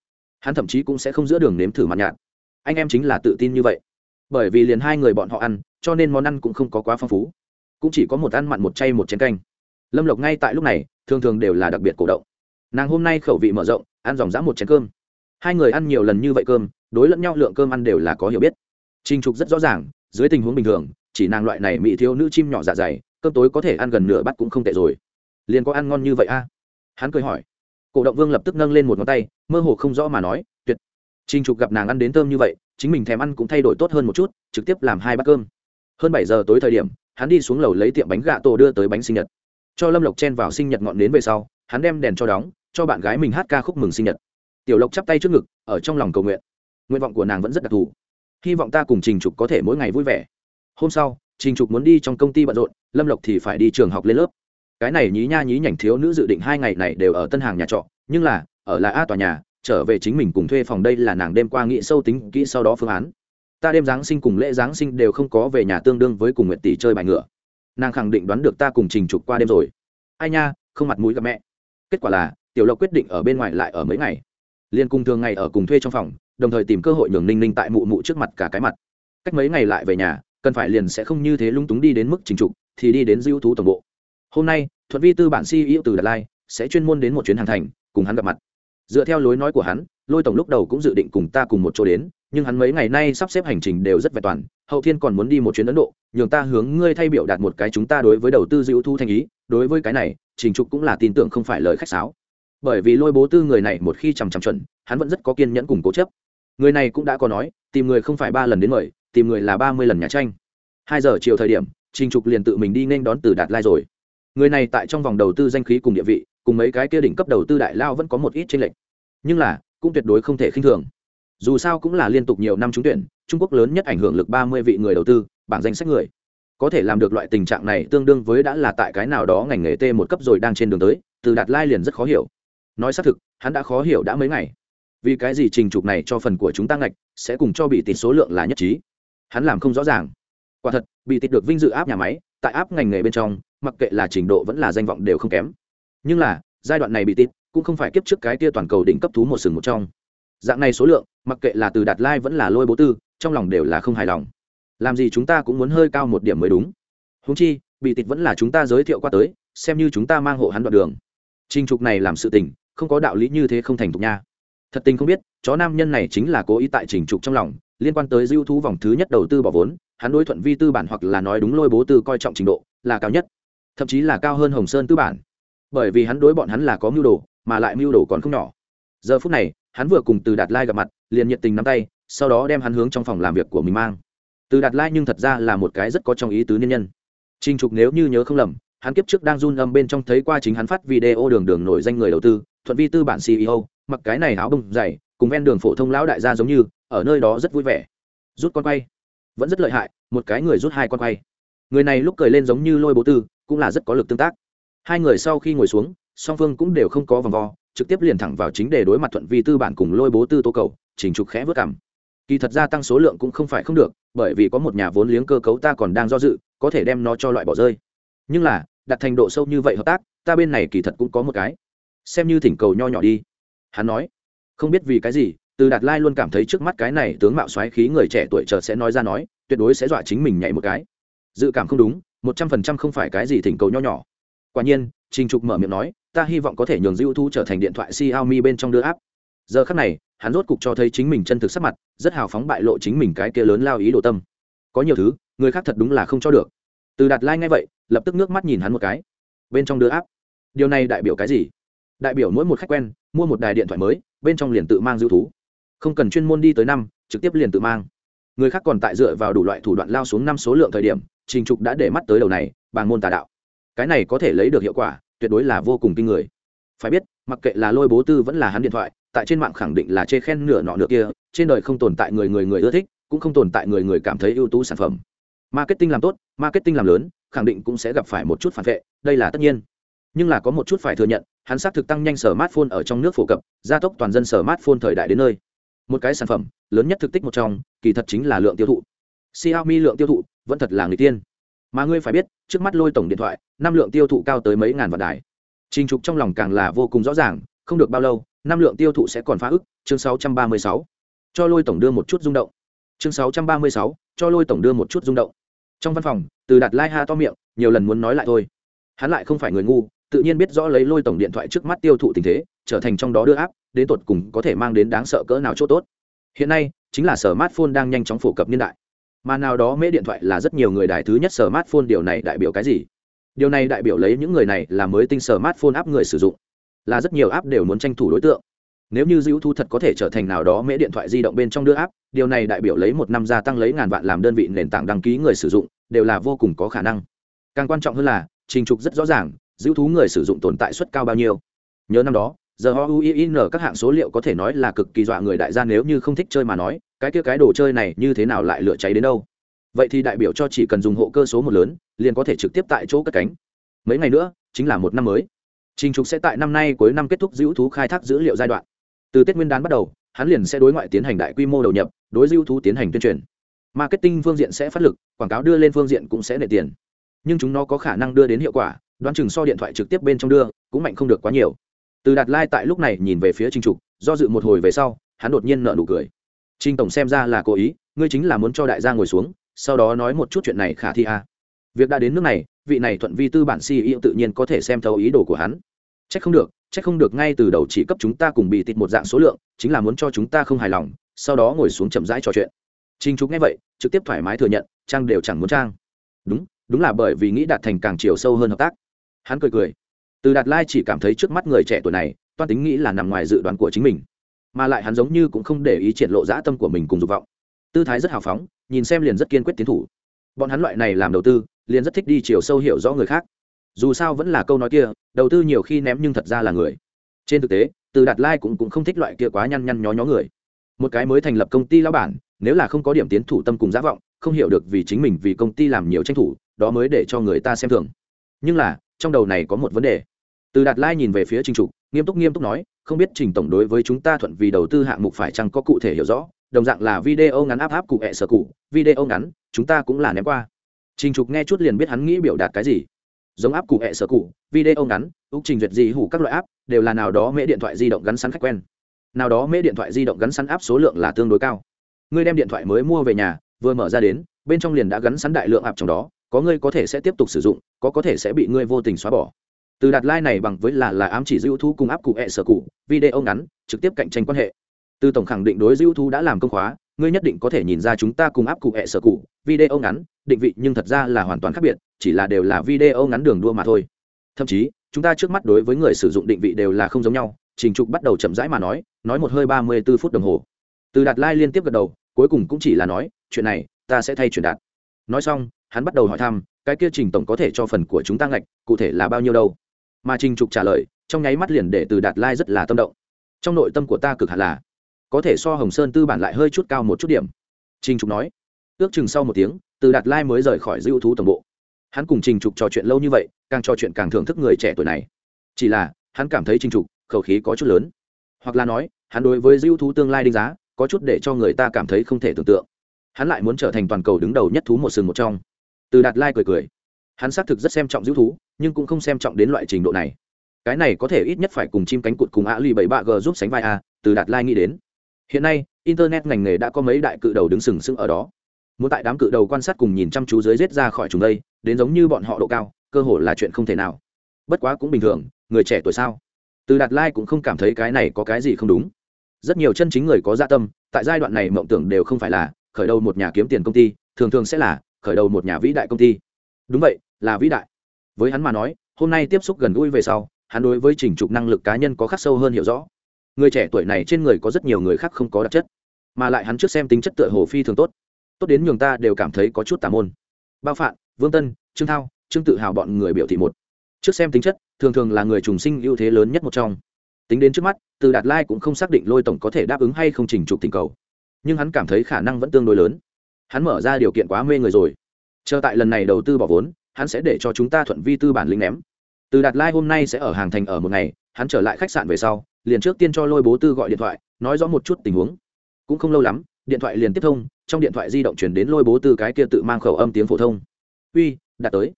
Hắn thậm chí cũng sẽ không giữa đường nếm thử mặt nhạt. Anh em chính là tự tin như vậy. Bởi vì liền hai người bọn họ ăn, cho nên món ăn cũng không có quá phong phú. Cũng chỉ có một ăn mặn, một chay, một chén canh lâm lộc ngay tại lúc này, thường thường đều là đặc biệt cổ động. Nàng hôm nay khẩu vị mở rộng, ăn dòng dã một chén cơm. Hai người ăn nhiều lần như vậy cơm, đối lẫn nhau lượng cơm ăn đều là có hiểu biết. Trinh trục rất rõ ràng, dưới tình huống bình thường, chỉ nàng loại này mỹ thiếu nữ chim nhỏ dạ dày, cơm tối có thể ăn gần nửa bát cũng không tệ rồi. Liền có ăn ngon như vậy a? Hắn cười hỏi. Cổ động vương lập tức nâng lên một ngón tay, mơ hồ không rõ mà nói, tuyệt. Trinh trục gặp nàng ăn đến thơm như vậy, chính mình thèm ăn cũng thay đổi tốt hơn một chút, trực tiếp làm hai bát cơm. Hơn bảy giờ tối thời điểm, hắn đi xuống lầu lấy tiệm bánh gà tổ đưa tới bánh sinh nhật cho lâm lộc chen vào sinh nhật ngọn đến về sau, hắn đem đèn cho đóng, cho bạn gái mình hát ca khúc mừng sinh nhật. Tiểu lộc chắp tay trước ngực, ở trong lòng cầu nguyện. Nguyện vọng của nàng vẫn rất đặc thù. Hy vọng ta cùng trình trục có thể mỗi ngày vui vẻ. Hôm sau, trình trục muốn đi trong công ty bận rộn, lâm lộc thì phải đi trường học lên lớp. Cái này nhí nha nhí nhảnh thiếu nữ dự định hai ngày này đều ở tân hàng nhà trọ, nhưng là, ở là a tòa nhà, trở về chính mình cùng thuê phòng đây là nàng đêm qua nghĩ sâu tính, kỹ sau đó phương án. Ta đêm giáng sinh cùng lễ giáng sinh đều không có về nhà tương đương với cùng nguyện tỷ chơi bài ngựa nàng khẳng định đoán được ta cùng trình trục qua đêm rồi. Ai nha, không mặt mũi gặp mẹ. Kết quả là, tiểu lộc quyết định ở bên ngoài lại ở mấy ngày. Liên cùng thường ngày ở cùng thuê trong phòng, đồng thời tìm cơ hội nhường ninh ninh tại mụ mụ trước mặt cả cái mặt. Cách mấy ngày lại về nhà, cần phải liền sẽ không như thế lung túng đi đến mức trình trục, thì đi đến diêu thú tổng bộ. Hôm nay, thuận vi tư bản yêu từ đà lai sẽ chuyên môn đến một chuyến hàng thành, cùng hắn gặp mặt. Dựa theo lối nói của hắn lôi tổng lúc đầu cũng dự định cùng ta cùng một chỗ đến, nhưng hắn mấy ngày nay sắp xếp hành trình đều rất vẹn toàn, hậu thiên còn muốn đi một chuyến ấn độ, nhường ta hướng ngươi thay biểu đạt một cái chúng ta đối với đầu tư dữ thu thanh ý, đối với cái này, trình trục cũng là tin tưởng không phải lời khách sáo. Bởi vì lôi bố tư người này một khi chằm chằm chuẩn, hắn vẫn rất có kiên nhẫn cùng cố chấp. Người này cũng đã có nói, tìm người không phải ba lần đến mời, tìm người là ba mươi lần nhà tranh. Hai giờ chiều thời điểm, trình trục liền tự mình đi nên đón từ đạt lai rồi. Người này tại trong vòng đầu tư danh khí cùng địa vị, cùng mấy cái kia đỉnh cấp đầu tư đại lao vẫn có một ít tranh lệch. Nhưng là cũng tuyệt đối không thể khinh thường. Dù sao cũng là liên tục nhiều năm trúng tuyển, trung quốc lớn nhất ảnh hưởng lực ba mươi vị người đầu tư, bảng danh sách người. Có thể làm được loại tình trạng này tương đương với đã là tại cái nào đó ngành nghề t một cấp rồi đang trên đường tới, từ đạt lai liền rất khó hiểu. Nói xác thực, hắn đã khó hiểu đã mấy ngày. Vì cái gì trình trục này cho phần của chúng ta ngạch, sẽ cùng cho bị tịt số lượng là nhất trí? Hắn làm không rõ ràng. Quả thật, bị tịt được vinh dự áp nhà máy, tại áp ngành nghề bên trong, mặc kệ là trình độ vẫn là danh vọng đều không kém. Nhưng là, giai đoạn này bị tịt cũng không phải kiếp trước cái tia toàn cầu đỉnh cấp thú một sừng một trong. Dạng này số lượng, mặc kệ là từ đạt lai vẫn là lôi bố tư, trong lòng đều là không hài lòng. Làm gì chúng ta cũng muốn hơi cao một điểm mới đúng. Húng chi, bị tịt vẫn là chúng ta giới thiệu qua tới, xem như chúng ta mang hộ hắn đoạn đường. Trình trục này làm sự tình, không có đạo lý như thế không thành thục nha. Thật tình không biết, chó nam nhân này chính là cố ý tại trình trục trong lòng, liên quan tới dư thú vòng thứ nhất đầu tư bỏ vốn, hắn đối thuận vi tư bản hoặc là nói đúng lôi bố tư coi trọng trình độ là cao nhất, thậm chí là cao hơn hồng sơn tư bản. Bởi vì hắn đối bọn hắn là có mưu đồ mà lại mưu đồ còn không nhỏ giờ phút này hắn vừa cùng từ đạt lai gặp mặt liền nhiệt tình nắm tay sau đó đem hắn hướng trong phòng làm việc của mình mang từ đạt lai nhưng thật ra là một cái rất có trong ý tứ nhân nhân Trình Trục nếu như nhớ không lầm, hắn kiếp trước đang run âm bên trong thấy qua chính hắn phát video đường đường nổi danh người đầu tư, thuận vi tư bản CEO, mặc cái này áo bông dày, cùng ven đường phổ thông lão đại gia giống như, ở nơi đó rất vui vẻ. Rút con quay, vẫn rất lợi hại, một cái người rút hai con quay. Người này lúc cười lên giống như lôi bố tư, cũng là rất có lực tương tác. Hai người sau khi ngồi xuống, song phương cũng đều không có vòng vo, trực tiếp liền thẳng vào chính đề đối mặt thuận vi tư bản cùng lôi bố tư tố cầu, Trình Trục khẽ vớt cằm. Kỳ thật gia tăng số lượng cũng không phải không được, bởi vì có một nhà vốn liếng cơ cấu ta còn đang do dự, có thể đem nó cho loại bỏ rơi. Nhưng là đặt thành độ sâu như vậy hợp tác ta bên này kỳ thật cũng có một cái. Xem như thỉnh cầu nho nhỏ đi. Hắn nói không biết vì cái gì từ đạt lai luôn cảm thấy trước mắt cái này tướng mạo xoáy khí người trẻ tuổi chợt sẽ nói ra nói tuyệt đối sẽ dọa chính mình nhảy một cái. Dự cảm không đúng một trăm phần trăm không phải cái gì thỉnh cầu nho nhỏ. Quả nhiên trình trục mở miệng nói ta hy vọng có thể nhường dữ thu trở thành điện thoại xiaomi bên trong đưa áp giờ khắc này, hắn rốt cục cho thấy chính mình chân thực sắc mặt, rất hào phóng bại lộ chính mình cái kia lớn lao ý đồ tâm. Có nhiều thứ, người khác thật đúng là không cho được. Từ đạt lai ngay vậy, lập tức nước mắt nhìn hắn một cái. Bên trong đưa áp điều này đại biểu cái gì? Đại biểu mỗi một khách quen, mua một đài điện thoại mới, bên trong liền tự mang dư thú không cần chuyên môn đi tới năm, trực tiếp liền tự mang. Người khác còn tại dựa vào đủ loại thủ đoạn lao xuống năm số lượng thời điểm, trình trục đã để mắt tới đầu này bằng môn tà đạo. Cái này có thể lấy được hiệu quả tuyệt đối là vô cùng kinh người. Phải biết, mặc kệ là lôi bố tư vẫn là hắn điện thoại, tại trên mạng khẳng định là chê khen nửa nọ nửa kia, trên đời không tồn tại người người người ưa thích, cũng không tồn tại người người cảm thấy ưu tú sản phẩm. Marketing làm tốt, marketing làm lớn, khẳng định cũng sẽ gặp phải một chút phản vệ, đây là tất nhiên. Nhưng là có một chút phải thừa nhận, hắn xác thực tăng nhanh sở smartphone ở trong nước phổ cập, gia tốc toàn dân sở smartphone thời đại đến nơi. Một cái sản phẩm, lớn nhất thực tích một trong, kỳ thật chính là lượng tiêu thụ. Xiaomi lượng tiêu thụ vẫn thật là người tiên mà ngươi phải biết trước mắt lôi tổng điện thoại năm lượng tiêu thụ cao tới mấy ngàn vạn đài. Trình trục trong lòng càng là vô cùng rõ ràng không được bao lâu năm lượng tiêu thụ sẽ còn phá ức chương 636. cho lôi tổng đưa một chút rung động. Chương 636, cho lôi tổng đưa một chút rung động. Trong văn phòng từ đạt lai ha to miệng nhiều lần muốn nói lại thôi. Hắn lại không phải người ngu tự nhiên biết rõ lấy lôi tổng điện thoại trước mắt tiêu thụ tình thế trở thành trong đó đưa áp đến tột cùng có thể mang đến đáng sợ cỡ nào chỗ tốt. Hiện nay chính là sở smartphone đang nhanh chóng phổ cập niên đại mà nào đó mễ điện thoại là rất nhiều người đài thứ nhất smartphone điều này đại biểu cái gì? Điều này đại biểu lấy những người này là mới tinh smartphone áp người sử dụng, là rất nhiều app đều muốn tranh thủ đối tượng. Nếu như dữ thu thật có thể trở thành nào đó mễ điện thoại di động bên trong đưa app, điều này đại biểu lấy một năm gia tăng lấy ngàn vạn làm đơn vị nền tảng đăng ký người sử dụng, đều là vô cùng có khả năng. Càng quan trọng hơn là, trình trục rất rõ ràng dữ thú người sử dụng tồn tại suất cao bao nhiêu. Nhớ năm đó giờ ho uin các hạng số liệu có thể nói là cực kỳ dọa người đại gia nếu như không thích chơi mà nói cái kia cái đồ chơi này như thế nào lại lửa cháy đến đâu? Vậy thì đại biểu cho chỉ cần dùng hộ cơ số một lớn, liền có thể trực tiếp tại chỗ cất cánh. Mấy ngày nữa, chính là một năm mới. Trình trục sẽ tại năm nay cuối năm kết thúc giữ thú khai thác dữ liệu giai đoạn. Từ tết nguyên đán bắt đầu, hắn liền sẽ đối ngoại tiến hành đại quy mô đầu nhập, đối dữ thú tiến hành tuyên truyền. Marketing phương diện sẽ phát lực, quảng cáo đưa lên phương diện cũng sẽ nệ tiền. Nhưng chúng nó có khả năng đưa đến hiệu quả, đoán chừng so điện thoại trực tiếp bên trong đưa, cũng mạnh không được quá nhiều. Từ đạt lai tại lúc này nhìn về phía Trình trục, do dự một hồi về sau, hắn đột nhiên nợ nụ cười trinh tổng xem ra là cố ý ngươi chính là muốn cho đại gia ngồi xuống sau đó nói một chút chuyện này khả thi a à. việc đã đến nước này vị này thuận vi tư bản ceo tự nhiên có thể xem thấu ý đồ của hắn c h ắ c không được c h ắ c không được ngay từ đầu chỉ cấp chúng ta cùng bị tịt một dạng số lượng chính là muốn cho chúng ta không hài lòng sau đó ngồi xuống chậm rãi trò chuyện Trình Trúc nghe vậy, trực tiếp thoải mái thừa nhận, trang đều chẳng muốn trang. Đúng, đúng là bởi vì nghĩ đạt thành càng chiều sâu hơn hợp tác. Hắn cười cười. Từ Đạt Lai chỉ cảm thấy trước mắt người trẻ tuổi này, toan tính nghĩ là nằm ngoài dự đoán của chính mình, mà lại hắn giống như cũng không để ý triển lộ dã tâm của mình cùng dục vọng. Tư thái rất hào phóng, nhìn xem liền rất kiên quyết tiến thủ. Bọn hắn loại này làm đầu tư, liền rất thích đi chiều sâu hiểu rõ người khác. Dù sao vẫn là câu nói kia, đầu tư nhiều khi ném nhưng thật ra là người. Trên thực tế, Từ Đạt Lai cũng cũng không thích loại kia quá nhăn nhăn nhó nhó người một cái mới thành lập công ty lao bản nếu là không có điểm tiến thủ tâm cùng giả vọng không hiểu được vì chính mình vì công ty làm nhiều tranh thủ đó mới để cho người ta xem thường nhưng là trong đầu này có một vấn đề từ đạt lai nhìn về phía trinh trục nghiêm túc nghiêm túc nói không biết trình tổng đối với chúng ta thuận vì đầu tư hạng mục phải chăng có cụ thể hiểu rõ, đồng dạng là video ngắn áp áp cụ hẹ sở cụ, video ngắn, chúng ta cũng là ném qua. Trình trục nghe chút liền biết hắn nghĩ biểu đạt cái gì. Giống áp cụ hẹ sở cụ, video ngắn úc trình duyệt gì hủ các loại áp, đều là nào đó mễ điện thoại di động gắn sẵn khách quen. Nào đó mễ điện thoại di động gắn sẵn áp số lượng là tương đối cao. Ngươi đem điện thoại mới mua về nhà, vừa mở ra đến, bên trong liền đã gắn sẵn đại lượng áp trong đó, có ngươi có thể sẽ tiếp tục sử dụng, có có thể sẽ bị ngươi vô tình xóa bỏ từ đạt Lai này bằng với là là ám chỉ dữ thu cùng áp cụ hẹ sở cụ, video ngắn, trực tiếp cạnh tranh quan hệ. Từ tổng khẳng định đối dữ thu đã làm công khóa, ngươi nhất định có thể nhìn ra chúng ta cùng áp cụ hẹ sở cụ, video ngắn, định vị nhưng thật ra là hoàn toàn khác biệt, chỉ là đều là video ngắn đường đua mà thôi. Thậm chí, chúng ta trước mắt đối với người sử dụng định vị đều là không giống nhau, trình trục bắt đầu chậm rãi mà nói nói một hơi ba mươi b ố phút đồng hồ. Từ đạt lai liên tiếp gật đầu, cuối cùng cũng chỉ là nói, chuyện này, ta sẽ thay truyền đạt. Nói xong, hắn bắt đầu hỏi thăm, cái kia trình tổng có thể cho phần của chúng ta ngạch, cụ thể là bao nhiêu đâu? Mà trình trục trả lời, trong nháy mắt liền để từ đạt lai rất là tâm động. Trong nội tâm của ta cực hạt là, có thể so hồng sơn tư bản lại hơi chút cao một chút điểm. Trình trục nói. Ước chừng sau một tiếng, từ đạt lai mới rời khỏi dư thú tổng bộ. Hắn cùng trình trục trò chuyện lâu như vậy, càng trò chuyện càng thưởng thức người trẻ tuổi này. Chỉ là, hắn cảm thấy trình trục, khẩu khí có chút lớn. Hoặc là nói, hắn đối với dư thú tương lai đánh giá, có chút để cho người ta cảm thấy không thể tưởng tượng. Hắn lại muốn trở thành toàn cầu đứng đầu nhất thú một sừng một trong. Từ đạt lai cười cười hắn xác thực rất xem trọng dữ thú, nhưng cũng không xem trọng đến loại trình độ này. Cái này có thể ít nhất phải cùng chim cánh cụt cùng ạ lì bảy bạ g giúp sánh vai a, từ đạt lai nghĩ đến. Hiện nay, internet ngành nghề đã có mấy đại cự đầu đứng sừng sững ở đó. Muốn tại đám cự đầu quan sát cùng nhìn chăm chú dưới rết ra khỏi chúng đây, đến giống như bọn họ độ cao, cơ hội là chuyện không thể nào. Bất quá cũng bình thường, người trẻ tuổi sao? Từ đạt lai cũng không cảm thấy cái này có cái gì không đúng. Rất nhiều chân chính người có dạ tâm, tại giai đoạn này mộng tưởng đều không phải là khởi đầu một nhà kiếm tiền công ty, thường thường sẽ là khởi đầu một nhà vĩ đại công ty. Đúng vậy là vĩ đại. Với hắn mà nói, hôm nay tiếp xúc gần gũi về sau, hắn đối với trình trục năng lực cá nhân có khắc sâu hơn hiểu rõ. Người trẻ tuổi này trên người có rất nhiều người khác không có đặc chất, mà lại hắn trước xem tính chất tựa hồ phi thường tốt. Tốt đến nhường ta đều cảm thấy có chút tà môn. Bao phạm vương tân, trương thao, trương tự hào bọn người biểu thị một. Trước xem tính chất, thường thường là người trùng sinh ưu thế lớn nhất một trong. Tính đến trước mắt, từ đạt lai cũng không xác định lôi tổng có thể đáp ứng hay không trình trục tình cầu. Nhưng hắn cảm thấy khả năng vẫn tương đối lớn. Hắn mở ra điều kiện quá mê người rồi. Chờ tại lần này đầu tư bỏ vốn hắn sẽ để cho chúng ta thuận vi tư bản lính ném. Từ đạt lai hôm nay sẽ ở hàng thành ở một ngày, hắn trở lại khách sạn về sau, liền trước tiên cho lôi bố tư gọi điện thoại, nói rõ một chút tình huống. Cũng không lâu lắm, điện thoại liền tiếp thông, trong điện thoại di động chuyển đến lôi bố tư cái kia tự mang khẩu âm tiếng phổ thông. Uy, đạt tới.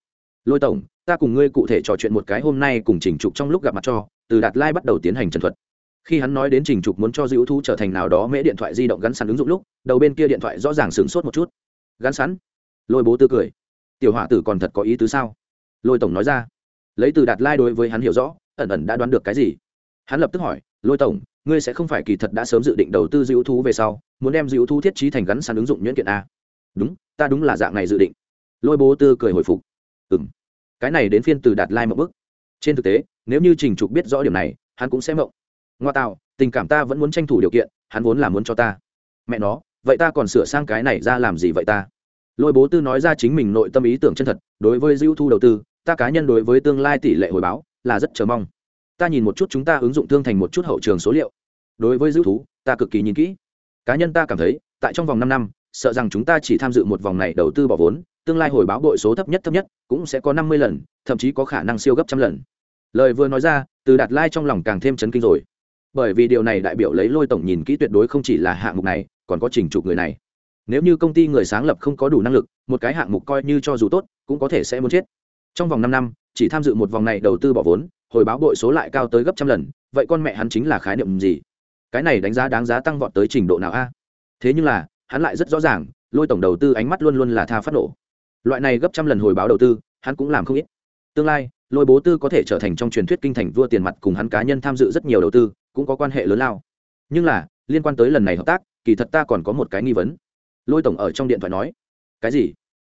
Lôi tổng, ta cùng ngươi cụ thể trò chuyện một cái hôm nay cùng chỉnh trục trong lúc gặp mặt cho. Từ đạt lai bắt đầu tiến hành trần thuật. Khi hắn nói đến trình trục muốn cho dữ thu trở thành nào đó mễ điện thoại di động gắn sẵn ứng dụng lúc, đầu bên kia điện thoại rõ ràng sửng sốt một chút. Gắn sẵn. Lôi bố tư cười tiểu họa tử còn thật có ý tứ sao? Lôi tổng nói ra. Lấy từ đạt lai đối với hắn hiểu rõ, ẩn ẩn đã đoán được cái gì? Hắn lập tức hỏi, lôi tổng, ngươi sẽ không phải kỳ thật đã sớm dự định đầu tư dữ thú về sau, muốn đem dữ thú thiết trí thành gắn sẵn ứng dụng nhuyễn kiện a? Đúng, ta đúng là dạng này dự định. Lôi bố tư cười hồi phục. Ừ m cái này đến phiên từ đạt lai một bức trên thực tế, nếu như trình trục biết rõ điểm này, hắn cũng sẽ mộng. Ngoa tạo, tình cảm ta vẫn muốn tranh thủ điều kiện, hắn vốn là muốn cho ta. Mẹ nó, vậy ta còn sửa sang cái này ra làm gì vậy ta? Lôi bố tư nói ra chính mình nội tâm ý tưởng chân thật, đối với dữ thu đầu tư, ta cá nhân đối với tương lai tỷ lệ hồi báo là rất chờ mong. Ta nhìn một chút chúng ta ứng dụng thương thành một chút hậu trường số liệu. Đối với dữ thú ta cực kỳ nhìn kỹ. Cá nhân ta cảm thấy, tại trong vòng năm năm, sợ rằng chúng ta chỉ tham dự một vòng này đầu tư bỏ vốn, tương lai hồi báo đội số thấp nhất thấp nhất cũng sẽ có năm mươi lần, thậm chí có khả năng siêu gấp trăm lần. Lời vừa nói ra, từ đạt lai trong lòng càng thêm chấn kinh rồi. Bởi vì điều này đại biểu lấy lôi tổng nhìn kỹ tuyệt đối không chỉ là hạng mục này, còn có trình trục người này nếu như công ty người sáng lập không có đủ năng lực, một cái hạng mục coi như cho dù tốt, cũng có thể sẽ muốn chết. Trong vòng năm năm, chỉ tham dự một vòng này đầu tư bỏ vốn, hồi báo bội số lại cao tới gấp trăm lần, vậy con mẹ hắn chính là khái niệm gì? Cái này đánh giá đáng giá tăng vọt tới trình độ nào a? Thế nhưng là, hắn lại rất rõ ràng, lôi tổng đầu tư ánh mắt luôn luôn là tha phát nổ. Loại này gấp trăm lần hồi báo đầu tư, hắn cũng làm không ít. Tương lai, lôi bố tư có thể trở thành trong truyền thuyết kinh thành vua tiền mặt cùng hắn cá nhân tham dự rất nhiều đầu tư, cũng có quan hệ lớn lao. Nhưng là, liên quan tới lần này hợp tác, kỳ thật ta còn có một cái nghi vấn lôi tổng ở trong điện thoại nói, cái gì?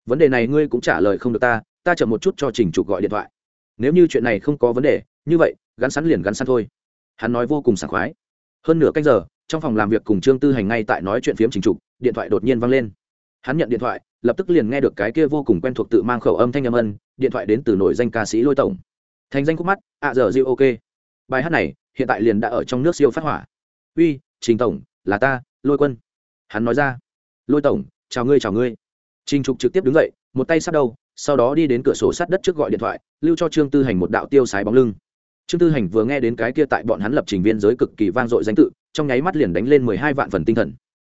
Vấn đề này ngươi cũng trả lời không được ta ta chậm một chút cho trình trục gọi điện thoại. Nếu như chuyện này không có vấn đề, như vậy, gắn sắn liền gắn sắn thôi. Hắn nói vô cùng sảng khoái. Hơn nửa canh giờ, trong phòng làm việc cùng trương tư hành ngay tại nói chuyện phiếm trình trục, điện thoại đột nhiên văng lên. Hắn nhận điện thoại, lập tức liền nghe được cái kia vô cùng quen thuộc tự mang khẩu âm thanh âm ân, điện thoại đến từ nổi danh ca sĩ lôi tổng. Thành danh khúc mắt, ạ à giờ diêu ok. Bài hát này, hiện tại liền đã ở trong nước siêu phát hỏa. Uy, trình tổng, là ta, lôi quân. Hắn nói ra lôi tổng, chào ngươi chào ngươi. Trình trục trực tiếp đứng dậy, một tay sát đầu sau đó đi đến cửa sổ sát đất trước gọi điện thoại, lưu cho trương tư hành một đạo tiêu sái bóng lưng. Trương tư hành vừa nghe đến cái kia tại bọn hắn lập trình viên giới cực kỳ vang dội danh tự, trong nháy mắt liền đánh lên mười hai vạn phần tinh thần.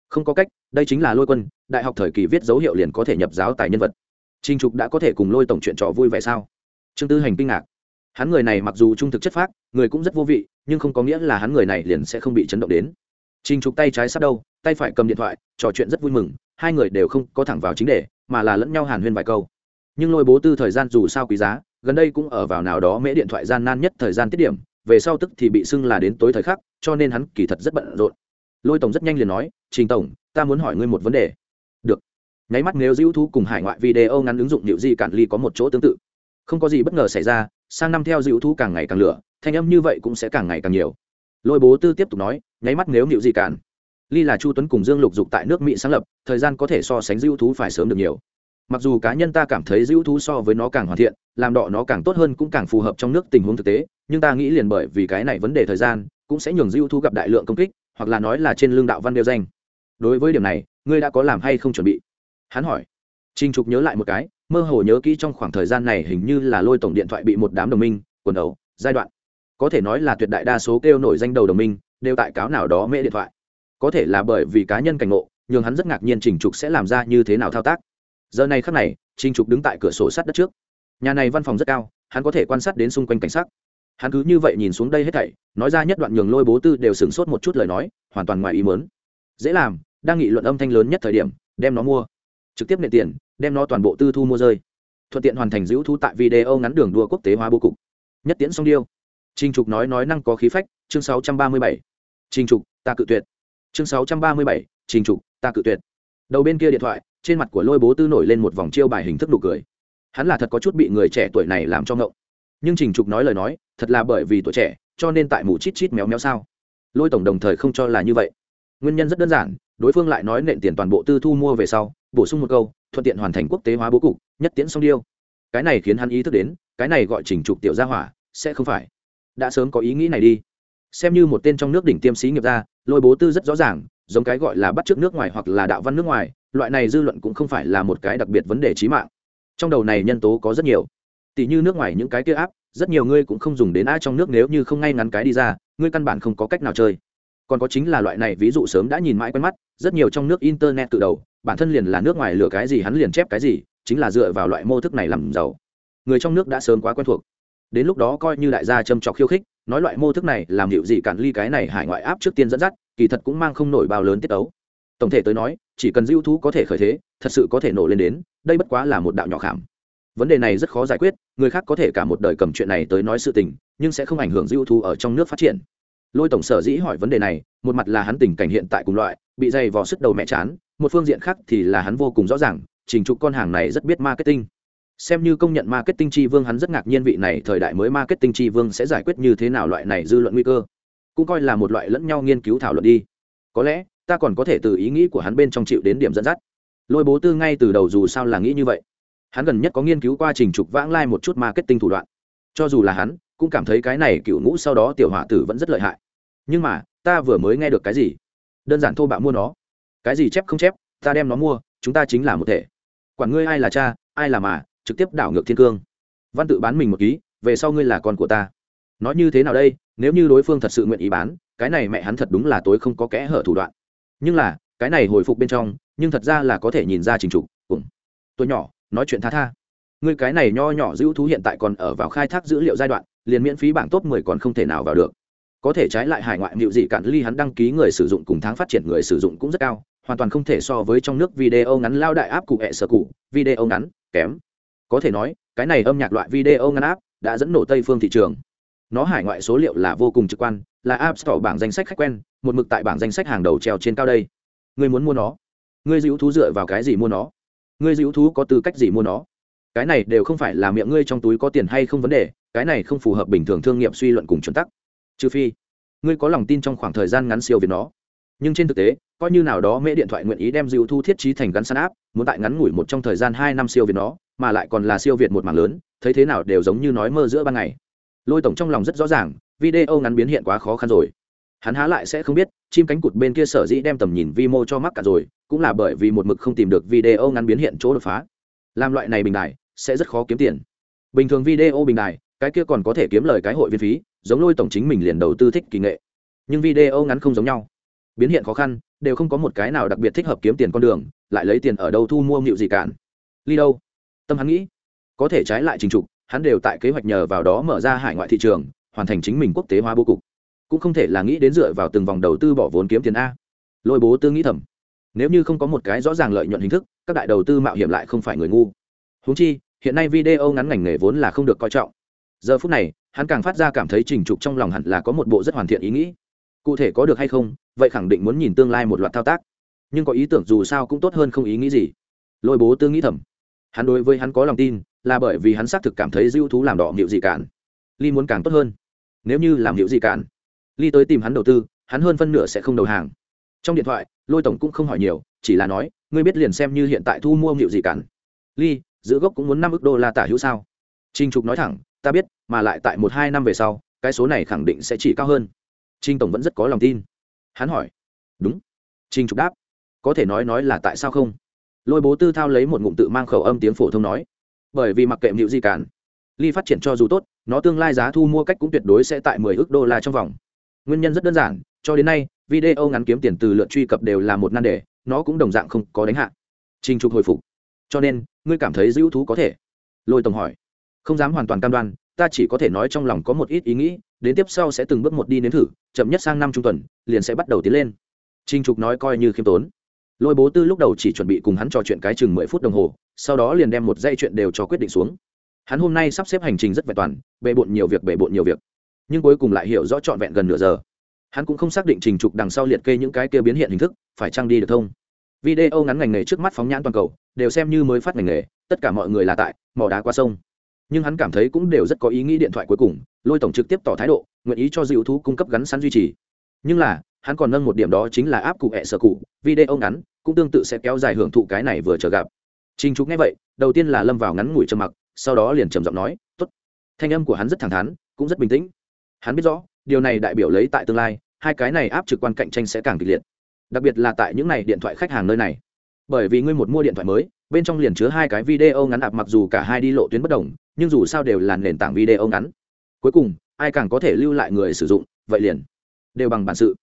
Không có cách, đây chính là lôi quân, đại học thời kỳ viết dấu hiệu liền có thể nhập giáo tài nhân vật. Trình trục đã có thể cùng lôi tổng chuyện trò vui vẻ sao? Trương tư hành kinh ngạc. Hắn người này mặc dù trung thực chất phác, người cũng rất vô vị, nhưng không có nghĩa là hắn người này liền sẽ không bị chấn động đến. Trình trục tay trái sát đâu tay phải cầm điện thoại, trò chuyện rất vui mừng, hai người đều không có thẳng vào chính đề, mà là lẫn nhau hàn huyên vài câu. Nhưng lôi bố tư thời gian dù sao quý giá, gần đây cũng ở vào nào đó mễ điện thoại gian nan nhất thời gian tiết điểm, về sau tức thì bị xưng là đến tối thời khắc, cho nên hắn kỳ thật rất bận rộn. Lôi tổng rất nhanh liền nói, trình tổng, ta muốn hỏi ngươi một vấn đề. Được. Nháy mắt nếu dữ thú cùng hải ngoại video ngắn ứng dụng liệu gì cản ly có một chỗ tương tự. Không có gì bất ngờ xảy ra, sang năm theo dữ thú càng ngày càng lửa, thanh âm như vậy cũng sẽ càng ngày càng nhiều. Lôi bố tư tiếp tục nói, nháy mắt nếu liệu gì cản ly là chu tuấn cùng dương lục dục tại nước mỹ sáng lập, thời gian có thể so sánh dữ thú phải sớm được nhiều. Mặc dù cá nhân ta cảm thấy dữ thú so với nó càng hoàn thiện, làm đọ nó càng tốt hơn cũng càng phù hợp trong nước tình huống thực tế, nhưng ta nghĩ liền bởi vì cái này vấn đề thời gian, cũng sẽ nhường dữ thú gặp đại lượng công kích, hoặc là nói là trên lương đạo văn đeo danh. Đối với điểm này, ngươi đã có làm hay không chuẩn bị? Hắn hỏi. Trinh trục nhớ lại một cái, mơ hồ nhớ kỹ trong khoảng thời gian này hình như là lôi tổng điện thoại bị một đám đồng minh, quần đầu, giai đoạn. Có thể nói là tuyệt đại đa số kêu nổi danh đầu đồng minh, đều tại cáo nào đó mễ điện thoại có thể là bởi vì cá nhân cảnh ngộ nhưng hắn rất ngạc nhiên trình trục sẽ làm ra như thế nào thao tác. Giờ này khắc này, trình trục đứng tại cửa sổ sát đất trước. Nhà này văn phòng rất cao, hắn có thể quan sát đến xung quanh cảnh sắc. Hắn cứ như vậy nhìn xuống đây hết thảy, nói ra nhất đoạn nhường lôi bố tư đều sửng sốt một chút lời nói, hoàn toàn ngoài ý mớn dễ làm, đang nghị luận âm thanh lớn nhất thời điểm, đem nó mua. Trực tiếp nệ tiền, đem nó toàn bộ tư thu mua rơi. Thuận tiện hoàn thành giữ thu tại video ngắn đường đua quốc tế hóa bố cục. Nhất tiễn song điêu. Trình trục nói nói năng có khí phách, chương 637. trình trục, ta cự tuyệt chương 637, trình trục ta cự tuyệt. Đầu bên kia điện thoại trên mặt của lôi bố tư nổi lên một vòng chiêu bài hình thức nụ cười. Hắn là thật có chút bị người trẻ tuổi này làm cho ngộng. Nhưng trình trục nói lời nói thật là bởi vì tuổi trẻ cho nên tại mù chít chít méo méo sao. Lôi tổng đồng thời không cho là như vậy. Nguyên nhân rất đơn giản đối phương lại nói nện tiền toàn bộ tư thu mua về sau bổ sung một câu thuận tiện hoàn thành quốc tế hóa bố cục nhất tiễn song điêu. Cái này khiến hắn ý thức đến cái này gọi trình trục tiểu gia hỏa sẽ không phải. Đã sớm có ý nghĩ này đi xem như một tên trong nước đỉnh tiêm sĩ nghiệp ra, lôi bố tư rất rõ ràng, giống cái gọi là bắt trước nước ngoài hoặc là đạo văn nước ngoài, loại này dư luận cũng không phải là một cái đặc biệt vấn đề trí mạng. Trong đầu này nhân tố có rất nhiều. Tỷ như nước ngoài những cái kia áp, rất nhiều ngươi cũng không dùng đến ai trong nước nếu như không ngay ngắn cái đi ra, ngươi căn bản không có cách nào chơi. Còn có chính là loại này ví dụ sớm đã nhìn mãi quen mắt, rất nhiều trong nước internet từ đầu, bản thân liền là nước ngoài lừa cái gì hắn liền chép cái gì, chính là dựa vào loại mô thức này làm giàu. Người trong nước đã sớm quá quen thuộc đến lúc đó coi như đại gia châm trọc khiêu khích, nói loại mô thức này làm hiệu gì cản ly cái này hải ngoại áp trước tiên dẫn dắt, kỳ thật cũng mang không nổi bao lớn tiết ấu. Tổng thể tới nói, chỉ cần dư thú có thể khởi thế, thật sự có thể nổ lên đến, đây bất quá là một đạo nhỏ khảm. Vấn đề này rất khó giải quyết, người khác có thể cả một đời cầm chuyện này tới nói sự tình, nhưng sẽ không ảnh hưởng dư thú ở trong nước phát triển. Lôi tổng sở dĩ hỏi vấn đề này, một mặt là hắn tình cảnh hiện tại cùng loại, bị dày vò sức đầu mẹ chán, một phương diện khác thì là hắn vô cùng rõ ràng, trình trục con hàng này rất biết marketing xem như công nhận marketing tri vương, hắn rất ngạc nhiên vị này thời đại mới marketing tri vương sẽ giải quyết như thế nào loại này dư luận nguy cơ. Cũng coi là một loại lẫn nhau nghiên cứu thảo luận đi. Có lẽ, ta còn có thể từ ý nghĩ của hắn bên trong chịu đến điểm dẫn dắt. Lôi bố tư ngay từ đầu dù sao là nghĩ như vậy. Hắn gần nhất có nghiên cứu qua trình trục vãng lai một chút marketing thủ đoạn. Cho dù là hắn, cũng cảm thấy cái này cựu ngũ sau đó tiểu hỏa tử vẫn rất lợi hại. Nhưng mà, ta vừa mới nghe được cái gì? Đơn giản thô bạo mua nó. Cái gì chép không chép, ta đem nó mua, chúng ta chính là một thể. Quản ngươi ai là cha, ai là mà trực tiếp đảo ngược thiên cương. Văn tự bán mình một ký, về sau ngươi là con của ta. Nói như thế nào đây, nếu như đối phương thật sự nguyện ý bán, cái này mẹ hắn thật đúng là tối không có kẽ hở thủ đoạn. Nhưng là, cái này hồi phục bên trong, nhưng thật ra là có thể nhìn ra trình trục, cùng. Tôi nhỏ, nói chuyện tha tha. Ngươi cái này nho nhỏ dữ thú hiện tại còn ở vào khai thác dữ liệu giai đoạn, liền miễn phí bảng top 10 còn không thể nào vào được. Có thể trái lại hải ngoại liệu gì cản ly hắn đăng ký người sử dụng cùng tháng phát triển người sử dụng cũng rất cao, hoàn toàn không thể so với trong nước video ngắn lao đại áp cụ hẹ sở cụ, video ngắn, kém có thể nói, cái này âm nhạc loại video ngắn áp đã dẫn nổ tây phương thị trường. Nó hải ngoại số liệu là vô cùng trực quan, là app store bảng danh sách khách quen, một mực tại bảng danh sách hàng đầu treo trên cao đây. Ngươi muốn mua nó? Ngươi dữ thú dựa vào cái gì mua nó? Ngươi dữ thú có tư cách gì mua nó? Cái này đều không phải là miệng ngươi trong túi có tiền hay không vấn đề, cái này không phù hợp bình thường thương nghiệp suy luận cùng chuẩn tắc. Trừ phi, ngươi có lòng tin trong khoảng thời gian ngắn siêu việt nó. Nhưng trên thực tế, coi như nào đó mễ điện thoại nguyện ý đem dữ thu thiết trí thành gắn săn áp muốn tại ngắn ngủi một trong thời gian hai năm siêu việt nó mà lại còn là siêu việt một mảng lớn, thấy thế nào đều giống như nói mơ giữa ban ngày. Lôi tổng trong lòng rất rõ ràng, video ngắn biến hiện quá khó khăn rồi. Hắn há lại sẽ không biết, chim cánh cụt bên kia sở dĩ đem tầm nhìn vi mô cho mắc cả rồi, cũng là bởi vì một mực không tìm được video ngắn biến hiện chỗ đột phá. Làm loại này bình đài, sẽ rất khó kiếm tiền. Bình thường video bình đài, cái kia còn có thể kiếm lời cái hội viên phí, giống lôi tổng chính mình liền đầu tư thích kỳ nghệ. Nhưng video ngắn không giống nhau. Biến hiện khó khăn, đều không có một cái nào đặc biệt thích hợp kiếm tiền con đường, lại lấy tiền ở đâu thu mua nghịu gì cản ly đâu? Tâm hắn nghĩ, có thể trái lại trình trục, hắn đều tại kế hoạch nhờ vào đó mở ra hải ngoại thị trường, hoàn thành chính mình quốc tế hóa bố cục. Cũng không thể là nghĩ đến dựa vào từng vòng đầu tư bỏ vốn kiếm tiền a. Lôi bố tư nghĩ thầm, nếu như không có một cái rõ ràng lợi nhuận hình thức, các đại đầu tư mạo hiểm lại không phải người ngu. Húng chi, hiện nay video ngắn ngành nghề vốn là không được coi trọng. Giờ phút này, hắn càng phát ra cảm thấy trình trục trong lòng hẳn là có một bộ rất hoàn thiện ý nghĩ. Cụ thể có được hay không, vậy khẳng định muốn nhìn tương lai một loạt thao tác. Nhưng có ý tưởng dù sao cũng tốt hơn không ý nghĩ gì. Lôi bố tư nghĩ thầm hắn đối với hắn có lòng tin, là bởi vì hắn xác thực cảm thấy dư thú làm đỏ nghịu gì cản. Ly muốn càng tốt hơn. Nếu như làm nghịu gì cản, ly tới tìm hắn đầu tư, hắn hơn phân nửa sẽ không đầu hàng. Trong điện thoại, lôi tổng cũng không hỏi nhiều, chỉ là nói, ngươi biết liền xem như hiện tại thu mua nghịu gì cản. Ly, giữ gốc cũng muốn năm ước đô la tả hữu sao? Trinh trục nói thẳng, ta biết, mà lại tại một hai năm về sau, cái số này khẳng định sẽ chỉ cao hơn. Trinh tổng vẫn rất có lòng tin. Hắn hỏi, đúng. Trinh trục đáp, có thể nói nói là tại sao không? Lôi bố tư thao lấy một ngụm tự mang khẩu âm tiếng phổ thông nói, bởi vì mặc kệ mịu gì cản, ly phát triển cho dù tốt, nó tương lai giá thu mua cách cũng tuyệt đối sẽ tại mười ước đô la trong vòng. Nguyên nhân rất đơn giản, cho đến nay, video ngắn kiếm tiền từ lượt truy cập đều là một nan đề, nó cũng đồng dạng không có đánh hạ. Trình trục hồi phục. Cho nên, ngươi cảm thấy dữ thú có thể? Lôi tổng hỏi. Không dám hoàn toàn cam đoan, ta chỉ có thể nói trong lòng có một ít ý nghĩ, đến tiếp sau sẽ từng bước một đi nếm thử, chậm nhất sang năm trung tuần, liền sẽ bắt đầu tiến lên. Trình trục nói coi như khiêm tốn lôi bố tư lúc đầu chỉ chuẩn bị cùng hắn trò chuyện cái chừng mười phút đồng hồ, sau đó liền đem một dây chuyện đều cho quyết định xuống. Hắn hôm nay sắp xếp hành trình rất vẹn toàn, bề bộn nhiều việc bề bộn nhiều việc, nhưng cuối cùng lại hiểu rõ trọn vẹn gần nửa giờ. Hắn cũng không xác định trình trục đằng sau liệt kê những cái kia biến hiện hình thức, phải trang đi được thông video ngắn ngành nghề trước mắt phóng nhãn toàn cầu, đều xem như mới phát ngành nghề, tất cả mọi người là tại mỏ đá qua sông. Nhưng hắn cảm thấy cũng đều rất có ý nghĩ điện thoại cuối cùng, lôi tổng trực tiếp tỏ thái độ, nguyện ý cho dịu thú cung cấp gắn sẵn duy trì. Nhưng là, hắn còn nâng một điểm đó chính là áp cụ hẹ sở cụ, video ngắn cũng tương tự sẽ kéo dài hưởng thụ cái này vừa chờ gặp. Trình trục nghe vậy, đầu tiên là lâm vào ngắn ngủi trầm mặc, sau đó liền trầm giọng nói t ố t thanh âm của hắn rất thẳng thắn, cũng rất bình tĩnh. Hắn biết rõ, điều này đại biểu lấy tại tương lai, hai cái này áp trực quan cạnh tranh sẽ càng kịch liệt. Đặc biệt là tại những này điện thoại khách hàng nơi này. Bởi vì ngươi một mua điện thoại mới, bên trong liền chứa hai cái video ngắn ạp mặc dù cả hai đi lộ tuyến bất đồng, nhưng dù sao đều là nền tảng video ngắn. Cuối cùng, ai càng có thể lưu lại người sử dụng, vậy liền đều bằng bản sự.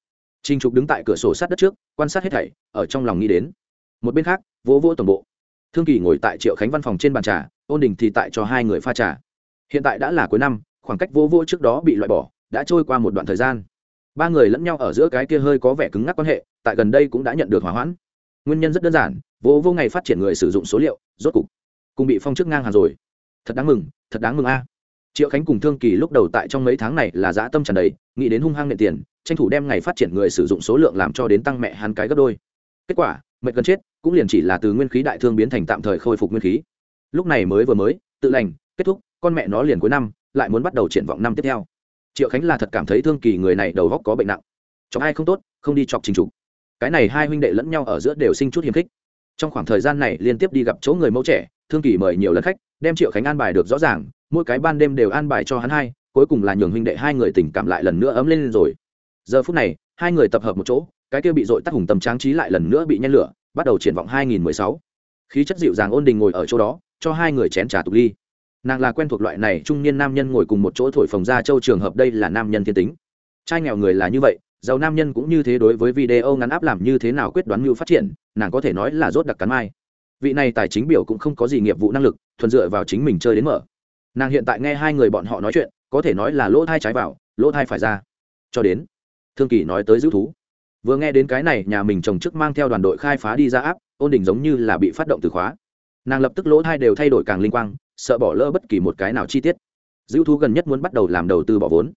Trình trục đứng tại cửa sổ sát đất trước, quan sát hết thảy, ở trong lòng nghĩ đến. Một bên khác, vỗ vỗ tổng bộ. Thương kỳ ngồi tại triệu khánh văn phòng trên bàn trà, ôn đình thì tại cho hai người pha trà. Hiện tại đã là cuối năm, khoảng cách vô vô trước đó bị loại bỏ, đã trôi qua một đoạn thời gian. Ba người lẫn nhau ở giữa cái kia hơi có vẻ cứng ngắc quan hệ, tại gần đây cũng đã nhận được hòa hoãn. Nguyên nhân rất đơn giản vô vô ngày phát triển người sử dụng số liệu, rốt cục cùng bị phong chức ngang hàng rồi. Thật đáng mừng, thật đáng mừng a. Triệu khánh cùng thương kỳ lúc đầu tại trong mấy tháng này là dã tâm tràn đầy, nghĩ đến hung hăng nện tiền tranh thủ đem ngày phát triển người sử dụng số lượng làm cho đến tăng mẹ hắn cái gấp đôi. Kết quả, mệt gần chết, cũng liền chỉ là từ nguyên khí đại thương biến thành tạm thời khôi phục nguyên khí. Lúc này mới vừa mới, tự lành, kết thúc, con mẹ nó liền cuối năm, lại muốn bắt đầu triển vọng năm tiếp theo. Triệu khánh là thật cảm thấy thương kỳ người này đầu góc có bệnh nặng. Chọc ai không tốt, không đi chọc trình trục cái này hai huynh đệ lẫn nhau ở giữa đều sinh chút hiềm khích. Trong khoảng thời gian này liên tiếp đi gặp chỗ người mẫu trẻ, thương kỳ mời nhiều lần khách, đem triệu khánh an bài được rõ ràng, mỗi cái ban đêm đều an bài cho hắn hai, cuối cùng là nhường huynh đệ hai người tình cảm lại lần nữa ấm lên rồi giờ phút này, hai người tập hợp một chỗ, cái kia bị dội tắt hùng tầm tráng trí lại lần nữa bị nhen lửa, bắt đầu triển vọng 2016. khí chất dịu dàng ôn đình ngồi ở chỗ đó, cho hai người chén trà tục ly. Nàng là quen thuộc loại này trung niên nam nhân ngồi cùng một chỗ thổi phồng ra châu trường hợp đây là nam nhân thiên tính. Trai nghèo người là như vậy, giàu nam nhân cũng như thế đối với video ngắn áp làm như thế nào quyết đoán mưu phát triển, nàng có thể nói là rốt đặc cắn mai. Vị này tài chính biểu cũng không có gì nghiệp vụ năng lực, thuần dựa vào chính mình chơi đến mở. Nàng hiện tại nghe hai người bọn họ nói chuyện, có thể nói là lỗ thai trái vào, lỗ thai phải ra. Cho đến thương kỳ nói tới giữ thú. Vừa nghe đến cái này, nhà mình chồng chức mang theo đoàn đội khai phá đi ra áp, ôn đình giống như là bị phát động từ khóa. Nàng lập tức lỗ thai đều thay đổi càng linh quang, sợ bỏ lỡ bất kỳ một cái nào chi tiết. Dữ thú gần nhất muốn bắt đầu làm đầu tư bỏ vốn.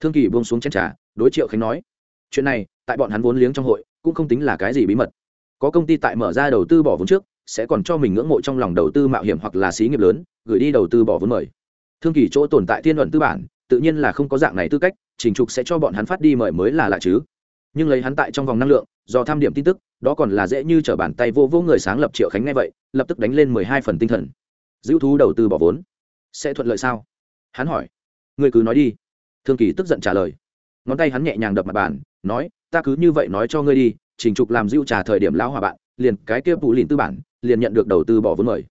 Thương kỳ buông xuống chen trà, đối triệu khánh nói, chuyện này, tại bọn hắn vốn liếng trong hội, cũng không tính là cái gì bí mật. Có công ty tại mở ra đầu tư bỏ vốn trước, sẽ còn cho mình ngưỡng mộ trong lòng đầu tư mạo hiểm hoặc là xí nghiệp lớn, gửi đi đầu tư bỏ vốn mời. Thương kỳ chỗ tồn tại thiên luận tư bản tự nhiên là không có dạng này tư cách, trình trục sẽ cho bọn hắn phát đi mời mới là lạ chứ. Nhưng lấy hắn tại trong vòng năng lượng, do tham điểm tin tức, đó còn là dễ như t r ở bàn tay vô vô người sáng lập triệu khánh ngay vậy, lập tức đánh lên mười hai phần tinh thần. Giữ thú đầu tư bỏ vốn. Sẽ thuận lợi sao? Hắn hỏi. Người cứ nói đi. Thương kỳ tức giận trả lời. Ngón tay hắn nhẹ nhàng đập mặt bàn, nói, ta cứ như vậy nói cho ngươi đi, trình trục làm dịu trả thời điểm lão hòa bạn, liền cái kia phụ lìn tư bản, liền nhận được đầu tư bỏ vốn mời.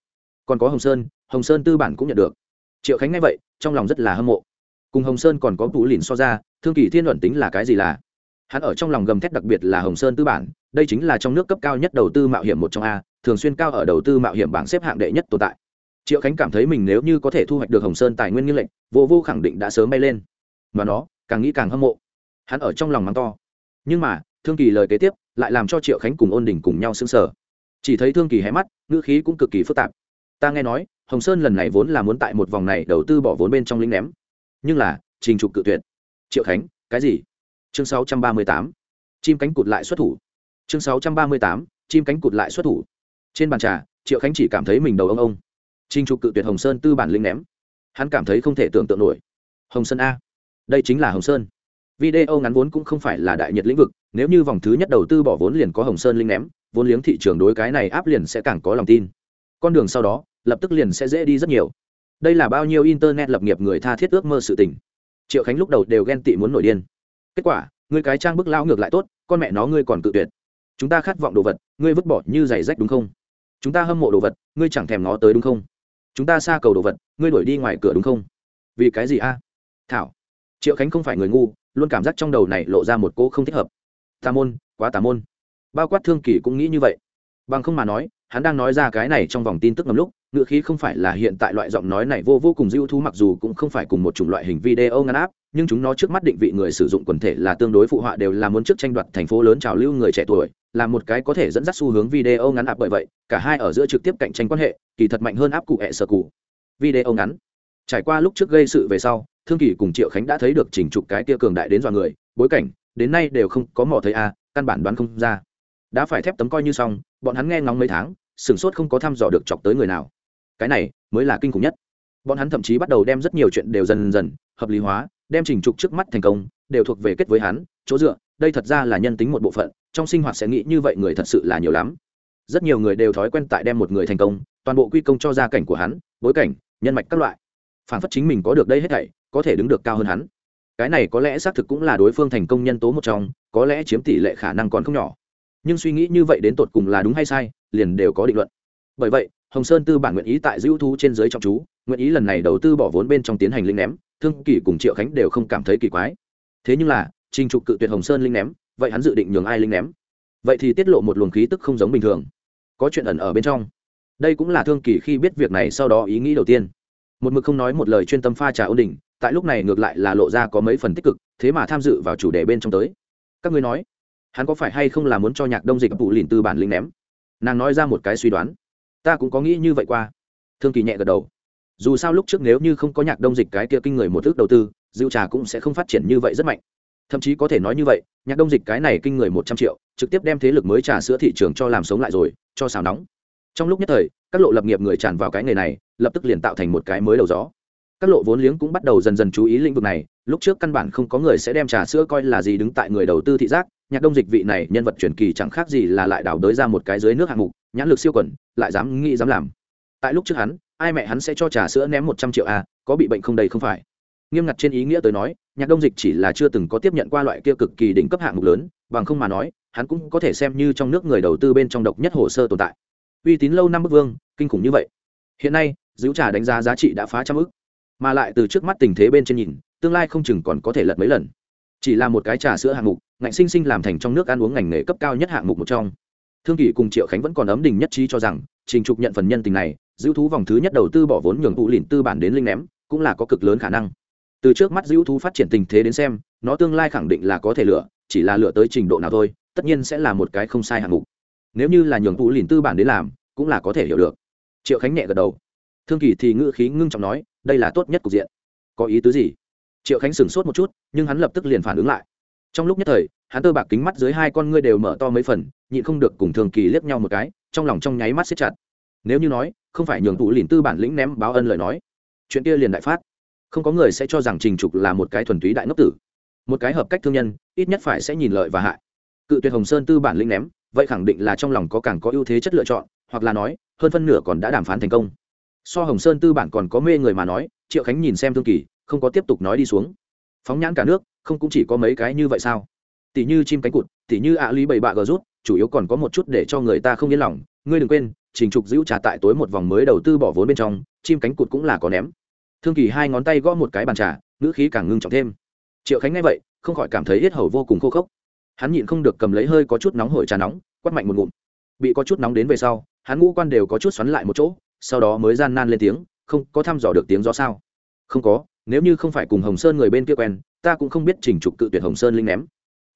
Còn có hồng sơn hồng sơn tư bản cũng nhận được. Triệu khánh nghe vậy, trong lòng rất là hâm mộ cùng hồng sơn còn có vũ lìn so ra, thương kỳ thiên luận tính là cái gì là? Hắn ở trong lòng gầm thét đặc biệt là hồng sơn tư bản, đây chính là trong nước cấp cao nhất đầu tư mạo hiểm một trong a, thường xuyên cao ở đầu tư mạo hiểm bảng xếp hạng đệ nhất tồn tại. Triệu khánh cảm thấy mình nếu như có thể thu hoạch được hồng sơn tài nguyên như lệnh, vô vô khẳng định đã sớm bay lên. Mà nó, càng nghĩ càng hâm mộ. Hắn ở trong lòng mắng to. Nhưng mà, thương kỳ lời kế tiếp lại làm cho triệu khánh cùng ôn đình cùng nhau xứng sở chỉ thấy thương kỳ hé mắt, ngữ khí cũng cực kỳ phức tạp. Ta nghe nói, hồng sơn lần này vốn là muốn tại một vòng này đầu tư bỏ vốn bên trong lính ném nhưng là trình trục cự tuyệt triệu khánh cái gì chương 638. chim cánh cụt lại xuất thủ chương 638. chim cánh cụt lại xuất thủ trên bàn trà triệu khánh chỉ cảm thấy mình đầu ông ông Trình Trục cự tuyệt Hồng Sơn tư bản linh ném. Hắn cảm thấy không thể tưởng tượng nổi. Hồng Sơn a, đây chính là Hồng Sơn. Video ngắn vốn cũng không phải là đại nhiệt lĩnh vực, nếu như vòng thứ nhất đầu tư bỏ vốn liền có hồng sơn linh ném vốn liếng thị trường đối cái này áp liền sẽ càng có lòng tin con đường sau đó lập tức liền sẽ dễ đi rất nhiều đây là bao nhiêu internet lập nghiệp người tha thiết ước mơ sự tình. Triệu khánh lúc đầu đều ghen tị muốn nổi điên. Kết quả người cái trang bức lao ngược lại tốt, con mẹ nó ngươi còn cự tuyệt. Chúng ta khát vọng đồ vật, ngươi vứt bỏ như giày rách đúng không? Chúng ta hâm mộ đồ vật, ngươi chẳng thèm nó tới đúng không? Chúng ta xa cầu đồ vật, ngươi đuổi đi ngoài cửa đúng không? Vì cái gì a? Thảo. Triệu khánh không phải người ngu, luôn cảm giác trong đầu này lộ ra một cỗ không thích hợp. Tà môn, quá tà môn. Bao quát thương kỳ cũng nghĩ như vậy. Bằng không mà nói, hắn đang nói ra cái này trong vòng tin tức ngầm lúc ngựa khí không phải là hiện tại loại giọng nói này vô vô cùng dữ thú, mặc dù cũng không phải cùng một chủng loại hình video ngắn áp, nhưng chúng nó trước mắt định vị người sử dụng quần thể là tương đối phụ họa đều là muốn trước tranh đoạt thành phố lớn trào lưu người trẻ tuổi, là một cái có thể dẫn dắt xu hướng video ngắn áp bởi vậy, cả hai ở giữa trực tiếp cạnh tranh quan hệ, kỳ thật mạnh hơn áp cụ hẹ sở cụ. Video ngắn. Trải qua lúc trước gây sự về sau, thương kỳ cùng triệu khánh đã thấy được chỉnh trục cái kia cường đại đến dọa người, bối cảnh, đến nay đều không có mò thấy a, căn bản đoán không ra. Đã phải thép tấm coi như xong, bọn hắn nghe ngóng mấy tháng, sửng sốt không có thăm dò được chọc tới người nào cái này mới là kinh khủng nhất. Bọn hắn thậm chí bắt đầu đem rất nhiều chuyện đều dần dần hợp lý hóa, đem trình trục trước mắt thành công, đều thuộc về kết với hắn. Chỗ dựa, đây thật ra là nhân tính một bộ phận, trong sinh hoạt sẽ nghĩ như vậy người thật sự là nhiều lắm. Rất nhiều người đều thói quen tại đem một người thành công, toàn bộ quy công cho gia cảnh của hắn, bối cảnh, nhân mạch các loại. Phản phất chính mình có được đây hết thảy, có thể đứng được cao hơn hắn. Cái này có lẽ xác thực cũng là đối phương thành công nhân tố một trong, có lẽ chiếm tỷ lệ khả năng còn không nhỏ. Nhưng suy nghĩ như vậy đến tột cùng là đúng hay sai, liền đều có định luận. Bởi vậy hồng sơn tư bản nguyện ý tại dữ thú trên giới trọng chú nguyện ý lần này đầu tư bỏ vốn bên trong tiến hành linh ném thương kỳ cùng triệu khánh đều không cảm thấy kỳ quái. Thế nhưng là trình trục cự tuyệt hồng sơn linh ném vậy hắn dự định nhường ai linh ném? Vậy thì tiết lộ một luồng khí tức không giống bình thường. Có chuyện ẩn ở bên trong. Đây cũng là thương kỳ khi biết việc này sau đó ý nghĩ đầu tiên. Một mực không nói một lời chuyên tâm pha trà ổn định, tại lúc này ngược lại là lộ ra có mấy phần tích cực thế mà tham dự vào chủ đề bên trong tới. Các ngươi nói hắn có phải hay không là muốn cho nhạc đông dịch phụ lìn tư bản linh ném? Nàng nói ra một cái suy đoán ta cũng có nghĩ như vậy qua. Thương kỳ nhẹ gật đầu. Dù sao lúc trước nếu như không có nhạc đông dịch cái kia kinh người một thước đầu tư dịu trà cũng sẽ không phát triển như vậy rất mạnh. Thậm chí có thể nói như vậy, nhạc đông dịch cái này kinh người một trăm triệu, trực tiếp đem thế lực mới trà sữa thị trường cho làm sống lại rồi, cho xào nóng. Trong lúc nhất thời, các lộ lập nghiệp người tràn vào cái nghề này, lập tức liền tạo thành một cái mới đầu gió. Các lộ vốn liếng cũng bắt đầu dần dần chú ý lĩnh vực này, lúc trước căn bản không có người sẽ đem trà sữa coi là gì đứng tại người đầu tư thị giác, nhạc đông dịch vị này nhân vật truyền kỳ chẳng khác gì là lại đào đới ra một cái dưới nước hạng mục nhãn lực siêu quẩn, lại dám nghĩ dám làm. Tại lúc trước hắn, ai mẹ hắn sẽ cho trà sữa ném một trăm triệu a có bị bệnh không đầy không phải. Nghiêm ngặt trên ý nghĩa tới nói, nhạc đông dịch chỉ là chưa từng có tiếp nhận qua loại kia cực kỳ đỉnh cấp hạng mục lớn, bằng không mà nói, hắn cũng có thể xem như trong nước người đầu tư bên trong độc nhất hồ sơ tồn tại. Uy tín lâu năm bức vương, kinh khủng như vậy. Hiện nay, giữ trà đánh giá giá trị đã phá trăm ức mà lại từ trước mắt tình thế bên trên nhìn, tương lai không chừng còn có thể lật mấy lần. Chỉ là một cái trà sữa hạng mục, ngạnh sinh sinh làm thành trong nước ăn uống ngành nghề cấp cao nhất hạng mục một trong thương kỳ cùng triệu khánh vẫn còn ấm đình nhất trí cho rằng, trình trục nhận phần nhân tình này, giữ thú vòng thứ nhất đầu tư bỏ vốn nhường cụ lìn tư bản đến linh ném, cũng là có cực lớn khả năng. Từ trước mắt giữ thú phát triển tình thế đến xem, nó tương lai khẳng định là có thể lựa, chỉ là lựa tới trình độ nào thôi, tất nhiên sẽ là một cái không sai hạng mục. Nếu như là nhường cụ lìn tư bản đến làm, cũng là có thể hiểu được. Triệu khánh nhẹ gật đầu. Thương kỳ thì ngữ khí ngưng trọng nói, đây là tốt nhất cục diện. Có ý tứ gì? Triệu khánh sửng sốt một chút, nhưng hắn lập tức liền phản ứng lại. Trong lúc nhất thời, hắn tơ bạc kính mắt dưới hai con ngươi đều mở to mấy phần nhịn không được cùng thường kỳ liếc nhau một cái, trong lòng trong nháy mắt xếp chặt. Nếu như nói, không phải nhường tụ lìn tư bản lĩnh ném báo ân lời nói, chuyện kia liền đại phát. Không có người sẽ cho rằng trình trục là một cái thuần túy đại ngốc tử. Một cái hợp cách thương nhân, ít nhất phải sẽ nhìn lợi và hại. Cự tuyệt hồng sơn tư bản lĩnh ném, vậy khẳng định là trong lòng có càng có ưu thế chất lựa chọn, hoặc là nói, hơn phân nửa còn đã đàm phán thành công. So hồng sơn tư bản còn có mê người mà nói, triệu khánh nhìn xem thương kỳ, không có tiếp tục nói đi xuống. Phóng nhãn cả nước, không cũng chỉ có mấy cái như vậy sao? Tỷ như chim cánh cụt, tỷ như ạ lý bảy bạ gờ rút chủ yếu còn có một chút để cho người ta không yên lòng. Ngươi đừng quên, trình trục giữ trà tại tối một vòng mới đầu tư bỏ vốn bên trong, chim cánh cụt cũng là có ném. Thương kỳ hai ngón tay gõ một cái bàn trà, ngữ khí càng ngưng trọng thêm. Triệu khánh nghe vậy, không khỏi cảm thấy yết hầu vô cùng khô khốc. Hắn nhịn không được cầm lấy hơi có chút nóng hổi trà nóng quắt mạnh một ngụm. Bị có chút nóng đến về sau, hắn ngũ quan đều có chút xoắn lại một chỗ, sau đó mới gian nan lên tiếng, không, có thăm dò được tiếng rõ sao? Không có, nếu như không phải cùng hồng sơn người bên kia quen, ta cũng không biết trình trục cự tuyệt hồng sơn linh ném.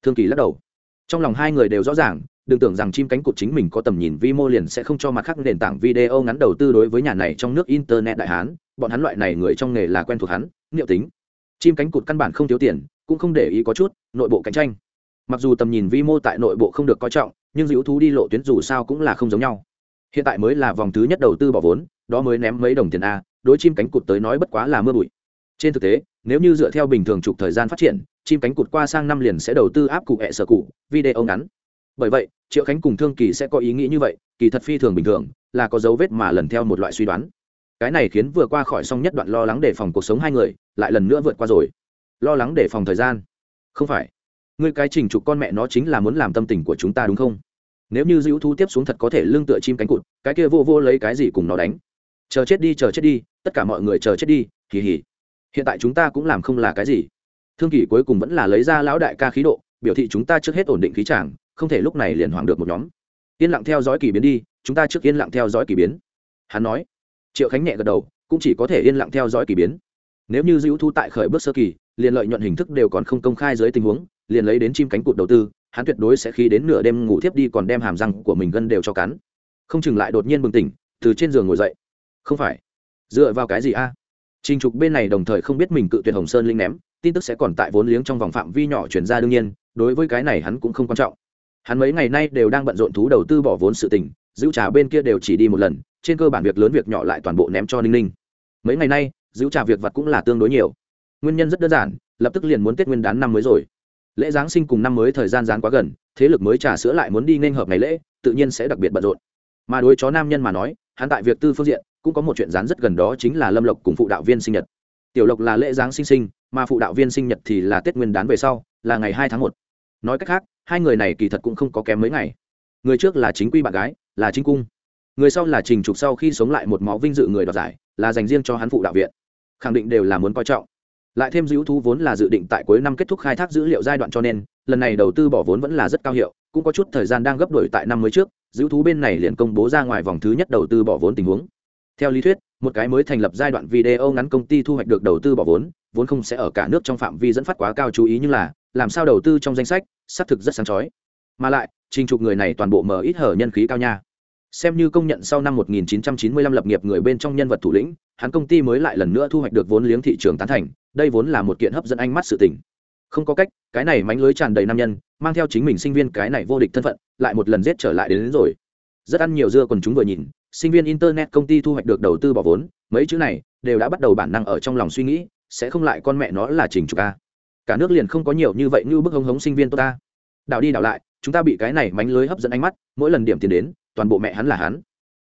Thương kỳ lắc đầu. Trong lòng hai người đều rõ ràng đừng tưởng rằng chim cánh cụt chính mình có tầm nhìn vi mô liền sẽ không cho mặt khác nền tảng video ngắn đầu tư đối với nhà này trong nước internet đại hán. Bọn hắn loại này người trong nghề là quen thuộc hắn, liệu tính. Chim cánh cụt căn bản không thiếu tiền, cũng không để ý có chút, nội bộ cạnh tranh. Mặc dù tầm nhìn vi mô tại nội bộ không được coi trọng, nhưng dữ thú đi lộ tuyến dù sao cũng là không giống nhau. Hiện tại mới là vòng thứ nhất đầu tư bỏ vốn, đó mới ném mấy đồng tiền a, đối chim cánh cụt tới nói bất quá là mưa bụi. Trên thực tế, nếu như dựa theo bình thường trục thời gian phát triển, chim cánh cụt qua sang năm liền sẽ đầu tư áp cụ hẹ sở cụ, video ngắn bởi vậy, triệu khánh cùng thương kỳ sẽ có ý nghĩ như vậy, kỳ thật phi thường bình thường, là có dấu vết mà lần theo một loại suy đoán. Cái này khiến vừa qua khỏi xong nhất đoạn lo lắng đề phòng cuộc sống hai người, lại lần nữa vượt qua rồi. Lo lắng đề phòng thời gian? Không phải. Ngươi cái trình trục con mẹ nó chính là muốn làm tâm tình của chúng ta đúng không? Nếu như dữ thu tiếp xuống thật có thể lưng tựa chim cánh cụt, cái kia vô vô lấy cái gì cùng nó đánh? Chờ chết đi, chờ chết đi, tất cả mọi người chờ chết đi kỳ hỉ hiện tại chúng ta cũng làm không là cái gì. Thương kỳ cuối cùng vẫn là lấy ra lão đại ca khí độ, biểu thị chúng ta trước hết ổn định khí tràng không thể lúc này liền hoảng được một nhóm. Yên lặng theo dõi kỳ biến đi, chúng ta trước yên lặng theo dõi kỳ biến. Hắn nói. Triệu khánh nhẹ gật đầu, cũng chỉ có thể yên lặng theo dõi kỳ biến. Nếu như dữ thu tại khởi bước sơ kỳ, liền lợi nhuận hình thức đều còn không công khai dưới tình huống, liền lấy đến chim cánh cụt đầu tư, hắn tuyệt đối sẽ khi đến nửa đêm ngủ thiếp đi còn đem hàm răng của mình gân đều cho cắn. Không chừng lại đột nhiên bừng tỉnh, từ trên giường ngồi dậy. Không phải. Dựa vào cái gì a? Trình trục bên này đồng thời không biết mình cự tuyệt hồng sơn linh ném, tin tức sẽ còn tại vốn liếng trong vòng phạm vi nhỏ chuyển ra đương nhiên, đối với cái này hắn cũng không quan trọng hắn mấy ngày nay đều đang bận rộn thú đầu tư bỏ vốn sự tình, giữ trà bên kia đều chỉ đi một lần, trên cơ bản việc lớn việc nhỏ lại toàn bộ ném cho ninh ninh. Mấy ngày nay, giữ trà việc vặt cũng là tương đối nhiều. Nguyên nhân rất đơn giản, lập tức liền muốn tết nguyên đán năm mới rồi. Lễ giáng sinh cùng năm mới thời gian dán quá gần, thế lực mới trà sữa lại muốn đi nên hợp ngày lễ, tự nhiên sẽ đặc biệt bận rộn. Mà đối chó nam nhân mà nói, hắn tại việc tư phương diện, cũng có một chuyện dán rất gần đó chính là lâm lộc cùng phụ đạo viên sinh nhật. Tiểu lộc là lễ giáng sinh sinh, mà phụ đạo viên sinh nhật thì là tết nguyên đán về sau, là ngày hai tháng một nói cách khác, hai người này kỳ thật cũng không có kém mấy ngày. Người trước là chính quy bạn gái, là chính cung. Người sau là trình trục sau khi sống lại một máu vinh dự người đoạt giải, là dành riêng cho hắn phụ đạo viện. Khẳng định đều là muốn coi trọng. Lại thêm dữ thú vốn là dự định tại cuối năm kết thúc khai thác dữ liệu giai đoạn cho nên, lần này đầu tư bỏ vốn vẫn là rất cao hiệu, cũng có chút thời gian đang gấp đổi tại năm mới trước dữ thú bên này liền công bố ra ngoài vòng thứ nhất đầu tư bỏ vốn tình huống. Theo lý thuyết, một cái mới thành lập giai đoạn video ngắn công ty thu hoạch được đầu tư bỏ vốn vốn không sẽ ở cả nước trong phạm vi dẫn phát quá cao chú ý nhưng là làm sao đầu tư trong danh sách xác thực rất sáng chói. Mà lại trình trục người này toàn bộ mở ít hở nhân khí cao nha. Xem như công nhận sau năm 1995 lập nghiệp người bên trong nhân vật thủ lĩnh hắn công ty mới lại lần nữa thu hoạch được vốn liếng thị trường tán thành đây vốn là một kiện hấp dẫn ánh mắt sự tình. Không có cách cái này mánh lưới tràn đầy nam nhân mang theo chính mình sinh viên cái này vô địch thân phận lại một lần giết trở lại đến, đến rồi. Rất ăn nhiều dưa còn chúng vừa nhìn sinh viên internet công ty thu hoạch được đầu tư bỏ vốn mấy chữ này đều đã bắt đầu bản năng ở trong lòng suy nghĩ sẽ không lại con mẹ nó là trình trục a cả nước liền không có nhiều như vậy như bức hống hống sinh viên tôi ta. Đảo đi đảo lại, chúng ta bị cái này mánh lưới hấp dẫn ánh mắt, mỗi lần điểm tiền đến, toàn bộ mẹ hắn là hắn.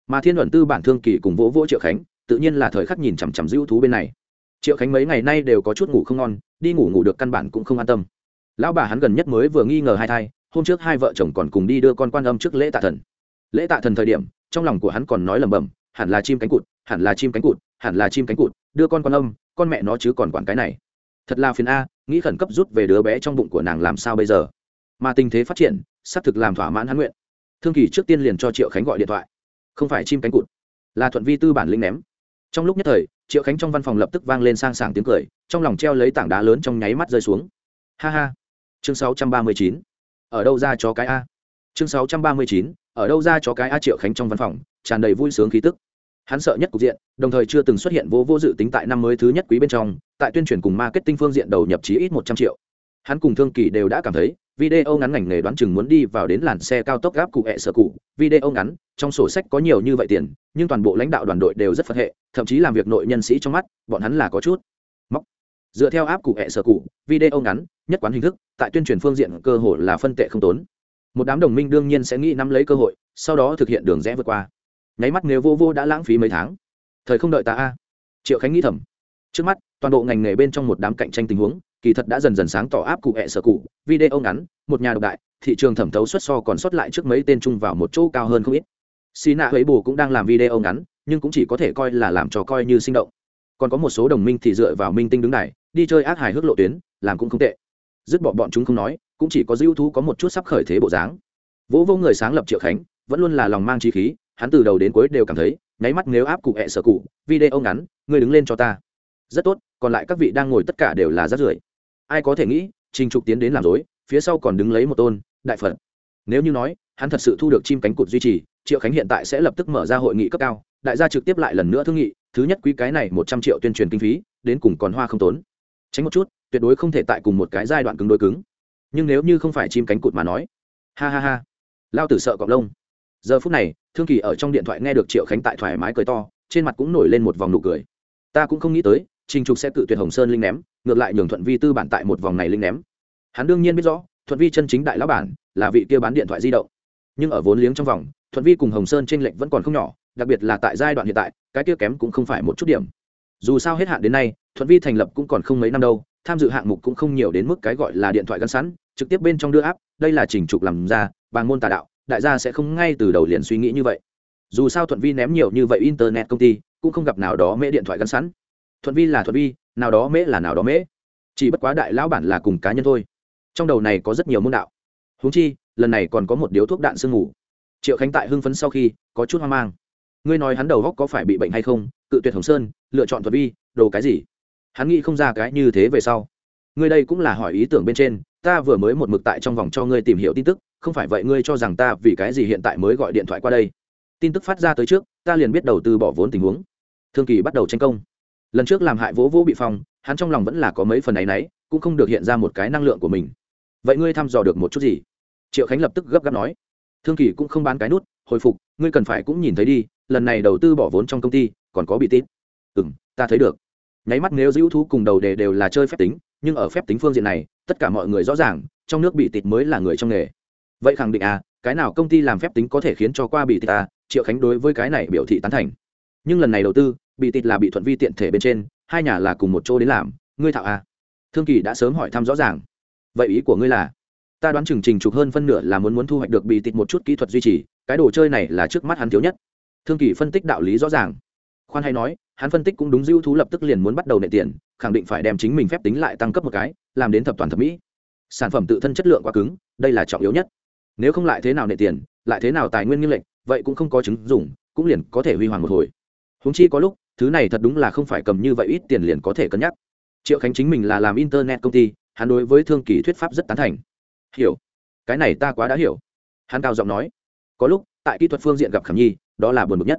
Mà thiên luận tư bản thương kỳ cùng vỗ vỗ triệu khánh, tự nhiên là thời khắc nhìn chằm chằm giữ thú bên này. Triệu khánh mấy ngày nay đều có chút ngủ không ngon, đi ngủ ngủ được căn bản cũng không an tâm. Lão bà hắn gần nhất mới vừa nghi ngờ hai thai, hôm trước hai vợ chồng còn cùng đi đưa con quan âm trước lễ tạ thần. Lễ tạ thần thời điểm, trong lòng của hắn còn nói lẩm bẩm, hẳn là chim cánh cụt, hẳn là chim cánh cụt, hẳn là chim cánh cụt, đưa con quan âm, con mẹ nó chứ còn quản cái này thật là phiền a, nghĩ khẩn cấp rút về đứa bé trong bụng của nàng làm sao bây giờ? Mà tình thế phát triển, xác thực làm thỏa mãn hắn nguyện. Thương kỳ trước tiên liền cho triệu khánh gọi điện thoại. Không phải chim cánh cụt, là thuận vi tư bản linh ném. Trong lúc nhất thời, triệu khánh trong văn phòng lập tức vang lên sang sảng tiếng cười, trong lòng treo lấy tảng đá lớn trong nháy mắt rơi xuống. Ha ha. Chương 639. ở đâu ra cho cái a? Chương 639. ở đâu ra cho cái a triệu khánh trong văn phòng, tràn đầy vui sướng khí tức hắn sợ nhất cục diện, đồng thời chưa từng xuất hiện vô vô dự tính tại năm mới thứ nhất quý bên trong, tại tuyên truyền cùng marketing phương diện đầu nhập chí ít một trăm triệu. Hắn cùng thương kỳ đều đã cảm thấy, video ngắn ngành nghề đoán chừng muốn đi vào đến làn xe cao tốc gáp cụ hẹ sở cụ. Video ngắn, trong sổ sách có nhiều như vậy tiền, nhưng toàn bộ lãnh đạo đoàn đội đều rất phật hệ, thậm chí làm việc nội nhân sĩ trong mắt, bọn hắn là có chút móc. Dựa theo áp cụ hẹ sở cụ, video ngắn, nhất quán hình thức, tại tuyên truyền phương diện cơ hội là phân tệ không tốn. Một đám đồng minh đương nhiên sẽ nghĩ nắm lấy cơ hội, sau đó thực hiện đường rẽ vượt qua nháy mắt nếu vô vô đã lãng phí mấy tháng. Thời không đợi ta a. Triệu khánh nghĩ thầm. Trước mắt, toàn bộ ngành nghề bên trong một đám cạnh tranh tình huống, kỳ thật đã dần dần sáng tỏ áp cụ hẹ sở cụ. Video ngắn, một nhà độc đại, thị trường thẩm thấu xuất so còn xuất lại trước mấy tên chung vào một chỗ cao hơn không ít. Xì nạ huế bù cũng đang làm video ngắn, nhưng cũng chỉ có thể coi là làm trò coi như sinh động. Còn có một số đồng minh thì dựa vào minh tinh đứng này đi chơi ác hài hước lộ tuyến, làm cũng không tệ. Dứt bỏ bọn chúng không nói, cũng chỉ có dư thú có một chút sắp khởi thế bộ dáng. Vỗ vô người sáng lập triệu khánh, vẫn luôn là lòng mang trí khí hắn từ đầu đến cuối đều cảm thấy, nháy mắt nếu áp cụ hẹ sở cụ, video ngắn, ngươi đứng lên cho ta. Rất tốt, còn lại các vị đang ngồi tất cả đều là rát rưởi. Ai có thể nghĩ, trình trục tiến đến làm dối phía sau còn đứng lấy một tôn, đại phật. Nếu như nói, hắn thật sự thu được chim cánh cụt duy trì, triệu khánh hiện tại sẽ lập tức mở ra hội nghị cấp cao, đại gia trực tiếp lại lần nữa thương nghị, thứ nhất quý cái này một trăm triệu tuyên truyền kinh phí, đến cùng còn hoa không tốn. Tránh một chút, tuyệt đối không thể tại cùng một cái giai đoạn cứng đối cứng. Nhưng nếu như không phải chim cánh cụt mà nói, ha ha ha. Lao tử sợ cọc lông giờ phút này, thương kỳ ở trong điện thoại nghe được triệu khánh tại thoải mái cười to, trên mặt cũng nổi lên một vòng nụ cười. Ta cũng không nghĩ tới, trình trục sẽ tự tuyệt hồng sơn linh ném, ngược lại nhường thuận vi tư bản tại một vòng này linh ném. Hắn đương nhiên biết rõ, thuận vi chân chính đại lão bản, là vị kia bán điện thoại di động. Nhưng ở vốn liếng trong vòng, thuận vi cùng hồng sơn t r ê n lệch vẫn còn không nhỏ, đặc biệt là tại giai đoạn hiện tại, cái kia kém cũng không phải một chút điểm. Dù sao hết hạn đến nay, thuận vi thành lập cũng còn không mấy năm đâu, tham dự hạng mục cũng không nhiều đến mức cái gọi là điện thoại gắn sẵn, trực tiếp bên trong đưa áp đây là trình trục làm ra bàn môn tà đạo đại gia sẽ không ngay từ đầu liền suy nghĩ như vậy. Dù sao thuận vi ném nhiều như vậy internet công ty, cũng không gặp nào đó mễ điện thoại gắn sẵn. Thuận vi là thuận vi, nào đó mễ là nào đó mễ. Chỉ bất quá đại lão bản là cùng cá nhân thôi. Trong đầu này có rất nhiều môn đạo. Húng chi, lần này còn có một điếu thuốc đạn sương ngủ triệu khánh tại hưng phấn sau khi, có chút hoang mang. Ngươi nói hắn đầu góc có phải bị bệnh hay không? Cự tuyệt hồng sơn, lựa chọn thuật vi, đồ cái gì? Hắn nghĩ không ra cái như thế về sau. Ngươi đây cũng là hỏi ý tưởng bên trên, ta vừa mới một mực tại trong vòng cho ngươi tìm hiểu tin tức không phải vậy ngươi cho rằng ta vì cái gì hiện tại mới gọi điện thoại qua đây? Tin tức phát ra tới trước, ta liền biết đầu tư bỏ vốn tình huống. Thương kỳ bắt đầu tranh công. Lần trước làm hại vỗ vỗ bị phong, hắn trong lòng vẫn là có mấy phần áy náy, cũng không được hiện ra một cái năng lượng của mình. Vậy ngươi thăm dò được một chút gì? Triệu khánh lập tức gấp gáp nói. Thương kỳ cũng không bán cái nút, hồi phục, ngươi cần phải cũng nhìn thấy đi, lần này đầu tư bỏ vốn trong công ty, còn có bị tít. Ừ m ta thấy được. Nháy mắt nếu dữ thú cùng đầu đề đều là chơi phép tính, nhưng ở phép tính phương diện này, tất cả mọi người rõ ràng, trong nước bị tịt mới là người trong nghề vậy khẳng định à cái nào công ty làm phép tính có thể khiến cho qua bị tịt à triệu khánh đối với cái này biểu thị tán thành. Nhưng lần này đầu tư, bị tịt là bị thuận vi tiện thể bên trên, hai nhà là cùng một chỗ đến làm, ngươi thạo à? Thương kỳ đã sớm hỏi thăm rõ ràng. Vậy ý của ngươi là, ta đoán chừng trình trục hơn phân nửa là muốn muốn thu hoạch được bị tịt một chút kỹ thuật duy trì, cái đồ chơi này là trước mắt hắn thiếu nhất. Thương kỳ phân tích đạo lý rõ ràng. Khoan hay nói, hắn phân tích cũng đúng dữ thú lập tức liền muốn bắt đầu nệ tiền, khẳng định phải đem chính mình phép tính lại tăng cấp một cái, làm đến thập toàn thẩm mỹ. Sản phẩm tự thân chất lượng quá cứng, đây là trọng yếu nhất nếu không lại thế nào nệ tiền, lại thế nào tài nguyên nghiêng lệnh, vậy cũng không có chứng dùng, cũng liền có thể huy hoàng một hồi. Húng chi có lúc, thứ này thật đúng là không phải cầm như vậy ít tiền liền có thể cân nhắc. Triệu khánh chính mình là làm internet công ty, hắn đối với thương kỳ thuyết pháp rất tán thành. Hiểu. Cái này ta quá đã hiểu. Hắn cao giọng nói. Có lúc, tại kỹ thuật phương diện gặp khảm nhi, đó là buồn bực nhất.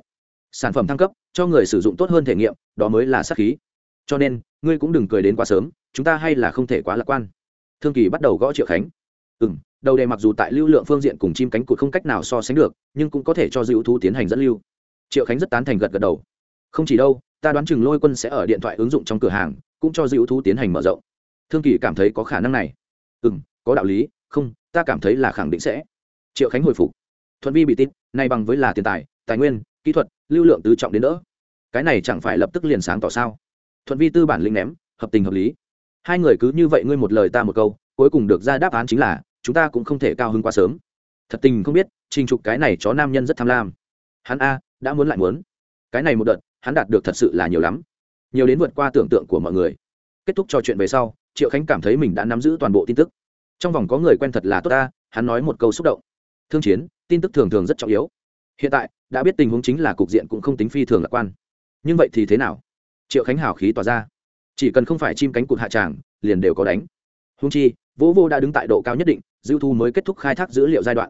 Sản phẩm thăng cấp, cho người sử dụng tốt hơn thể nghiệm, đó mới là sắc khí. Cho nên, ngươi cũng đừng cười đến quá sớm, chúng ta hay là không thể quá lạc quan. Thương kỳ bắt đầu gõ triệu khánh. Ừ m đầu đề mặc dù tại lưu lượng phương diện cùng chim cánh cụt không cách nào so sánh được, nhưng cũng có thể cho dữ thú tiến hành dẫn lưu. Triệu khánh rất tán thành gật gật đầu. Không chỉ đâu, ta đoán chừng lôi quân sẽ ở điện thoại ứng dụng trong cửa hàng, cũng cho dữ thú tiến hành mở rộng. Thương kỳ cảm thấy có khả năng này. Ừ m có đạo lý, không, ta cảm thấy là khẳng định sẽ. Triệu khánh hồi phục. Thuận vi bị tít nay bằng với là tiền tài tài nguyên, kỹ thuật, lưu lượng tứ trọng đến đỡ. Cái này chẳng phải lập tức liền sáng tỏ sao? Thuận vi tư bản linh ném, hợp tình hợp lý. Hai người cứ như vậy ngươi một lời ta một câu, cuối cùng được ra đáp án chính là chúng ta cũng không thể cao hơn quá sớm. Thật tình không biết, trình trục cái này chó nam nhân rất tham lam. Hắn a, đã muốn lại muốn. Cái này một đợt, hắn đạt được thật sự là nhiều lắm. Nhiều đến vượt qua tưởng tượng của mọi người. Kết thúc trò chuyện về sau, triệu khánh cảm thấy mình đã nắm giữ toàn bộ tin tức. Trong vòng có người quen thật là tốt ta, hắn nói một câu xúc động. Thương chiến, tin tức thường thường rất trọng yếu. Hiện tại, đã biết tình huống chính là cục diện cũng không tính phi thường lạc quan. Nhưng vậy thì thế nào? Triệu khánh hào khí tỏa ra. Chỉ cần không phải chim cánh cụt hạ tràng, liền đều có đánh. Húng chi vỗ vô đã đứng tại độ cao nhất định, dư thu mới kết thúc khai thác dữ liệu giai đoạn.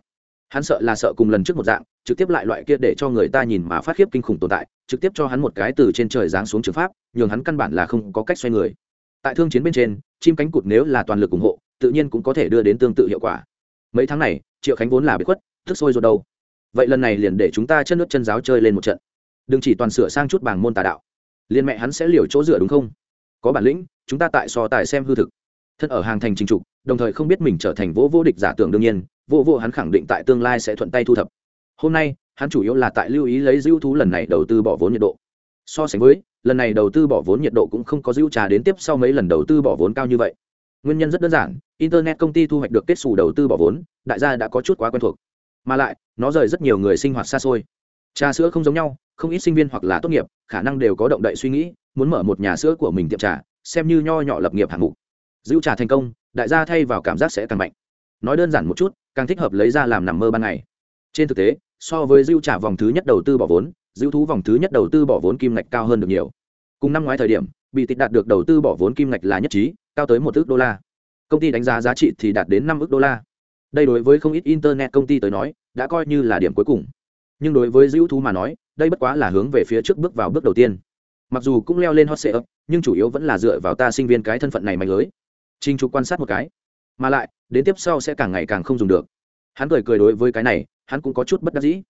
Hắn sợ là sợ cùng lần trước một dạng, trực tiếp lại loại kia để cho người ta nhìn mà phát khiếp kinh khủng tồn tại, trực tiếp cho hắn một cái từ trên trời giáng xuống trường pháp, nhường hắn căn bản là không có cách xoay người. Tại thương chiến bên trên, chim cánh cụt nếu là toàn lực ủng hộ, tự nhiên cũng có thể đưa đến tương tự hiệu quả. Mấy tháng này, triệu khánh vốn là bị khuất thức sôi rồi đâu vậy lần này liền để chúng ta chân nước chân giáo chơi lên một trận. Đừng chỉ toàn sửa sang chút bảng môn tà đạo. Liên mẹ hắn sẽ liều chỗ dựa đúng không? Có bản lĩnh, chúng ta tại so tài xem hư thực thân ở hàng thành trình trục, đồng thời không biết mình trở thành vô vô địch giả tưởng đương nhiên, vô vô hắn khẳng định tại tương lai sẽ thuận tay thu thập. Hôm nay, hắn chủ yếu là tại lưu ý lấy dữ thú lần này đầu tư bỏ vốn nhiệt độ. So sánh với, lần này đầu tư bỏ vốn nhiệt độ cũng không có dữ trà đến tiếp sau mấy lần đầu tư bỏ vốn cao như vậy. Nguyên nhân rất đơn giản, internet công ty thu hoạch được kết xù đầu tư bỏ vốn, đại gia đã có chút quá quen thuộc. Mà lại, nó rời rất nhiều người sinh hoạt xa xôi. Trà sữa không giống nhau, không ít sinh viên hoặc là tốt nghiệp, khả năng đều có động đậy suy nghĩ, muốn mở một nhà sữa của mình tiệm trà, xem như nho nhỏ lập nghiệp hạng mục dữ trà thành công, đại gia thay vào cảm giác sẽ càng mạnh. Nói đơn giản một chút, càng thích hợp lấy ra làm nằm mơ ban ngày. Trên thực tế, so với dữ trà vòng thứ nhất đầu tư bỏ vốn dữ thú vòng thứ nhất đầu tư bỏ vốn kim ngạch cao hơn được nhiều. Cùng năm ngoái thời điểm, bị tịch đạt được đầu tư bỏ vốn kim ngạch là nhất trí, cao tới một ước đô la. Công ty đánh giá giá trị thì đạt đến năm ước đô la. Đây đối với không ít internet công ty tới nói, đã coi như là điểm cuối cùng. Nhưng đối với dữ thú mà nói, đây bất quá là hướng về phía trước bước vào bước đầu tiên. Mặc dù cũng leo lên hot sale nhưng chủ yếu vẫn là dựa vào ta sinh viên cái thân phận này mạnh lưới trinh trục quan sát một cái. Mà lại, đến tiếp sau sẽ càng ngày càng không dùng được. Hắn cười cười đối với cái này, hắn cũng có chút bất đắc dĩ.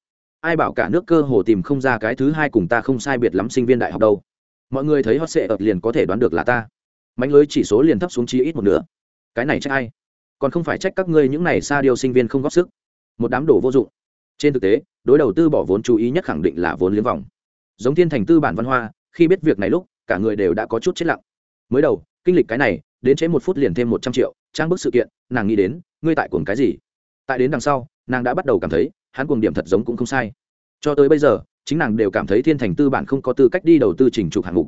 Ai bảo cả nước cơ hồ tìm không ra cái thứ hai cùng ta không sai biệt lắm sinh viên đại học đâu. Mọi người thấy hot sệ ập liền có thể đoán được là ta. Mánh lưới chỉ số liền thấp xuống chi ít một nửa. Cái này chắc ai? Còn không phải trách các ngươi những này xa điều sinh viên không góp sức. Một đám đồ vô dụng. Trên thực tế, đối đầu tư bỏ vốn chú ý nhất khẳng định là vốn liếng vòng. Giống thiên thành tư bản văn hoa, khi biết việc này lúc, cả người đều đã có chút chết lặng. Mới đầu, kinh lịch cái này đến chế một phút liền thêm một trăm triệu, trang bức sự kiện, nàng nghĩ đến, ngươi tại cuồng cái gì? Tại đến đằng sau, nàng đã bắt đầu cảm thấy, hắn cuồng điểm thật giống cũng không sai. Cho tới bây giờ, chính nàng đều cảm thấy thiên thành tư bản không có tư cách đi đầu tư chỉnh trục hạng mục.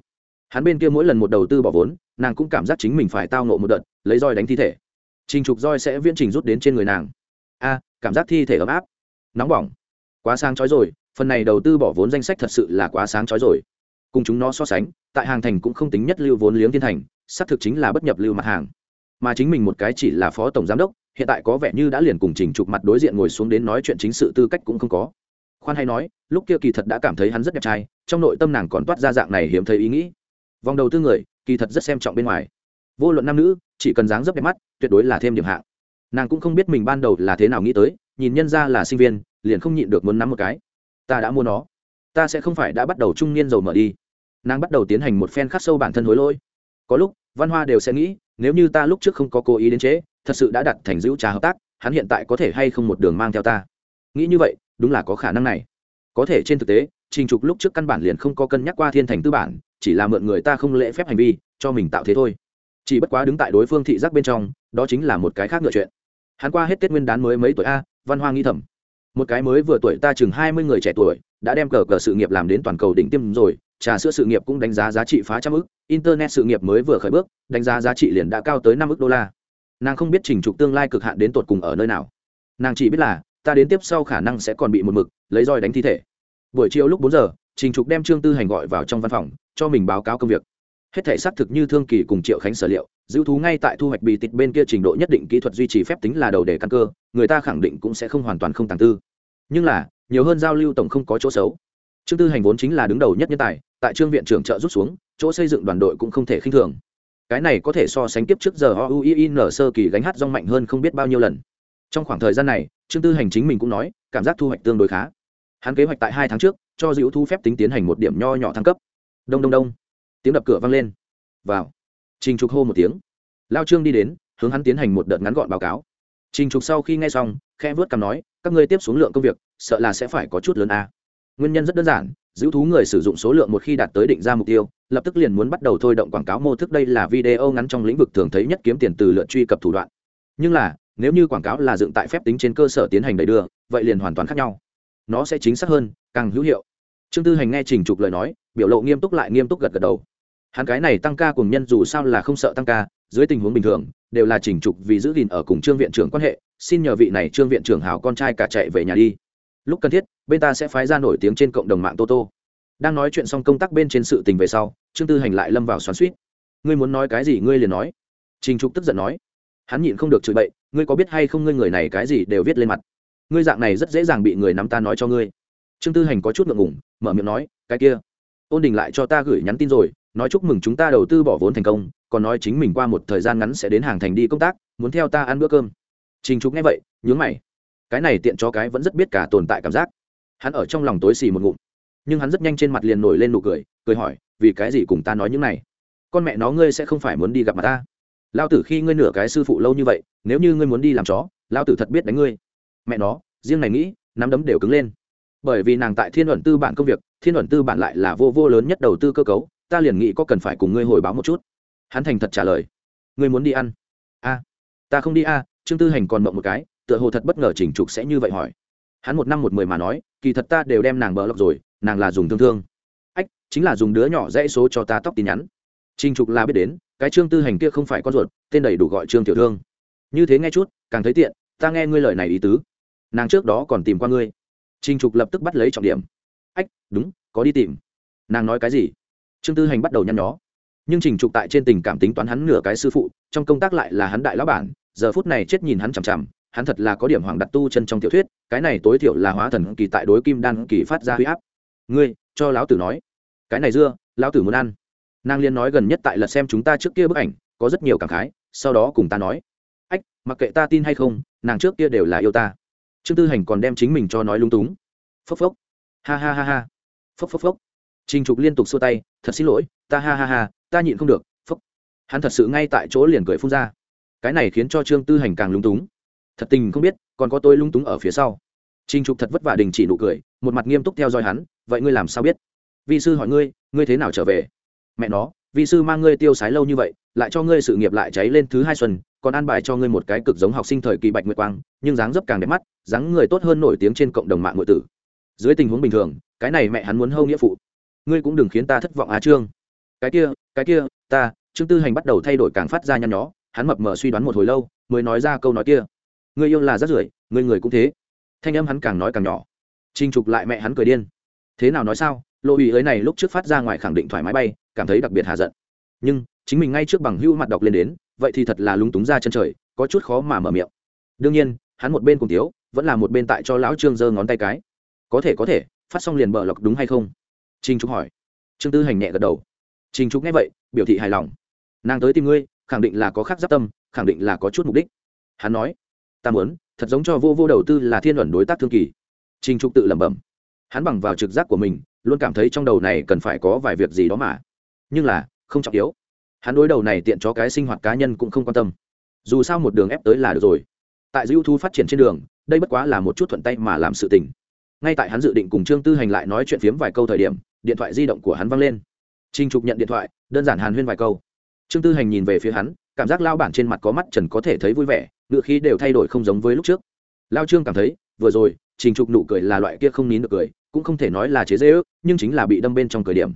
Hắn bên kia mỗi lần một đầu tư bỏ vốn, nàng cũng cảm giác chính mình phải tao nộ một đợt, lấy roi đánh thi thể. Trình trục roi sẽ viễn trình rút đến trên người nàng. A, cảm giác thi thể ấm áp. Nóng bỏng. Quá sáng chói rồi, phần này đầu tư bỏ vốn danh sách thật sự là quá sáng chói rồi. Cùng chúng nó so sánh, tại hàng thành cũng không tính nhất lưu vốn liếng thiên thành xác thực chính là bất nhập lưu mặt hàng. Mà chính mình một cái chỉ là phó tổng giám đốc, hiện tại có vẻ như đã liền cùng trình trục mặt đối diện ngồi xuống đến nói chuyện chính sự tư cách cũng không có. Khoan hay nói, lúc kia kỳ thật đã cảm thấy hắn rất đẹp trai, trong nội tâm nàng còn toát ra dạng này hiếm thấy ý nghĩ. Vòng đầu tư người, kỳ thật rất xem trọng bên ngoài. Vô luận nam nữ, chỉ cần dáng dấp đẹp mắt, tuyệt đối là thêm điểm hạng. Nàng cũng không biết mình ban đầu là thế nào nghĩ tới, nhìn nhân ra là sinh viên, liền không nhịn được muốn nắm một cái. Ta đã mua nó. Ta sẽ không phải đã bắt đầu trung niên dầu mở đi. Nàng bắt đầu tiến hành một phen khắc sâu bản thân hối lỗi có lúc, văn hoa đều sẽ nghĩ, nếu như ta lúc trước không có cố ý đến chế, thật sự đã đặt thành giữ trà hợp tác, hắn hiện tại có thể hay không một đường mang theo ta? Nghĩ như vậy, đúng là có khả năng này. Có thể trên thực tế, trình trục lúc trước căn bản liền không có cân nhắc qua thiên thành tư bản, chỉ là mượn người ta không lễ phép hành vi, cho mình tạo thế thôi. Chỉ bất quá đứng tại đối phương thị giác bên trong, đó chính là một cái khác ngựa chuyện. Hắn qua hết tết nguyên đán mới mấy tuổi a, văn hoa nghi thầm. Một cái mới vừa tuổi ta chừng hai mươi người trẻ tuổi đã đem cờ cờ sự nghiệp làm đến toàn cầu đỉnh tiêm rồi, trà sữa sự nghiệp cũng đánh giá giá trị phá trăm ức internet sự nghiệp mới vừa khởi bước, đánh giá giá trị liền đã cao tới năm ức đô la. Nàng không biết trình trục tương lai cực hạn đến tột cùng ở nơi nào. Nàng chỉ biết là, ta đến tiếp sau khả năng sẽ còn bị một mực, lấy roi đánh thi thể. Buổi chiều lúc bốn giờ, trình trục đem trương tư hành gọi vào trong văn phòng, cho mình báo cáo công việc. Hết thể xác thực như thương kỳ cùng triệu khánh sở liệu, giữ thú ngay tại thu hoạch bị tịch bên kia trình độ nhất định kỹ thuật duy trì phép tính là đầu để căn cơ, người ta khẳng định cũng sẽ không hoàn toàn không tàng tư. Nhưng là nhiều hơn giao lưu tổng không có chỗ xấu. Trương tư hành vốn chính là đứng đầu nhất nhân tài, tại trương viện trưởng trợ rút xuống, chỗ xây dựng đoàn đội cũng không thể khinh thường. Cái này có thể so sánh tiếp trước giờ o u i n sơ kỳ gánh hát rong mạnh hơn không biết bao nhiêu lần. Trong khoảng thời gian này, trương tư hành chính mình cũng nói, cảm giác thu hoạch tương đối khá. Hắn kế hoạch tại hai tháng trước, cho dữ thu phép tính tiến hành một điểm nho nhỏ thăng cấp. Đông đông đông. Tiếng đập cửa vang lên. Vào. Trình trục hô một tiếng. Lao trương đi đến, hướng hắn tiến hành một đợt ngắn gọn báo cáo. Trình trục sau khi nghe xong khe vớt cằm nói, các ngươi tiếp xuống lượng công việc sợ là sẽ phải có chút lớn a. Nguyên nhân rất đơn giản, giữ thú người sử dụng số lượng một khi đạt tới định ra mục tiêu, lập tức liền muốn bắt đầu thôi động quảng cáo mô thức. Đây là video ngắn trong lĩnh vực thường thấy nhất kiếm tiền từ lượt truy cập thủ đoạn. Nhưng là, nếu như quảng cáo là dựng tại phép tính trên cơ sở tiến hành đầy đưa, vậy liền hoàn toàn khác nhau. Nó sẽ chính xác hơn, càng hữu hiệu. Trương tư hành nghe trình trục lời nói, biểu lộ nghiêm túc lại nghiêm túc gật gật đầu. Hắn cái này tăng ca cùng nhân dù sao là không sợ tăng ca, dưới tình huống bình thường, đều là trình trục vì giữ gìn ở cùng trương viện trưởng quan hệ, xin nhờ vị này trương viện trưởng hảo con trai cả chạy về nhà đi lúc cần thiết, bên ta sẽ phái ra nổi tiếng trên cộng đồng mạng toto. Đang nói chuyện xong công tác bên trên sự tình về sau, trương tư hành lại lâm vào xoắn suýt ngươi muốn nói cái gì ngươi liền nói. Trình trục tức giận nói. Hắn nhịn không được chửi bậy, ngươi có biết hay không ngươi người này cái gì đều viết lên mặt. Ngươi dạng này rất dễ dàng bị người nắm ta nói cho ngươi. Trương tư hành có chút ngượng ngủng mở miệng nói, cái kia, ôn đình lại cho ta gửi nhắn tin rồi, nói chúc mừng chúng ta đầu tư bỏ vốn thành công, còn nói chính mình qua một thời gian ngắn sẽ đến hàng thành đi công tác, muốn theo ta ăn bữa cơm. Trình trục nghe vậy, nhướng mày cái này tiện cho cái vẫn rất biết cả tồn tại cảm giác. Hắn ở trong lòng tối xì một ngụm. Nhưng hắn rất nhanh trên mặt liền nổi lên nụ cười cười hỏi, vì cái gì cùng ta nói những này? Con mẹ nó ngươi sẽ không phải muốn đi gặp mặt ta. Lao tử khi ngươi nửa cái sư phụ lâu như vậy, nếu như ngươi muốn đi làm chó lao tử thật biết đánh ngươi. Mẹ nó, riêng này nghĩ, nắm đấm đều cứng lên. Bởi vì nàng tại thiên luận tư bản công việc, thiên luận tư bản lại là vô vô lớn nhất đầu tư cơ cấu, ta liền nghĩ có cần phải cùng ngươi hồi báo một chút. Hắn thành thật trả lời, ngươi muốn đi ăn? A, ta không đi a, trương tư hành còn mộng một cái tựa hồ thật bất ngờ chỉnh trục sẽ như vậy hỏi. Hắn một năm một mười mà nói, kỳ thật ta đều đem nàng bỡ lọc rồi, nàng là dùng thương thương. Ách, chính là dùng đứa nhỏ dãy số cho ta tóc tin nhắn. Trình trục là biết đến, cái trương tư hành kia không phải con ruột, tên đầy đủ gọi trương tiểu thương. Như thế nghe chút, càng thấy tiện, ta nghe ngươi lời này ý tứ. Nàng trước đó còn tìm qua ngươi. Trình trục lập tức bắt lấy trọng điểm. Ách, đúng, có đi tìm. Nàng nói cái gì? Trương tư hành bắt đầu nhăn nhó. Nhưng trình trục tại trên tình cảm tính toán hắn nửa cái sư phụ, trong công tác lại là hắn đại lão bản, giờ phút này chết nhìn hắn chằm chằm hắn thật là có điểm hoàng đặt tu chân trong tiểu thuyết, cái này tối thiểu là hóa thần kỳ tại đối kim đan kỳ phát ra huy áp. Ngươi, cho lão tử nói. Cái này dưa, lão tử muốn ăn. Nàng liên nói gần nhất tại lật xem chúng ta trước kia bức ảnh, có rất nhiều cảm khái, sau đó cùng ta nói. Ách, mặc kệ ta tin hay không, nàng trước kia đều là yêu ta. Trương tư hành còn đem chính mình cho nói lung túng. Phốc phốc. Ha ha ha ha. Phốc phốc phốc. Trình trục liên tục xua tay, thật xin lỗi, ta ha ha ha, ta nhịn không được. Phốc. Hắn thật sự ngay tại chỗ liền cười phun ra. Cái này khiến cho trương tư hành càng lung túng thật tình không biết, còn có tôi lung túng ở phía sau. Trinh trục thật vất vả đình chỉ nụ cười, một mặt nghiêm túc theo dõi hắn, vậy ngươi làm sao biết? Vi sư hỏi ngươi ngươi thế nào trở về? Mẹ nó, vi sư mang ngươi tiêu sái lâu như vậy, lại cho ngươi sự nghiệp lại cháy lên thứ hai xuân, còn an bài cho ngươi một cái cực giống học sinh thời kỳ bạch nguyệt quang, nhưng dáng dấp càng đẹp mắt, dáng người tốt hơn nổi tiếng trên cộng đồng mạng ngụy tử. Dưới tình huống bình thường, cái này mẹ hắn muốn hâu nghĩa phụ. Ngươi cũng đừng khiến ta thất vọng á trương. Cái kia cái kia, ta, trương tư hành bắt đầu thay đổi càng phát ra nhăn nhó, hắn mập mờ suy đoán một hồi lâu, mới nói ra câu nói kia. Người yêu là rất rưởi, người người cũng thế. Thanh âm hắn càng nói càng nhỏ. Trinh trục lại mẹ hắn cười điên. Thế nào nói sao? Lộ ủy ấy này lúc trước phát ra ngoài khẳng định thoải mái bay, cảm thấy đặc biệt hạ giận. Nhưng, chính mình ngay trước bằng hữu mặt đọc lên đến, vậy thì thật là lúng túng ra chân trời, có chút khó mà mở miệng. Đương nhiên, hắn một bên cùng tiếu, vẫn là một bên tại cho lão trương giơ ngón tay cái. Có thể có thể, phát xong liền bờ lọc đúng hay không? Trinh trục hỏi. Trương tư hành nhẹ gật đầu. Trinh trục nghe vậy, biểu thị hài lòng. Nàng tới tìm ngươi, khẳng định là có khác giáp tâm, khẳng định là có chút mục đích. Hắn nói ta muốn, thật giống cho vô vô đầu tư là thiên luận đối tác thương kỳ. Trình trục tự lẩm bẩm. Hắn bằng vào trực giác của mình, luôn cảm thấy trong đầu này cần phải có vài việc gì đó mà. Nhưng là, không trọng yếu. Hắn đối đầu này tiện cho cái sinh hoạt cá nhân cũng không quan tâm. Dù sao một đường ép tới là được rồi. Tại dữ thu phát triển trên đường, đây bất quá là một chút thuận tay mà làm sự tình. Ngay tại hắn dự định cùng trương tư hành lại nói chuyện phiếm vài câu thời điểm, điện thoại di động của hắn văng lên. Trinh trục nhận điện thoại, đơn giản hàn huyên vài câu. Trương tư hành nhìn về phía hắn cảm giác lao bản trên mặt có mắt trần có thể thấy vui vẻ, ngựa khí đều thay đổi không giống với lúc trước. Lao trương cảm thấy, vừa rồi, trình trục nụ cười là loại kia không nín được cười, cũng không thể nói là chế dễ ước nhưng chính là bị đâm bên trong cười điểm.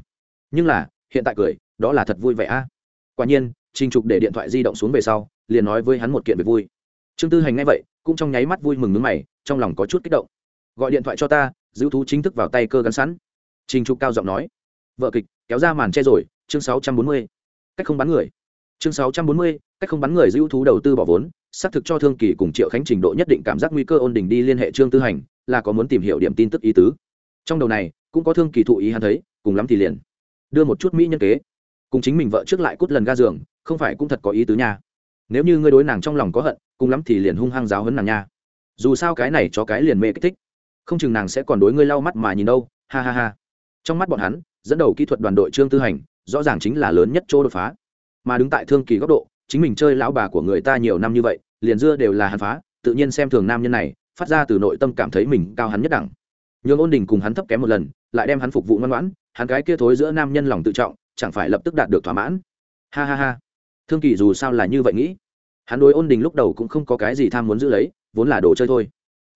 Nhưng là, hiện tại cười, đó là thật vui vẻ a. Quả nhiên, trình trục để điện thoại di động xuống về sau, liền nói với hắn một kiện việc vui. Trương tư hành nghe vậy, cũng trong nháy mắt vui mừng nước mày, trong lòng có chút kích động. Gọi điện thoại cho ta, giữ thú chính thức vào tay cơ gắn sẵn. Trình trục cao giọng nói. Vợ kịch, kéo ra màn che rồi, chương sáu trăm bốn mươi. Cách không bắn người chương sáu trăm bốn mươi, cách không bắn người giữ thú đầu tư bỏ vốn, xác thực cho thương kỳ cùng triệu khánh trình độ nhất định cảm giác nguy cơ ôn đình đi liên hệ trương tư hành, là có muốn tìm hiểu điểm tin tức ý tứ. Trong đầu này, cũng có thương kỳ thụ ý hắn thấy, cùng lắm thì liền. Đưa một chút mỹ nhân kế. Cùng chính mình vợ trước lại cút lần ga giường, không phải cũng thật có ý tứ nha. Nếu như ngươi đối nàng trong lòng có hận, cùng lắm thì liền hung hăng giáo hấn nàng nha. Dù sao cái này cho cái liền mê kích thích. Không chừng nàng sẽ còn đối ngươi lau mắt mà nhìn đâu, ha ha ha. Trong mắt bọn hắn, dẫn đầu kỹ thuật đoàn đội trương tư hành, rõ ràng chính là lớn nhất chỗ đột phá mà đứng tại thương kỳ góc độ, chính mình chơi lão bà của người ta nhiều năm như vậy, liền dưa đều là hàn phá, tự nhiên xem thường nam nhân này, phát ra từ nội tâm cảm thấy mình cao hắn nhất đẳng. Nhường ôn đình cùng hắn thấp kém một lần, lại đem hắn phục vụ ngoan ngoãn, hắn cái kia thối giữa nam nhân lòng tự trọng, chẳng phải lập tức đạt được thỏa mãn. Ha ha ha. Thương kỳ dù sao là như vậy nghĩ. Hắn đối ôn đình lúc đầu cũng không có cái gì tham muốn giữ lấy, vốn là đồ chơi thôi.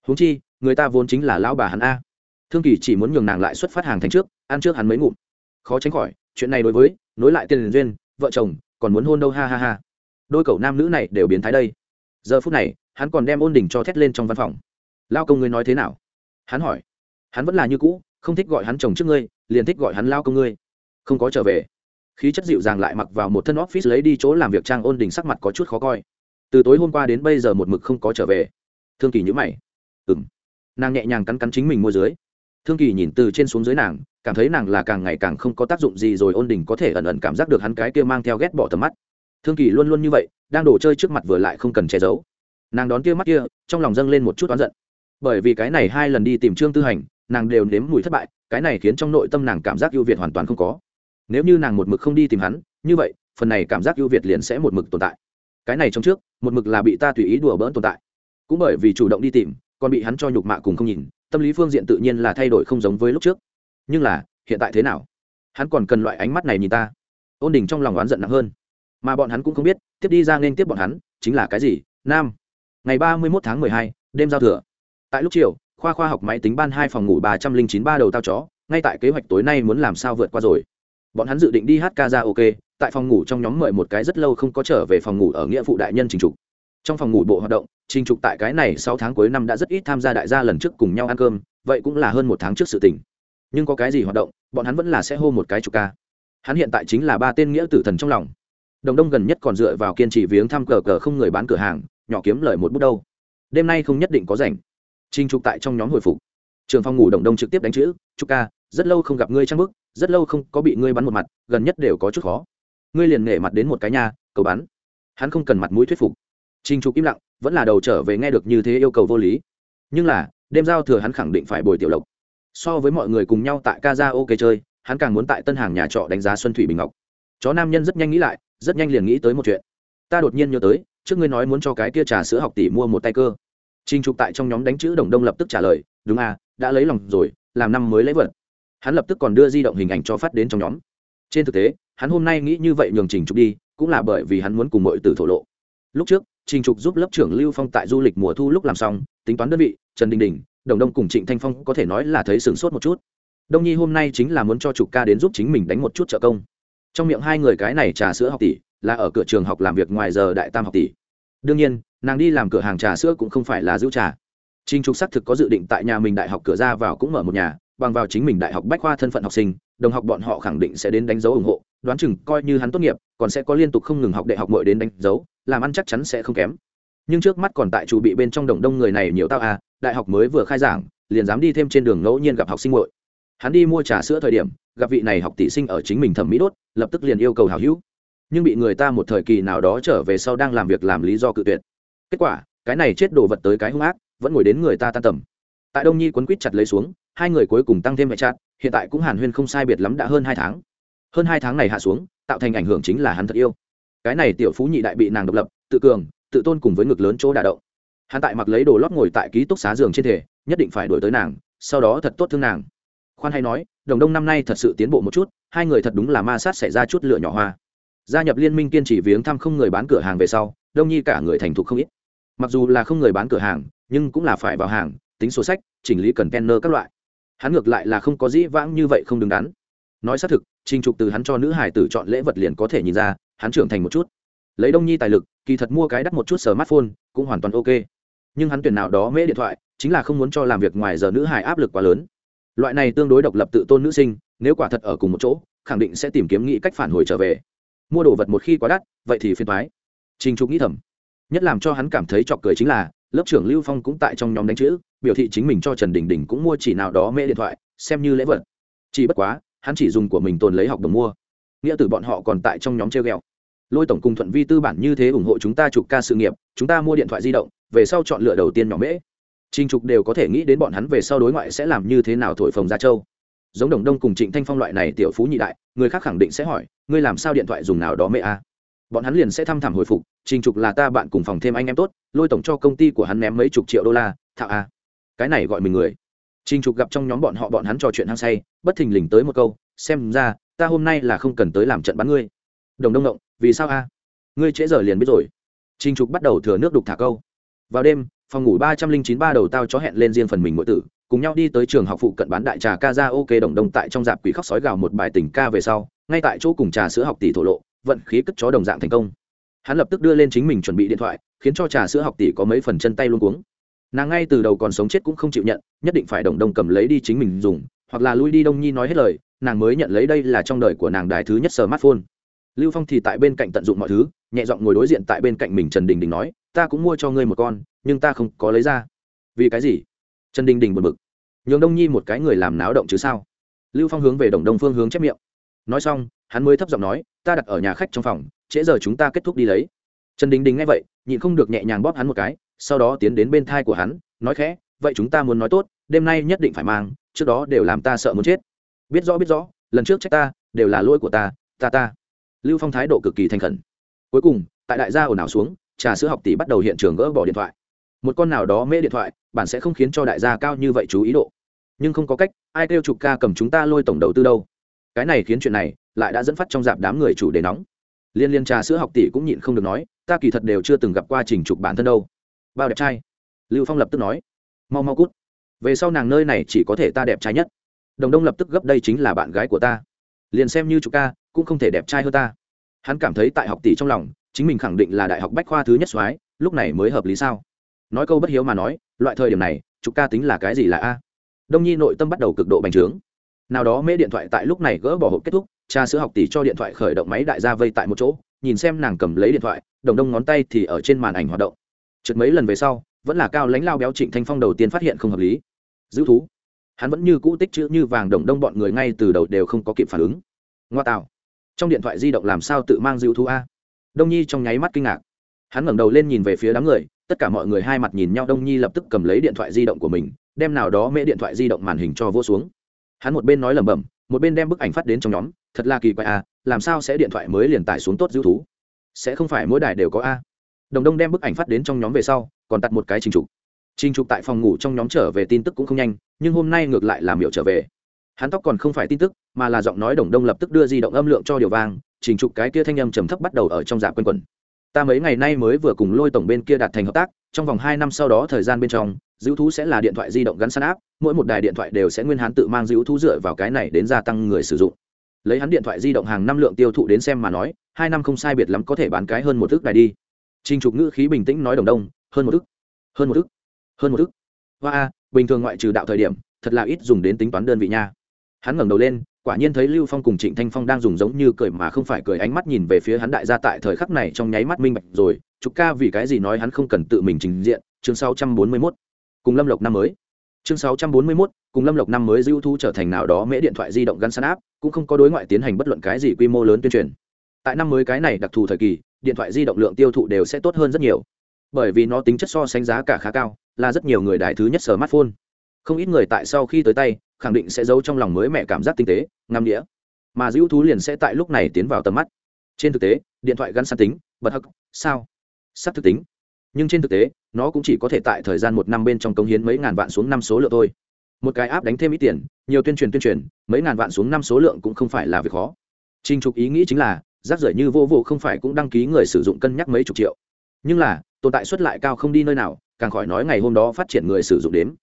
Huống chi, người ta vốn chính là lão bà hắn a. Thương kỳ chỉ muốn nhường nàng lại xuất phát hàng thành trước, ăn trước hắn mấy ngụm. Khó tránh khỏi, chuyện này đối với, nối lại tiền duyên, vợ chồng còn muốn hôn đâu, ha ha ha. Đôi cậu nam nữ này đều biến thái đây. Giờ phút này, hắn còn đem ôn đình cho thét lên trong văn phòng. Lao công ngươi nói thế nào? Hắn hỏi. Hắn vẫn là như cũ, không thích gọi hắn chồng trước ngươi, liền thích gọi hắn lao công ngươi. Không có trở về. Khí chất dịu dàng lại mặc vào một thân office lấy đi chỗ làm việc trang ôn đình sắc mặt có chút khó coi. Từ tối hôm qua đến bây giờ một mực không có trở về. Thương kỳ nhữ mày. Ừ m nàng nhẹ nhàng cắn cắn chính mình môi dưới thương kỳ nhìn từ trên xuống dưới nàng, cảm thấy nàng là càng ngày càng không có tác dụng gì rồi ôn đình có thể ẩn ẩn cảm giác được hắn cái kia mang theo ghét bỏ tầm mắt. Thương kỳ luôn luôn như vậy, đang đổ chơi trước mặt vừa lại không cần che giấu. Nàng đón kia mắt kia, trong lòng dâng lên một chút oán giận. Bởi vì cái này hai lần đi tìm trương tư hành, nàng đều nếm mùi thất bại, cái này khiến trong nội tâm nàng cảm giác ưu việt hoàn toàn không có. Nếu như nàng một mực không đi tìm hắn, như vậy, phần này cảm giác ưu việt liền sẽ một mực tồn tại. Cái này trong trước, một mực là bị ta tùy ý đùa bỡn tồn tại. Cũng bởi vì chủ động đi tìm, còn bị hắn cho nhục mạ cùng không nhìn tâm lý phương diện tự nhiên là thay đổi không giống với lúc trước. Nhưng là, hiện tại thế nào? Hắn còn cần loại ánh mắt này nhìn ta. Ôn đình trong lòng oán giận nặng hơn. Mà bọn hắn cũng không biết, tiếp đi ra nên tiếp bọn hắn, chính là cái gì? Nam. Ngày ba mươi một tháng mười hai, đêm giao thừa. Tại lúc chiều, khoa khoa học máy tính ban hai phòng ngủ ba trăm linh chín ba đầu tao chó, ngay tại kế hoạch tối nay muốn làm sao vượt qua rồi. Bọn hắn dự định đi hát ca ra ok, tại phòng ngủ trong nhóm mời một cái rất lâu không có trở về phòng ngủ ở nghĩa phụ đại nhân trình trục. Trong phòng ngủ bộ hoạt động trình trục tại cái này sáu tháng cuối năm đã rất ít tham gia đại gia lần trước cùng nhau ăn cơm, vậy cũng là hơn một tháng trước sự tình. Nhưng có cái gì hoạt động, bọn hắn vẫn là sẽ hô một cái chục ca. Hắn hiện tại chính là ba tên nghĩa tử thần trong lòng. Đồng đông gần nhất còn dựa vào kiên trì viếng thăm cờ cờ không người bán cửa hàng, nhỏ kiếm lời một bút đâu. Đêm nay không nhất định có rảnh. Trình trục tại trong nhóm hồi phục. Trường phòng ngủ đồng đông trực tiếp đánh chữ "Chục ca, rất lâu không gặp ngươi trang bức rất lâu không có bị ngươi bắn một mặt, gần nhất đều có chút khó. Ngươi liền nể mặt đến một cái nhà cầu bắn. Hắn không cần mặt mũi thuyết phục. Trình trục im lặng vẫn là đầu trở về nghe được như thế yêu cầu vô lý. Nhưng là, đêm giao thừa hắn khẳng định phải bồi tiểu lộc. So với mọi người cùng nhau tại ca ra ok chơi, hắn càng muốn tại tân hàng nhà trọ đánh giá xuân thủy bình ngọc. Chó nam nhân rất nhanh nghĩ lại, rất nhanh liền nghĩ tới một chuyện. Ta đột nhiên nhớ tới, trước ngươi nói muốn cho cái kia trà sữa học tỷ mua một tay cơ. Trinh trục tại trong nhóm đánh chữ đồng đông lập tức trả lời, đúng à đã lấy lòng rồi, làm năm mới lấy vật. Hắn lập tức còn đưa di động hình ảnh cho phát đến trong nhóm. Trên thực tế, hắn hôm nay nghĩ như vậy nhường trình trục đi, cũng là bởi vì hắn muốn cùng mọi tử thổ lộ. Lúc trước trình trục giúp lớp trưởng lưu phong tại du lịch mùa thu lúc làm xong tính toán đơn vị trần đình đình đồng đông cùng trịnh thanh phong có thể nói là thấy sửng sốt một chút. Đông nhi hôm nay chính là muốn cho trục ca đến giúp chính mình đánh một chút trợ công. Trong miệng hai người cái này trà sữa học tỷ là ở cửa trường học làm việc ngoài giờ đại tam học tỷ. Đương nhiên nàng đi làm cửa hàng trà sữa cũng không phải là giữ trà. Trình Trục xác thực có dự định tại nhà mình đại học cửa ra vào cũng mở một nhà, bằng vào chính mình đại học bách khoa thân phận học sinh, đồng học bọn họ khẳng định sẽ đến đánh dấu ủng hộ, đoán chừng coi như hắn tốt nghiệp, còn sẽ có liên tục không ngừng học đại học muội đến đánh dấu, làm ăn chắc chắn sẽ không kém. Nhưng trước mắt còn tại chủ bị bên trong đồng đông người này nhiều tao à, đại học mới vừa khai giảng, liền dám đi thêm trên đường ngẫu nhiên gặp học sinh muội. Hắn đi mua trà sữa thời điểm, gặp vị này học tỷ sinh ở chính mình thẩm mỹ đốt, lập tức liền yêu cầu hảo hữu. Nhưng bị người ta một thời kỳ nào đó trở về sau đang làm việc làm lý do cự tuyệt. Kết quả, cái này chết đồ vật tới cái hung ác, vẫn ngồi đến người ta tan tầm tại đông nhi quấn quýt chặt lấy xuống hai người cuối cùng tăng thêm mẹ chặt hiện tại cũng hàn huyên không sai biệt lắm đã hơn hai tháng hơn hai tháng này hạ xuống, tạo thành ảnh hưởng chính là hắn thật yêu. Cái này tiểu phú nhị đại bị nàng độc lập, tự cường, tự tôn cùng với ngực lớn chỗ đả động. Hắn tại mặc lấy đồ lót ngồi tại ký túc xá giường trên thể, nhất định phải đổi tới nàng, sau đó thật tốt thương nàng. Khoan hay nói, đồng đông năm nay thật sự tiến bộ một chút, hai người thật đúng là ma sát xảy ra chút lửa nhỏ hoa. Gia nhập liên minh kiên trì viếng thăm không người bán cửa hàng về sau, đông nhi cả người thành thục không ít. Mặc dù là không người bán cửa hàng, nhưng cũng là phải vào hàng, tính sổ sách, chỉnh lý cần penner các loại. Hắn ngược lại là không có dĩ vãng như vậy không đứng đắn nói xác thực, trình trục từ hắn cho nữ hải tử chọn lễ vật liền có thể nhìn ra, hắn trưởng thành một chút. Lấy đông nhi tài lực, kỳ thật mua cái đắt một chút smartphone cũng hoàn toàn ok. Nhưng hắn tuyển nào đó mễ điện thoại, chính là không muốn cho làm việc ngoài giờ nữ hải áp lực quá lớn. Loại này tương đối độc lập tự tôn nữ sinh, nếu quả thật ở cùng một chỗ, khẳng định sẽ tìm kiếm nghĩ cách phản hồi trở về. Mua đồ vật một khi quá đắt, vậy thì phiền thoái trình trục nghĩ thầm. Nhất làm cho hắn cảm thấy chọc cười chính là, lớp trưởng lưu phong cũng tại trong nhóm đánh chữ, biểu thị chính mình cho trần đình đình cũng mua chỉ nào đó mễ điện thoại, xem như lễ vật. Chỉ bất quá hắn chỉ dùng của mình tồn lấy học đồng mua. Nghĩa từ bọn họ còn tại trong nhóm treo g ẹ o lôi tổng cùng thuận vi tư bản như thế ủng hộ chúng ta chụp ca sự nghiệp, chúng ta mua điện thoại di động, về sau chọn lựa đầu tiên nhỏ mễ. Trinh trục đều có thể nghĩ đến bọn hắn về sau đối ngoại sẽ làm như thế nào thổi phồng ra châu. Giống đồng đông cùng trịnh thanh phong loại này tiểu phú nhị đại, người khác khẳng định sẽ hỏi, ngươi làm sao điện thoại dùng nào đó mẹ a? Bọn hắn liền sẽ thăm thẳm hồi phục, trình trục là ta bạn cùng phòng thêm anh em tốt, lôi tổng cho công ty của hắn ném mấy chục triệu đô la thạo a. Cái này gọi mình người trình trục gặp trong nhóm bọn họ bọn hắn trò chuyện hăng say, bất thình lình tới một câu, xem ra, ta hôm nay là không cần tới làm trận bắn ngươi. Đồng đông động vì sao a? Ngươi trễ giờ liền biết rồi. Trình trục bắt đầu thừa nước đục thả câu. Vào đêm, phòng ngủ ba trăm linh chín ba đầu tao chó hẹn lên riêng phần mình mỗi tử, cùng nhau đi tới trường học phụ cận bán đại trà ca ra ok đồng đông tại trong dạp quỷ khóc sói gào một bài tình ca về sau, ngay tại chỗ cùng trà sữa học tỷ thổ lộ, vận khí cất chó đồng dạng thành công. Hắn lập tức đưa lên chính mình chuẩn bị điện thoại, khiến cho trà sữa học tỷ có mấy phần chân tay luống cuống nàng ngay từ đầu còn sống chết cũng không chịu nhận, nhất định phải đồng đồng cầm lấy đi chính mình dùng, hoặc là lui đi đông nhi nói hết lời, nàng mới nhận lấy đây là trong đời của nàng đài thứ nhất smartphone. Lưu phong thì tại bên cạnh tận dụng mọi thứ, nhẹ giọng ngồi đối diện tại bên cạnh mình trần đình đình nói, ta cũng mua cho ngươi một con, nhưng ta không có lấy ra. Vì cái gì? Trần đình đình buồn bực. Nhường đông nhi một cái người làm náo động chứ sao? Lưu phong hướng về đồng đông phương hướng chép miệng. Nói xong, hắn mới thấp giọng nói, ta đặt ở nhà khách trong phòng, trễ giờ chúng ta kết thúc đi lấy. Trần đình đình nghe vậy, nhịn không được nhẹ nhàng bóp hắn một cái sau đó tiến đến bên thai của hắn, nói khẽ, vậy chúng ta muốn nói tốt, đêm nay nhất định phải mang, trước đó đều làm ta sợ muốn chết. Biết rõ biết rõ, lần trước trách ta, đều là lỗi của ta ta ta. Lưu phong thái độ cực kỳ thành khẩn. Cuối cùng, tại đại gia ồn ào xuống, trà sữa học tỷ bắt đầu hiện trường gỡ bỏ điện thoại. Một con nào đó mê điện thoại bạn sẽ không khiến cho đại gia cao như vậy chú ý độ. Nhưng không có cách, ai kêu chụp ca cầm chúng ta lôi tổng đầu tư đâu. Cái này khiến chuyện này lại đã dẫn phát trong dạp đám người chủ đề nóng. Liên liên trà sữa học tỷ cũng nhịn không được nói, ta kỳ thật đều chưa từng gặp qua trình trục bản thân đâu bao đẹp trai lưu phong lập tức nói mau mau cút về sau nàng nơi này chỉ có thể ta đẹp trai nhất đồng đông lập tức gấp đây chính là bạn gái của ta liền xem như trục ca cũng không thể đẹp trai hơn ta hắn cảm thấy tại học tỷ trong lòng chính mình khẳng định là đại học bách khoa thứ nhất soái lúc này mới hợp lý sao nói câu bất hiếu mà nói loại thời điểm này trục ca tính là cái gì là a đông nhi nội tâm bắt đầu cực độ bành trướng nào đó mê điện thoại tại lúc này gỡ bỏ hộp kết thúc cha sữa học tỷ cho điện thoại khởi động máy đại gia vây tại một chỗ nhìn xem nàng cầm lấy điện thoại đồng đông ngón tay thì ở trên màn ảnh hoạt động trượt mấy lần về sau, vẫn là cao lãnh lao béo trịnh thanh phong đầu tiên phát hiện không hợp lý. Giữ thú. Hắn vẫn như cũ tích chữ như vàng đồng đông bọn người ngay từ đầu đều không có kịp phản ứng. Ngoa tạo. Trong điện thoại di động làm sao tự mang giữ thú a? Đông nhi trong nháy mắt kinh ngạc. Hắn ngẩng đầu lên nhìn về phía đám người, tất cả mọi người hai mặt nhìn nhau, đông nhi lập tức cầm lấy điện thoại di động của mình, đem nào đó mễ điện thoại di động màn hình cho vô xuống. Hắn một bên nói lẩm bẩm, một bên đem bức ảnh phát đến trong nhóm, thật là kỳ quái à làm sao sẽ điện thoại mới liền tải xuống tốt giữ thú? Sẽ không phải mỗi đài đều có a? Đồng đông đem bức ảnh phát đến trong nhóm về sau, còn tặt một cái trình trục. Trình trục tại phòng ngủ trong nhóm trở về tin tức cũng không nhanh, nhưng hôm nay ngược lại làm hiệu trở về. Hắn tóc còn không phải tin tức, mà là giọng nói đồng đông lập tức đưa di động âm lượng cho điều vang, trình trục cái kia thanh âm trầm thấp bắt đầu ở trong dạ quanh quẩn. Ta mấy ngày nay mới vừa cùng lôi tổng bên kia đạt thành hợp tác, trong vòng hai năm sau đó thời gian bên trong dữ thú sẽ là điện thoại di động gắn sẵn áp, mỗi một đài điện thoại đều sẽ nguyên hắn tự mang dữ thú dựa vào cái này đến gia tăng người sử dụng. Lấy hắn điện thoại di động hàng năm lượng tiêu thụ đến xem mà nói, hai năm không sai biệt lắm có thể bán cái hơn một thước đài đi. Trình Trục ngữ khí bình tĩnh nói đồng đông, hơn một ức, hơn một ức, hơn một ức. Hoa a, bình thường ngoại trừ đạo thời điểm, thật là ít dùng đến tính toán đơn vị nha. Hắn ngẩng đầu lên, quả nhiên thấy Lưu Phong cùng Trịnh Thanh Phong đang dùng giống như cười mà không phải cười ánh mắt nhìn về phía hắn đại gia tại thời khắc này trong nháy mắt minh bạch rồi, Trục ca vì cái gì nói hắn không cần tự mình trình diện, chương 641. Cùng Lâm Lộc năm mới. Chương 641, cùng Lâm Lộc năm mới dưu thu trở thành nào đó mễ điện thoại di động gắn sẵn áp, cũng không có đối ngoại tiến hành bất luận cái gì quy mô lớn tuyên truyền. Tại năm mới cái này đặc thù thời kỳ, điện thoại di động lượng tiêu thụ đều sẽ tốt hơn rất nhiều. Bởi vì nó tính chất so sánh giá cả khá cao, là rất nhiều người đại thứ nhất smartphone. Không ít người tại sau khi tới tay, khẳng định sẽ giấu trong lòng mới mẹ cảm giác tinh tế, ngắm đĩa mà dữ thú liền sẽ tại lúc này tiến vào tầm mắt. Trên thực tế, điện thoại gắn sẵn tính, bật hắc, sao? Sắp thực tính. Nhưng trên thực tế, nó cũng chỉ có thể tại thời gian một năm bên trong công hiến mấy ngàn vạn xuống năm số lượng thôi. Một cái áp đánh thêm ít tiền, nhiều tuyên truyền tuyên truyền, mấy ngàn vạn xuống năm số lượng cũng không phải là việc khó. Trình trục ý nghĩ chính là rác rưởi như vô vô không phải cũng đăng ký người sử dụng cân nhắc mấy chục triệu. Nhưng là, tồn tại suất lại cao không đi nơi nào, càng khỏi nói ngày hôm đó phát triển người sử dụng đến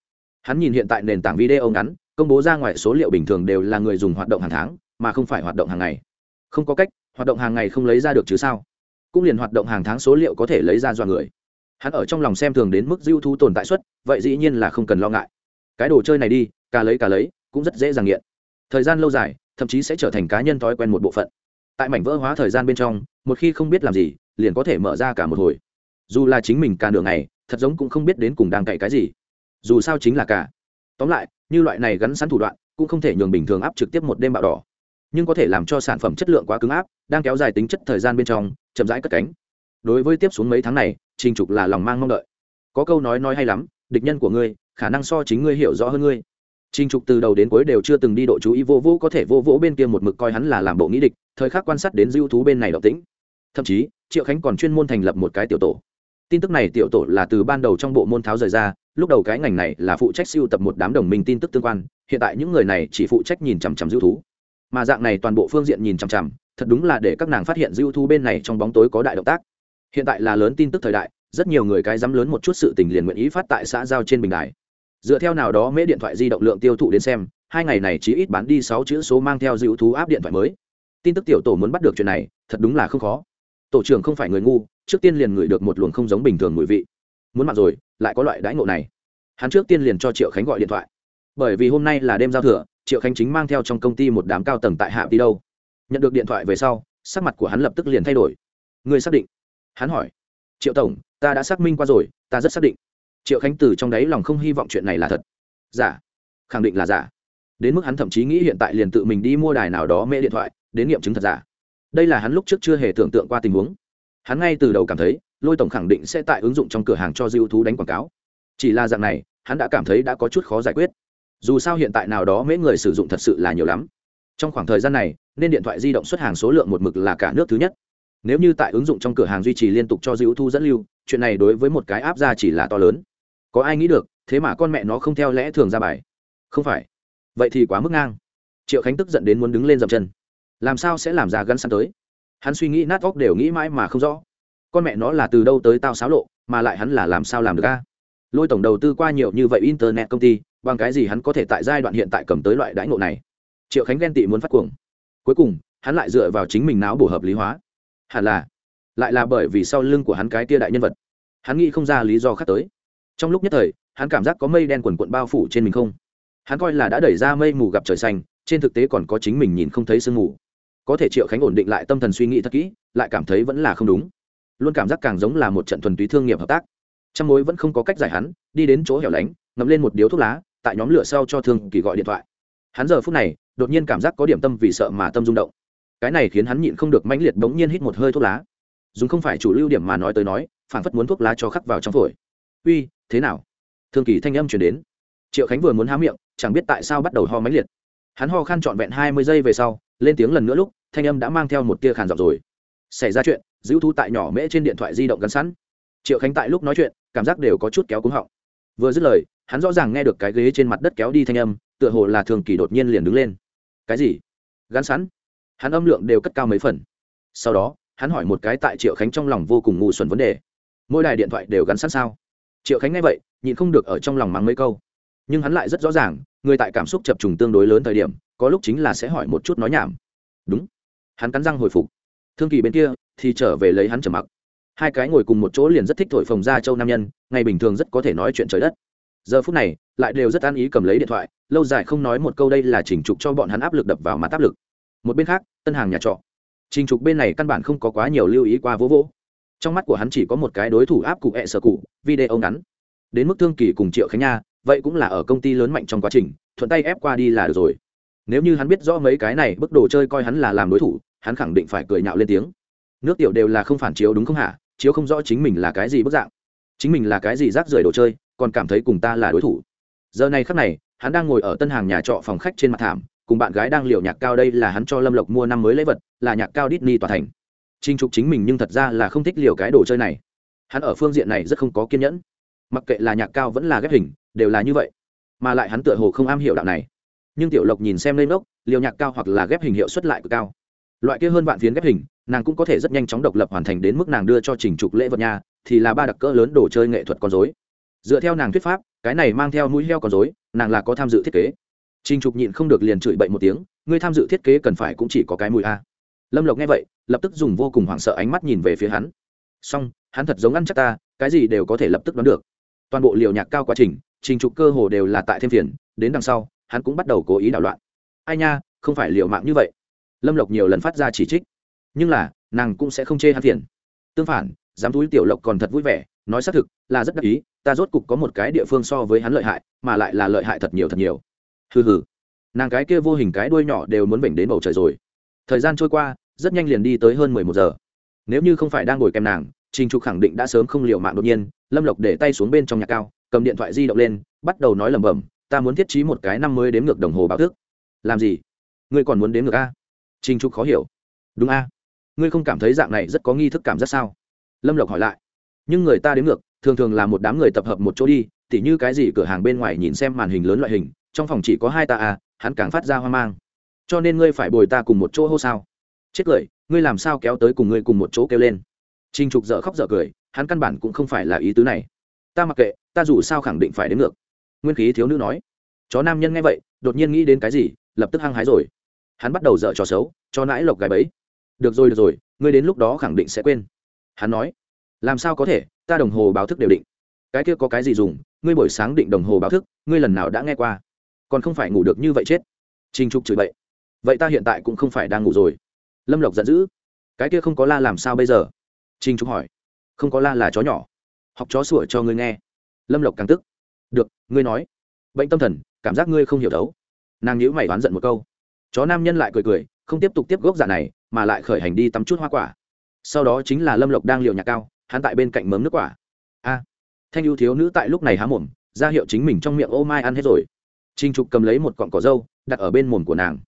hắn nhìn hiện tại nền tảng video ngắn, công bố ra ngoài số liệu bình thường đều là người dùng hoạt động hàng tháng, mà không phải hoạt động hàng ngày. Không có cách, hoạt động hàng ngày không lấy ra được chứ sao? Cũng liền hoạt động hàng tháng số liệu có thể lấy ra do người. Hắn ở trong lòng xem thường đến mức dư thu tồn tại suất, vậy dĩ nhiên là không cần lo ngại. Cái đồ chơi này đi cả lấy cả lấy, cũng rất dễ dàng nghiện. Thời gian lâu dài, thậm chí sẽ trở thành cá nhân thói quen một bộ phận tại mảnh vỡ hóa thời gian bên trong, một khi không biết làm gì, liền có thể mở ra cả một hồi. Dù là chính mình cả nửa ngày, thật giống cũng không biết đến cùng đang cậy cái gì. Dù sao chính là cả. Tóm lại, như loại này gắn sẵn thủ đoạn, cũng không thể nhường bình thường áp trực tiếp một đêm bạo đỏ. Nhưng có thể làm cho sản phẩm chất lượng quá cứng áp, đang kéo dài tính chất thời gian bên trong, chậm rãi cất cánh. Đối với tiếp xuống mấy tháng này, trình trục là lòng mang mong đợi. Có câu nói nói hay lắm, địch nhân của ngươi, khả năng so chính ngươi hiểu rõ hơn ngươi. Trình Trục từ đầu đến cuối đều chưa từng đi độ chú ý vô vũ có thể vô vũ bên kia một mực coi hắn là làm bộ nghĩ địch, thời khắc quan sát đến dư thú bên này động tĩnh. Thậm chí, Triệu Khánh còn chuyên môn thành lập một cái tiểu tổ. Tin tức này tiểu tổ là từ ban đầu trong bộ môn tháo rời ra, lúc đầu cái ngành này là phụ trách sưu tập một đám đồng minh tin tức tương quan, hiện tại những người này chỉ phụ trách nhìn chằm chằm dư thú. Mà dạng này toàn bộ phương diện nhìn chằm chằm, thật đúng là để các nàng phát hiện dư thú bên này trong bóng tối có đại động tác. Hiện tại là lớn tin tức thời đại, rất nhiều người cái dám lớn một chút sự tình liền nguyện ý phát tại xã giao trên bình đài dựa theo nào đó mễ điện thoại di động lượng tiêu thụ đến xem, hai ngày này chỉ ít bán đi sáu chữ số mang theo dữ thú áp điện thoại mới. Tin tức tiểu tổ muốn bắt được chuyện này, thật đúng là không khó. Tổ trưởng không phải người ngu, trước tiên liền ngửi được một luồng không giống bình thường mùi vị. Muốn mặc rồi, lại có loại đãi ngộ này. Hắn trước tiên liền cho triệu khánh gọi điện thoại. Bởi vì hôm nay là đêm giao thừa, triệu khánh chính mang theo trong công ty một đám cao tầng tại hạ đi đâu. Nhận được điện thoại về sau, sắc mặt của hắn lập tức liền thay đổi. Người xác định? Hắn hỏi. Triệu tổng, ta đã xác minh qua rồi, ta rất xác định triệu khánh từ trong đáy lòng không hy vọng chuyện này là thật. Giả. Khẳng định là giả. Đến mức hắn thậm chí nghĩ hiện tại liền tự mình đi mua đài nào đó mê điện thoại, đến nghiệm chứng thật giả. Đây là hắn lúc trước chưa hề tưởng tượng qua tình huống. Hắn ngay từ đầu cảm thấy, lôi tổng khẳng định sẽ tại ứng dụng trong cửa hàng cho dư thú đánh quảng cáo. Chỉ là dạng này, hắn đã cảm thấy đã có chút khó giải quyết. Dù sao hiện tại nào đó mấy người sử dụng thật sự là nhiều lắm. Trong khoảng thời gian này, nên điện thoại di động xuất hàng số lượng một mực là cả nước thứ nhất. Nếu như tại ứng dụng trong cửa hàng duy trì liên tục cho dữ thu dẫn lưu, chuyện này đối với một cái áp ra chỉ là to lớn có ai nghĩ được, thế mà con mẹ nó không theo lẽ thường ra bài. Không phải. Vậy thì quá mức ngang. Triệu khánh tức giận đến muốn đứng lên dậm chân. Làm sao sẽ làm ra gắn săn tới? Hắn suy nghĩ nát óc đều nghĩ mãi mà không rõ. Con mẹ nó là từ đâu tới tao xáo lộ, mà lại hắn là làm sao làm được a? Lôi tổng đầu tư qua nhiều như vậy internet công ty, bằng cái gì hắn có thể tại giai đoạn hiện tại cầm tới loại đãi ngộ này? Triệu khánh ghen tị muốn phát cuồng. Cuối cùng, hắn lại dựa vào chính mình não bổ hợp lý hóa. Hẳn là, lại là bởi vì sau lưng của hắn cái tia đại nhân vật. Hắn nghĩ không ra lý do khác tới trong lúc nhất thời, hắn cảm giác có mây đen quần quận bao phủ trên mình không. Hắn coi là đã đẩy ra mây mù gặp trời xanh, trên thực tế còn có chính mình nhìn không thấy sương mù. Có thể triệu khánh ổn định lại tâm thần suy nghĩ thật kỹ, lại cảm thấy vẫn là không đúng. Luôn cảm giác càng giống là một trận thuần túy thương nghiệp hợp tác. Trong mối vẫn không có cách giải hắn, đi đến chỗ hẻo lánh, ngậm lên một điếu thuốc lá, tại nhóm lửa sau cho thương kỳ gọi điện thoại. Hắn giờ phút này, đột nhiên cảm giác có điểm tâm vì sợ mà tâm rung động. Cái này khiến hắn nhịn không được mãnh liệt bỗng nhiên hít một hơi thuốc lá. Dùng không phải chủ lưu điểm mà nói tới nói phản phất muốn thuốc lá cho khắc vào trong phổi. Uy thế nào? Thương kỳ thanh âm chuyển đến. Triệu khánh vừa muốn há miệng, chẳng biết tại sao bắt đầu ho máy liệt. Hắn ho khan trọn vẹn hai mươi giây về sau, lên tiếng lần nữa lúc, thanh âm đã mang theo một tia khàn giọng rồi. Xảy ra chuyện giữ thu tại nhỏ mễ trên điện thoại di động gắn sẵn. Triệu khánh tại lúc nói chuyện, cảm giác đều có chút kéo cúng họng. Vừa dứt lời, hắn rõ ràng nghe được cái ghế trên mặt đất kéo đi thanh âm, tựa hồ là thường kỳ đột nhiên liền đứng lên. Cái gì? Gắn sẵn? Hắn âm lượng đều cất cao mấy phần. Sau đó, hắn hỏi một cái tại triệu khánh trong lòng vô cùng ngu xuẩn vấn đề. Mỗi đài điện thoại đều gắn sẵn sao? Triệu khánh nghe vậy, nhịn không được ở trong lòng mắng mấy câu. Nhưng hắn lại rất rõ ràng, người tại cảm xúc chập trùng tương đối lớn thời điểm, có lúc chính là sẽ hỏi một chút nói nhảm. Đúng. Hắn cắn răng hồi phục. Thương kỳ bên kia thì trở về lấy hắn trở mặc. Hai cái ngồi cùng một chỗ liền rất thích thổi phồng ra châu nam nhân, ngày bình thường rất có thể nói chuyện trời đất. Giờ phút này, lại đều rất an ý cầm lấy điện thoại, lâu dài không nói một câu đây là chỉnh trục cho bọn hắn áp lực đập vào mặt áp lực. Một bên khác, tân hàng nhà trọ. Trình trục bên này căn bản không có quá nhiều lưu ý qua vỗ vỗ trong mắt của hắn chỉ có một cái đối thủ áp cụ hẹ sở cụ, video ngắn. Đến mức thương kỳ cùng triệu khánh nha, vậy cũng là ở công ty lớn mạnh trong quá trình, thuận tay ép qua đi là được rồi. Nếu như hắn biết rõ mấy cái này bức đồ chơi coi hắn là làm đối thủ, hắn khẳng định phải cười nhạo lên tiếng. Nước tiểu đều là không phản chiếu đúng không hả? Chiếu không rõ chính mình là cái gì bức dạng. Chính mình là cái gì rác rưởi đồ chơi, còn cảm thấy cùng ta là đối thủ. Giờ này khắc này, hắn đang ngồi ở tân hàng nhà trọ phòng khách trên mặt thảm, cùng bạn gái đang liều nhạc cao đây là hắn cho lâm lộc mua năm mới lễ vật, là nhạc cao Disney tòa thành. Trình trục chính mình nhưng thật ra là không thích liều cái đồ chơi này. Hắn ở phương diện này rất không có kiên nhẫn. Mặc kệ là nhạc cao vẫn là ghép hình đều là như vậy. Mà lại hắn tựa hồ không am hiểu đạo này. Nhưng tiểu lộc nhìn xem lên đốc, liều nhạc cao hoặc là ghép hình hiệu suất lại cực cao. Loại kia hơn vạn phiến ghép hình nàng cũng có thể rất nhanh chóng độc lập hoàn thành đến mức nàng đưa cho trình trục lễ vật nhà thì là ba đặc cỡ lớn đồ chơi nghệ thuật con rối. dựa theo nàng thuyết pháp cái này mang theo mũi heo con rối, nàng là có tham dự thiết kế. Trình trục nhịn không được liền chửi bậy một tiếng ngươi tham dự thiết kế cần phải cũng chỉ có cái mùi a lâm lộc nghe vậy, lập tức dùng vô cùng hoảng sợ ánh mắt nhìn về phía hắn. Song hắn thật giống ăn chắc ta, cái gì đều có thể lập tức đoán được. Toàn bộ liều nhạc cao quá trình trình trục cơ hồ đều là tại thêm phiền, đến đằng sau, hắn cũng bắt đầu cố ý đảo loạn. Ai nha, không phải liều mạng như vậy. Lâm lộc nhiều lần phát ra chỉ trích. Nhưng là, nàng cũng sẽ không chê hắn phiền. Tương phản dám túi tiểu lộc còn thật vui vẻ, nói xác thực, là rất đắc ý, ta rốt cục có một cái địa phương so với hắn lợi hại, mà lại là lợi hại thật nhiều thật nhiều. Hừ hừ. Nàng cái kia vô hình cái đuôi nhỏ đều muốn bệnh đến bầu trời rồi thời gian trôi qua, rất nhanh liền đi tới hơn mười một giờ. Nếu như không phải đang ngồi kèm nàng, trình trục khẳng định đã sớm không liệu mạng đột nhiên, lâm lộc để tay xuống bên trong nhà cao, cầm điện thoại di động lên, bắt đầu nói lẩm bẩm, ta muốn thiết trí một cái năm mới đếm ngược đồng hồ báo thức. Làm gì? Ngươi còn muốn đếm ngược a? Trình trục khó hiểu. Đúng a. Ngươi không cảm thấy dạng này rất có nghi thức cảm giác sao? Lâm lộc hỏi lại. Nhưng người ta đếm ngược, thường thường là một đám người tập hợp một chỗ đi, tỉ như cái gì cửa hàng bên ngoài nhìn xem màn hình lớn loại hình, trong phòng chỉ có hai ta à hắn càng phát ra hoang mang cho nên ngươi phải bồi ta cùng một chỗ hô sao? Chết cười, ngươi làm sao kéo tới cùng ngươi cùng một chỗ kêu lên? Trinh trục dở khóc dở cười, hắn căn bản cũng không phải là ý tứ này. Ta mặc kệ, ta dù sao khẳng định phải đến ngược. Nguyên khí thiếu nữ nói. Chó nam nhân nghe vậy, đột nhiên nghĩ đến cái gì, lập tức hăng hái rồi. Hắn bắt đầu dở trò xấu, cho nãi lộc gái bấy được rồi được rồi, ngươi đến lúc đó khẳng định sẽ quên. Hắn nói. Làm sao có thể, ta đồng hồ báo thức đều định. Cái kia có cái gì dùng, ngươi buổi sáng định đồng hồ báo thức, ngươi lần nào đã nghe qua. Còn không phải ngủ được như vậy chết. Trinh trục chửi bậy vậy ta hiện tại cũng không phải đang ngủ rồi. Lâm lộc giận dữ. Cái kia không có la làm sao bây giờ? Trinh trúc hỏi. Không có la là chó nhỏ. Học chó sủa cho ngươi nghe. Lâm lộc càng tức. Được, ngươi nói. Bệnh tâm thần, cảm giác ngươi không hiểu đấu. Nàng nhữ mày oán giận một câu. Chó nam nhân lại cười cười, không tiếp tục tiếp gốc giả này, mà lại khởi hành đi tắm chút hoa quả. Sau đó chính là lâm lộc đang liều nhạc cao, hắn tại bên cạnh mớm nước quả. A. Thanh ưu thiếu nữ tại lúc này há mồm, ra hiệu chính mình trong miệng, ô mai, ăn hết rồi. Trinh trục cầm lấy một cọn cỏ dâu, đặt ở bên mồm của nàng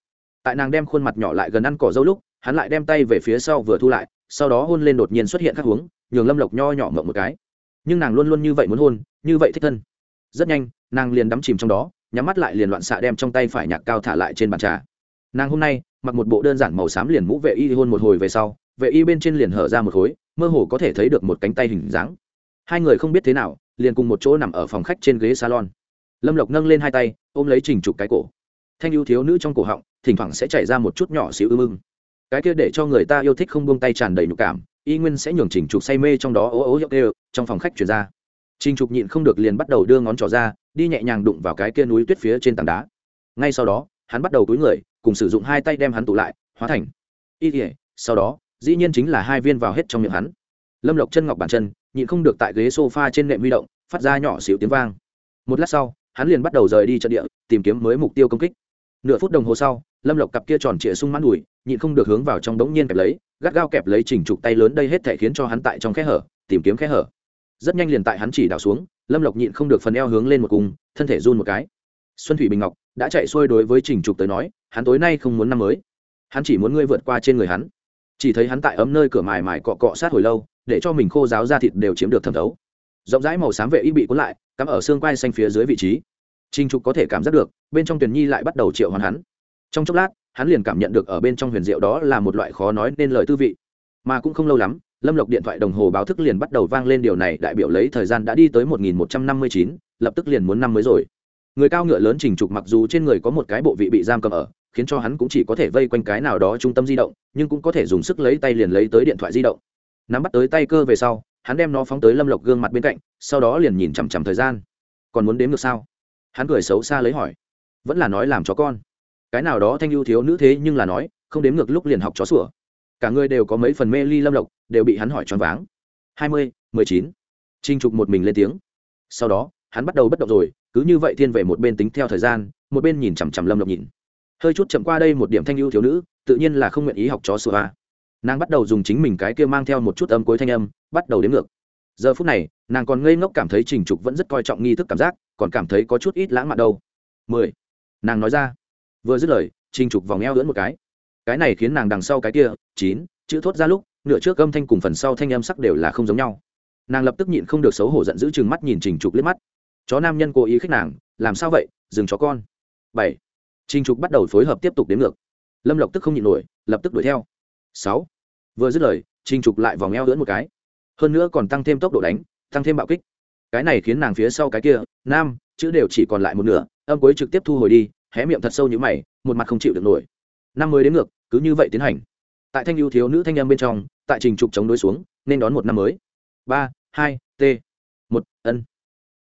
tại nàng đem khuôn mặt nhỏ lại gần ăn cỏ dâu lúc, hắn lại đem tay về phía sau vừa thu lại, sau đó hôn lên đột nhiên xuất hiện các hướng nhường lâm lộc nho nhỏ mộng một cái. Nhưng nàng luôn luôn như vậy muốn hôn, như vậy thích thân. Rất nhanh, nàng liền đắm chìm trong đó, nhắm mắt lại liền loạn xạ đem trong tay phải nhạc cao thả lại trên bàn trà. Nàng hôm nay, mặc một bộ đơn giản màu xám liền mũ vệ y hôn một hồi về sau, vệ y bên trên liền hở ra một khối, mơ hồ có thể thấy được một cánh tay hình dáng. Hai người không biết thế nào, liền cùng một chỗ nằm ở phòng khách trên ghế salon. Lâm lộc nâng lên hai tay, ôm lấy trình trục cái cổ thanh ưu thiếu nữ trong cổ họng, thỉnh thoảng sẽ chảy ra một chút nhỏ xíu ư mưng. Cái kia để cho người ta yêu thích không buông tay tràn đầy nhục cảm, y nguyên sẽ nhường trình trục say mê trong đó ố ố hiệu đều, trong phòng khách chuyển ra. Trình trục nhịn không được liền bắt đầu đưa ngón trỏ ra, đi nhẹ nhàng đụng vào cái kia núi tuyết phía trên tảng đá. Ngay sau đó, hắn bắt đầu túi người, cùng sử dụng hai tay đem hắn tụ lại, hóa thành. Y kỉa sau đó, dĩ nhiên chính là hai viên vào hết trong miệng hắn. Lâm lộc chân ngọc bàn chân, nhịn không được tại ghế s o f a trên nệm huy động, phát ra nhỏ xíu tiếng vang. Một lát sau, hắn liền bắt đầu rời đi trận địa, tìm kiếm mới mục tiêu công kích nửa phút đồng hồ sau, lâm lộc cặp kia tròn trịa sung mãn đùi, nhịn không được hướng vào trong đống nhiên kẹp lấy, gắt gao kẹp lấy chỉnh trục tay lớn đây hết thể khiến cho hắn tại trong khe hở, tìm kiếm khe hở. Rất nhanh liền tại hắn chỉ đảo xuống, lâm lộc nhịn không được phần eo hướng lên một cùng, thân thể run một cái. Xuân thủy bình ngọc đã chạy xuôi đối với trình trục tới nói, hắn tối nay không muốn năm mới. Hắn chỉ muốn ngươi vượt qua trên người hắn. Chỉ thấy hắn tại ấm nơi cửa mài mài cọ cọ sát hồi lâu, để cho mình khô ráo ra thịt đều chiếm được thẩm thấu. Rộng rãi màu xám vệ y bị cuốn lại, cắm ở xương quai xanh phía dưới vị trí. Trình trục có thể cảm giác được, bên trong tuyển nhi lại bắt đầu triệu hoàn hắn. Trong chốc lát, hắn liền cảm nhận được ở bên trong huyền diệu đó là một loại khó nói nên lời tư vị. Mà cũng không lâu lắm, lâm lộc điện thoại đồng hồ báo thức liền bắt đầu vang lên điều này, đại biểu lấy thời gian đã đi tới một nghìn một trăm năm mươi chín, lập tức liền muốn năm mới rồi. Người cao ngựa lớn trình trục mặc dù trên người có một cái bộ vị bị giam cầm ở, khiến cho hắn cũng chỉ có thể vây quanh cái nào đó trung tâm di động, nhưng cũng có thể dùng sức lấy tay liền lấy tới điện thoại di động. Nắm bắt tới tay cơ về sau, hắn đem nó phóng tới lâm lộc gương mặt bên cạnh, sau đó liền nhìn chằm chằm thời gian. Còn muốn đếm được sao? Hắn cười xấu xa lấy hỏi, vẫn là nói làm chó con. Cái nào đó thanh ưu thiếu nữ thế nhưng là nói, không đếm ngược lúc liền học chó sủa. Cả người đều có mấy phần mê ly lâm lộc đều bị hắn hỏi choáng váng. Hai mươi, mười chín. Trinh trục một mình lên tiếng. Sau đó, hắn bắt đầu bất động rồi, cứ như vậy thiên về một bên tính theo thời gian, một bên nhìn chằm chằm lâm lộc nhìn. Hơi chút chậm qua đây một điểm thanh ưu thiếu nữ, tự nhiên là không nguyện ý học chó sủa. À? nàng bắt đầu dùng chính mình cái kia mang theo một chút âm cuối thanh âm, bắt đầu đếm ngược. Giờ phút này, nàng còn ngây ngốc cảm thấy trình trục vẫn rất coi trọng nghi thức cảm giác còn cảm thấy có chút ít lãng mạn đâu. Mười. Nàng nói ra. Vừa dứt lời trinh trục vòng eo lưỡn một cái. Cái này khiến nàng đằng sau cái kia, chín, chữ thốt ra lúc, nửa trước âm thanh cùng phần sau thanh âm sắc đều là không giống nhau. Nàng lập tức nhịn không được xấu hổ giận giữ chừng mắt nhìn trình trục liếc mắt. Chó nam nhân cố ý khích nàng, làm sao vậy? Dừng chó con. Bảy. Trình trục bắt đầu phối hợp tiếp tục đến ngược. Lâm lộc tức không nhịn nổi, lập tức đuổi theo. Sáu. Vừa dứt lời, trình trục lại vòng eo lưỡn một cái. Hơn nữa còn tăng thêm tốc độ đánh, tăng thêm bạo kích cái này khiến nàng phía sau cái kia, nam, chữ đều chỉ còn lại một nửa, âm cuối trực tiếp thu hồi đi, hé miệng thật sâu như mày, một mặt không chịu được nổi. Năm mới đến ngược, cứ như vậy tiến hành. Tại thanh ưu thiếu nữ thanh âm bên trong, tại trình trục chống đối xuống, nên đón một năm mới. Ba, hai, t. Một, ân.